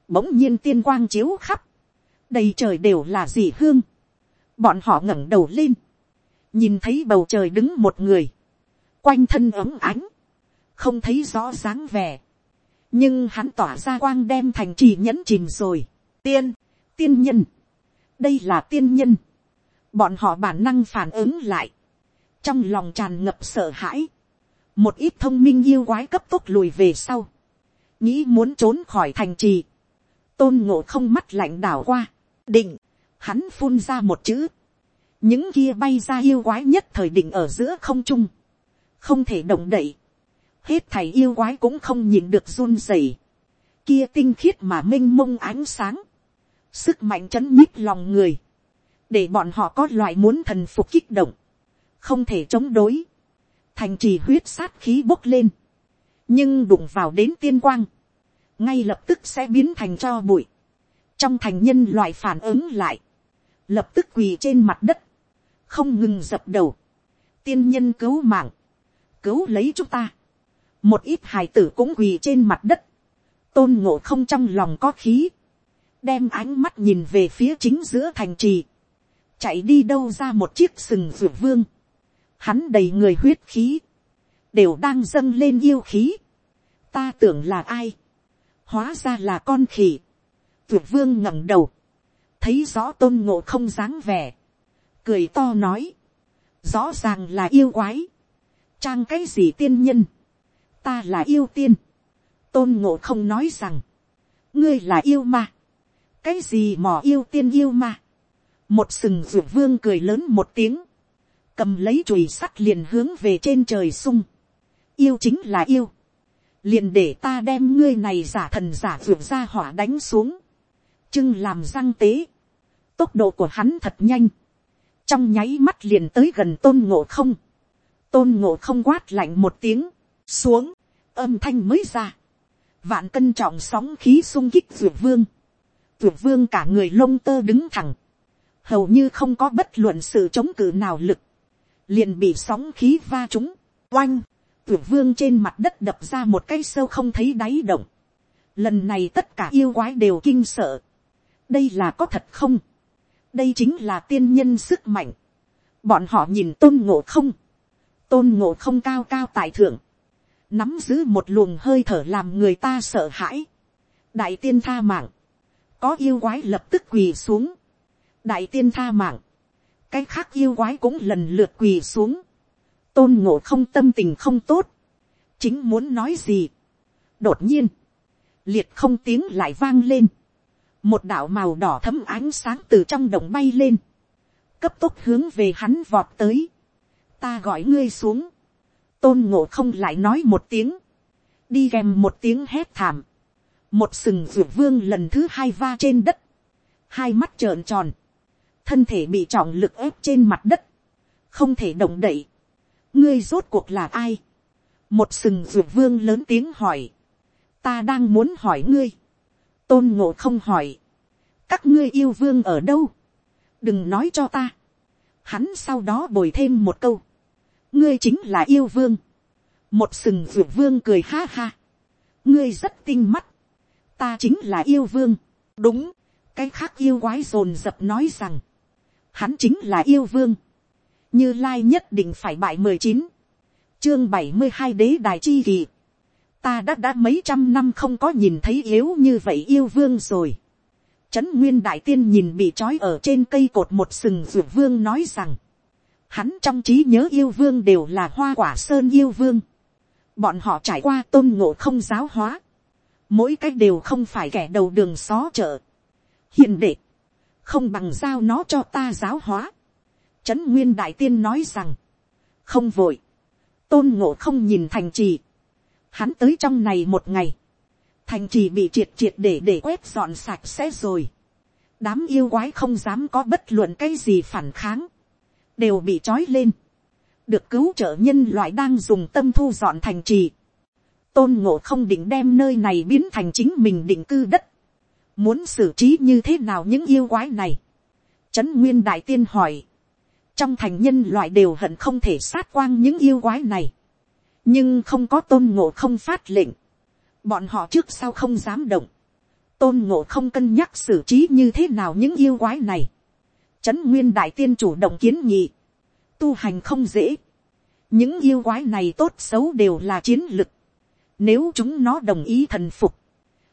bỗng nhiên tiên quang chiếu khắp, đầy trời đều là dị hương, bọn họ ngẩng đầu lên, nhìn thấy bầu trời đứng một người, quanh thân ấm ánh, không thấy rõ dáng vẻ, nhưng hắn tỏa ra quang đem thành trì nhẫn chìm rồi, tiên, tiên nhân, đây là tiên nhân, bọn họ bản năng phản ứng lại, trong lòng tràn ngập sợ hãi, một ít thông minh yêu quái cấp tốc lùi về sau, nghĩ muốn trốn khỏi thành trì, tôn ngộ không mắt lạnh đảo qua, định, hắn phun ra một chữ, những kia bay ra yêu quái nhất thời định ở giữa không trung, không thể động đậy, hết thầy yêu quái cũng không nhìn được run rẩy, kia tinh khiết mà m i n h mông ánh sáng, sức mạnh c h ấ n nhích lòng người, để bọn họ có loại muốn thần phục kích động, không thể chống đối, thành trì huyết sát khí bốc lên, nhưng đụng vào đến tiên quang, ngay lập tức sẽ biến thành cho bụi, trong thành nhân loại phản ứng lại, lập tức quỳ trên mặt đất, không ngừng dập đầu, tiên nhân cứu mạng, cứu lấy chúng ta, một ít hài tử cũng quỳ trên mặt đất, tôn ngộ không trong lòng có khí, đem ánh mắt nhìn về phía chính giữa thành trì, chạy đi đâu ra một chiếc sừng ruột vương, hắn đầy người huyết khí, đều đang dâng lên yêu khí. ta tưởng là ai, hóa ra là con khỉ tuyệt vương ngẩng đầu, thấy rõ tôn ngộ không dáng vẻ, cười to nói, rõ ràng là yêu quái, trang cái gì tiên nhân, ta là yêu tiên, tôn ngộ không nói rằng, ngươi là yêu ma, cái gì mò yêu tiên yêu ma, một sừng ruột vương cười lớn một tiếng, cầm lấy chùi sắt liền hướng về trên trời sung. yêu chính là yêu. liền để ta đem ngươi này giả thần giả ruột ra hỏa đánh xuống chưng làm răng tế. tốc độ của hắn thật nhanh. trong nháy mắt liền tới gần tôn ngộ không. tôn ngộ không quát lạnh một tiếng. xuống. âm thanh mới ra. vạn cân trọng sóng khí sung kích vượt vương. vượt vương cả người lông tơ đứng thẳng hầu như không có bất luận sự chống cự nào lực, liền bị sóng khí va trúng, oanh, tuyển vương trên mặt đất đập ra một cái sâu không thấy đáy động. Lần này tất cả yêu quái đều kinh sợ đây là có thật không, đây chính là tiên nhân sức mạnh. bọn họ nhìn tôn ngộ không, tôn ngộ không cao cao tại thượng, nắm giữ một luồng hơi thở làm người ta sợ hãi, đại tiên tha mạng, có yêu quái lập tức quỳ xuống, đại tiên tha mạng, cái khác yêu quái cũng lần lượt quỳ xuống, tôn ngộ không tâm tình không tốt, chính muốn nói gì. đột nhiên, liệt không tiếng lại vang lên, một đạo màu đỏ thấm ánh sáng từ trong đồng bay lên, cấp tốc hướng về hắn vọt tới, ta gọi ngươi xuống, tôn ngộ không lại nói một tiếng, đi kèm một tiếng hét thảm, một sừng ruột vương lần thứ hai va trên đất, hai mắt trợn tròn, thân thể bị trọng lực ép trên mặt đất, không thể động đậy, ngươi rốt cuộc là ai, một sừng ruột vương lớn tiếng hỏi, ta đang muốn hỏi ngươi, tôn ngộ không hỏi, các ngươi yêu vương ở đâu, đừng nói cho ta, hắn sau đó bồi thêm một câu, ngươi chính là yêu vương, một sừng ruột vương cười ha ha, ngươi rất tinh mắt, ta chính là yêu vương, đúng, cái khác yêu quái dồn dập nói rằng, hắn chính là yêu vương, như lai nhất định phải bại mười chín, chương bảy mươi hai đế đài chi kỳ, ta đã đã mấy trăm năm không có nhìn thấy yếu như vậy yêu vương rồi. Trấn nguyên đại tiên nhìn bị trói ở trên cây cột một sừng ruột vương nói rằng, hắn trong trí nhớ yêu vương đều là hoa quả sơn yêu vương. bọn họ trải qua tôn ngộ không giáo hóa, mỗi cách đều không phải kẻ đầu đường xó chợ. hiền đệ, không bằng giao nó cho ta giáo hóa. Trấn nguyên đại tiên nói rằng, không vội, tôn ngộ không nhìn thành trì, hắn tới trong này một ngày, thành trì bị triệt triệt để để quét dọn sạch sẽ rồi. đám yêu quái không dám có bất luận cái gì phản kháng, đều bị trói lên, được cứu trợ nhân loại đang dùng tâm thu dọn thành trì. tôn ngộ không định đem nơi này biến thành chính mình định cư đất, muốn xử trí như thế nào những yêu quái này. trấn nguyên đại tiên hỏi, trong thành nhân loại đều hận không thể sát quang những yêu quái này, nhưng không có tôn ngộ không phát lệnh, bọn họ trước sau không dám động, tôn ngộ không cân nhắc xử trí như thế nào những yêu quái này, trấn nguyên đại tiên chủ động kiến nghị, tu hành không dễ, những yêu quái này tốt xấu đều là chiến lực, nếu chúng nó đồng ý thần phục,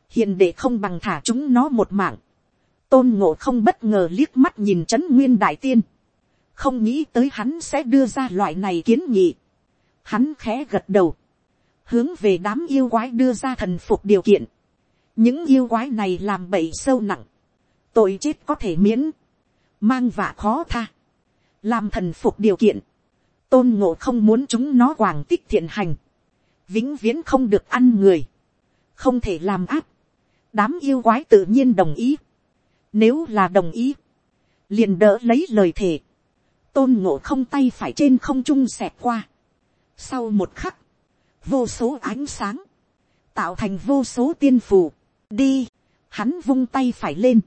hiện để không bằng thả chúng nó một mạng, tôn ngộ không bất ngờ liếc mắt nhìn trấn nguyên đại tiên, không nghĩ tới hắn sẽ đưa ra loại này kiến nghị. Hắn khẽ gật đầu, hướng về đám yêu quái đưa ra thần phục điều kiện. những yêu quái này làm bậy sâu nặng, tội chết có thể miễn, mang vạ khó tha, làm thần phục điều kiện, tôn ngộ không muốn chúng nó quảng tích thiện hành, vĩnh viễn không được ăn người, không thể làm áp, đám yêu quái tự nhiên đồng ý, nếu là đồng ý, liền đỡ lấy lời thề, tôn ngộ không tay phải trên không trung xẹt qua. Sau một khắc, vô số ánh sáng, tạo thành vô số tiên phù, đi, hắn vung tay phải lên.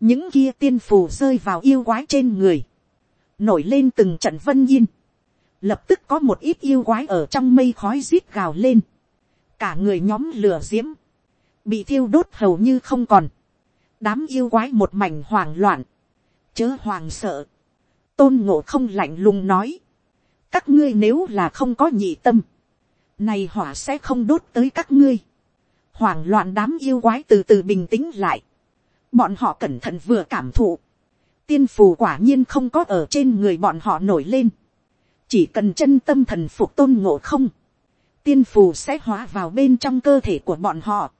những kia tiên phù rơi vào yêu quái trên người, nổi lên từng trận vân yên. lập tức có một ít yêu quái ở trong mây khói rít gào lên, cả người nhóm lửa diễm, bị thiêu đốt hầu như không còn, đám yêu quái một mảnh hoảng loạn, chớ hoàng sợ, tôn ngộ không lạnh lùng nói, các ngươi nếu là không có nhị tâm, này hỏa sẽ không đốt tới các ngươi, hoảng loạn đám yêu quái từ từ bình tĩnh lại, bọn họ cẩn thận vừa cảm thụ, tiên phù quả nhiên không có ở trên người bọn họ nổi lên, chỉ cần chân tâm thần phục tôn ngộ không, tiên phù sẽ hóa vào bên trong cơ thể của bọn họ,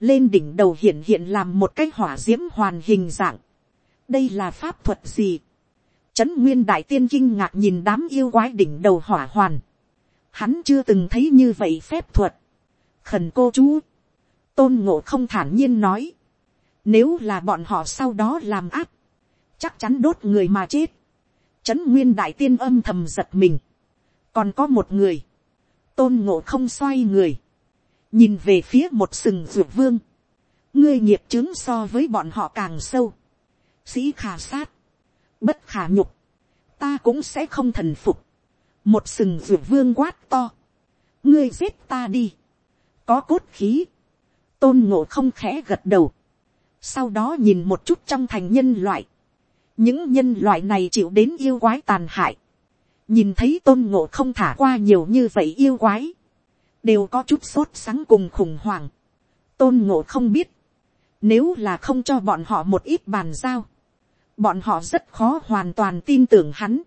lên đỉnh đầu hiện hiện làm một cái hỏa diễm hoàn hình dạng, đây là pháp thuật gì, Trấn Nguyên Đại Tiên kinh ngạc nhìn đám yêu quái đỉnh đầu hỏa hoàn. Hắn chưa từng thấy như vậy phép thuật. Khẩn cô chú. Tôn Ngộ không thản nhiên nói. Nếu là bọn họ sau đó làm áp. Chắc chắn đốt người mà chết. Trấn Nguyên Đại Tiên âm thầm giật mình. Còn có một người. Tôn Ngộ không xoay người. Nhìn về phía một sừng ruột vương. Ngươi nghiệp chứng so với bọn họ càng sâu. Sĩ khả sát bất khả nhục, ta cũng sẽ không thần phục, một sừng ruột vương quát to, ngươi giết ta đi, có cốt khí, tôn ngộ không khẽ gật đầu, sau đó nhìn một chút trong thành nhân loại, những nhân loại này chịu đến yêu quái tàn hại, nhìn thấy tôn ngộ không thả qua nhiều như vậy yêu quái, đều có chút sốt sắng cùng khủng hoảng. tôn ngộ không biết, nếu là không cho bọn họ một ít bàn giao, bọn họ rất khó hoàn toàn tin tưởng hắn.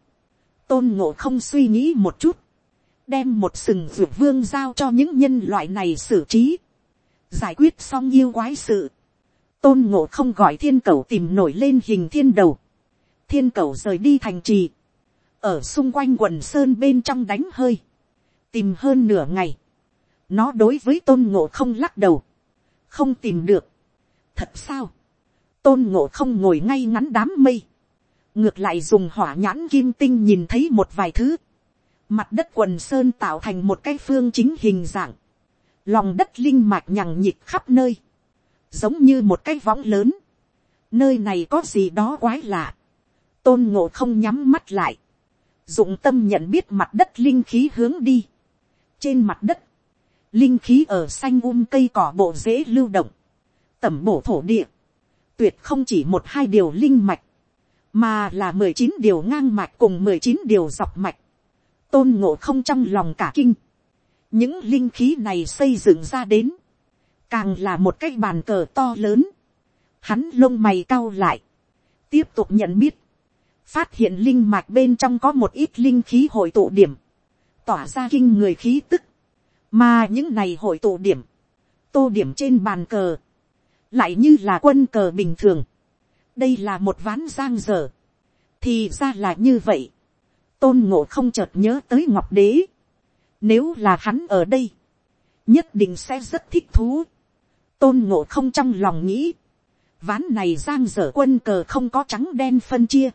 tôn ngộ không suy nghĩ một chút, đem một sừng ruột vương giao cho những nhân loại này xử trí, giải quyết xong yêu quái sự. tôn ngộ không gọi thiên cầu tìm nổi lên hình thiên đầu, thiên cầu rời đi thành trì, ở xung quanh quần sơn bên trong đánh hơi, tìm hơn nửa ngày, nó đối với tôn ngộ không lắc đầu, không tìm được, thật sao, tôn ngộ không ngồi ngay ngắn đám mây, ngược lại dùng hỏa nhãn kim tinh nhìn thấy một vài thứ, mặt đất quần sơn tạo thành một cái phương chính hình dạng, lòng đất linh mạch nhằng nhịp khắp nơi, giống như một cái võng lớn, nơi này có gì đó quái lạ, tôn ngộ không nhắm mắt lại, dụng tâm nhận biết mặt đất linh khí hướng đi, trên mặt đất, linh khí ở xanh um cây cỏ bộ dễ lưu động, tẩm bổ thổ địa, tuyệt không chỉ một hai điều linh mạch, mà là mười chín điều ngang mạch cùng mười chín điều dọc mạch, tôn ngộ không trong lòng cả kinh, những linh khí này xây dựng ra đến, càng là một cái bàn cờ to lớn, hắn lông mày cau lại, tiếp tục nhận biết, phát hiện linh mạch bên trong có một ít linh khí hội tụ điểm, tỏa ra kinh người khí tức, mà những này hội tụ điểm, tô điểm trên bàn cờ, lại như là quân cờ bình thường, đây là một ván giang dở, thì ra là như vậy, tôn ngộ không chợt nhớ tới ngọc đế, nếu là hắn ở đây, nhất định sẽ rất thích thú, tôn ngộ không trong lòng nghĩ, ván này giang dở quân cờ không có trắng đen phân chia,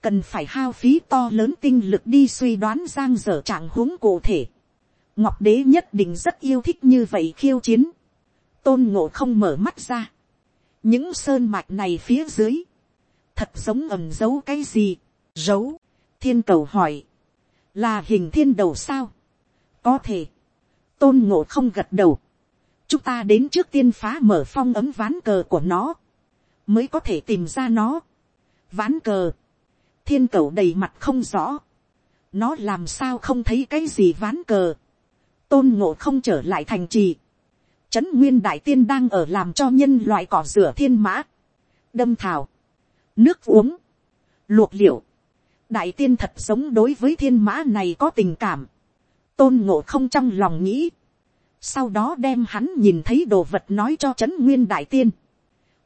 cần phải hao phí to lớn tinh lực đi suy đoán giang dở trạng huống cụ thể. ngọc đế nhất định rất yêu thích như vậy khiêu chiến tôn ngộ không mở mắt ra. những sơn mạch này phía dưới, thật giống ẩm giấu cái gì, giấu, thiên cầu hỏi, là hình thiên đầu sao, có thể, tôn ngộ không gật đầu, chúng ta đến trước tiên phá mở phong ấm ván cờ của nó, mới có thể tìm ra nó. ván cờ, thiên cầu đầy mặt không rõ, nó làm sao không thấy cái gì ván cờ, tôn ngộ không trở lại thành trì, trấn nguyên đại tiên đang ở làm cho nhân loại cỏ rửa thiên mã, đâm thảo, nước uống, luộc liệu, đại tiên thật sống đối với thiên mã này có tình cảm, tôn ngộ không trong lòng nghĩ, sau đó đem hắn nhìn thấy đồ vật nói cho trấn nguyên đại tiên,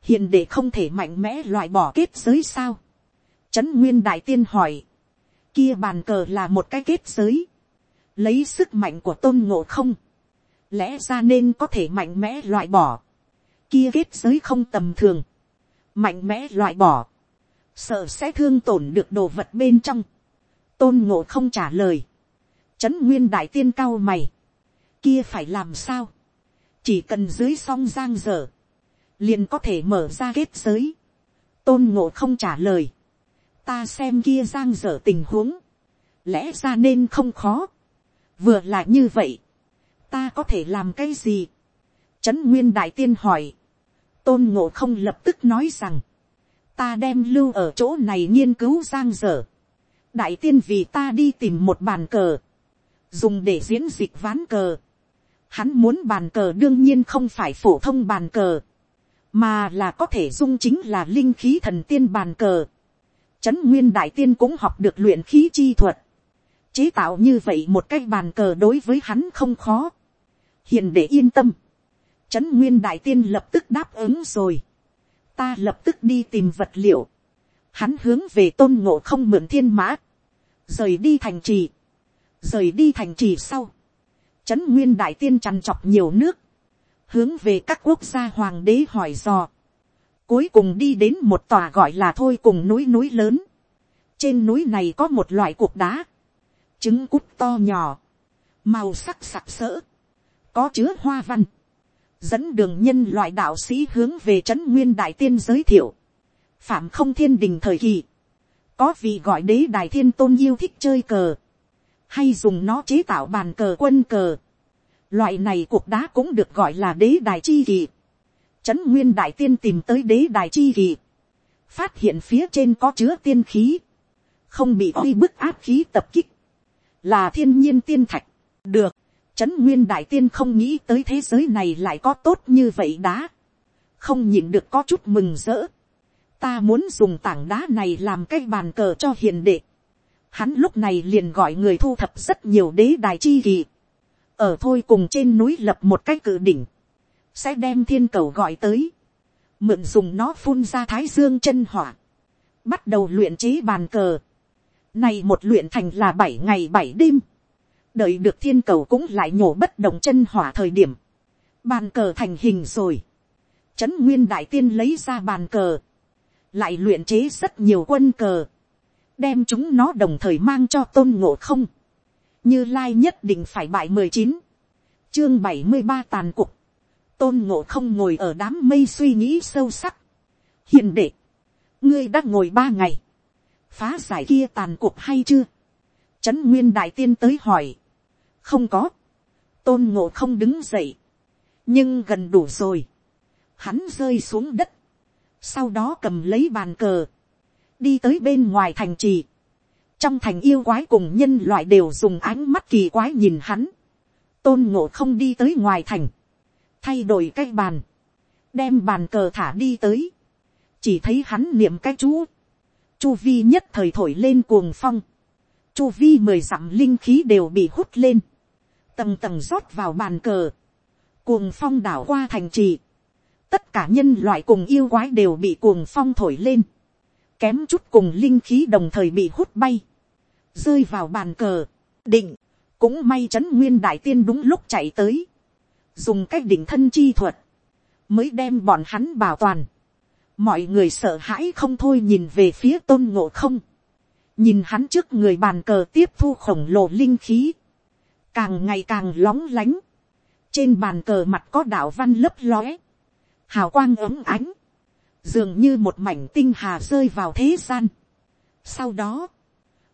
hiện để không thể mạnh mẽ loại bỏ kết giới sao, Trấn Nguyên Đại Tiên hỏi. Kia bàn cờ là một cái kết giới. Lấy sức mạnh của tôn ngộ không. Lẽ ra nên có thể mạnh mẽ loại bỏ. Kia kết giới không tầm thường. Mạnh mẽ loại bỏ. Sợ sẽ thương tổn được đồ vật bên trong. Tôn ngộ không trả lời. Trấn Nguyên Đại Tiên cao mày. Kia phải làm sao? Chỉ cần dưới song giang dở. Liền có thể mở ra kết giới. Tôn ngộ không trả lời ta xem kia giang dở tình huống, lẽ ra nên không khó, vừa là như vậy, ta có thể làm cái gì, trấn nguyên đại tiên hỏi, tôn ngộ không lập tức nói rằng, ta đem lưu ở chỗ này nghiên cứu giang dở, đại tiên vì ta đi tìm một bàn cờ, dùng để diễn dịch ván cờ, hắn muốn bàn cờ đương nhiên không phải phổ thông bàn cờ, mà là có thể dung chính là linh khí thần tiên bàn cờ. Trấn Nguyên Đại Tiên cũng học được luyện khí chi thuật. Chế tạo như vậy một cái bàn cờ đối với hắn không khó. Hiện để yên tâm. Trấn Nguyên Đại Tiên lập tức đáp ứng rồi. Ta lập tức đi tìm vật liệu. Hắn hướng về tôn ngộ không mượn thiên mã. Rời đi thành trì. Rời đi thành trì sau. Trấn Nguyên Đại Tiên chằn chọc nhiều nước. Hướng về các quốc gia hoàng đế hỏi dò Cuối cùng đi đến một tòa gọi là thôi cùng núi núi lớn. Trên núi này có một loại cục đá. Trứng cút to nhỏ. Màu sắc sặc sỡ. Có chứa hoa văn. Dẫn đường nhân loại đạo sĩ hướng về trấn nguyên đại tiên giới thiệu. Phạm không thiên đình thời kỳ. Có vị gọi đế đại thiên tôn yêu thích chơi cờ. Hay dùng nó chế tạo bàn cờ quân cờ. Loại này cục đá cũng được gọi là đế đại chi kỳ Trấn Nguyên Đại Tiên tìm tới đế đài chi kỳ. Phát hiện phía trên có chứa tiên khí. Không bị oi bức áp khí tập kích. là thiên nhiên tiên thạch, được, trấn nguyên đại tiên không nghĩ tới thế giới này lại có tốt như vậy đá, không nhìn được có chút mừng rỡ, ta muốn dùng tảng đá này làm cái bàn cờ cho hiền đệ, hắn lúc này liền gọi người thu thập rất nhiều đế đài chi kỳ, ở thôi cùng trên núi lập một cái cự đỉnh, sẽ đem thiên cầu gọi tới, mượn dùng nó phun ra thái dương chân hỏa, bắt đầu luyện chế bàn cờ, này một luyện thành là bảy ngày bảy đêm, đợi được thiên cầu cũng lại nhổ bất động chân hỏa thời điểm, bàn cờ thành hình rồi, trấn nguyên đại tiên lấy ra bàn cờ, lại luyện chế rất nhiều quân cờ, đem chúng nó đồng thời mang cho tôn ngộ không, như lai nhất định phải bại mười chín, chương bảy mươi ba tàn cục, tôn ngộ không ngồi ở đám mây suy nghĩ sâu sắc, hiền đệ, ngươi đã ngồi ba ngày, phá giải kia tàn cuộc hay chưa, trấn nguyên đại tiên tới hỏi, không có, tôn ngộ không đứng dậy, nhưng gần đủ rồi, hắn rơi xuống đất, sau đó cầm lấy bàn cờ, đi tới bên ngoài thành trì, trong thành yêu quái cùng nhân loại đều dùng ánh mắt kỳ quái nhìn hắn, tôn ngộ không đi tới ngoài thành, thay đổi cái bàn, đem bàn cờ thả đi tới, chỉ thấy hắn niệm cái chú, chu vi nhất thời thổi lên cuồng phong, chu vi mười dặm linh khí đều bị hút lên, tầng tầng rót vào bàn cờ, cuồng phong đảo qua thành trì, tất cả nhân loại cùng yêu quái đều bị cuồng phong thổi lên, kém chút cùng linh khí đồng thời bị hút bay, rơi vào bàn cờ, định, cũng may c h ấ n nguyên đại tiên đúng lúc chạy tới, dùng cách định thân chi thuật, mới đem bọn hắn bảo toàn, mọi người sợ hãi không thôi nhìn về phía tôn ngộ không, nhìn hắn trước người bàn cờ tiếp thu khổng lồ linh khí, càng ngày càng lóng lánh, trên bàn cờ mặt có đạo văn lấp lóe, hào quang ấm ánh, dường như một mảnh tinh hà rơi vào thế gian. Sau đó,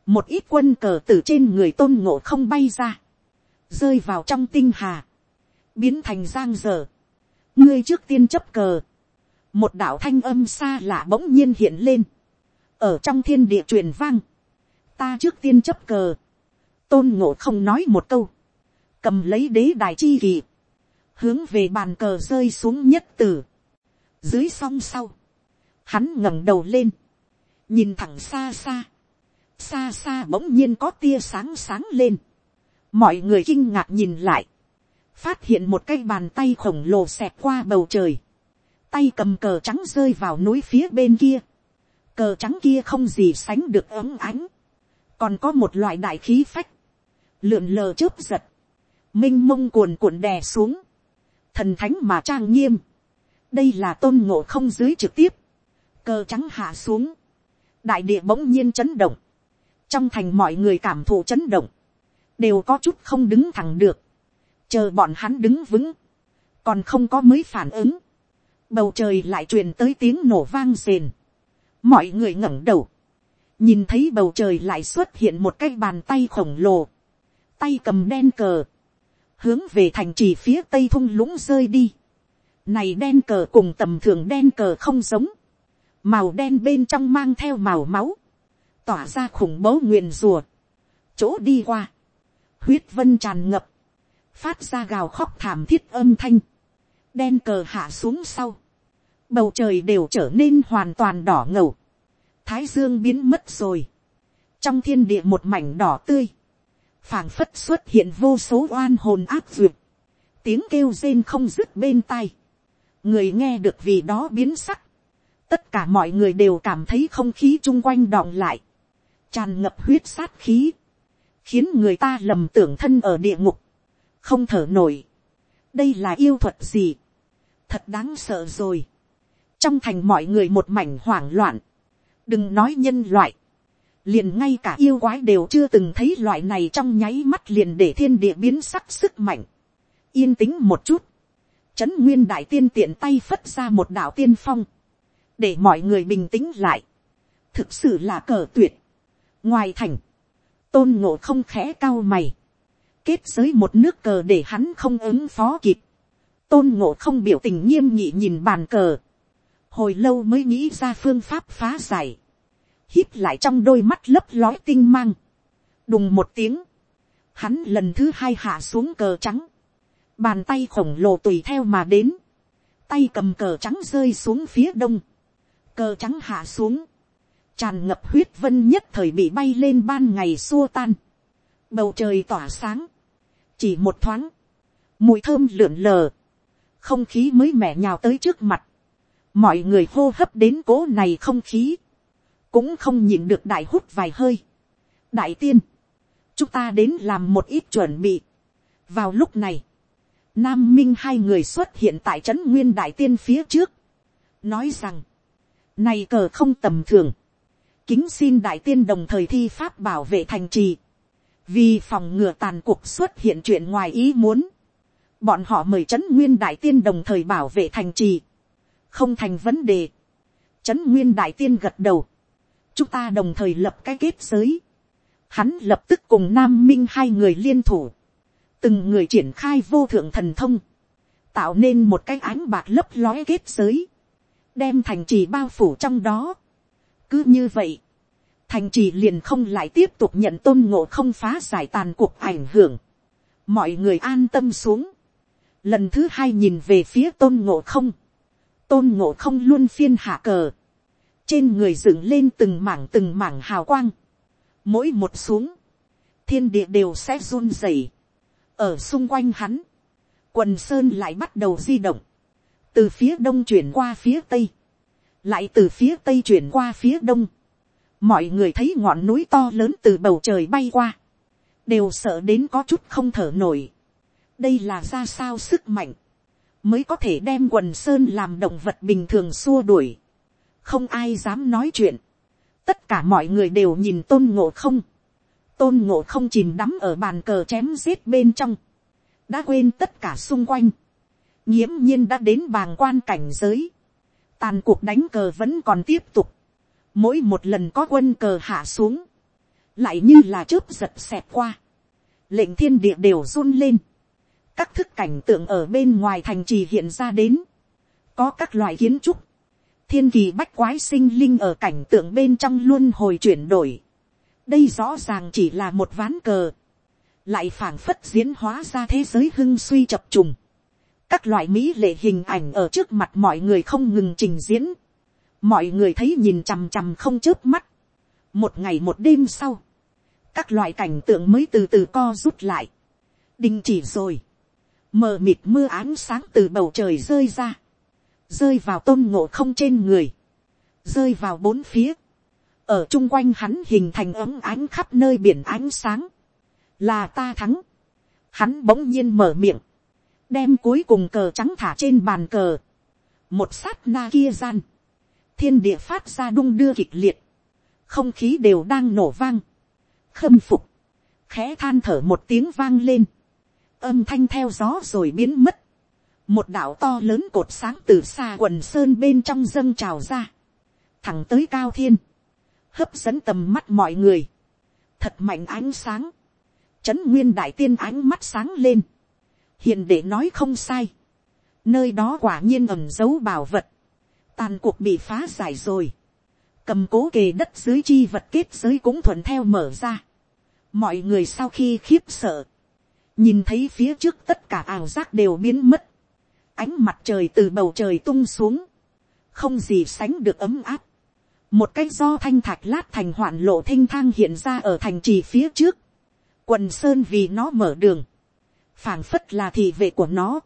một ít quân cờ từ trên người tôn ngộ không bay ra, rơi vào trong tinh hà, biến thành giang dở. ngươi trước tiên chấp cờ, một đạo thanh âm xa lạ bỗng nhiên hiện lên, ở trong thiên địa truyền vang, ta trước tiên chấp cờ, tôn ngộ không nói một câu, cầm lấy đế đài chi kỳ, hướng về bàn cờ rơi xuống nhất tử, dưới song sau, hắn ngẩng đầu lên, nhìn thẳng xa xa, xa xa bỗng nhiên có tia sáng sáng lên, mọi người kinh ngạc nhìn lại, phát hiện một cái bàn tay khổng lồ xẹt qua bầu trời, tay cầm cờ trắng rơi vào núi phía bên kia, cờ trắng kia không gì sánh được ấm ánh, còn có một loại đại khí phách, lượn lờ chớp giật, m i n h mông cuồn cuộn đè xuống, thần thánh mà trang nghiêm, đây là tôn ngộ không dưới trực tiếp, cờ trắng hạ xuống, đại địa bỗng nhiên chấn động, trong thành mọi người cảm thụ chấn động, đều có chút không đứng thẳng được, chờ bọn hắn đứng vững, còn không có mới phản ứng, bầu trời lại truyền tới tiếng nổ vang rền, mọi người ngẩng đầu, nhìn thấy bầu trời lại xuất hiện một cái bàn tay khổng lồ, tay cầm đen cờ, hướng về thành trì phía tây thung lũng rơi đi. Này đen cờ cùng tầm thường đen cờ không giống. Màu đen bên trong mang theo màu máu, tỏa ra khủng bố nguyền rùa, chỗ đi qua, huyết vân tràn ngập, phát ra gào khóc thảm thiết âm thanh, đen cờ hạ xuống sau, bầu trời đều trở nên hoàn toàn đỏ ngầu, thái dương biến mất rồi, trong thiên địa một mảnh đỏ tươi, phảng phất xuất hiện vô số oan hồn áp duyệt, tiếng kêu rên không dứt bên tai, người nghe được vì đó biến sắc, tất cả mọi người đều cảm thấy không khí chung quanh đọng lại, tràn ngập huyết sát khí, khiến người ta lầm tưởng thân ở địa ngục, không thở nổi. đây là yêu thuật gì, thật đáng sợ rồi. trong thành mọi người một mảnh hoảng loạn, đừng nói nhân loại, liền ngay cả yêu quái đều chưa từng thấy loại này trong nháy mắt liền để thiên địa biến sắc sức mạnh. yên tĩnh một chút, trấn nguyên đại tiên tiện tay phất ra một đạo tiên phong, để mọi người bình tĩnh lại, thực sự là cờ tuyệt. ngoài thành, tôn ngộ không khẽ cao mày, kết giới một nước cờ để hắn không ứng phó kịp, tôn ngộ không biểu tình nghiêm nghị nhìn bàn cờ, hồi lâu mới nghĩ ra phương pháp phá giải, hít lại trong đôi mắt lấp lói tinh mang, đùng một tiếng, Hắn lần thứ hai hạ xuống cờ trắng. Bàn tay khổng lồ tùy theo mà đến. Tay cầm cờ trắng rơi xuống phía đông. Cờ trắng hạ xuống. Tràn ngập huyết vân nhất thời bị bay lên ban ngày xua tan. Bầu trời tỏa sáng. Chỉ một thoáng. Mùi thơm lượn lờ. Không khí mới mẻ nhào tới trước mặt. Mọi người hô hấp đến cố này không khí. Cũng không nhịn được đại hút vài hơi. Đại tiên chúng ta đến làm một ít chuẩn bị. vào lúc này, nam minh hai người xuất hiện tại trấn nguyên đại tiên phía trước, nói rằng, này cờ không tầm thường, kính xin đại tiên đồng thời thi pháp bảo vệ thành trì, vì phòng ngừa tàn cuộc xuất hiện chuyện ngoài ý muốn, bọn họ mời trấn nguyên đại tiên đồng thời bảo vệ thành trì, không thành vấn đề, trấn nguyên đại tiên gật đầu, chúng ta đồng thời lập cái kết giới, Hắn lập tức cùng Nam Minh hai người liên thủ. Từng người triển khai vô thượng thần thông. Tạo nên một cái ánh bạc lấp lói kết giới. Đem thành trì bao phủ trong đó. Cứ như vậy. Thành trì liền không lại tiếp tục nhận tôn ngộ không phá giải tàn cuộc ảnh hưởng. Mọi người an tâm xuống. Lần thứ hai nhìn về phía tôn ngộ không. Tôn ngộ không luôn phiên hạ cờ. Trên người dựng lên từng mảng từng mảng hào quang mỗi một xuống, thiên địa đều sẽ run rẩy. ở xung quanh hắn, quần sơn lại bắt đầu di động, từ phía đông chuyển qua phía tây, lại từ phía tây chuyển qua phía đông. mọi người thấy ngọn núi to lớn từ bầu trời bay qua, đều sợ đến có chút không thở nổi. đây là ra sao sức mạnh, mới có thể đem quần sơn làm động vật bình thường xua đuổi không ai dám nói chuyện. Tất cả mọi người đều nhìn tôn ngộ không, tôn ngộ không chìm đắm ở bàn cờ chém giết bên trong, đã quên tất cả xung quanh, nghiễm nhiên đã đến bàng quan cảnh giới, tàn cuộc đánh cờ vẫn còn tiếp tục, mỗi một lần có quân cờ hạ xuống, lại như là chớp giật xẹt qua, lệnh thiên địa đều run lên, các thức cảnh tượng ở bên ngoài thành trì hiện ra đến, có các loại kiến trúc, thiên kỳ bách quái sinh linh ở cảnh tượng bên trong luôn hồi chuyển đổi. đây rõ ràng chỉ là một ván cờ, lại phảng phất diễn hóa ra thế giới hưng suy chập trùng. các loại mỹ lệ hình ảnh ở trước mặt mọi người không ngừng trình diễn. mọi người thấy nhìn chằm chằm không chớp mắt. một ngày một đêm sau, các loại cảnh tượng mới từ từ co rút lại. đình chỉ rồi. mờ mịt mưa ánh sáng từ bầu trời rơi ra rơi vào tôn ngộ không trên người, rơi vào bốn phía, ở chung quanh hắn hình thành ấm ánh khắp nơi biển ánh sáng, là ta thắng, hắn bỗng nhiên mở miệng, đem cuối cùng cờ trắng thả trên bàn cờ, một sát na kia gian, thiên địa phát ra đung đưa kịch liệt, không khí đều đang nổ vang, khâm phục, khẽ than thở một tiếng vang lên, âm thanh theo gió rồi biến mất, một đạo to lớn cột sáng từ xa quần sơn bên trong dâng trào ra, thẳng tới cao thiên, hấp dẫn tầm mắt mọi người, thật mạnh ánh sáng, trấn nguyên đại tiên ánh mắt sáng lên, hiện để nói không sai, nơi đó quả nhiên ẩm dấu bảo vật, tàn cuộc bị phá giải rồi, cầm cố kề đất dưới chi vật kết giới cũng thuận theo mở ra, mọi người sau khi khiếp sợ, nhìn thấy phía trước tất cả ảo giác đều biến mất, ánh mặt trời từ bầu trời tung xuống, không gì sánh được ấm áp. một cái do thanh thạch lát thành hoạn lộ thinh thang hiện ra ở thành trì phía trước, quần sơn vì nó mở đường, phảng phất là thị vệ của nó,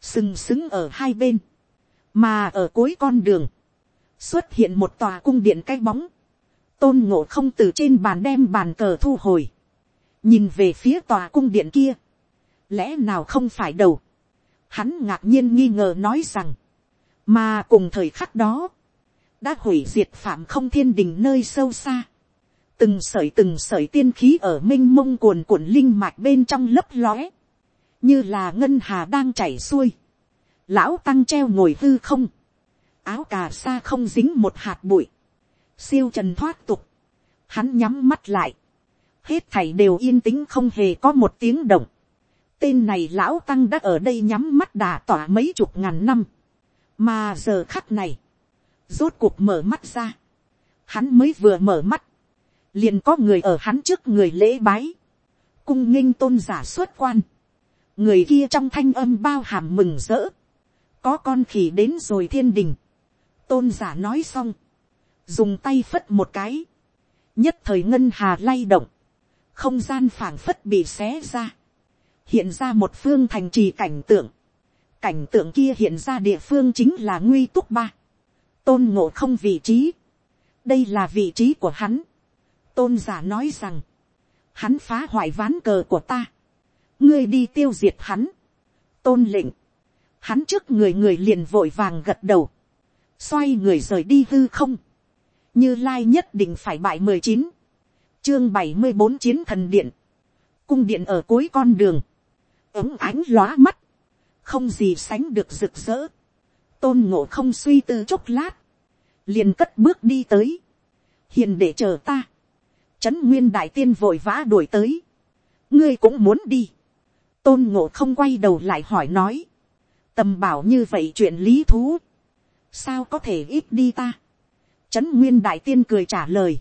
sừng sững ở hai bên, mà ở cuối con đường, xuất hiện một tòa cung điện cái bóng, tôn ngộ không từ trên bàn đem bàn cờ thu hồi, nhìn về phía tòa cung điện kia, lẽ nào không phải đầu, hắn ngạc nhiên nghi ngờ nói rằng, mà cùng thời khắc đó, đã hủy diệt phạm không thiên đình nơi sâu xa, từng sởi từng sởi tiên khí ở m i n h mông cuồn cuộn linh mạch bên trong lấp lóe, như là ngân hà đang chảy xuôi, lão tăng treo ngồi hư không, áo cà sa không dính một hạt bụi, siêu trần thoát tục, hắn nhắm mắt lại, hết thảy đều yên tĩnh không hề có một tiếng động, tên này lão tăng đã ở đây nhắm mắt đà tỏa mấy chục ngàn năm. Mà giờ khắc này, rốt cuộc mở mắt ra. Hắn mới vừa mở mắt. Liền có người ở hắn trước người lễ bái. cung nghinh tôn giả xuất quan, người kia trong thanh âm bao hàm mừng rỡ, có con khỉ đến rồi thiên đình, tôn giả nói xong, dùng tay phất một cái, nhất thời ngân hà lay động, không gian phảng phất bị xé ra, hiện ra một phương thành trì cảnh tượng, cảnh tượng kia hiện ra địa phương chính là nguy túc ba, tôn ngộ không vị trí, đây là vị trí của hắn, tôn giả nói rằng, hắn phá hoại ván cờ của ta, ngươi đi tiêu diệt hắn, tôn lệnh, hắn trước người người liền vội vàng gật đầu, xoay người rời đi hư không, như lai nhất định phải bại mười chín, chương bảy mươi bốn chiến thần điện, cung điện ở cuối con đường, ống ánh lóa mắt, không gì sánh được rực rỡ, tôn ngộ không suy tư chốc lát, liền cất bước đi tới, hiền để chờ ta, trấn nguyên đại tiên vội vã đuổi tới, ngươi cũng muốn đi, tôn ngộ không quay đầu lại hỏi nói, tầm bảo như vậy chuyện lý thú, sao có thể ít đi ta, trấn nguyên đại tiên cười trả lời,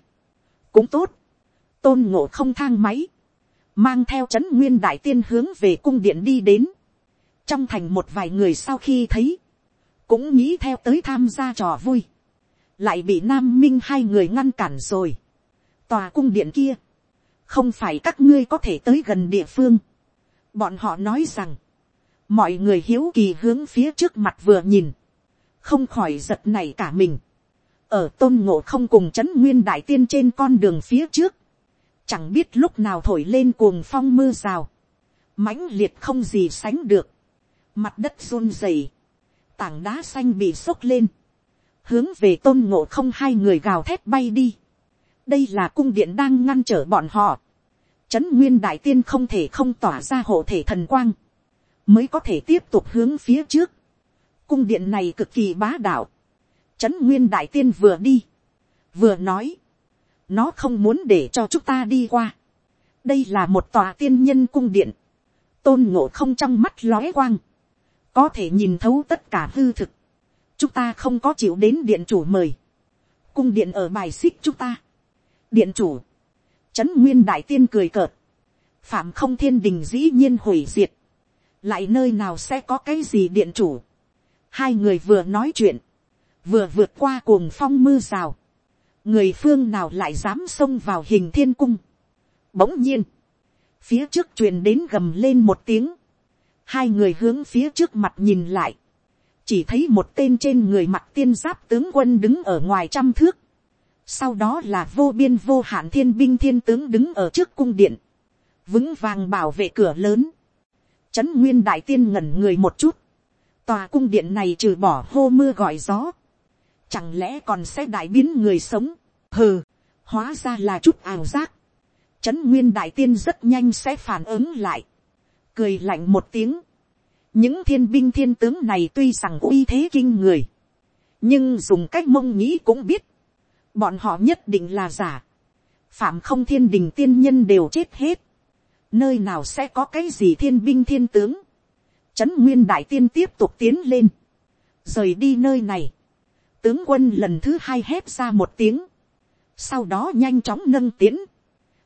cũng tốt, tôn ngộ không thang máy, mang theo trấn nguyên đại tiên hướng về cung điện đi đến, trong thành một vài người sau khi thấy, cũng nghĩ theo tới tham gia trò vui, lại bị nam minh hai người ngăn cản rồi. tòa cung điện kia, không phải các ngươi có thể tới gần địa phương. bọn họ nói rằng, mọi người hiếu kỳ hướng phía trước mặt vừa nhìn, không khỏi giật này cả mình. ở tôn ngộ không cùng c h ấ n nguyên đại tiên trên con đường phía trước, chẳng biết lúc nào thổi lên cuồng phong mưa rào, mãnh liệt không gì sánh được, mặt đất run rẩy, tảng đá xanh bị xốc lên, hướng về tôn ngộ không hai người gào thét bay đi. đây là cung điện đang ngăn trở bọn họ. trấn nguyên đại tiên không thể không tỏa ra hộ thể thần quang, mới có thể tiếp tục hướng phía trước. cung điện này cực kỳ bá đạo. trấn nguyên đại tiên vừa đi, vừa nói, nó không muốn để cho chúng ta đi qua. đây là một tòa tiên nhân cung điện, tôn ngộ không trong mắt lóe quang, có thể nhìn thấu tất cả hư thực. Chúng ta không có chịu đến điện chủ mời, cung điện ở bài xích chúng ta, điện chủ, trấn nguyên đại tiên cười cợt, phạm không thiên đình dĩ nhiên hủy diệt, lại nơi nào sẽ có cái gì điện chủ, hai người vừa nói chuyện, vừa vượt qua cuồng phong mưa rào, người phương nào lại dám xông vào hình thiên cung. Bỗng nhiên, phía trước truyền đến gầm lên một tiếng, hai người hướng phía trước mặt nhìn lại, chỉ thấy một tên trên người mặt tiên giáp tướng quân đứng ở ngoài trăm thước, sau đó là vô biên vô hạn thiên binh thiên tướng đứng ở trước cung điện, vững vàng bảo vệ cửa lớn, trấn nguyên đại tiên ngẩn người một chút, tòa cung điện này trừ bỏ hô mưa gọi gió, chẳng lẽ còn sẽ đại biến người sống, hừ, hóa ra là chút ảo giác, trấn nguyên đại tiên rất nhanh sẽ phản ứng lại, cười lạnh một tiếng, những thiên binh thiên tướng này tuy rằng uy thế kinh người, nhưng dùng cách mông nghĩ cũng biết, bọn họ nhất định là giả, phạm không thiên đình tiên nhân đều chết hết, nơi nào sẽ có cái gì thiên binh thiên tướng, trấn nguyên đại tiên tiếp tục tiến lên, rời đi nơi này, tướng quân lần thứ hai hét ra một tiếng, sau đó nhanh chóng nâng tiến,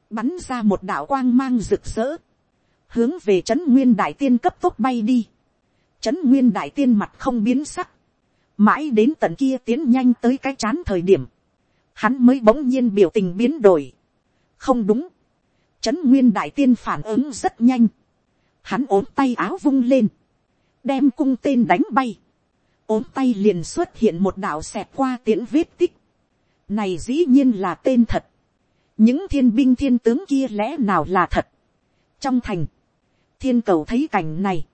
bắn ra một đạo quang mang rực rỡ, hướng về trấn nguyên đại tiên cấp tốc bay đi, Trấn nguyên đại tiên mặt không biến sắc. Mãi đến tận kia tiến nhanh tới cái chán thời điểm. Hắn mới bỗng nhiên biểu tình biến đổi. Không đúng. Trấn nguyên đại tiên phản ứng rất nhanh. Hắn ốm tay áo vung lên. Đem cung tên đánh bay ốm tay liền xuất hiện một đạo xẹt qua tiễn vết tích. Này dĩ nhiên là tên thật. Những thiên binh thiên tướng kia lẽ nào là thật. Trong thành. Thiên cầu thấy cảnh này,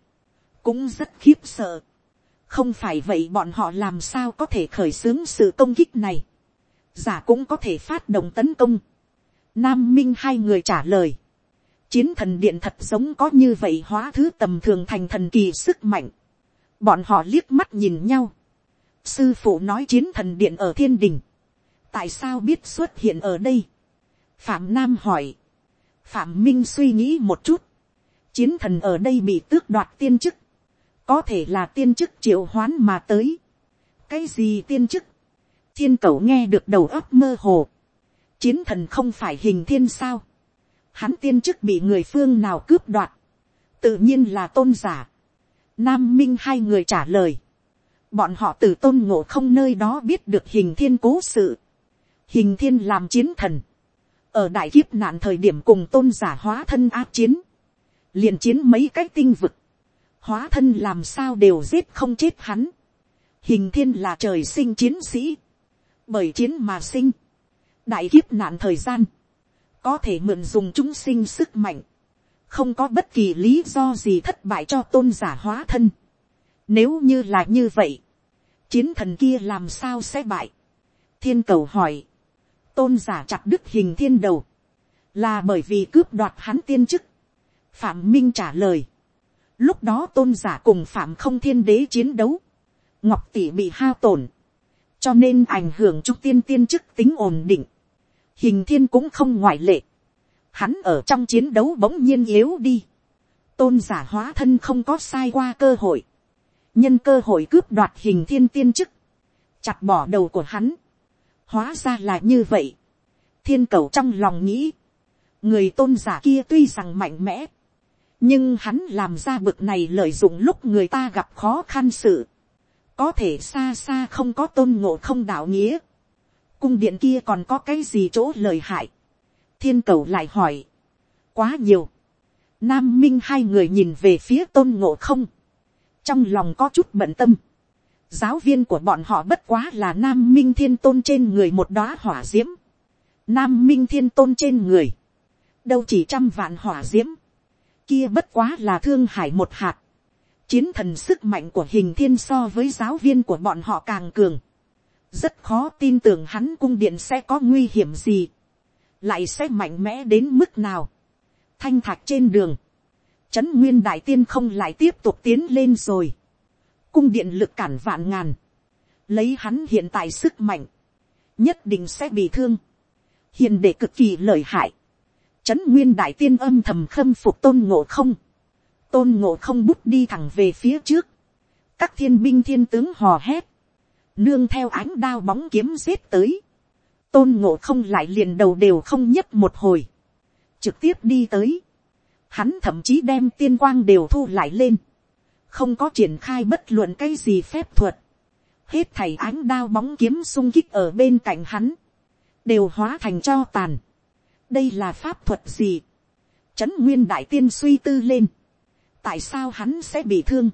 cũng rất khiếp sợ. không phải vậy bọn họ làm sao có thể khởi xướng sự công kích này. giả cũng có thể phát động tấn công. nam minh hai người trả lời. chiến thần điện thật giống có như vậy hóa thứ tầm thường thành thần kỳ sức mạnh bọn họ liếc mắt nhìn nhau. sư phụ nói chiến thần điện ở thiên đình. tại sao biết xuất hiện ở đây. phạm nam hỏi. phạm minh suy nghĩ một chút chiến thần ở đây bị tước đoạt tiên chức, có thể là tiên chức triệu hoán mà tới. cái gì tiên chức, thiên cầu nghe được đầu óc mơ hồ, chiến thần không phải hình thiên sao, hắn tiên chức bị người phương nào cướp đoạt, tự nhiên là tôn giả. Nam minh hai người trả lời, bọn họ từ tôn ngộ không nơi đó biết được hình thiên cố sự, hình thiên làm chiến thần, ở đại kiếp nạn thời điểm cùng tôn giả hóa thân áp chiến, liền chiến mấy cái tinh vực, hóa thân làm sao đều giết không chết hắn, hình thiên là trời sinh chiến sĩ, bởi chiến mà sinh, đại kiếp nạn thời gian, có thể mượn dùng chúng sinh sức mạnh, không có bất kỳ lý do gì thất bại cho tôn giả hóa thân. Nếu như là như vậy, chiến thần kia làm sao sẽ bại? Thiên cầu hỏi, tôn giả chặt đức hình thiên đầu, là bởi vì cướp đoạt hắn tiên chức. Phạm Minh trả lời, lúc đó tôn giả cùng Phạm không thiên đế chiến đấu, ngọc tỷ bị hao tổn, cho nên ảnh hưởng trung tiên tiên chức tính ổn định. Hình thiên cũng không ngoại lệ. Hắn ở trong chiến đấu bỗng nhiên yếu đi. Tôn giả hóa thân không có sai qua cơ hội. Nhân cơ hội cướp đoạt hình thiên tiên chức. Chặt bỏ đầu của hắn. Hóa ra là như vậy. Thiên cầu trong lòng nghĩ. Người tôn giả kia tuy rằng mạnh mẽ. Nhưng hắn làm ra bực này lợi dụng lúc người ta gặp khó khăn sự có thể xa xa không có tôn ngộ không đạo nghĩa, cung điện kia còn có cái gì chỗ lời hại, thiên cầu lại hỏi, quá nhiều, nam minh hai người nhìn về phía tôn ngộ không, trong lòng có chút bận tâm, giáo viên của bọn họ bất quá là nam minh thiên tôn trên người một đóa hỏa diễm. Nam minh thiên tôn trên người, đâu chỉ trăm vạn hỏa diễm. Kia bất quá là thương hải một hạt, chiến thần sức mạnh của hình thiên so với giáo viên của bọn họ càng cường. rất khó tin tưởng hắn cung điện sẽ có nguy hiểm gì lại sẽ mạnh mẽ đến mức nào. thanh thạch trên đường. trấn nguyên đại tiên không lại tiếp tục tiến lên rồi. cung điện lực cản vạn ngàn. lấy hắn hiện tại sức mạnh. nhất định sẽ bị thương. hiền để cực kỳ lợi hại. trấn nguyên đại tiên âm thầm khâm phục tôn ngộ không tôn ngộ không bút đi thẳng về phía trước, các thiên binh thiên tướng hò hét, nương theo ánh đao bóng kiếm giết tới, tôn ngộ không lại liền đầu đều không nhấp một hồi, trực tiếp đi tới, hắn thậm chí đem tiên quang đều thu lại lên, không có triển khai bất luận cái gì phép thuật, hết thầy ánh đao bóng kiếm sung kích ở bên cạnh hắn, đều hóa thành cho tàn. đây là pháp thuật gì, trấn nguyên đại tiên suy tư lên, tại sao hắn sẽ bị thương,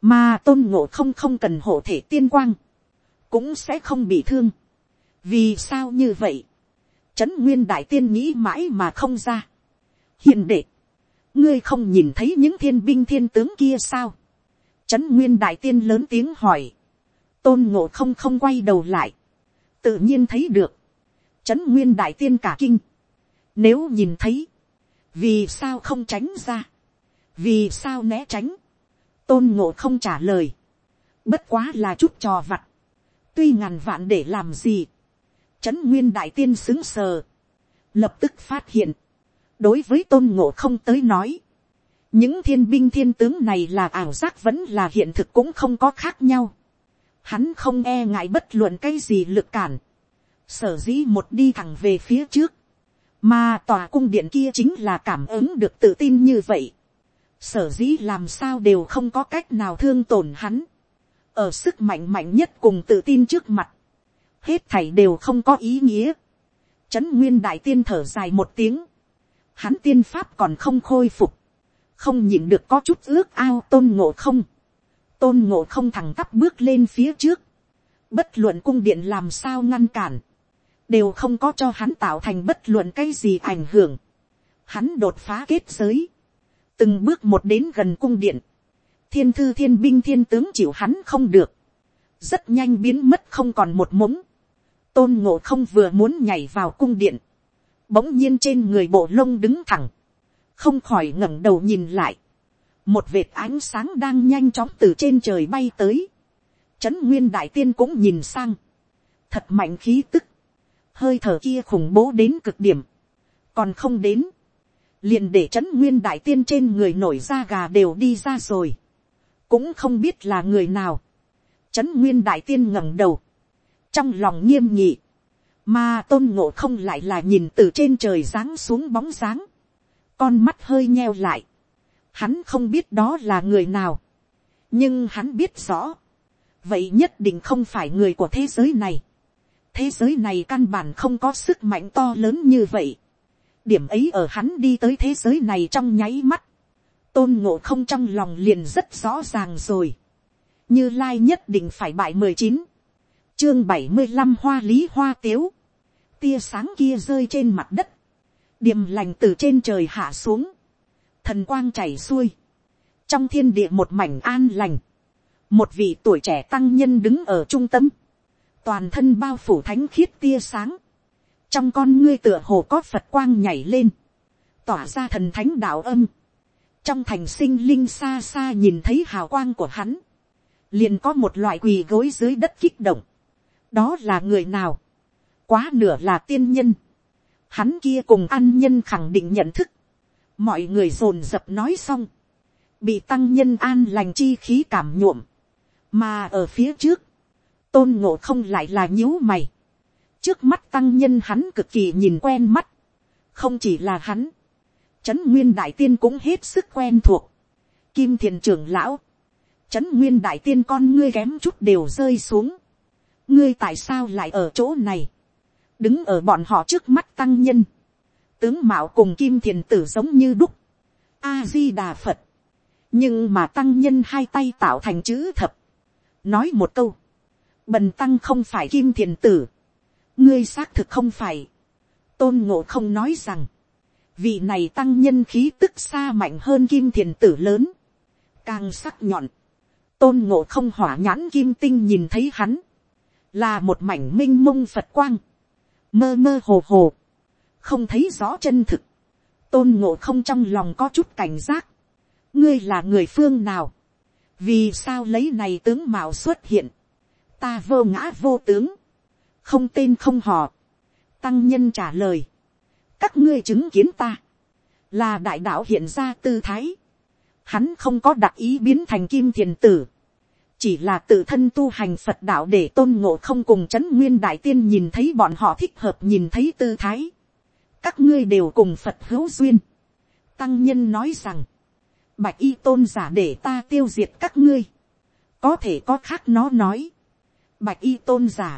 mà tôn ngộ không không cần hộ thể tiên quang, cũng sẽ không bị thương vì sao như vậy, trấn nguyên đại tiên nghĩ mãi mà không ra. hiền đệ, ngươi không nhìn thấy những thiên binh thiên tướng kia sao. trấn nguyên đại tiên lớn tiếng hỏi, tôn ngộ không không quay đầu lại, tự nhiên thấy được, trấn nguyên đại tiên cả kinh, nếu nhìn thấy, vì sao không tránh ra, vì sao né tránh, tôn ngộ không trả lời, bất quá là chút trò vặt, tuy ngàn vạn để làm gì, trấn nguyên đại tiên xứng sờ, lập tức phát hiện, đối với tôn ngộ không tới nói, những thiên binh thiên tướng này là ảo giác vẫn là hiện thực cũng không có khác nhau. Hắn không e ngại bất luận cái gì lực cản. Sở dĩ một đi thẳng về phía trước. Mà tòa cung điện kia chính là cảm ứng được tự tin như vậy sở dĩ làm sao đều không có cách nào thương tổn hắn, ở sức mạnh mạnh nhất cùng tự tin trước mặt, hết thảy đều không có ý nghĩa, trấn nguyên đại tiên thở dài một tiếng, hắn tiên pháp còn không khôi phục, không nhìn được có chút ước ao tôn ngộ không, tôn ngộ không thẳng tắp bước lên phía trước, bất luận cung điện làm sao ngăn cản, đều không có cho hắn tạo thành bất luận cái gì ảnh hưởng, hắn đột phá kết giới, từng bước một đến gần cung điện, thiên thư thiên binh thiên tướng chịu hắn không được, rất nhanh biến mất không còn một mống, tôn ngộ không vừa muốn nhảy vào cung điện, bỗng nhiên trên người bộ lông đứng thẳng, không khỏi ngẩng đầu nhìn lại, một vệt ánh sáng đang nhanh chóng từ trên trời bay tới, trấn nguyên đại tiên cũng nhìn sang, thật mạnh khí tức, hơi thở kia khủng bố đến cực điểm, còn không đến, liền để trấn nguyên đại tiên trên người nổi da gà đều đi ra rồi, cũng không biết là người nào, trấn nguyên đại tiên ngẩng đầu, trong lòng nghiêm nhị, mà tôn ngộ không lại là nhìn từ trên trời giáng xuống bóng dáng, con mắt hơi nheo lại, hắn không biết đó là người nào, nhưng hắn biết rõ, vậy nhất định không phải người của thế giới này, thế giới này căn bản không có sức mạnh to lớn như vậy, điểm ấy ở hắn đi tới thế giới này trong nháy mắt, tôn ngộ không trong lòng liền rất rõ ràng rồi, như lai nhất định phải bại mười chín, chương bảy mươi năm hoa lý hoa tiếu, tia sáng kia rơi trên mặt đất, điềm lành từ trên trời hạ xuống, thần quang chảy xuôi, trong thiên địa một mảnh an lành, một vị tuổi trẻ tăng nhân đứng ở trung tâm, toàn thân bao phủ thánh khiết tia sáng, trong con ngươi tựa hồ có phật quang nhảy lên, tỏa ra thần thánh đạo âm, trong thành sinh linh xa xa nhìn thấy hào quang của hắn, liền có một loại quỳ gối dưới đất kích động, đó là người nào, quá nửa là tiên nhân, hắn kia cùng ăn nhân khẳng định nhận thức, mọi người dồn dập nói xong, bị tăng nhân an lành chi khí cảm nhuộm, mà ở phía trước, tôn ngộ không lại là nhíu mày, trước mắt tăng nhân hắn cực kỳ nhìn quen mắt, không chỉ là hắn, trấn nguyên đại tiên cũng hết sức quen thuộc, kim thiền trưởng lão, trấn nguyên đại tiên con ngươi kém chút đều rơi xuống, ngươi tại sao lại ở chỗ này, đứng ở bọn họ trước mắt tăng nhân, tướng mạo cùng kim thiền tử giống như đúc, a di đà phật, nhưng mà tăng nhân hai tay tạo thành chữ thập, nói một câu, bần tăng không phải kim thiền tử, ngươi xác thực không phải, tôn ngộ không nói rằng, vị này tăng nhân khí tức xa mạnh hơn kim thiền tử lớn, càng sắc nhọn, tôn ngộ không hỏa nhãn kim tinh nhìn thấy hắn, là một mảnh m i n h mông phật quang, mơ mơ hồ hồ, không thấy rõ chân thực, tôn ngộ không trong lòng có chút cảnh giác, ngươi là người phương nào, vì sao lấy này tướng mạo xuất hiện, ta vô ngã vô tướng, không tên không họ, tăng nhân trả lời, các ngươi chứng kiến ta, là đại đạo hiện ra tư thái, hắn không có đặc ý biến thành kim thiền tử, chỉ là tự thân tu hành phật đạo để tôn ngộ không cùng c h ấ n nguyên đại tiên nhìn thấy bọn họ thích hợp nhìn thấy tư thái. các ngươi đều cùng phật hữu duyên. tăng nhân nói rằng, bạch y tôn giả để ta tiêu diệt các ngươi. có thể có khác nó nói. bạch y tôn giả,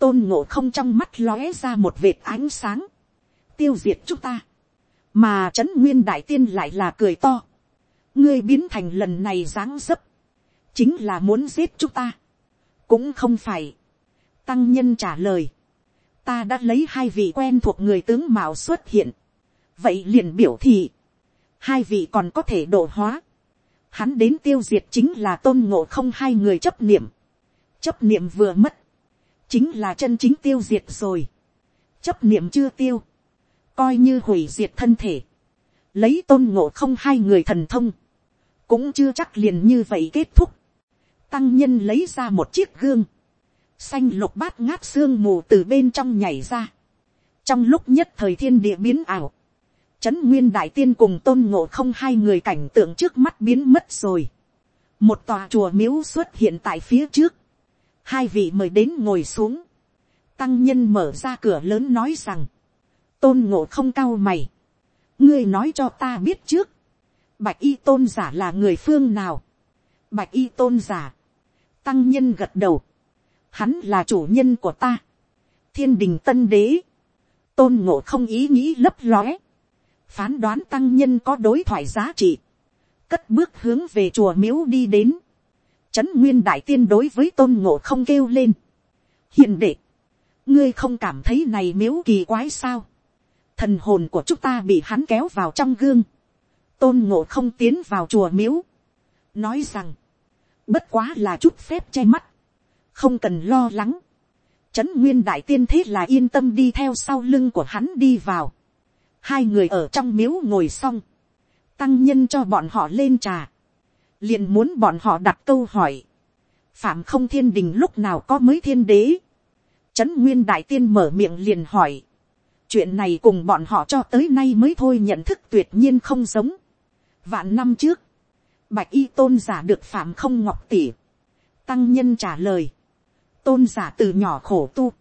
tôn ngộ không trong mắt lóe ra một vệt ánh sáng. tiêu diệt chúng ta. mà c h ấ n nguyên đại tiên lại là cười to. ngươi biến thành lần này dáng dấp chính là muốn giết chúng ta. cũng không phải. tăng nhân trả lời. ta đã lấy hai vị quen thuộc người tướng mạo xuất hiện. vậy liền biểu thị. hai vị còn có thể độ hóa. hắn đến tiêu diệt chính là tôn ngộ không hai người chấp niệm. chấp niệm vừa mất. chính là chân chính tiêu diệt rồi. chấp niệm chưa tiêu. coi như hủy diệt thân thể. lấy tôn ngộ không hai người thần thông cũng chưa chắc liền như vậy kết thúc tăng nhân lấy ra một chiếc gương, xanh lục bát ngát sương mù từ bên trong nhảy ra. trong lúc nhất thời thiên địa biến ảo, trấn nguyên đại tiên cùng tôn ngộ không hai người cảnh tượng trước mắt biến mất rồi. một tòa chùa miếu xuất hiện tại phía trước, hai vị mời đến ngồi xuống, tăng nhân mở ra cửa lớn nói rằng, tôn ngộ không cao mày, ngươi nói cho ta biết trước, bạch y tôn giả là người phương nào, bạch y tôn giả, tăng nhân gật đầu, hắn là chủ nhân của ta, thiên đình tân đế, tôn ngộ không ý nghĩ lấp lóe, phán đoán tăng nhân có đối thoại giá trị, cất bước hướng về chùa miếu đi đến, trấn nguyên đại tiên đối với tôn ngộ không kêu lên, hiền đệ, ngươi không cảm thấy này miếu kỳ quái sao, thần hồn của chúng ta bị hắn kéo vào trong gương, tôn ngộ không tiến vào chùa miếu, nói rằng, bất quá là chút phép che mắt, không cần lo lắng. Trấn nguyên đại tiên thế là yên tâm đi theo sau lưng của hắn đi vào. Hai người ở trong miếu ngồi xong, tăng nhân cho bọn họ lên trà, liền muốn bọn họ đặt câu hỏi. Phạm không thiên đình lúc nào có mới thiên đế. Trấn nguyên đại tiên mở miệng liền hỏi. Chuyện này cùng bọn họ cho tới nay mới thôi nhận thức tuyệt nhiên không giống. Vạn năm trước, bạch y tôn giả được phạm không ngọc tỉ. tăng nhân trả lời, tôn giả từ nhỏ khổ tu,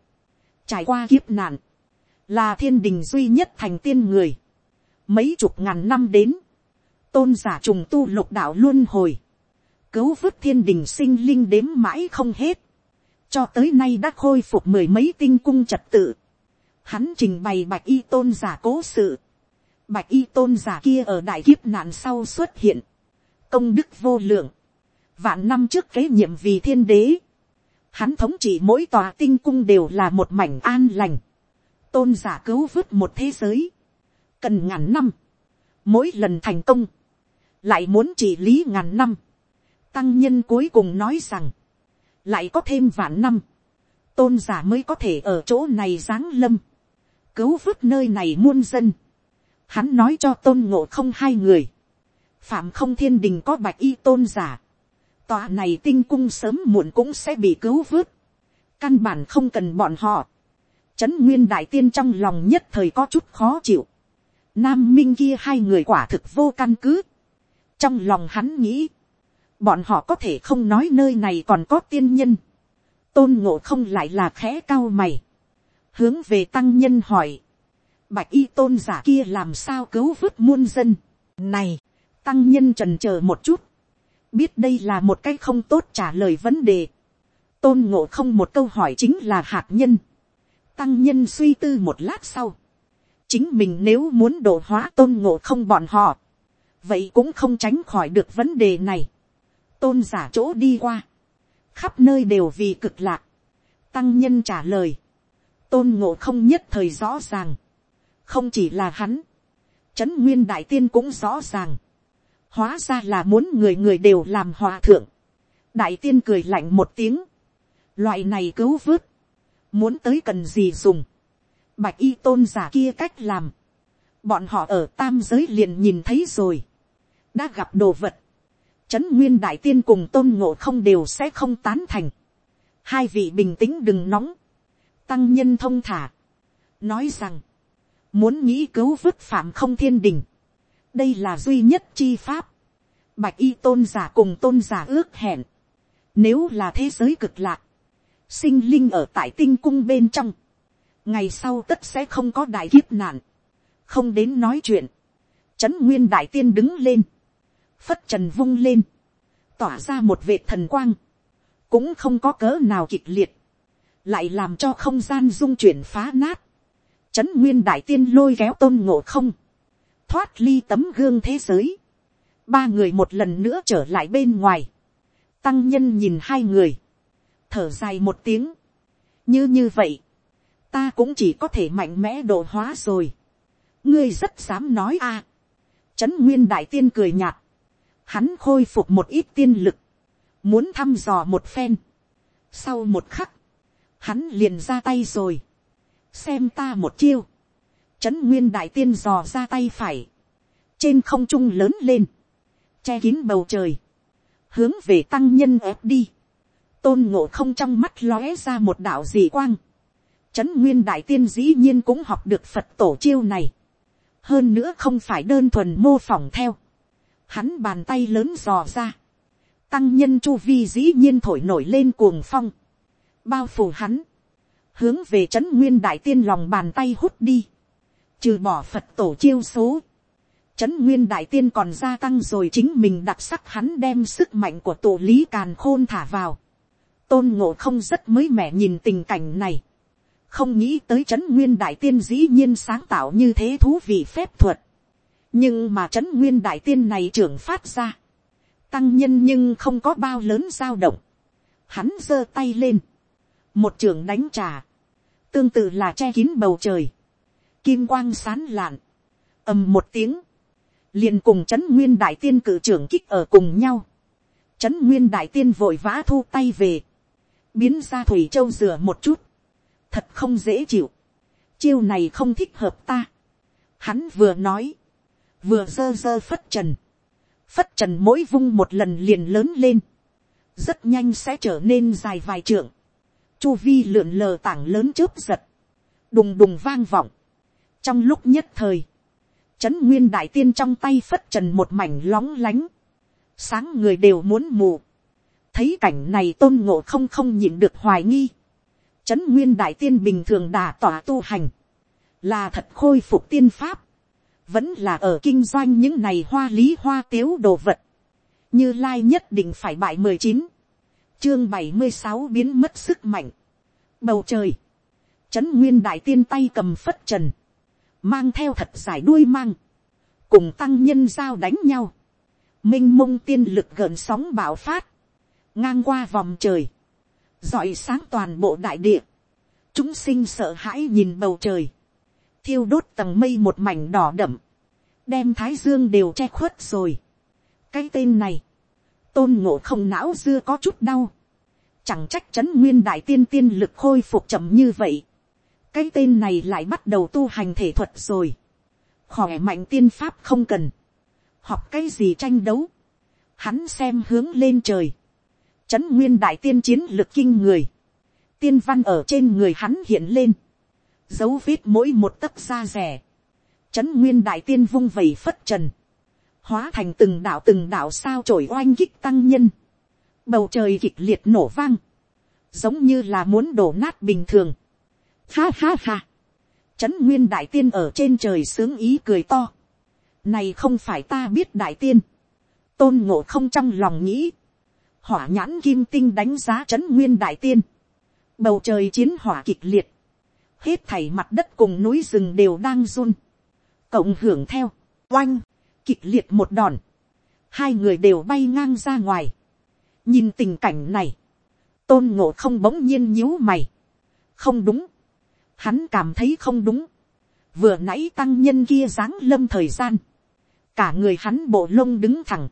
trải qua kiếp nạn, là thiên đình duy nhất thành tiên người, mấy chục ngàn năm đến, tôn giả trùng tu lục đạo luôn hồi, cứu vớt thiên đình sinh linh đếm mãi không hết, cho tới nay đã khôi phục mười mấy tinh cung trật tự, hắn trình bày bạch y tôn giả cố sự, bạch y tôn giả kia ở đại kiếp nạn sau xuất hiện, công đức vô lượng, vạn năm trước kế nhiệm vì thiên đế, hắn thống trị mỗi tòa tinh cung đều là một mảnh an lành, tôn giả cứu vớt một thế giới, cần ngàn năm, mỗi lần thành công, lại muốn trị lý ngàn năm, tăng nhân cuối cùng nói rằng, lại có thêm vạn năm, tôn giả mới có thể ở chỗ này giáng lâm, cứu vớt nơi này muôn dân, hắn nói cho tôn ngộ không hai người, phạm không thiên đình có bạch y tôn giả, tòa này tinh cung sớm muộn cũng sẽ bị cứu vớt, căn bản không cần bọn họ, trấn nguyên đại tiên trong lòng nhất thời có chút khó chịu, nam minh kia hai người quả thực vô căn cứ, trong lòng hắn nghĩ, bọn họ có thể không nói nơi này còn có tiên nhân, tôn ngộ không lại là khẽ cao mày, hướng về tăng nhân hỏi, bạch y tôn giả kia làm sao cứu vớt muôn dân, này, tăng nhân trần c h ờ một chút, biết đây là một cái không tốt trả lời vấn đề, tôn ngộ không một câu hỏi chính là hạt nhân, tăng nhân suy tư một lát sau, chính mình nếu muốn đổ hóa tôn ngộ không bọn họ, vậy cũng không tránh khỏi được vấn đề này, tôn giả chỗ đi qua, khắp nơi đều vì cực lạc, tăng nhân trả lời, tôn ngộ không nhất thời rõ ràng, không chỉ là hắn, trấn nguyên đại tiên cũng rõ ràng, hóa ra là muốn người người đều làm hòa thượng, đại tiên cười lạnh một tiếng, loại này cứu vớt, muốn tới cần gì dùng, bạch y tôn giả kia cách làm, bọn họ ở tam giới liền nhìn thấy rồi, đã gặp đồ vật, trấn nguyên đại tiên cùng tôn ngộ không đều sẽ không tán thành, hai vị bình tĩnh đừng nóng, tăng nhân thông thả, nói rằng, muốn nghĩ cứu vứt phạm không thiên đình, đây là duy nhất chi pháp, bạch y tôn giả cùng tôn giả ước hẹn, nếu là thế giới cực lạc, sinh linh ở tại tinh cung bên trong, ngày sau tất sẽ không có đại kiếp nạn, không đến nói chuyện, trấn nguyên đại tiên đứng lên, phất trần vung lên, tỏa ra một vệt thần quang, cũng không có cớ nào kịch liệt, lại làm cho không gian dung chuyển phá nát, Trấn nguyên đại tiên lôi kéo tôn ngộ không. Thoát ly tấm gương thế giới. Ba người một lần nữa trở lại bên ngoài. Tăng nhân nhìn hai người. Thở dài một tiếng. Như như vậy. Ta cũng chỉ có thể mạnh mẽ độ hóa rồi. Ngươi rất dám nói a. Trấn nguyên đại tiên cười nhạt. Hắn khôi phục một ít tiên lực. Muốn thăm dò một phen. Sau một khắc. Hắn liền ra tay rồi xem ta một chiêu, trấn nguyên đại tiên dò ra tay phải, trên không trung lớn lên, che kín bầu trời, hướng về tăng nhân ép đi, tôn ngộ không trong mắt lóe ra một đạo dị quang, trấn nguyên đại tiên dĩ nhiên cũng học được phật tổ chiêu này, hơn nữa không phải đơn thuần mô phỏng theo, hắn bàn tay lớn dò ra, tăng nhân chu vi dĩ nhiên thổi nổi lên cuồng phong, bao phủ hắn, hướng về trấn nguyên đại tiên lòng bàn tay hút đi, trừ bỏ phật tổ chiêu số, trấn nguyên đại tiên còn gia tăng rồi chính mình đặc sắc hắn đem sức mạnh của tổ lý càn khôn thả vào, tôn ngộ không rất mới mẻ nhìn tình cảnh này, không nghĩ tới trấn nguyên đại tiên dĩ nhiên sáng tạo như thế thú vị phép thuật, nhưng mà trấn nguyên đại tiên này trưởng phát ra, tăng nhân nhưng không có bao lớn dao động, hắn giơ tay lên, một trường đánh trà, tương tự là che kín bầu trời, kim quang sán lạn, ầm một tiếng, liền cùng trấn nguyên đại tiên cử trưởng kích ở cùng nhau, trấn nguyên đại tiên vội vã thu tay về, biến ra thủy châu rửa một chút, thật không dễ chịu, chiêu này không thích hợp ta, hắn vừa nói, vừa dơ dơ phất trần, phất trần mỗi vung một lần liền lớn lên, rất nhanh sẽ trở nên dài vài trượng, chu vi lượn lờ tảng lớn chớp giật, đùng đùng vang vọng trong lúc nhất thời, trấn nguyên đại tiên trong tay phất trần một mảnh lóng lánh, sáng người đều muốn mù. thấy cảnh này tôn ngộ không không nhịn được hoài nghi. trấn nguyên đại tiên bình thường đà tỏa tu hành, là thật khôi phục tiên pháp, vẫn là ở kinh doanh những này hoa lý hoa tiếu đồ vật, như lai nhất định phải bại mười chín, chương bảy mươi sáu biến mất sức mạnh, bầu trời, trấn nguyên đại tiên tay cầm phất trần, mang theo thật dài đuôi mang, cùng tăng nhân giao đánh nhau, m i n h mông tiên lực gợn sóng bạo phát, ngang qua vòng trời, dọi sáng toàn bộ đại địa, chúng sinh sợ hãi nhìn bầu trời, thiêu đốt tầng mây một mảnh đỏ đậm, đem thái dương đều che khuất rồi. cái tên này, tôn ngộ không não dưa có chút đau, chẳng trách c h ấ n nguyên đại tiên tiên lực khôi phục chậm như vậy, cái tên này lại bắt đầu tu hành thể thuật rồi, khỏe mạnh tiên pháp không cần, học cái gì tranh đấu, hắn xem hướng lên trời, chấn nguyên đại tiên chiến lực kinh người, tiên văn ở trên người hắn hiện lên, dấu vết mỗi một tấc da rẻ, chấn nguyên đại tiên vung vẩy phất trần, hóa thành từng đạo từng đạo sao trổi oanh kích tăng nhân, bầu trời kịch liệt nổ vang, giống như là muốn đổ nát bình thường. Ha ha ha, trấn nguyên đại tiên ở trên trời sướng ý cười to, này không phải ta biết đại tiên, tôn ngộ không trong lòng nghĩ, hỏa nhãn kim tinh đánh giá trấn nguyên đại tiên, bầu trời chiến hỏa kịch liệt, hết thảy mặt đất cùng núi rừng đều đang run, cộng hưởng theo, oanh, kịch liệt một đòn, hai người đều bay ngang ra ngoài, nhìn tình cảnh này, tôn ngộ không bỗng nhiên nhíu mày, không đúng, hắn cảm thấy không đúng, vừa nãy tăng nhân kia dáng lâm thời gian, cả người hắn bộ lông đứng thẳng,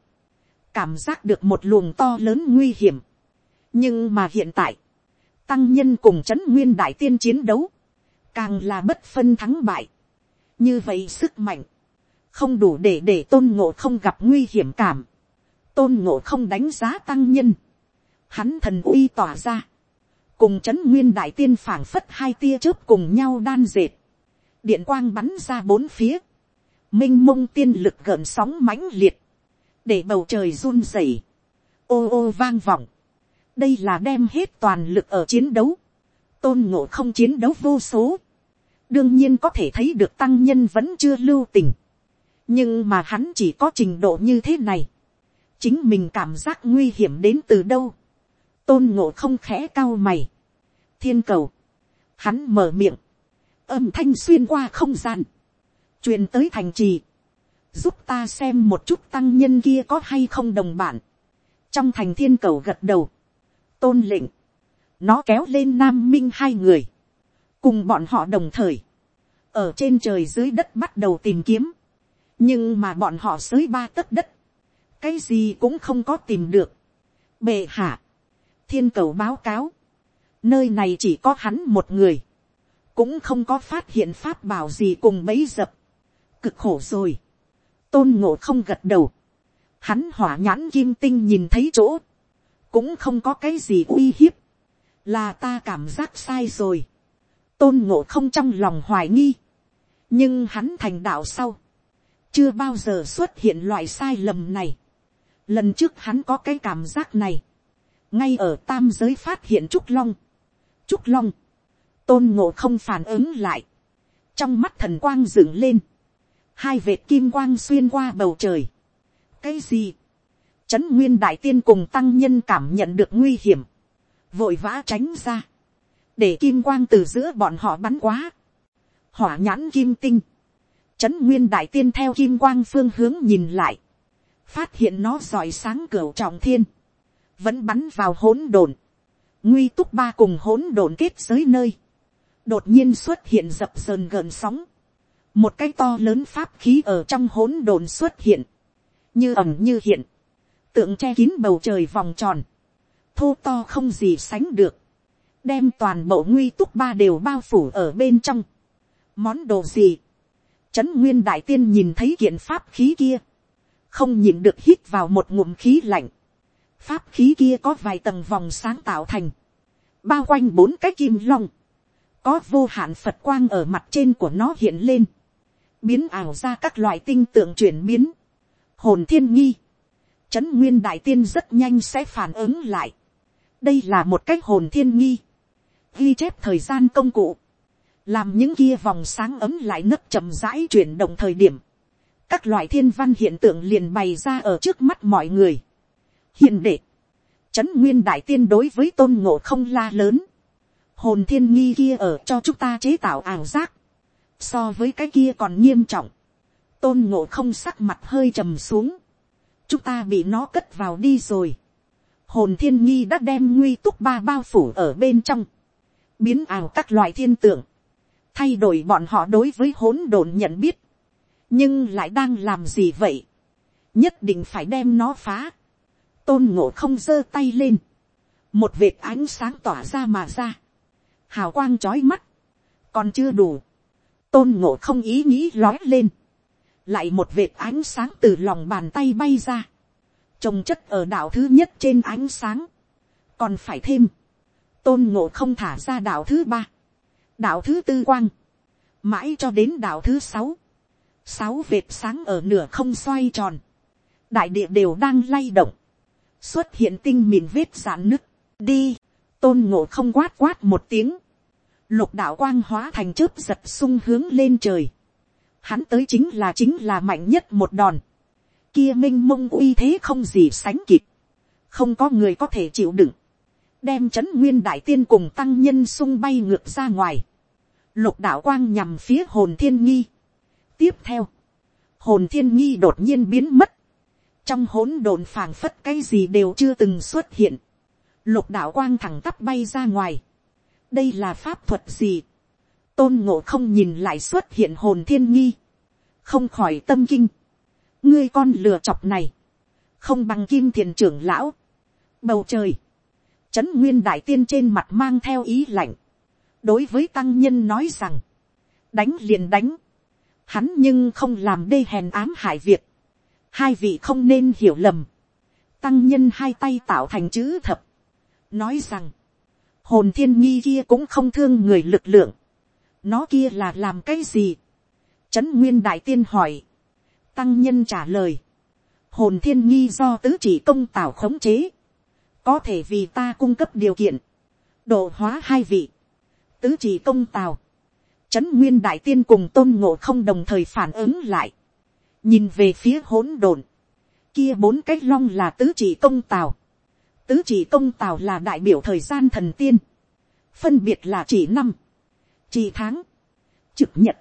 cảm giác được một luồng to lớn nguy hiểm. nhưng mà hiện tại, tăng nhân cùng c h ấ n nguyên đại tiên chiến đấu, càng là bất phân thắng bại. như vậy sức mạnh, không đủ để để tôn ngộ không gặp nguy hiểm cảm. tôn ngộ không đánh giá tăng nhân. hắn thần uy tỏa ra cùng c h ấ n nguyên đại tiên phảng phất hai tia chớp cùng nhau đan dệt. điện quang bắn ra bốn phía. m i n h mông tiên lực gợn sóng mãnh liệt. Để bầu trời run rẩy, ô ô vang vọng, đây là đem hết toàn lực ở chiến đấu, tôn ngộ không chiến đấu vô số, đương nhiên có thể thấy được tăng nhân vẫn chưa lưu tình, nhưng mà hắn chỉ có trình độ như thế này, chính mình cảm giác nguy hiểm đến từ đâu, tôn ngộ không khẽ cao mày, thiên cầu, hắn mở miệng, âm thanh xuyên qua không gian, truyền tới thành trì, giúp ta xem một chút tăng nhân kia có hay không đồng bản. trong thành thiên cầu gật đầu, tôn lệnh, nó kéo lên nam minh hai người, cùng bọn họ đồng thời, ở trên trời dưới đất bắt đầu tìm kiếm, nhưng mà bọn họ xới ba tấc đất, cái gì cũng không có tìm được. bệ hạ, thiên cầu báo cáo, nơi này chỉ có hắn một người, cũng không có phát hiện pháp bảo gì cùng bấy dập, cực khổ rồi. Tôn ngộ không gật đầu, hắn hỏa nhãn kim tinh nhìn thấy chỗ, cũng không có cái gì uy hiếp, là ta cảm giác sai rồi, tôn ngộ không trong lòng hoài nghi, nhưng hắn thành đạo sau, chưa bao giờ xuất hiện loại sai lầm này, lần trước hắn có cái cảm giác này, ngay ở tam giới phát hiện trúc long, trúc long, tôn ngộ không phản ứng lại, trong mắt thần quang dựng lên, hai vệt kim quang xuyên qua bầu trời. cái gì, trấn nguyên đại tiên cùng tăng nhân cảm nhận được nguy hiểm, vội vã tránh ra, để kim quang từ giữa bọn họ bắn quá, hỏa nhãn kim tinh, trấn nguyên đại tiên theo kim quang phương hướng nhìn lại, phát hiện nó giỏi sáng cửa trọng thiên, vẫn bắn vào hỗn độn, nguy túc ba cùng hỗn độn kết giới nơi, đột nhiên xuất hiện dập dờn gần sóng, một cái to lớn pháp khí ở trong hỗn độn xuất hiện, như ẩm như hiện, tượng che kín bầu trời vòng tròn, thô to không gì sánh được, đem toàn bộ nguy túc ba đều bao phủ ở bên trong. Món đồ gì? Trấn nguyên đại tiên nhìn thấy kiện pháp khí kia, không nhìn được hít vào một ngụm khí lạnh. Pháp khí kia có vài tầng vòng sáng tạo thành, bao quanh bốn cái kim long, có vô hạn phật quang ở mặt trên của nó hiện lên. Biến ảo ra các loại tinh tượng chuyển biến, hồn thiên nghi, trấn nguyên đại tiên rất nhanh sẽ phản ứng lại. đây là một cách hồn thiên nghi, ghi chép thời gian công cụ, làm những kia vòng sáng ấm lại nấc chậm rãi chuyển động thời điểm, các loại thiên văn hiện tượng liền bày ra ở trước mắt mọi người hiện đệ, trấn nguyên đại tiên đối với tôn ngộ không la lớn, hồn thiên nghi kia ở cho chúng ta chế tạo ảo giác, so với cái kia còn nghiêm trọng, tôn ngộ không sắc mặt hơi trầm xuống, chúng ta bị nó cất vào đi rồi, hồn thiên nghi đã đem nguy túc ba bao phủ ở bên trong, biến ảo các loại thiên tượng, thay đổi bọn họ đối với hỗn độn nhận biết, nhưng lại đang làm gì vậy, nhất định phải đem nó phá, tôn ngộ không giơ tay lên, một vệt ánh sáng tỏa ra mà ra, hào quang trói mắt, còn chưa đủ, tôn ngộ không ý nghĩ lói lên, lại một vệt ánh sáng từ lòng bàn tay bay ra, trồng chất ở đảo thứ nhất trên ánh sáng, còn phải thêm, tôn ngộ không thả ra đảo thứ ba, đảo thứ tư quang, mãi cho đến đảo thứ sáu, sáu vệt sáng ở nửa không xoay tròn, đại địa đều đang lay động, xuất hiện tinh mịn vết giãn nứt, đi, tôn ngộ không quát quát một tiếng, lục đạo quang hóa thành chớp giật sung hướng lên trời, hắn tới chính là chính là mạnh nhất một đòn, kia m i n h mông uy thế không gì sánh kịp, không có người có thể chịu đựng, đem c h ấ n nguyên đại tiên cùng tăng nhân sung bay ngược ra ngoài, lục đạo quang nhằm phía hồn thiên nghi. tiếp theo, hồn thiên nghi đột nhiên biến mất, trong hỗn độn phảng phất cái gì đều chưa từng xuất hiện, lục đạo quang thẳng tắp bay ra ngoài, đây là pháp thuật gì, tôn ngộ không nhìn lại xuất hiện hồn thiên nghi, không khỏi tâm kinh, ngươi con lừa chọc này, không bằng kim thiền trưởng lão, bầu trời, trấn nguyên đại tiên trên mặt mang theo ý lạnh, đối với tăng nhân nói rằng, đánh liền đánh, hắn nhưng không làm đê hèn ám hại việc, hai vị không nên hiểu lầm, tăng nhân hai tay tạo thành chữ thập, nói rằng, hồn thiên nghi kia cũng không thương người lực lượng, nó kia là làm cái gì, trấn nguyên đại tiên hỏi, tăng nhân trả lời, hồn thiên nghi do tứ chỉ công tào khống chế, có thể vì ta cung cấp điều kiện, độ hóa hai vị, tứ chỉ công tào, trấn nguyên đại tiên cùng tôn ngộ không đồng thời phản ứng lại, nhìn về phía hỗn độn, kia bốn cái long là tứ chỉ công tào, tứ chỉ công tào là đại biểu thời gian thần tiên, phân biệt là chỉ năm, chỉ tháng, trực nhật,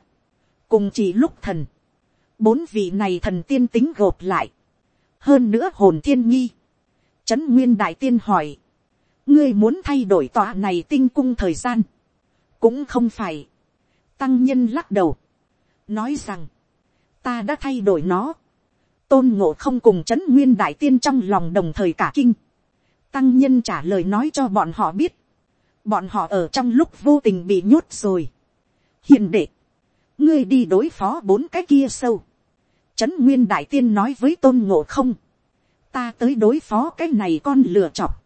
cùng chỉ lúc thần, bốn vị này thần tiên tính gộp lại, hơn nữa hồn thiên nghi, trấn nguyên đại tiên hỏi, ngươi muốn thay đổi tọa này tinh cung thời gian, cũng không phải, tăng nhân lắc đầu, nói rằng, ta đã thay đổi nó, tôn ngộ không cùng trấn nguyên đại tiên trong lòng đồng thời cả kinh, tăng nhân trả lời nói cho bọn họ biết, bọn họ ở trong lúc vô tình bị nhốt rồi. hiền đệ, ngươi đi đối phó bốn cái kia sâu. Trấn nguyên đại tiên nói với tôn ngộ không, ta tới đối phó cái này con lừa chọc.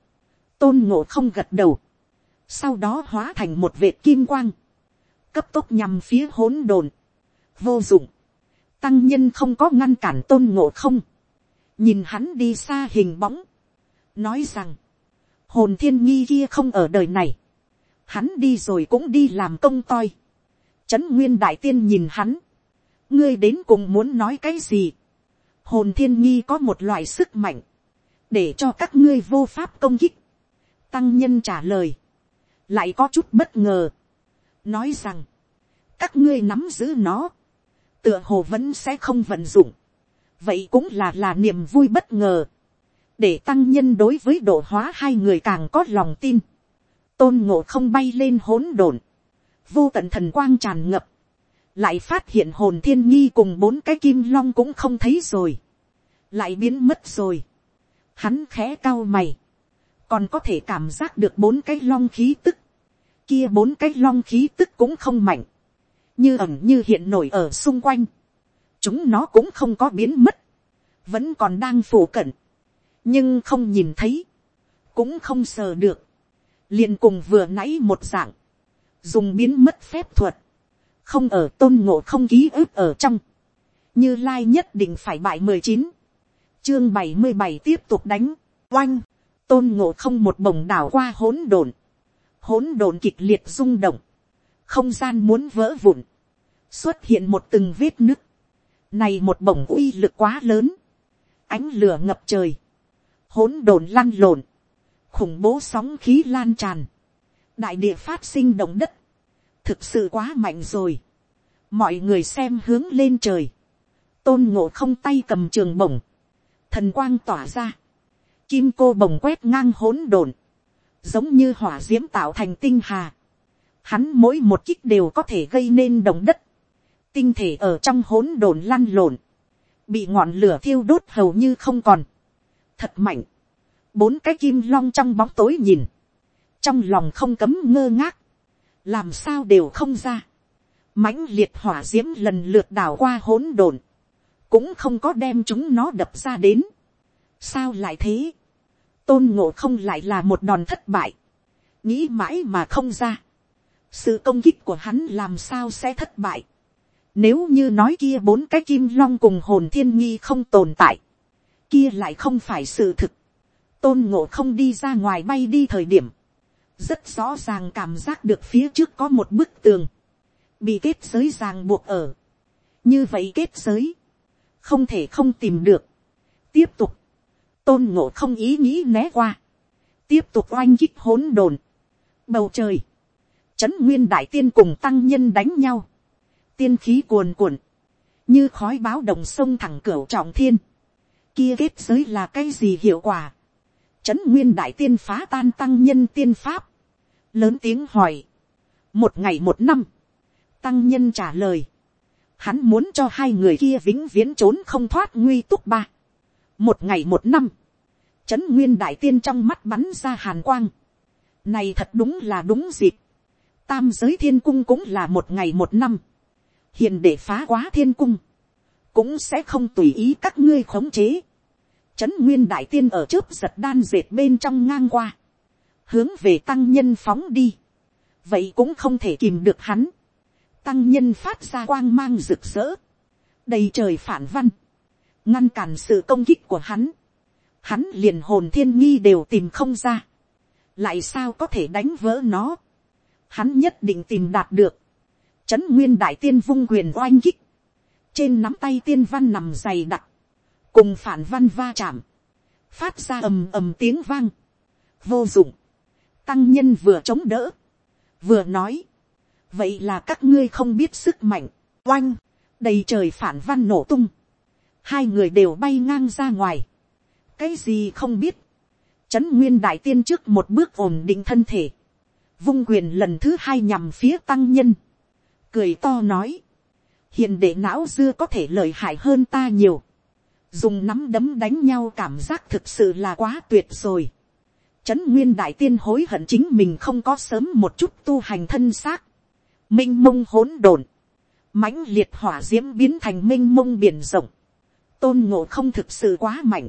tôn ngộ không gật đầu, sau đó hóa thành một vệt kim quang, cấp tốc nhằm phía hỗn đồn, vô dụng, tăng nhân không có ngăn cản tôn ngộ không, nhìn hắn đi xa hình bóng, nói rằng, hồn thiên nghi kia không ở đời này, hắn đi rồi cũng đi làm công toi, Trấn Nguyên Đại Tiên nhìn hắn. Ngươi đến cùng muốn nói cái gì? Hồn thiên nghi có một loại sức mạnh. Để cho các ngươi vô pháp công kích. Tăng nhân trả lời. Lại có chút bất ngờ. Nói rằng. Các ngươi nắm giữ nó. Tựa hồ vẫn sẽ không vận dụng. Vậy cũng là là niềm vui bất ngờ. Để tăng nhân đối với độ hóa hai người càng có lòng tin. Tôn ngộ không bay lên hỗn độn vô tận thần quang tràn ngập, lại phát hiện hồn thiên nhi cùng bốn cái kim long cũng không thấy rồi, lại biến mất rồi. Hắn khẽ cao mày, còn có thể cảm giác được bốn cái long khí tức, kia bốn cái long khí tức cũng không mạnh, như ẩn như hiện nổi ở xung quanh, chúng nó cũng không có biến mất, vẫn còn đang phủ cận, nhưng không nhìn thấy, cũng không sờ được, liền cùng vừa nãy một dạng, dùng biến mất phép thuật, không ở tôn ngộ không ký ức ở trong, như lai nhất định phải bại mười chín, chương bảy mươi bảy tiếp tục đánh, oanh, tôn ngộ không một bồng đảo qua hỗn độn, hỗn độn kịch liệt rung động, không gian muốn vỡ vụn, xuất hiện một từng vết nứt, Này một bổng uy lực quá lớn. Ánh lửa ngập trời. Hỗn đồn lăn lộn. Khủng bố sóng khí lan tràn. Đại địa phát sinh động đất. Thực sự quá mạnh rồi. Mọi người xem hướng lên trời. Tôn ngộ không tay cầm trường bổng. Thần quang tỏa ra. Kim cô bổng quét ngang hỗn độn. Giống như hỏa diễm tạo thành tinh hà. Hắn mỗi một kích đều có thể gây nên động đất tinh thể ở trong hỗn độn lăn lộn, bị ngọn lửa thiêu đốt hầu như không còn. Thật mạnh, bốn cái kim long trong bóng tối nhìn, trong lòng không cấm ngơ ngác, làm sao đều không ra. mãnh liệt hỏa d i ễ m lần lượt đảo qua hỗn độn, cũng không có đem chúng nó đập ra đến. sao lại thế, tôn ngộ không lại là một đòn thất bại, nghĩ mãi mà không ra sự công kích của hắn làm sao sẽ thất bại. Nếu như nói kia bốn cái kim long cùng hồn thiên nghi không tồn tại. Kia lại không phải sự thực. Tôn ngộ không đi ra ngoài bay đi thời điểm. Rất rõ ràng cảm giác được phía trước có một bức tường. Bị kết giới ràng buộc ở. Như vậy kết giới. Không thể không tìm được. Tiếp tục. Tôn ngộ không ý nghĩ né qua. Tiếp tục oanh kích hỗn đồn. Bầu trời. Trấn nguyên đại tiên cùng tăng nhân đánh nhau. Tiên khí cuồn cuộn, như khói báo đồng sông thẳng cửa trọng thiên, kia kết giới là cái gì hiệu quả, trấn nguyên đại tiên phá tan tăng nhân tiên pháp, lớn tiếng hỏi, một ngày một năm, tăng nhân trả lời, hắn muốn cho hai người kia vĩnh viễn trốn không thoát nguy túc ba, một ngày một năm, trấn nguyên đại tiên trong mắt bắn ra hàn quang, này thật đúng là đúng dịp, tam giới thiên cung cũng là một ngày một năm, hiện để phá quá thiên cung, cũng sẽ không tùy ý các ngươi khống chế. Trấn nguyên đại tiên ở trước giật đan dệt bên trong ngang qua, hướng về tăng nhân phóng đi, vậy cũng không thể kìm được hắn. tăng nhân phát ra quang mang rực rỡ, đầy trời phản văn, ngăn cản sự công kích của hắn. Hắn liền hồn thiên nghi đều tìm không ra, lại sao có thể đánh vỡ nó. Hắn nhất định tìm đạt được Trấn nguyên đại tiên vung quyền oanh kích. Trên nắm tay tiên văn nằm dày đặc. Cùng phản văn va chạm. Phát ra ầm ầm tiếng vang. Vô dụng. Tăng nhân vừa chống đỡ. Vừa nói. Vậy là các ngươi không biết sức mạnh. Oanh. Đầy trời phản văn nổ tung. Hai người đều bay ngang ra ngoài. Cái gì không biết. Trấn nguyên đại tiên trước một bước ổn định thân thể. Vung quyền lần thứ hai nhằm phía tăng nhân. Cười to nói, hiện đệ não dưa có thể lợi hại hơn ta nhiều, dùng nắm đấm đánh nhau cảm giác thực sự là quá tuyệt rồi. Trấn nguyên đại tiên hối hận chính mình không có sớm một chút tu hành thân xác, m i n h mông hỗn độn, mãnh liệt hỏa d i ễ m biến thành m i n h mông biển rộng, tôn ngộ không thực sự quá mạnh,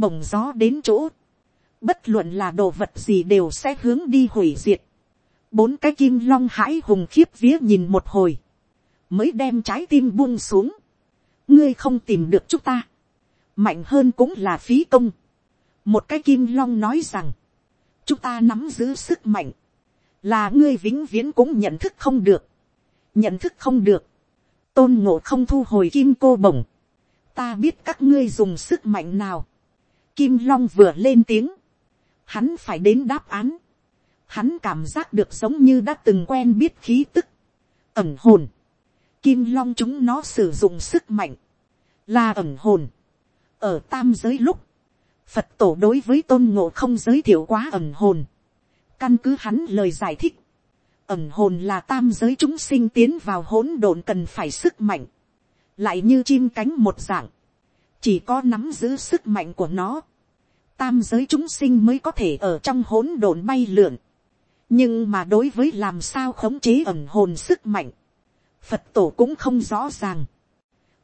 bồng gió đến chỗ, bất luận là đồ vật gì đều sẽ hướng đi hủy diệt, bốn cái kim long hãi hùng khiếp vía nhìn một hồi, mới đem trái tim buông xuống, ngươi không tìm được chúng ta, mạnh hơn cũng là phí công. một cái kim long nói rằng, chúng ta nắm giữ sức mạnh, là ngươi vĩnh viễn cũng nhận thức không được, nhận thức không được, tôn ngộ không thu hồi kim cô bổng, ta biết các ngươi dùng sức mạnh nào, kim long vừa lên tiếng, hắn phải đến đáp án, hắn cảm giác được giống như đã từng quen biết khí tức, ẩm hồn, kim long chúng nó sử dụng sức mạnh, là ẩm hồn, ở tam giới lúc, phật tổ đối với tôn ngộ không giới thiệu quá ẩm hồn, căn cứ hắn lời giải thích, ẩm hồn là tam giới chúng sinh tiến vào hỗn độn cần phải sức mạnh, lại như chim cánh một dạng, chỉ có nắm giữ sức mạnh của nó, tam giới chúng sinh mới có thể ở trong hỗn độn bay lượn, nhưng mà đối với làm sao khống chế ẩm hồn sức mạnh, phật tổ cũng không rõ ràng.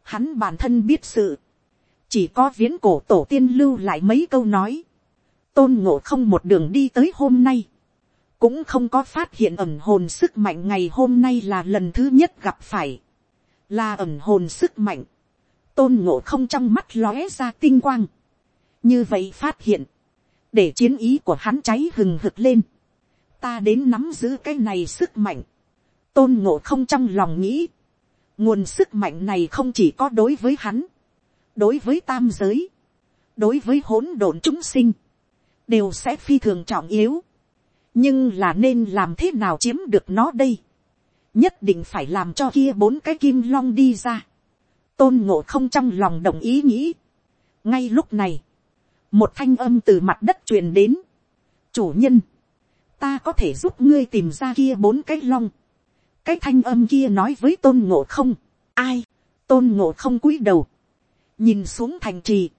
hắn bản thân biết sự, chỉ có viễn cổ tổ tiên lưu lại mấy câu nói, tôn ngộ không một đường đi tới hôm nay, cũng không có phát hiện ẩm hồn sức mạnh ngày hôm nay là lần thứ nhất gặp phải, là ẩm hồn sức mạnh, tôn ngộ không trong mắt lóe ra tinh quang, như vậy phát hiện, để chiến ý của hắn cháy hừng hực lên, ta đến nắm giữ cái này sức mạnh, tôn ngộ không trong lòng nghĩ, nguồn sức mạnh này không chỉ có đối với hắn, đối với tam giới, đối với hỗn độn chúng sinh, đều sẽ phi thường trọng yếu. nhưng là nên làm thế nào chiếm được nó đây. nhất định phải làm cho kia bốn cái kim long đi ra. tôn ngộ không trong lòng đồng ý nghĩ. ngay lúc này, một thanh âm từ mặt đất truyền đến. chủ nhân, ta có thể giúp ngươi tìm ra kia bốn cái long. cái thanh âm kia nói với tôn ngộ không, ai, tôn ngộ không cúi đầu, nhìn xuống thành trì,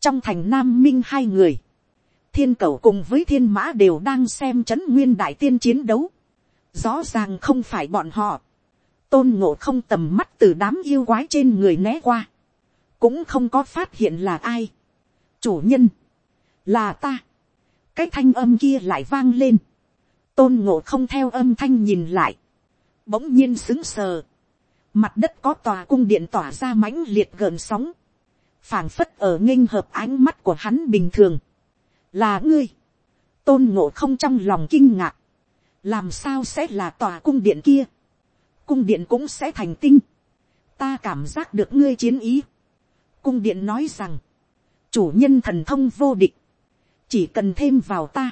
trong thành nam minh hai người, thiên cầu cùng với thiên mã đều đang xem c h ấ n nguyên đại tiên chiến đấu, rõ ràng không phải bọn họ, tôn ngộ không tầm mắt từ đám yêu quái trên người né qua, cũng không có phát hiện là ai, chủ nhân, là ta, cái thanh âm kia lại vang lên, tôn ngộ không theo âm thanh nhìn lại, bỗng nhiên xứng sờ, mặt đất có tòa cung điện tỏa ra mãnh liệt gợn sóng, phảng phất ở nghênh hợp ánh mắt của hắn bình thường. là ngươi, tôn ngộ không trong lòng kinh ngạc, làm sao sẽ là tòa cung điện kia, cung điện cũng sẽ thành tinh, ta cảm giác được ngươi chiến ý. cung điện nói rằng, chủ nhân thần thông vô địch, chỉ cần thêm vào ta,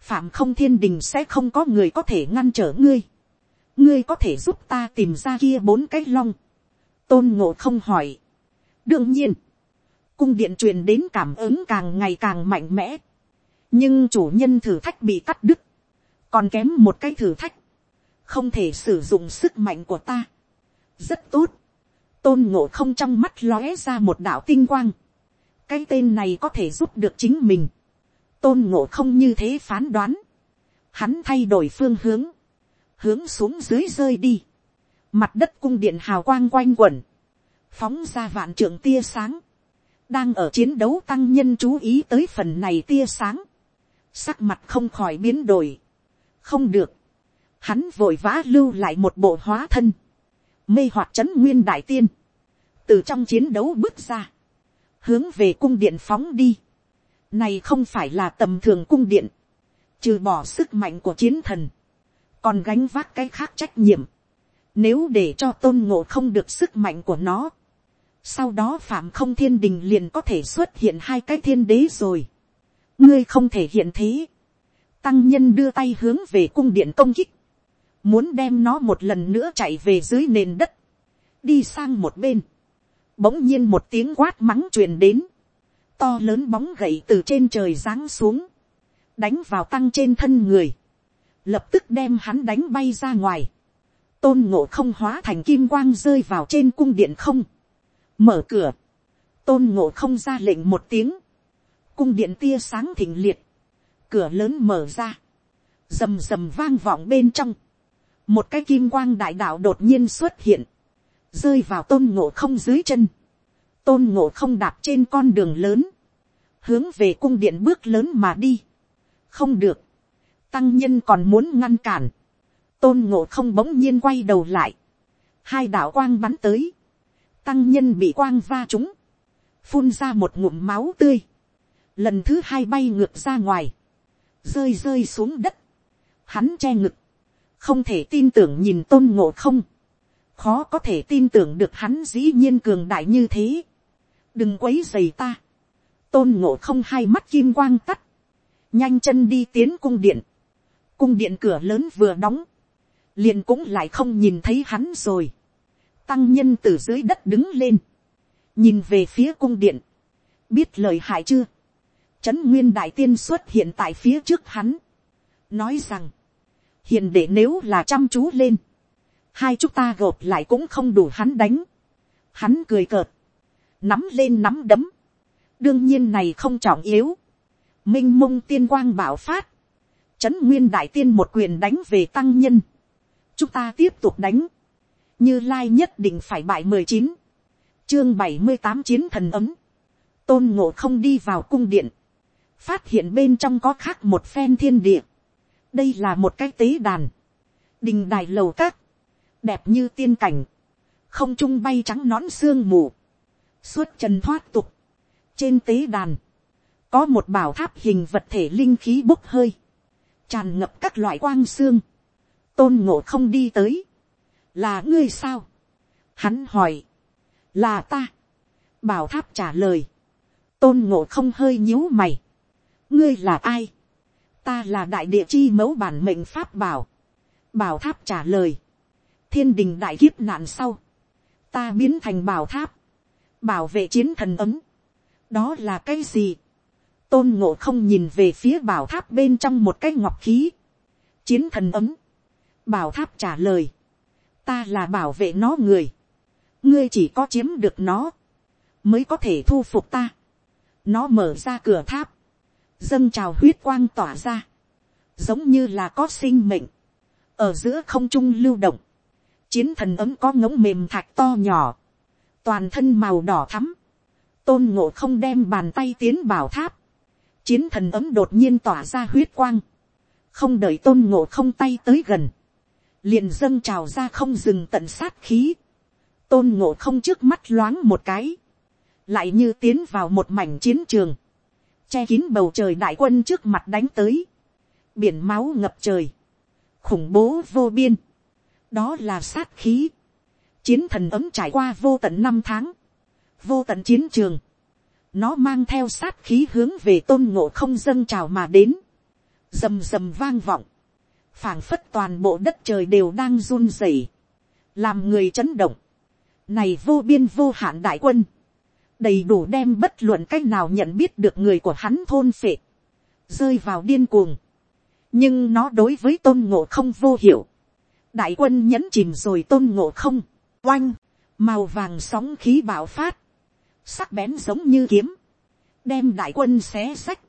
phạm không thiên đình sẽ không có người có thể ngăn trở ngươi, ngươi có thể giúp ta tìm ra kia bốn cái long, tôn ngộ không hỏi. đương nhiên, cung điện truyền đến cảm ứng càng ngày càng mạnh mẽ. nhưng chủ nhân thử thách bị cắt đứt, còn kém một cái thử thách, không thể sử dụng sức mạnh của ta. rất tốt, tôn ngộ không trong mắt lóe ra một đạo tinh quang cái tên này có thể giúp được chính mình. tôn ngộ không như thế phán đoán. hắn thay đổi phương hướng, hướng xuống dưới rơi đi. mặt đất cung điện hào quang quanh quẩn, phóng ra vạn trượng tia sáng. Đang ở chiến đấu tăng nhân chú ý tới phần này tia sáng, sắc mặt không khỏi biến đổi, không được, hắn vội vã lưu lại một bộ hóa thân, mê hoặc c h ấ n nguyên đại tiên, từ trong chiến đấu bước ra, hướng về cung điện phóng đi, này không phải là tầm thường cung điện, trừ bỏ sức mạnh của chiến thần, còn gánh vác cái khác trách nhiệm, nếu để cho tôn ngộ không được sức mạnh của nó, sau đó phạm không thiên đình liền có thể xuất hiện hai cái thiên đế rồi. ngươi không thể hiện thế. tăng nhân đưa tay hướng về cung điện công kích. muốn đem nó một lần nữa chạy về dưới nền đất. đi sang một bên bỗng nhiên một tiếng quát mắng truyền đến. to lớn bóng gậy từ trên trời giáng xuống. đánh vào tăng trên thân người. lập tức đem hắn đánh bay ra ngoài. tôn ngộ không hóa thành kim quang rơi vào trên cung điện không mở cửa, tôn ngộ không ra lệnh một tiếng, cung điện tia sáng thịnh liệt, cửa lớn mở ra, rầm rầm vang vọng bên trong, một cái kim quang đại đạo đột nhiên xuất hiện, rơi vào tôn ngộ không dưới chân, tôn ngộ không đạp trên con đường lớn, hướng về cung điện bước lớn mà đi, không được, tăng nhân còn muốn ngăn cản, tôn ngộ không bỗng nhiên quay đầu lại, hai đạo quang bắn tới, tăng nhân bị quang va trúng, phun ra một ngụm máu tươi, lần thứ hai bay ngược ra ngoài, rơi rơi xuống đất, hắn che ngực, không thể tin tưởng nhìn tôn ngộ không, khó có thể tin tưởng được hắn dĩ nhiên cường đại như thế, đừng quấy dày ta, tôn ngộ không hai mắt kim quang tắt, nhanh chân đi tiến cung điện, cung điện cửa lớn vừa đóng, liền cũng lại không nhìn thấy hắn rồi, tăng nhân từ dưới đất đứng lên, nhìn về phía cung điện, biết lời hại chưa, trấn nguyên đại tiên xuất hiện tại phía trước hắn, nói rằng, hiền để nếu là chăm chú lên, hai chúng ta gộp lại cũng không đủ hắn đánh, hắn cười cợt, nắm lên nắm đấm, đương nhiên này không trọng yếu, minh mông tiên quang bảo phát, trấn nguyên đại tiên một quyền đánh về tăng nhân, chúng ta tiếp tục đánh, như lai nhất định phải bại mười chín, chương bảy mươi tám chiến thần ấm, tôn ngộ không đi vào cung điện, phát hiện bên trong có khác một phen thiên địa, đây là một cái tế đàn, đình đài lầu các, đẹp như tiên cảnh, không trung bay trắng nón sương mù, suốt trần thoát tục, trên tế đàn, có một bảo tháp hình vật thể linh khí bốc hơi, tràn ngập các loại quang xương, tôn ngộ không đi tới, là ngươi sao, Hắn hỏi, là ta. Bảo tháp trả lời, tôn ngộ không hơi nhíu mày. ngươi là ai. ta là đại địa chi mẫu bản mệnh pháp bảo. bảo tháp trả lời, thiên đình đại kiếp nạn sau, ta biến thành bảo tháp, bảo vệ chiến thần ấm. đó là cái gì. tôn ngộ không nhìn về phía bảo tháp bên trong một cái ngọc khí. chiến thần ấm. bảo tháp trả lời, ta là bảo vệ nó người. ngươi chỉ có chiếm được nó, mới có thể thu phục ta. nó mở ra cửa tháp, dâng trào huyết quang tỏa ra, giống như là có sinh mệnh, ở giữa không trung lưu động, chiến thần ấm có ngỗng mềm thạch to nhỏ, toàn thân màu đỏ thắm, tôn ngộ không đem bàn tay tiến bảo tháp, chiến thần ấm đột nhiên tỏa ra huyết quang, không đợi tôn ngộ không tay tới gần, liền dâng trào ra không dừng tận sát khí, tôn ngộ không trước mắt loáng một cái, lại như tiến vào một mảnh chiến trường, che kín bầu trời đại quân trước mặt đánh tới, biển máu ngập trời, khủng bố vô biên, đó là sát khí, chiến thần ấm trải qua vô tận năm tháng, vô tận chiến trường, nó mang theo sát khí hướng về tôn ngộ không dâng trào mà đến, rầm rầm vang vọng, phảng phất toàn bộ đất trời đều đang run rẩy, làm người chấn động, này vô biên vô hạn đại quân, đầy đủ đem bất luận c á c h nào nhận biết được người của hắn thôn phệ, rơi vào điên cuồng, nhưng nó đối với tôn ngộ không vô hiệu, đại quân nhẫn chìm rồi tôn ngộ không, oanh, màu vàng sóng khí bạo phát, sắc bén giống như kiếm, đem đại quân xé sách,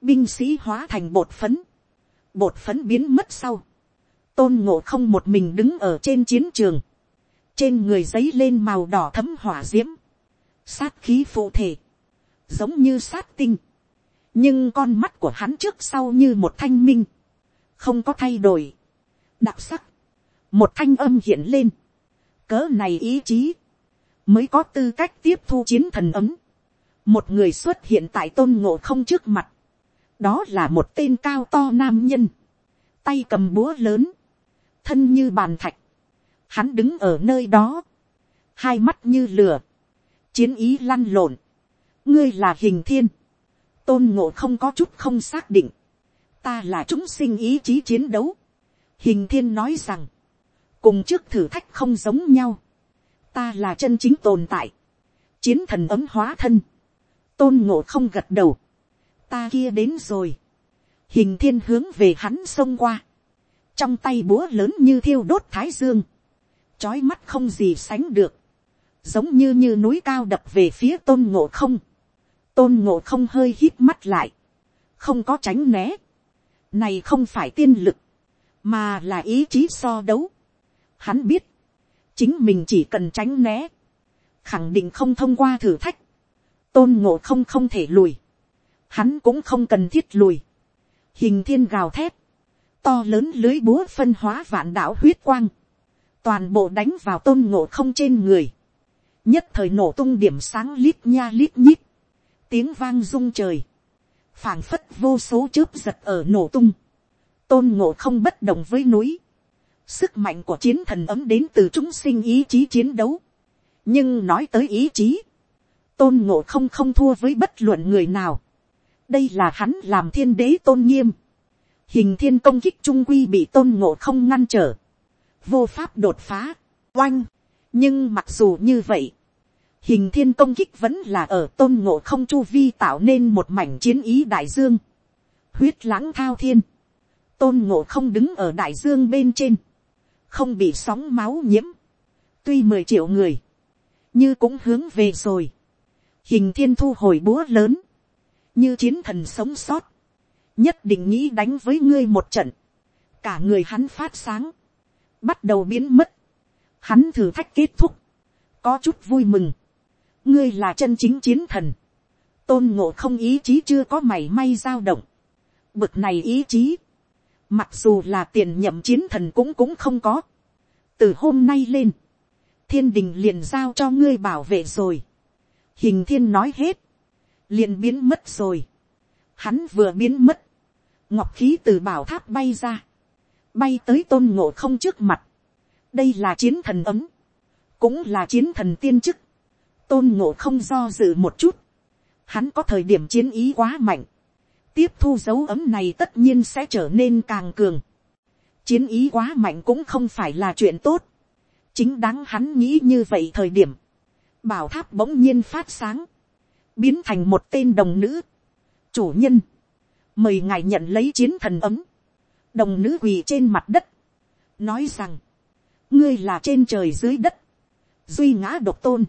binh sĩ hóa thành bột phấn, bột phấn biến mất sau, tôn ngộ không một mình đứng ở trên chiến trường, trên người giấy lên màu đỏ thấm hỏa d i ễ m sát khí phụ thể, giống như sát tinh, nhưng con mắt của hắn trước sau như một thanh minh, không có thay đổi, đặc sắc, một thanh âm hiện lên, cớ này ý chí, mới có tư cách tiếp thu chiến thần ấm, một người xuất hiện tại tôn ngộ không trước mặt, đó là một tên cao to nam nhân, tay cầm búa lớn, thân như bàn thạch, hắn đứng ở nơi đó, hai mắt như lửa, chiến ý lăn lộn, ngươi là hình thiên, tôn ngộ không có chút không xác định, ta là chúng sinh ý chí chiến đấu, hình thiên nói rằng, cùng trước thử thách không giống nhau, ta là chân chính tồn tại, chiến thần ấm hóa thân, tôn ngộ không gật đầu, ta kia đến rồi, hình thiên hướng về hắn xông qua, trong tay búa lớn như thiêu đốt thái dương, trói mắt không gì sánh được, giống như như núi cao đập về phía tôn ngộ không, tôn ngộ không hơi hít mắt lại, không có tránh né, này không phải tiên lực, mà là ý chí so đấu. Hắn biết, chính mình chỉ cần tránh né, khẳng định không thông qua thử thách, tôn ngộ không không thể lùi, hắn cũng không cần thiết lùi, hình thiên gào thét, to lớn lưới búa phân hóa vạn đạo huyết quang, toàn bộ đánh vào tôn ngộ không trên người, nhất thời nổ tung điểm sáng lít nha lít nhít, tiếng vang rung trời, phảng phất vô số chớp giật ở nổ tung, tôn ngộ không bất động với núi, sức mạnh của chiến thần ấm đến từ chúng sinh ý chí chiến đấu, nhưng nói tới ý chí, tôn ngộ không không thua với bất luận người nào, đây là hắn làm thiên đế tôn nghiêm, hình thiên công kích trung quy bị tôn ngộ không ngăn trở, vô pháp đột phá, oanh, nhưng mặc dù như vậy, hình thiên công kích vẫn là ở tôn ngộ không chu vi tạo nên một mảnh chiến ý đại dương, huyết lãng thao thiên, tôn ngộ không đứng ở đại dương bên trên, không bị sóng máu nhiễm, tuy mười triệu người, như cũng hướng về rồi, hình thiên thu hồi búa lớn, như chiến thần sống sót, nhất định nghĩ đánh với ngươi một trận, cả người hắn phát sáng, bắt đầu biến mất, hắn thử thách kết thúc, có chút vui mừng, ngươi là chân chính chiến thần, tôn ngộ không ý chí chưa có mảy may dao động, bực này ý chí, mặc dù là tiền nhậm chiến thần cũng cũng không có, từ hôm nay lên, thiên đình liền giao cho ngươi bảo vệ rồi, hình thiên nói hết, liền biến mất rồi, hắn vừa biến mất, ngọc khí từ bảo tháp bay ra, bay tới tôn ngộ không trước mặt, đây là chiến thần ấm, cũng là chiến thần tiên chức, tôn ngộ không do dự một chút, hắn có thời điểm chiến ý quá mạnh, tiếp thu dấu ấm này tất nhiên sẽ trở nên càng cường, chiến ý quá mạnh cũng không phải là chuyện tốt, chính đáng hắn nghĩ như vậy thời điểm, bảo tháp bỗng nhiên phát sáng, biến thành một tên đồng nữ, chủ nhân, mời ngài nhận lấy chiến thần ấm, đồng nữ quỳ trên mặt đất, nói rằng, ngươi là trên trời dưới đất, duy ngã độc tôn,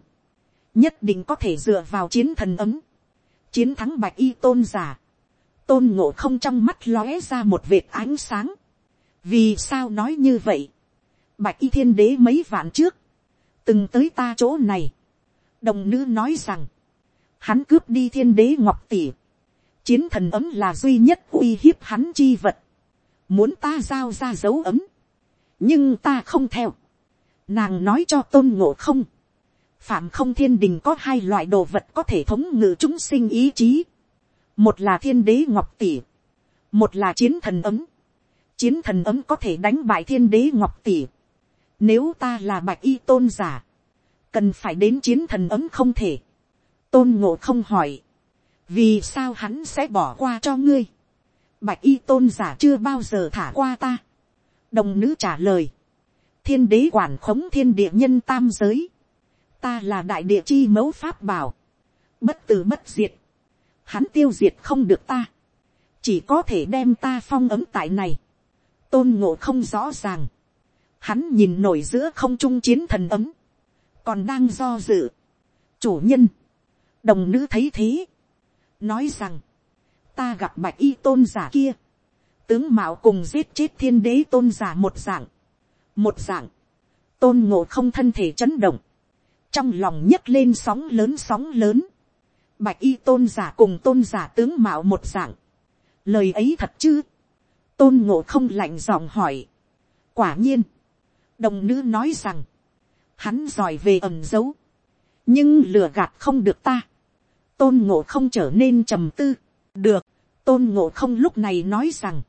nhất định có thể dựa vào chiến thần ấm, chiến thắng bạch y tôn giả, tôn ngộ không trong mắt lóe ra một vệt ánh sáng, vì sao nói như vậy, bạch y thiên đế mấy vạn trước, từng tới ta chỗ này, đồng nữ nói rằng, hắn cướp đi thiên đế ngọc tỷ, chiến thần ấm là duy nhất uy hiếp hắn chi vật, muốn ta giao ra dấu ấm, nhưng ta không theo, nàng nói cho tôn ngộ không, phạm không thiên đình có hai loại đồ vật có thể thống ngự chúng sinh ý chí, một là thiên đế ngọc tỷ, một là chiến thần ấm, chiến thần ấm có thể đánh bại thiên đế ngọc tỷ, nếu ta là bạch y tôn giả, cần phải đến chiến thần ấm không thể, tôn ngộ không hỏi, vì sao hắn sẽ bỏ qua cho ngươi, bạch y tôn giả chưa bao giờ thả qua ta, đồng nữ trả lời, thiên đế quản khống thiên địa nhân tam giới, ta là đại địa chi mẫu pháp bảo, bất tử bất diệt, hắn tiêu diệt không được ta, chỉ có thể đem ta phong ấm tại này, tôn ngộ không rõ ràng, hắn nhìn nổi giữa không trung chiến thần ấm, còn đang do dự, chủ nhân, đồng nữ thấy thế, nói rằng, ta gặp bạch y tôn giả kia, tướng mạo cùng giết chết thiên đế tôn giả một dạng, một dạng, tôn ngộ không thân thể chấn động, trong lòng nhấc lên sóng lớn sóng lớn, bạch y tôn giả cùng tôn giả tướng mạo một dạng, lời ấy thật chứ, tôn ngộ không lạnh giọng hỏi, quả nhiên, đồng nữ nói rằng, hắn giỏi về ẩm dấu, nhưng lừa gạt không được ta, tôn ngộ không trở nên trầm tư, được, tôn ngộ không lúc này nói rằng,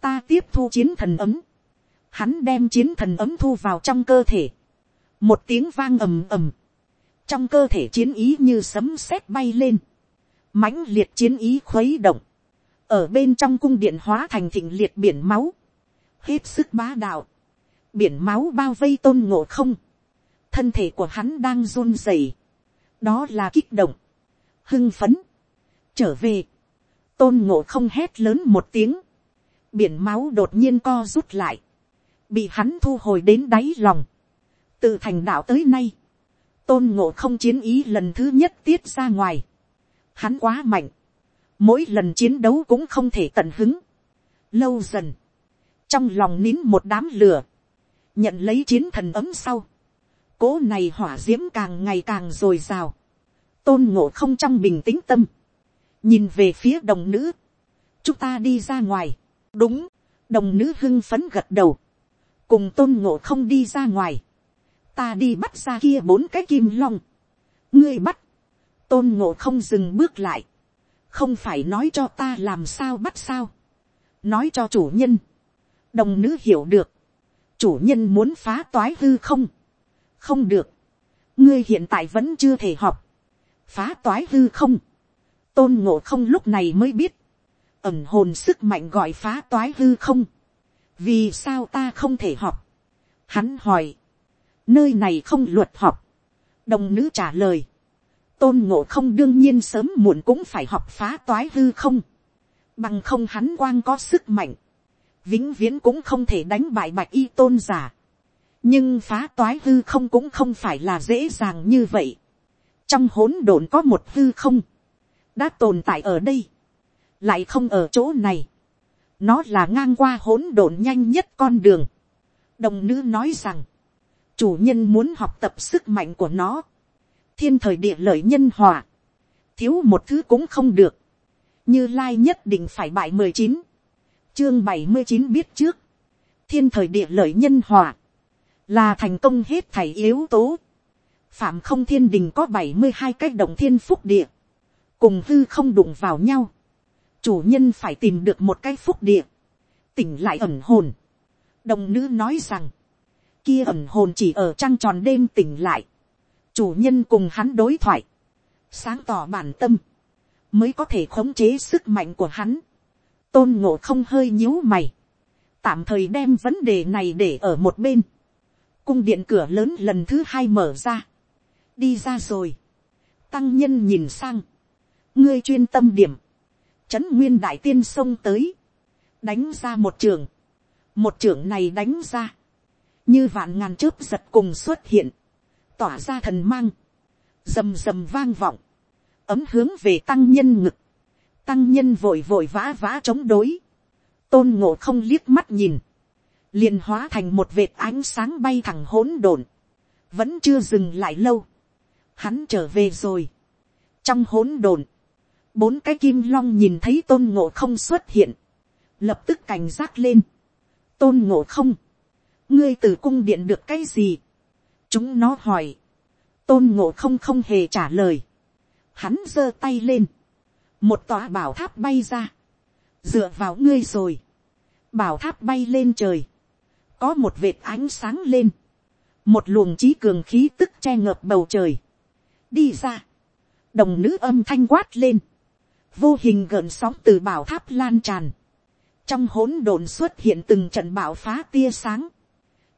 ta tiếp thu chiến thần ấm, hắn đem chiến thần ấm thu vào trong cơ thể, một tiếng vang ầm ầm, trong cơ thể chiến ý như sấm sét bay lên, mãnh liệt chiến ý khuấy động, ở bên trong cung điện hóa thành thịnh liệt biển máu, hết sức bá đạo, biển máu bao vây tôn ngộ không, thân thể của hắn đang run rẩy, đó là kích động, hưng phấn, trở về, tôn ngộ không hét lớn một tiếng, biển máu đột nhiên co rút lại, bị hắn thu hồi đến đáy lòng, từ thành đạo tới nay, tôn ngộ không chiến ý lần thứ nhất tiết ra ngoài, hắn quá mạnh, mỗi lần chiến đấu cũng không thể tận hứng, lâu dần, trong lòng nín một đám lửa, nhận lấy chiến thần ấm sau, cố này hỏa diễm càng ngày càng dồi dào. tôn ngộ không trong bình tĩnh tâm, nhìn về phía đồng nữ, chúng ta đi ra ngoài, đúng, đồng nữ hưng phấn gật đầu, cùng tôn ngộ không đi ra ngoài, ta đi bắt ra kia bốn cái kim long, ngươi bắt, tôn ngộ không dừng bước lại, không phải nói cho ta làm sao bắt sao, nói cho chủ nhân, đồng nữ hiểu được, chủ nhân muốn phá toái hư không, không được, ngươi hiện tại vẫn chưa thể học, phá toái hư không, tôn ngộ không lúc này mới biết, ẩm hồn sức mạnh gọi phá toái hư không, vì sao ta không thể học, hắn hỏi, nơi này không luật học, đồng nữ trả lời, tôn ngộ không đương nhiên sớm muộn cũng phải học phá toái hư không, bằng không hắn quang có sức mạnh, vĩnh viễn cũng không thể đánh bại bạch y tôn giả. Nhưng phá toái hư không cũng không phải là dễ dàng như vậy. trong hỗn độn có một hư không, đã tồn tại ở đây, lại không ở chỗ này. nó là ngang qua hỗn độn nhanh nhất con đường. đồng nữ nói rằng, chủ nhân muốn học tập sức mạnh của nó, thiên thời địa lợi nhân hòa, thiếu một thứ cũng không được, như lai nhất định phải bại mười chín, chương bảy mươi chín biết trước, thiên thời địa lợi nhân hòa, là thành công hết thảy yếu tố. phạm không thiên đình có bảy mươi hai cái động thiên phúc địa, cùng hư không đụng vào nhau. chủ nhân phải tìm được một cái phúc địa, tỉnh lại ẩn hồn. đồng nữ nói rằng, kia ẩn hồn chỉ ở trăng tròn đêm tỉnh lại, chủ nhân cùng hắn đối thoại, sáng tỏ bản tâm, mới có thể khống chế sức mạnh của hắn, tôn ngộ không hơi nhíu mày, tạm thời đem vấn đề này để ở một bên, cung điện cửa lớn lần thứ hai mở ra, đi ra rồi, tăng nhân nhìn sang, ngươi chuyên tâm điểm, trấn nguyên đại tiên xông tới, đánh ra một trường, một trường này đánh ra, như vạn ngàn chớp giật cùng xuất hiện, tỏa ra thần mang, rầm rầm vang vọng, ấm hướng về tăng nhân ngực, tăng nhân vội vội vã vã chống đối, tôn ngộ không liếc mắt nhìn, liền hóa thành một vệt ánh sáng bay thẳng hỗn độn, vẫn chưa dừng lại lâu, hắn trở về rồi, trong hỗn độn, bốn cái kim long nhìn thấy tôn ngộ không xuất hiện, lập tức cảnh giác lên, tôn ngộ không, ngươi từ cung điện được cái gì, chúng nó hỏi, tôn ngộ không không hề trả lời, hắn giơ tay lên, một tòa bảo tháp bay ra, dựa vào ngươi rồi, bảo tháp bay lên trời, có một vệt ánh sáng lên, một luồng trí cường khí tức che ngợp bầu trời, đi ra, đồng nữ âm thanh quát lên, vô hình gợn sóng từ bảo tháp lan tràn, trong hỗn độn xuất hiện từng trận bảo phá tia sáng,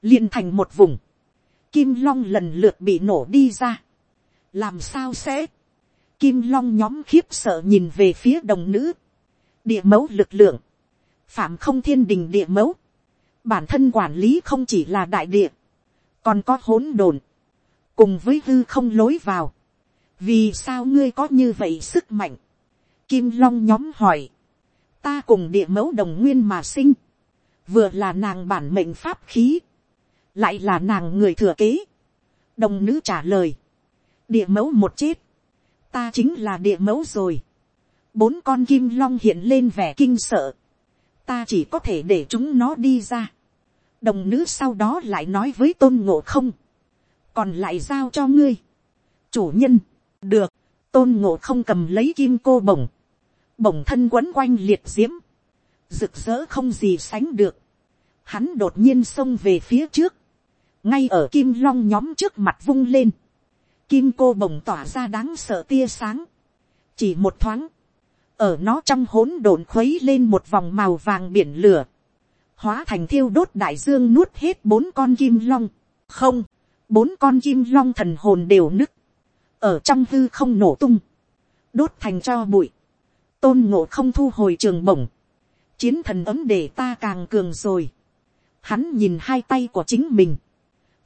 liền thành một vùng, kim long lần lượt bị nổ đi ra, làm sao sẽ, kim long nhóm khiếp sợ nhìn về phía đồng nữ, địa mẫu lực lượng, phạm không thiên đình địa mẫu, bản thân quản lý không chỉ là đại địa, còn có hỗn độn, cùng với hư không lối vào, vì sao ngươi có như vậy sức mạnh, kim long nhóm hỏi, ta cùng địa mẫu đồng nguyên mà sinh, vừa là nàng bản mệnh pháp khí, lại là nàng người thừa kế, đồng nữ trả lời, địa mẫu một chết, ta chính là địa mẫu rồi, bốn con kim long hiện lên vẻ kinh sợ, ta chỉ có thể để chúng nó đi ra, đồng nữ sau đó lại nói với tôn ngộ không, còn lại giao cho ngươi, chủ nhân, được, tôn ngộ không cầm lấy kim cô bổng, bổng thân quấn quanh liệt diễm, rực rỡ không gì sánh được, hắn đột nhiên xông về phía trước, ngay ở kim long nhóm trước mặt vung lên, kim cô bồng tỏa ra đáng sợ tia sáng, chỉ một thoáng, ở nó trong hỗn độn khuấy lên một vòng màu vàng biển lửa, hóa thành thiêu đốt đại dương nuốt hết bốn con kim long, không, bốn con kim long thần hồn đều nứt, ở trong hư không nổ tung, đốt thành cho bụi, tôn ngộ không thu hồi trường bổng, chiến thần ấm để ta càng cường rồi, hắn nhìn hai tay của chính mình,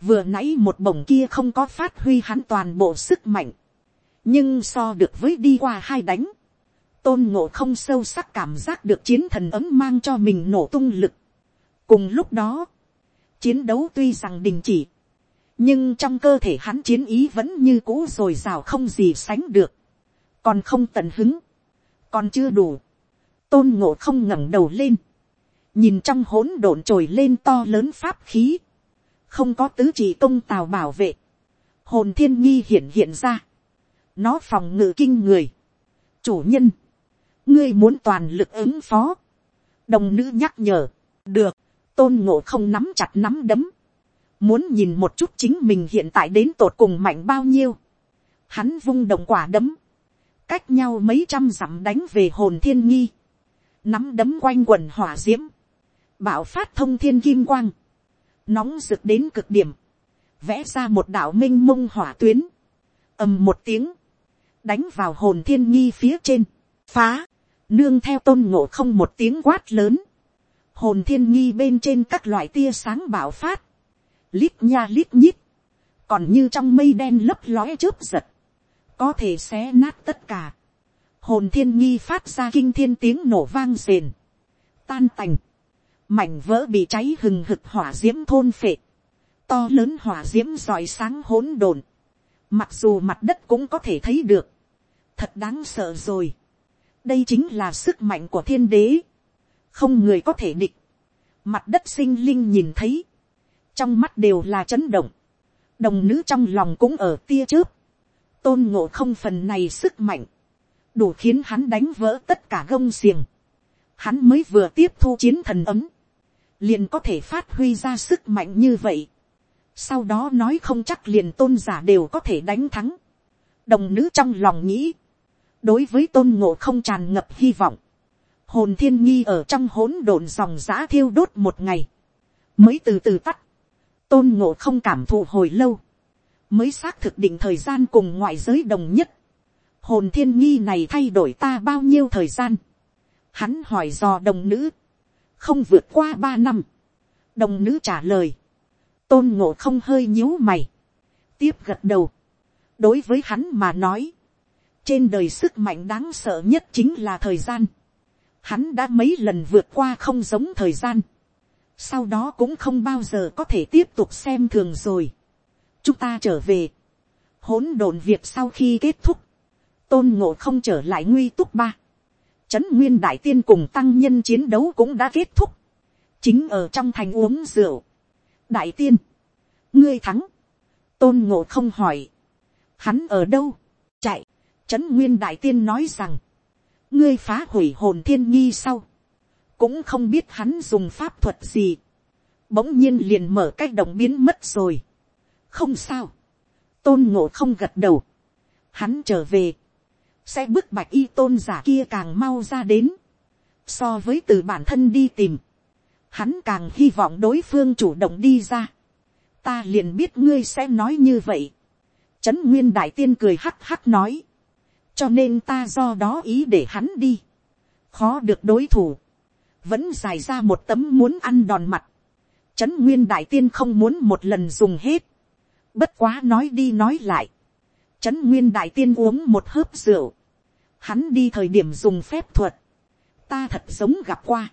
vừa nãy một bổng kia không có phát huy hắn toàn bộ sức mạnh, nhưng so được với đi qua hai đánh, tôn ngộ không sâu sắc cảm giác được chiến thần ấm mang cho mình nổ tung lực. cùng lúc đó, chiến đấu tuy rằng đình chỉ, nhưng trong cơ thể hắn chiến ý vẫn như cũ r ồ i r à o không gì sánh được, còn không tận hứng, còn chưa đủ, tôn ngộ không ngẩng đầu lên, nhìn trong hỗn độn trồi lên to lớn pháp khí, không có tứ chỉ công tào bảo vệ, hồn thiên nhi hiện hiện ra, nó phòng ngự kinh người, chủ nhân, ngươi muốn toàn lực ứng phó, đồng nữ nhắc nhở, được, tôn ngộ không nắm chặt nắm đấm, muốn nhìn một chút chính mình hiện tại đến tột cùng mạnh bao nhiêu, hắn vung đồng quả đấm, cách nhau mấy trăm dặm đánh về hồn thiên nhi nắm đấm quanh quần hỏa d i ễ m bạo phát thông thiên kim quang, nóng rực đến cực điểm, vẽ ra một đạo m i n h mông hỏa tuyến, ầm một tiếng, đánh vào hồn thiên nhi phía trên, phá, nương theo tôn ngộ không một tiếng quát lớn, hồn thiên nhi bên trên các loại tia sáng bảo phát, lít nha lít nhít, còn như trong mây đen lấp lóe chớp giật, có thể xé nát tất cả, hồn thiên nhi phát ra kinh thiên tiếng nổ vang rền, tan tành, mảnh vỡ bị cháy hừng hực hỏa d i ễ m thôn phệ, to lớn hỏa d i ễ m rọi sáng hỗn độn, mặc dù mặt đất cũng có thể thấy được, thật đáng sợ rồi, đây chính là sức mạnh của thiên đế, không người có thể địch, mặt đất sinh linh nhìn thấy, trong mắt đều là chấn động, đồng nữ trong lòng cũng ở tia chớp, tôn ngộ không phần này sức mạnh, đủ khiến hắn đánh vỡ tất cả gông xiềng, hắn mới vừa tiếp thu chiến thần ấm, liền có thể phát huy ra sức mạnh như vậy. sau đó nói không chắc liền tôn giả đều có thể đánh thắng. đồng nữ trong lòng nghĩ, đối với tôn ngộ không tràn ngập hy vọng, hồn thiên nghi ở trong hỗn độn dòng giã thiêu đốt một ngày, mới từ từ tắt, tôn ngộ không cảm thụ hồi lâu, mới xác thực định thời gian cùng ngoại giới đồng nhất, hồn thiên nghi này thay đổi ta bao nhiêu thời gian, hắn hỏi dò đồng nữ, không vượt qua ba năm, đồng nữ trả lời, tôn ngộ không hơi nhíu mày, tiếp gật đầu, đối với hắn mà nói, trên đời sức mạnh đáng sợ nhất chính là thời gian, hắn đã mấy lần vượt qua không giống thời gian, sau đó cũng không bao giờ có thể tiếp tục xem thường rồi. chúng ta trở về, hỗn độn việc sau khi kết thúc, tôn ngộ không trở lại nguy túc ba, trấn nguyên đại tiên cùng tăng nhân chiến đấu cũng đã kết thúc, chính ở trong thành uống rượu, đại tiên, ngươi thắng, tôn ngộ không hỏi, hắn ở đâu, chạy, trấn nguyên đại tiên nói rằng, ngươi phá hủy hồn thiên nghi sau, cũng không biết hắn dùng pháp thuật gì, bỗng nhiên liền mở cách động biến mất rồi. không sao, tôn ngộ không gật đầu, hắn trở về, sẽ bức bạch y tôn giả kia càng mau ra đến, so với từ bản thân đi tìm, hắn càng hy vọng đối phương chủ động đi ra, ta liền biết ngươi sẽ nói như vậy, trấn nguyên đại tiên cười hắc hắc nói, cho nên ta do đó ý để hắn đi, khó được đối thủ, vẫn dài ra một tấm muốn ăn đòn mặt, trấn nguyên đại tiên không muốn một lần dùng hết, bất quá nói đi nói lại, trấn nguyên đại tiên uống một hớp rượu, hắn đi thời điểm dùng phép thuật, ta thật giống gặp qua,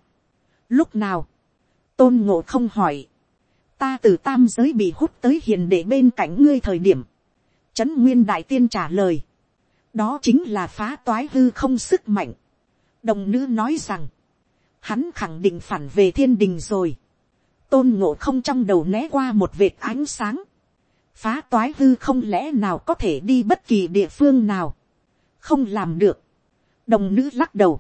lúc nào, tôn ngộ không hỏi, ta từ tam giới bị hút tới hiền để bên cạnh ngươi thời điểm, trấn nguyên đại tiên trả lời, đó chính là phá toái hư không sức mạnh. đồng nữ nói rằng, hắn khẳng định phản về thiên đình rồi. tôn ngộ không trong đầu né qua một vệt ánh sáng phá toái hư không lẽ nào có thể đi bất kỳ địa phương nào. không làm được. đồng nữ lắc đầu.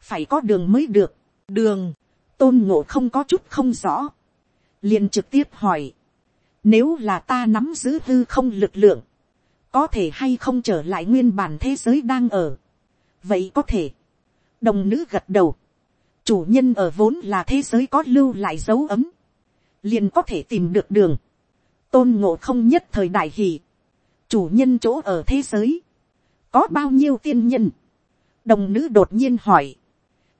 phải có đường mới được. đường, tôn ngộ không có chút không rõ. liền trực tiếp hỏi. nếu là ta nắm giữ hư không lực lượng, có thể hay không trở lại nguyên bản thế giới đang ở. vậy có thể. đồng nữ gật đầu. chủ nhân ở vốn là thế giới có lưu lại dấu ấm. liền có thể tìm được đường tôn ngộ không nhất thời đại hỷ. chủ nhân chỗ ở thế giới. có bao nhiêu tiên nhân. đồng nữ đột nhiên hỏi.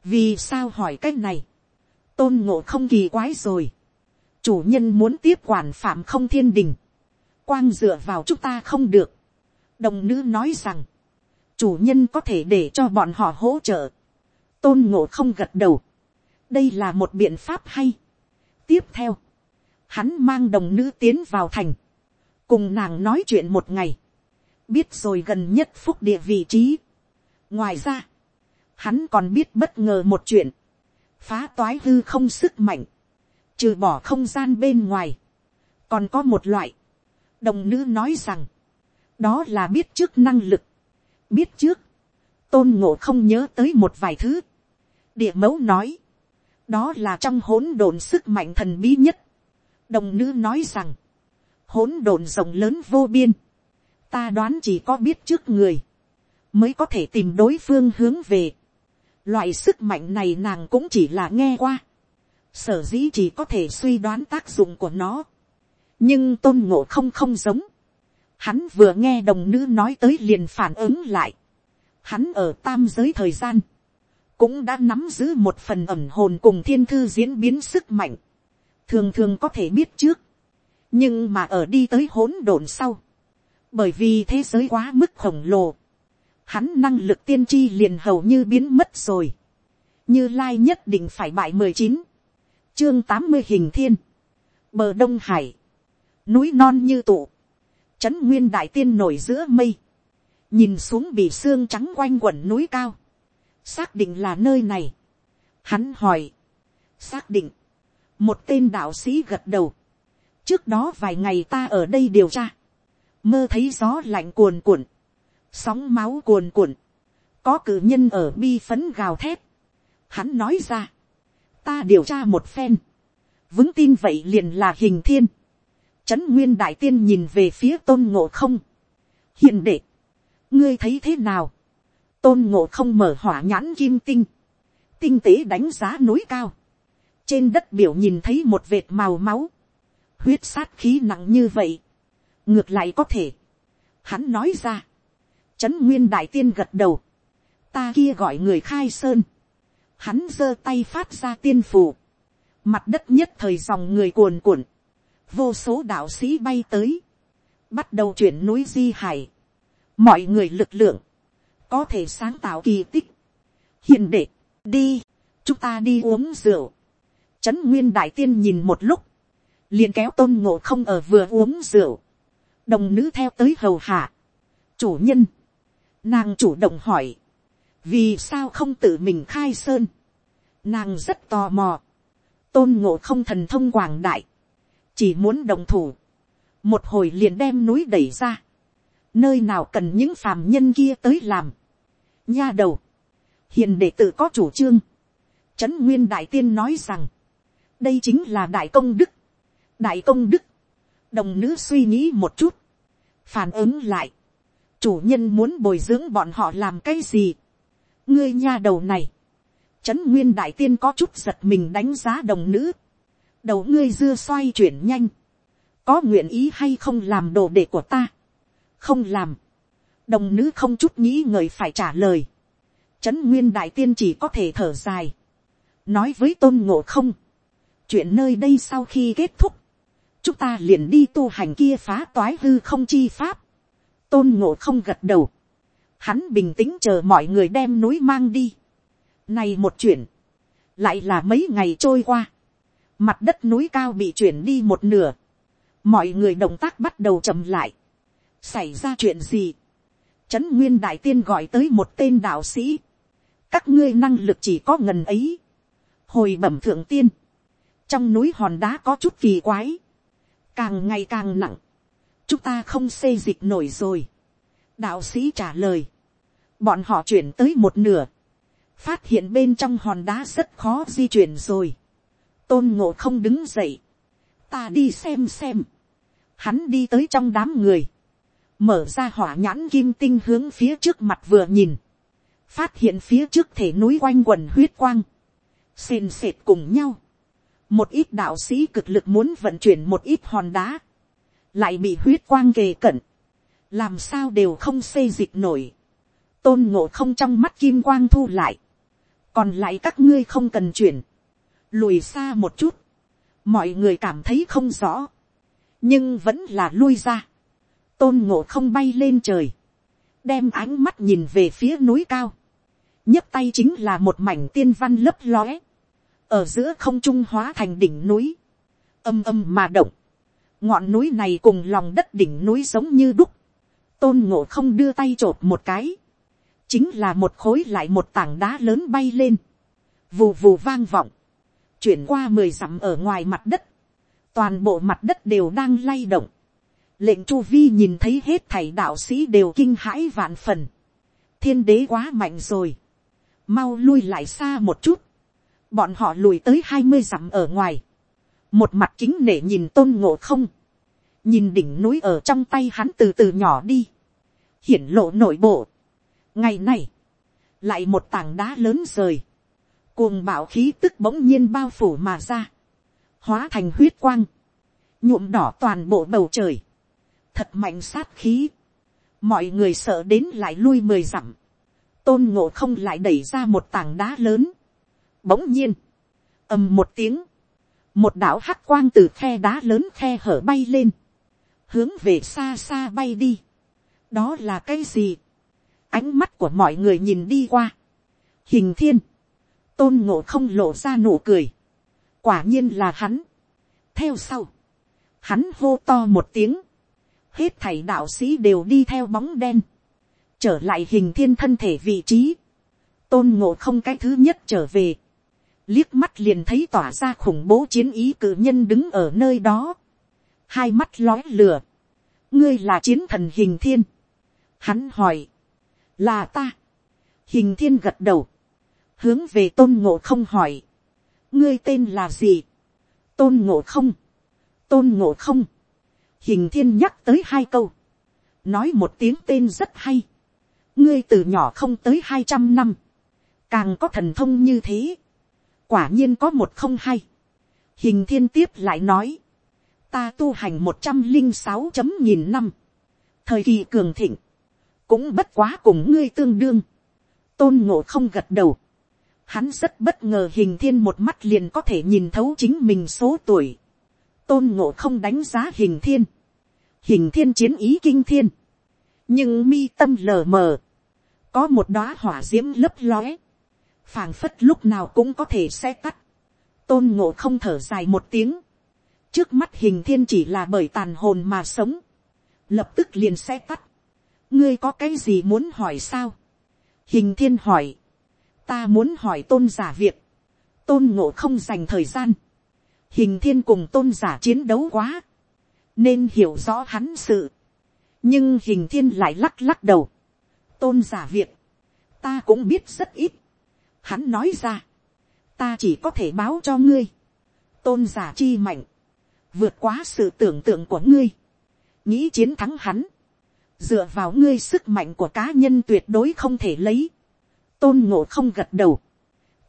vì sao hỏi cái này. tôn ngộ không kỳ quái rồi. chủ nhân muốn tiếp quản phạm không thiên đình quang dựa vào chúng ta không được đồng nữ nói rằng, chủ nhân có thể để cho bọn họ hỗ trợ. tôn ngộ không gật đầu. đây là một biện pháp hay. tiếp theo, hắn mang đồng nữ tiến vào thành, cùng nàng nói chuyện một ngày, biết rồi gần nhất phúc địa vị trí. ngoài ra, hắn còn biết bất ngờ một chuyện, phá toái hư không sức mạnh, trừ bỏ không gian bên ngoài, còn có một loại, đồng nữ nói rằng, đó là biết trước năng lực, biết trước, tôn ngộ không nhớ tới một vài thứ, địa mẫu nói, đó là trong hỗn độn sức mạnh thần bí nhất, đồng nữ nói rằng, hỗn độn rộng lớn vô biên, ta đoán chỉ có biết trước người, mới có thể tìm đối phương hướng về, loại sức mạnh này nàng cũng chỉ là nghe qua, sở dĩ chỉ có thể suy đoán tác dụng của nó, nhưng tôn ngộ không không giống, Hắn vừa nghe đồng nữ nói tới liền phản ứng lại. Hắn ở tam giới thời gian. Cũng đã nắm giữ một phần ẩm hồn cùng thiên thư diễn biến sức mạnh. Thường thường có thể biết trước. Nhưng mà ở đi tới hỗn độn sau. Bởi vì thế giới quá mức khổng lồ. Hắn năng lực tiên tri liền hầu như biến mất rồi. Như Lai nhất định phải bại mười chín, Chương tám mươi hình thiên. Bờ Đông Hải. Núi non như tụ Trấn nguyên đại tiên nổi giữa mây. Nhìn xuống bị xương trắng quanh quẩn núi cao. Xác định là nơi này. Hắn hỏi. Xác định. Một tên đạo sĩ gật đầu. Trước đó vài ngày ta ở đây điều tra. Mơ thấy gió lạnh cuồn cuộn. Sóng máu cuồn cuộn. Có cử nhân ở bi phấn gào thét. Hắn nói ra. Ta điều tra một phen. Vững tin vậy liền là hình thiên trấn nguyên đại tiên nhìn về phía tôn ngộ không, hiền đệ, ngươi thấy thế nào, tôn ngộ không mở hỏa nhãn kim tinh, tinh tế đánh giá núi cao, trên đất biểu nhìn thấy một vệt màu máu, huyết sát khí nặng như vậy, ngược lại có thể, hắn nói ra, trấn nguyên đại tiên gật đầu, ta kia gọi người khai sơn, hắn giơ tay phát ra tiên phù, mặt đất nhất thời dòng người cuồn cuộn, vô số đạo sĩ bay tới, bắt đầu chuyển núi di hải, mọi người lực lượng, có thể sáng tạo kỳ tích, hiền đệ, đi, chúng ta đi uống rượu, trấn nguyên đại tiên nhìn một lúc, liền kéo tôn ngộ không ở vừa uống rượu, đồng nữ theo tới hầu hạ, chủ nhân, nàng chủ động hỏi, vì sao không tự mình khai sơn, nàng rất tò mò, tôn ngộ không thần thông quảng đại, chỉ muốn đồng thủ, một hồi liền đem núi đẩy ra, nơi nào cần những phàm nhân kia tới làm, nha đầu, hiền đệ tử có chủ trương, trấn nguyên đại tiên nói rằng, đây chính là đại công đức, đại công đức, đồng nữ suy nghĩ một chút, phản ứng lại, chủ nhân muốn bồi dưỡng bọn họ làm cái gì, ngươi nha đầu này, trấn nguyên đại tiên có chút giật mình đánh giá đồng nữ, đầu ngươi dưa xoay chuyển nhanh, có nguyện ý hay không làm đồ đệ của ta, không làm, đồng nữ không chút nghĩ ngợi phải trả lời, trấn nguyên đại tiên chỉ có thể thở dài, nói với tôn ngộ không, chuyện nơi đây sau khi kết thúc, chúng ta liền đi tu hành kia phá toái hư không chi pháp, tôn ngộ không gật đầu, hắn bình tĩnh chờ mọi người đem núi mang đi, này một chuyện, lại là mấy ngày trôi qua, mặt đất núi cao bị chuyển đi một nửa, mọi người động tác bắt đầu chậm lại, xảy ra chuyện gì, trấn nguyên đại tiên gọi tới một tên đạo sĩ, các ngươi năng lực chỉ có ngần ấy, hồi bẩm thượng tiên, trong núi hòn đá có chút kỳ quái, càng ngày càng nặng, chúng ta không xây dịch nổi rồi. đạo sĩ trả lời, bọn họ chuyển tới một nửa, phát hiện bên trong hòn đá rất khó di chuyển rồi. tôn ngộ không đứng dậy, ta đi xem xem, hắn đi tới trong đám người, mở ra hỏa nhãn kim tinh hướng phía trước mặt vừa nhìn, phát hiện phía trước thể núi quanh quần huyết quang, sền sệt cùng nhau, một ít đạo sĩ cực lực muốn vận chuyển một ít hòn đá, lại bị huyết quang kề cận, làm sao đều không xây dịch nổi, tôn ngộ không trong mắt kim quang thu lại, còn lại các ngươi không cần chuyển, lùi xa một chút, mọi người cảm thấy không rõ, nhưng vẫn là lui ra, tôn ngộ không bay lên trời, đem ánh mắt nhìn về phía núi cao, nhấp tay chính là một mảnh tiên văn lấp lóe, ở giữa không trung hóa thành đỉnh núi, âm âm mà động, ngọn núi này cùng lòng đất đỉnh núi giống như đúc, tôn ngộ không đưa tay t r ộ t một cái, chính là một khối lại một tảng đá lớn bay lên, vù vù vang vọng, chuyển qua mười dặm ở ngoài mặt đất, toàn bộ mặt đất đều đang lay động, lệnh chu vi nhìn thấy hết thảy đạo sĩ đều kinh hãi vạn phần, thiên đế quá mạnh rồi, mau lui lại xa một chút, bọn họ lùi tới hai mươi dặm ở ngoài, một mặt kính nể nhìn tôn ngộ không, nhìn đỉnh núi ở trong tay hắn từ từ nhỏ đi, hiển lộ nội bộ. ngày này, lại một tảng đá lớn rời, cuồng bạo khí tức bỗng nhiên bao phủ mà ra, hóa thành huyết quang, nhuộm đỏ toàn bộ bầu trời, thật mạnh sát khí, mọi người sợ đến lại lui mười dặm, tôn ngộ không lại đẩy ra một tảng đá lớn, Bỗng nhiên, ầm một tiếng, một đạo hắc quang từ khe đá lớn khe hở bay lên, hướng về xa xa bay đi. đó là cái gì, ánh mắt của mọi người nhìn đi qua, hình thiên, tôn ngộ không lộ ra nụ cười, quả nhiên là hắn. theo sau, hắn hô to một tiếng, hết thảy đạo sĩ đều đi theo bóng đen, trở lại hình thiên thân thể vị trí, tôn ngộ không cái thứ nhất trở về, liếc mắt liền thấy tỏa ra khủng bố chiến ý cử nhân đứng ở nơi đó, hai mắt lói lửa, ngươi là chiến thần hình thiên, hắn hỏi, là ta, hình thiên gật đầu, hướng về tôn ngộ không hỏi, ngươi tên là gì, tôn ngộ không, tôn ngộ không, hình thiên nhắc tới hai câu, nói một tiếng tên rất hay, ngươi từ nhỏ không tới hai trăm năm, càng có thần thông như thế, quả nhiên có một không hay, hình thiên tiếp lại nói, ta tu hành một trăm linh sáu chấm nghìn năm, thời kỳ cường thịnh, cũng bất quá cùng ngươi tương đương, tôn ngộ không gật đầu, hắn rất bất ngờ hình thiên một mắt liền có thể nhìn thấu chính mình số tuổi, tôn ngộ không đánh giá hình thiên, hình thiên chiến ý kinh thiên, nhưng mi tâm lờ mờ, có một đóa hỏa d i ễ m lấp lóe, phảng phất lúc nào cũng có thể xe tắt, tôn ngộ không thở dài một tiếng, trước mắt hình thiên chỉ là bởi tàn hồn mà sống, lập tức liền xe tắt, ngươi có cái gì muốn hỏi sao, hình thiên hỏi, ta muốn hỏi tôn giả việc, tôn ngộ không dành thời gian, hình thiên cùng tôn giả chiến đấu quá, nên hiểu rõ hắn sự, nhưng hình thiên lại lắc lắc đầu, tôn giả việc, ta cũng biết rất ít. Hắn nói ra, ta chỉ có thể báo cho ngươi, tôn giả chi mạnh, vượt quá sự tưởng tượng của ngươi, nghĩ chiến thắng hắn, dựa vào ngươi sức mạnh của cá nhân tuyệt đối không thể lấy, tôn ngộ không gật đầu,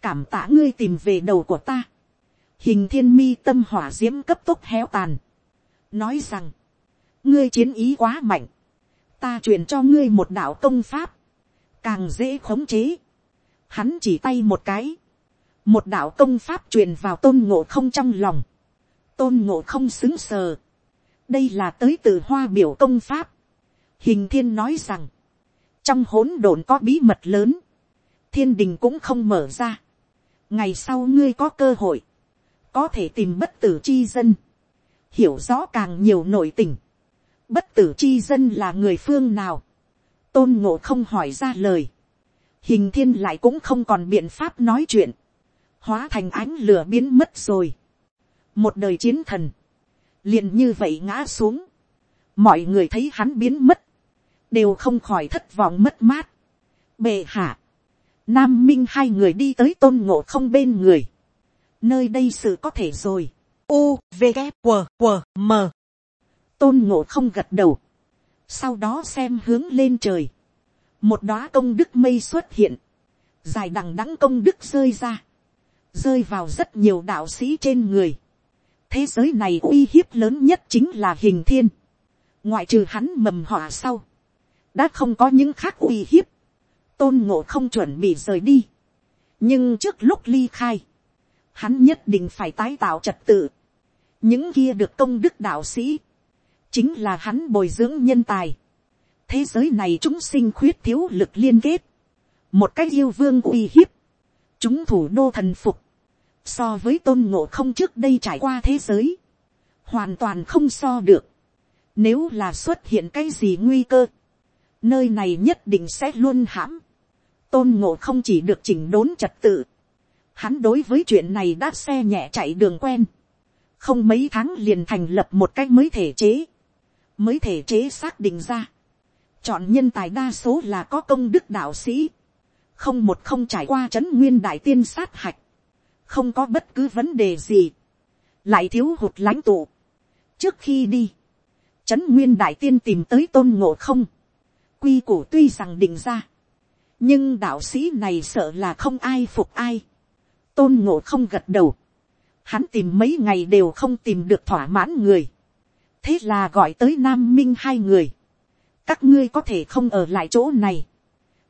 cảm tạ ngươi tìm về đầu của ta, hình thiên mi tâm hỏa d i ễ m cấp tốc héo tàn, nói rằng, ngươi chiến ý quá mạnh, ta truyền cho ngươi một đạo công pháp, càng dễ khống chế. Hắn chỉ tay một cái, một đạo công pháp truyền vào tôn ngộ không trong lòng, tôn ngộ không xứng sờ. đây là tới từ hoa biểu công pháp. hình thiên nói rằng, trong hỗn độn có bí mật lớn, thiên đình cũng không mở ra. ngày sau ngươi có cơ hội, có thể tìm bất tử chi dân, hiểu rõ càng nhiều nội tình, bất tử chi dân là người phương nào, tôn ngộ không hỏi ra lời, hình thiên lại cũng không còn biện pháp nói chuyện, hóa thành ánh lửa biến mất rồi, một đời chiến thần, liền như vậy ngã xuống, mọi người thấy hắn biến mất, đều không khỏi thất vọng mất mát, bệ hạ, nam minh hai người đi tới tôn ngộ không bên người, nơi đây sự có thể rồi, u v g q q m. Tôn ngộ không gật đầu, sau đó xem hướng lên trời, một đóa công đức mây xuất hiện, dài đằng đắng công đức rơi ra, rơi vào rất nhiều đạo sĩ trên người. thế giới này uy hiếp lớn nhất chính là hình thiên, ngoại trừ hắn mầm họa sau, đã không có những khác uy hiếp, tôn ngộ không chuẩn bị rời đi, nhưng trước lúc ly khai, hắn nhất định phải tái tạo trật tự, những kia được công đức đạo sĩ, chính là hắn bồi dưỡng nhân tài thế giới này chúng sinh khuyết thiếu lực liên kết, một cách yêu vương uy hiếp, chúng thủ đô thần phục, so với tôn ngộ không trước đây trải qua thế giới, hoàn toàn không so được. Nếu là xuất hiện cái gì nguy cơ, nơi này nhất định sẽ luôn hãm. Tôn ngộ không chỉ được chỉnh đốn trật tự. Hắn đối với chuyện này đã xe nhẹ chạy đường quen. Không mấy tháng liền thành lập một cách mới thể chế mới thể chế xác định ra. Chọn nhân tài đa số là có công đức đạo sĩ. Không một không trải qua chấn nguyên đại tiên sát hạch. Không có bất cứ vấn đề gì. Lại thiếu hụt lãnh tụ. Trước khi đi. Chấn nguyên đại tiên tìm tới tôn ngộ không. Quy củ tuy rằng định ra. Nhưng đạo sĩ này sợ là không ai phục ai. Tôn ngộ không gật đầu. Hắn tìm mấy ngày đều không tìm được thỏa mãn người thế là gọi tới nam minh hai người, các ngươi có thể không ở lại chỗ này,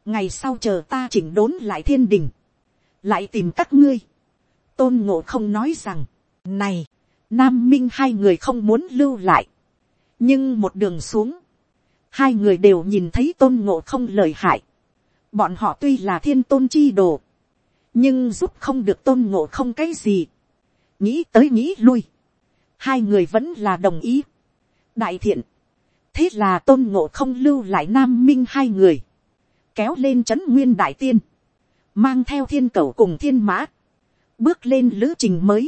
ngày sau chờ ta chỉnh đốn lại thiên đình, lại tìm các ngươi, tôn ngộ không nói rằng, này, nam minh hai người không muốn lưu lại, nhưng một đường xuống, hai người đều nhìn thấy tôn ngộ không lời hại, bọn họ tuy là thiên tôn chi đồ, nhưng giúp không được tôn ngộ không cái gì, nghĩ tới nghĩ lui, hai người vẫn là đồng ý, đại thiện, thế là tôn ngộ không lưu lại nam minh hai người, kéo lên c h ấ n nguyên đại tiên, mang theo thiên cầu cùng thiên mã, bước lên lữ trình mới,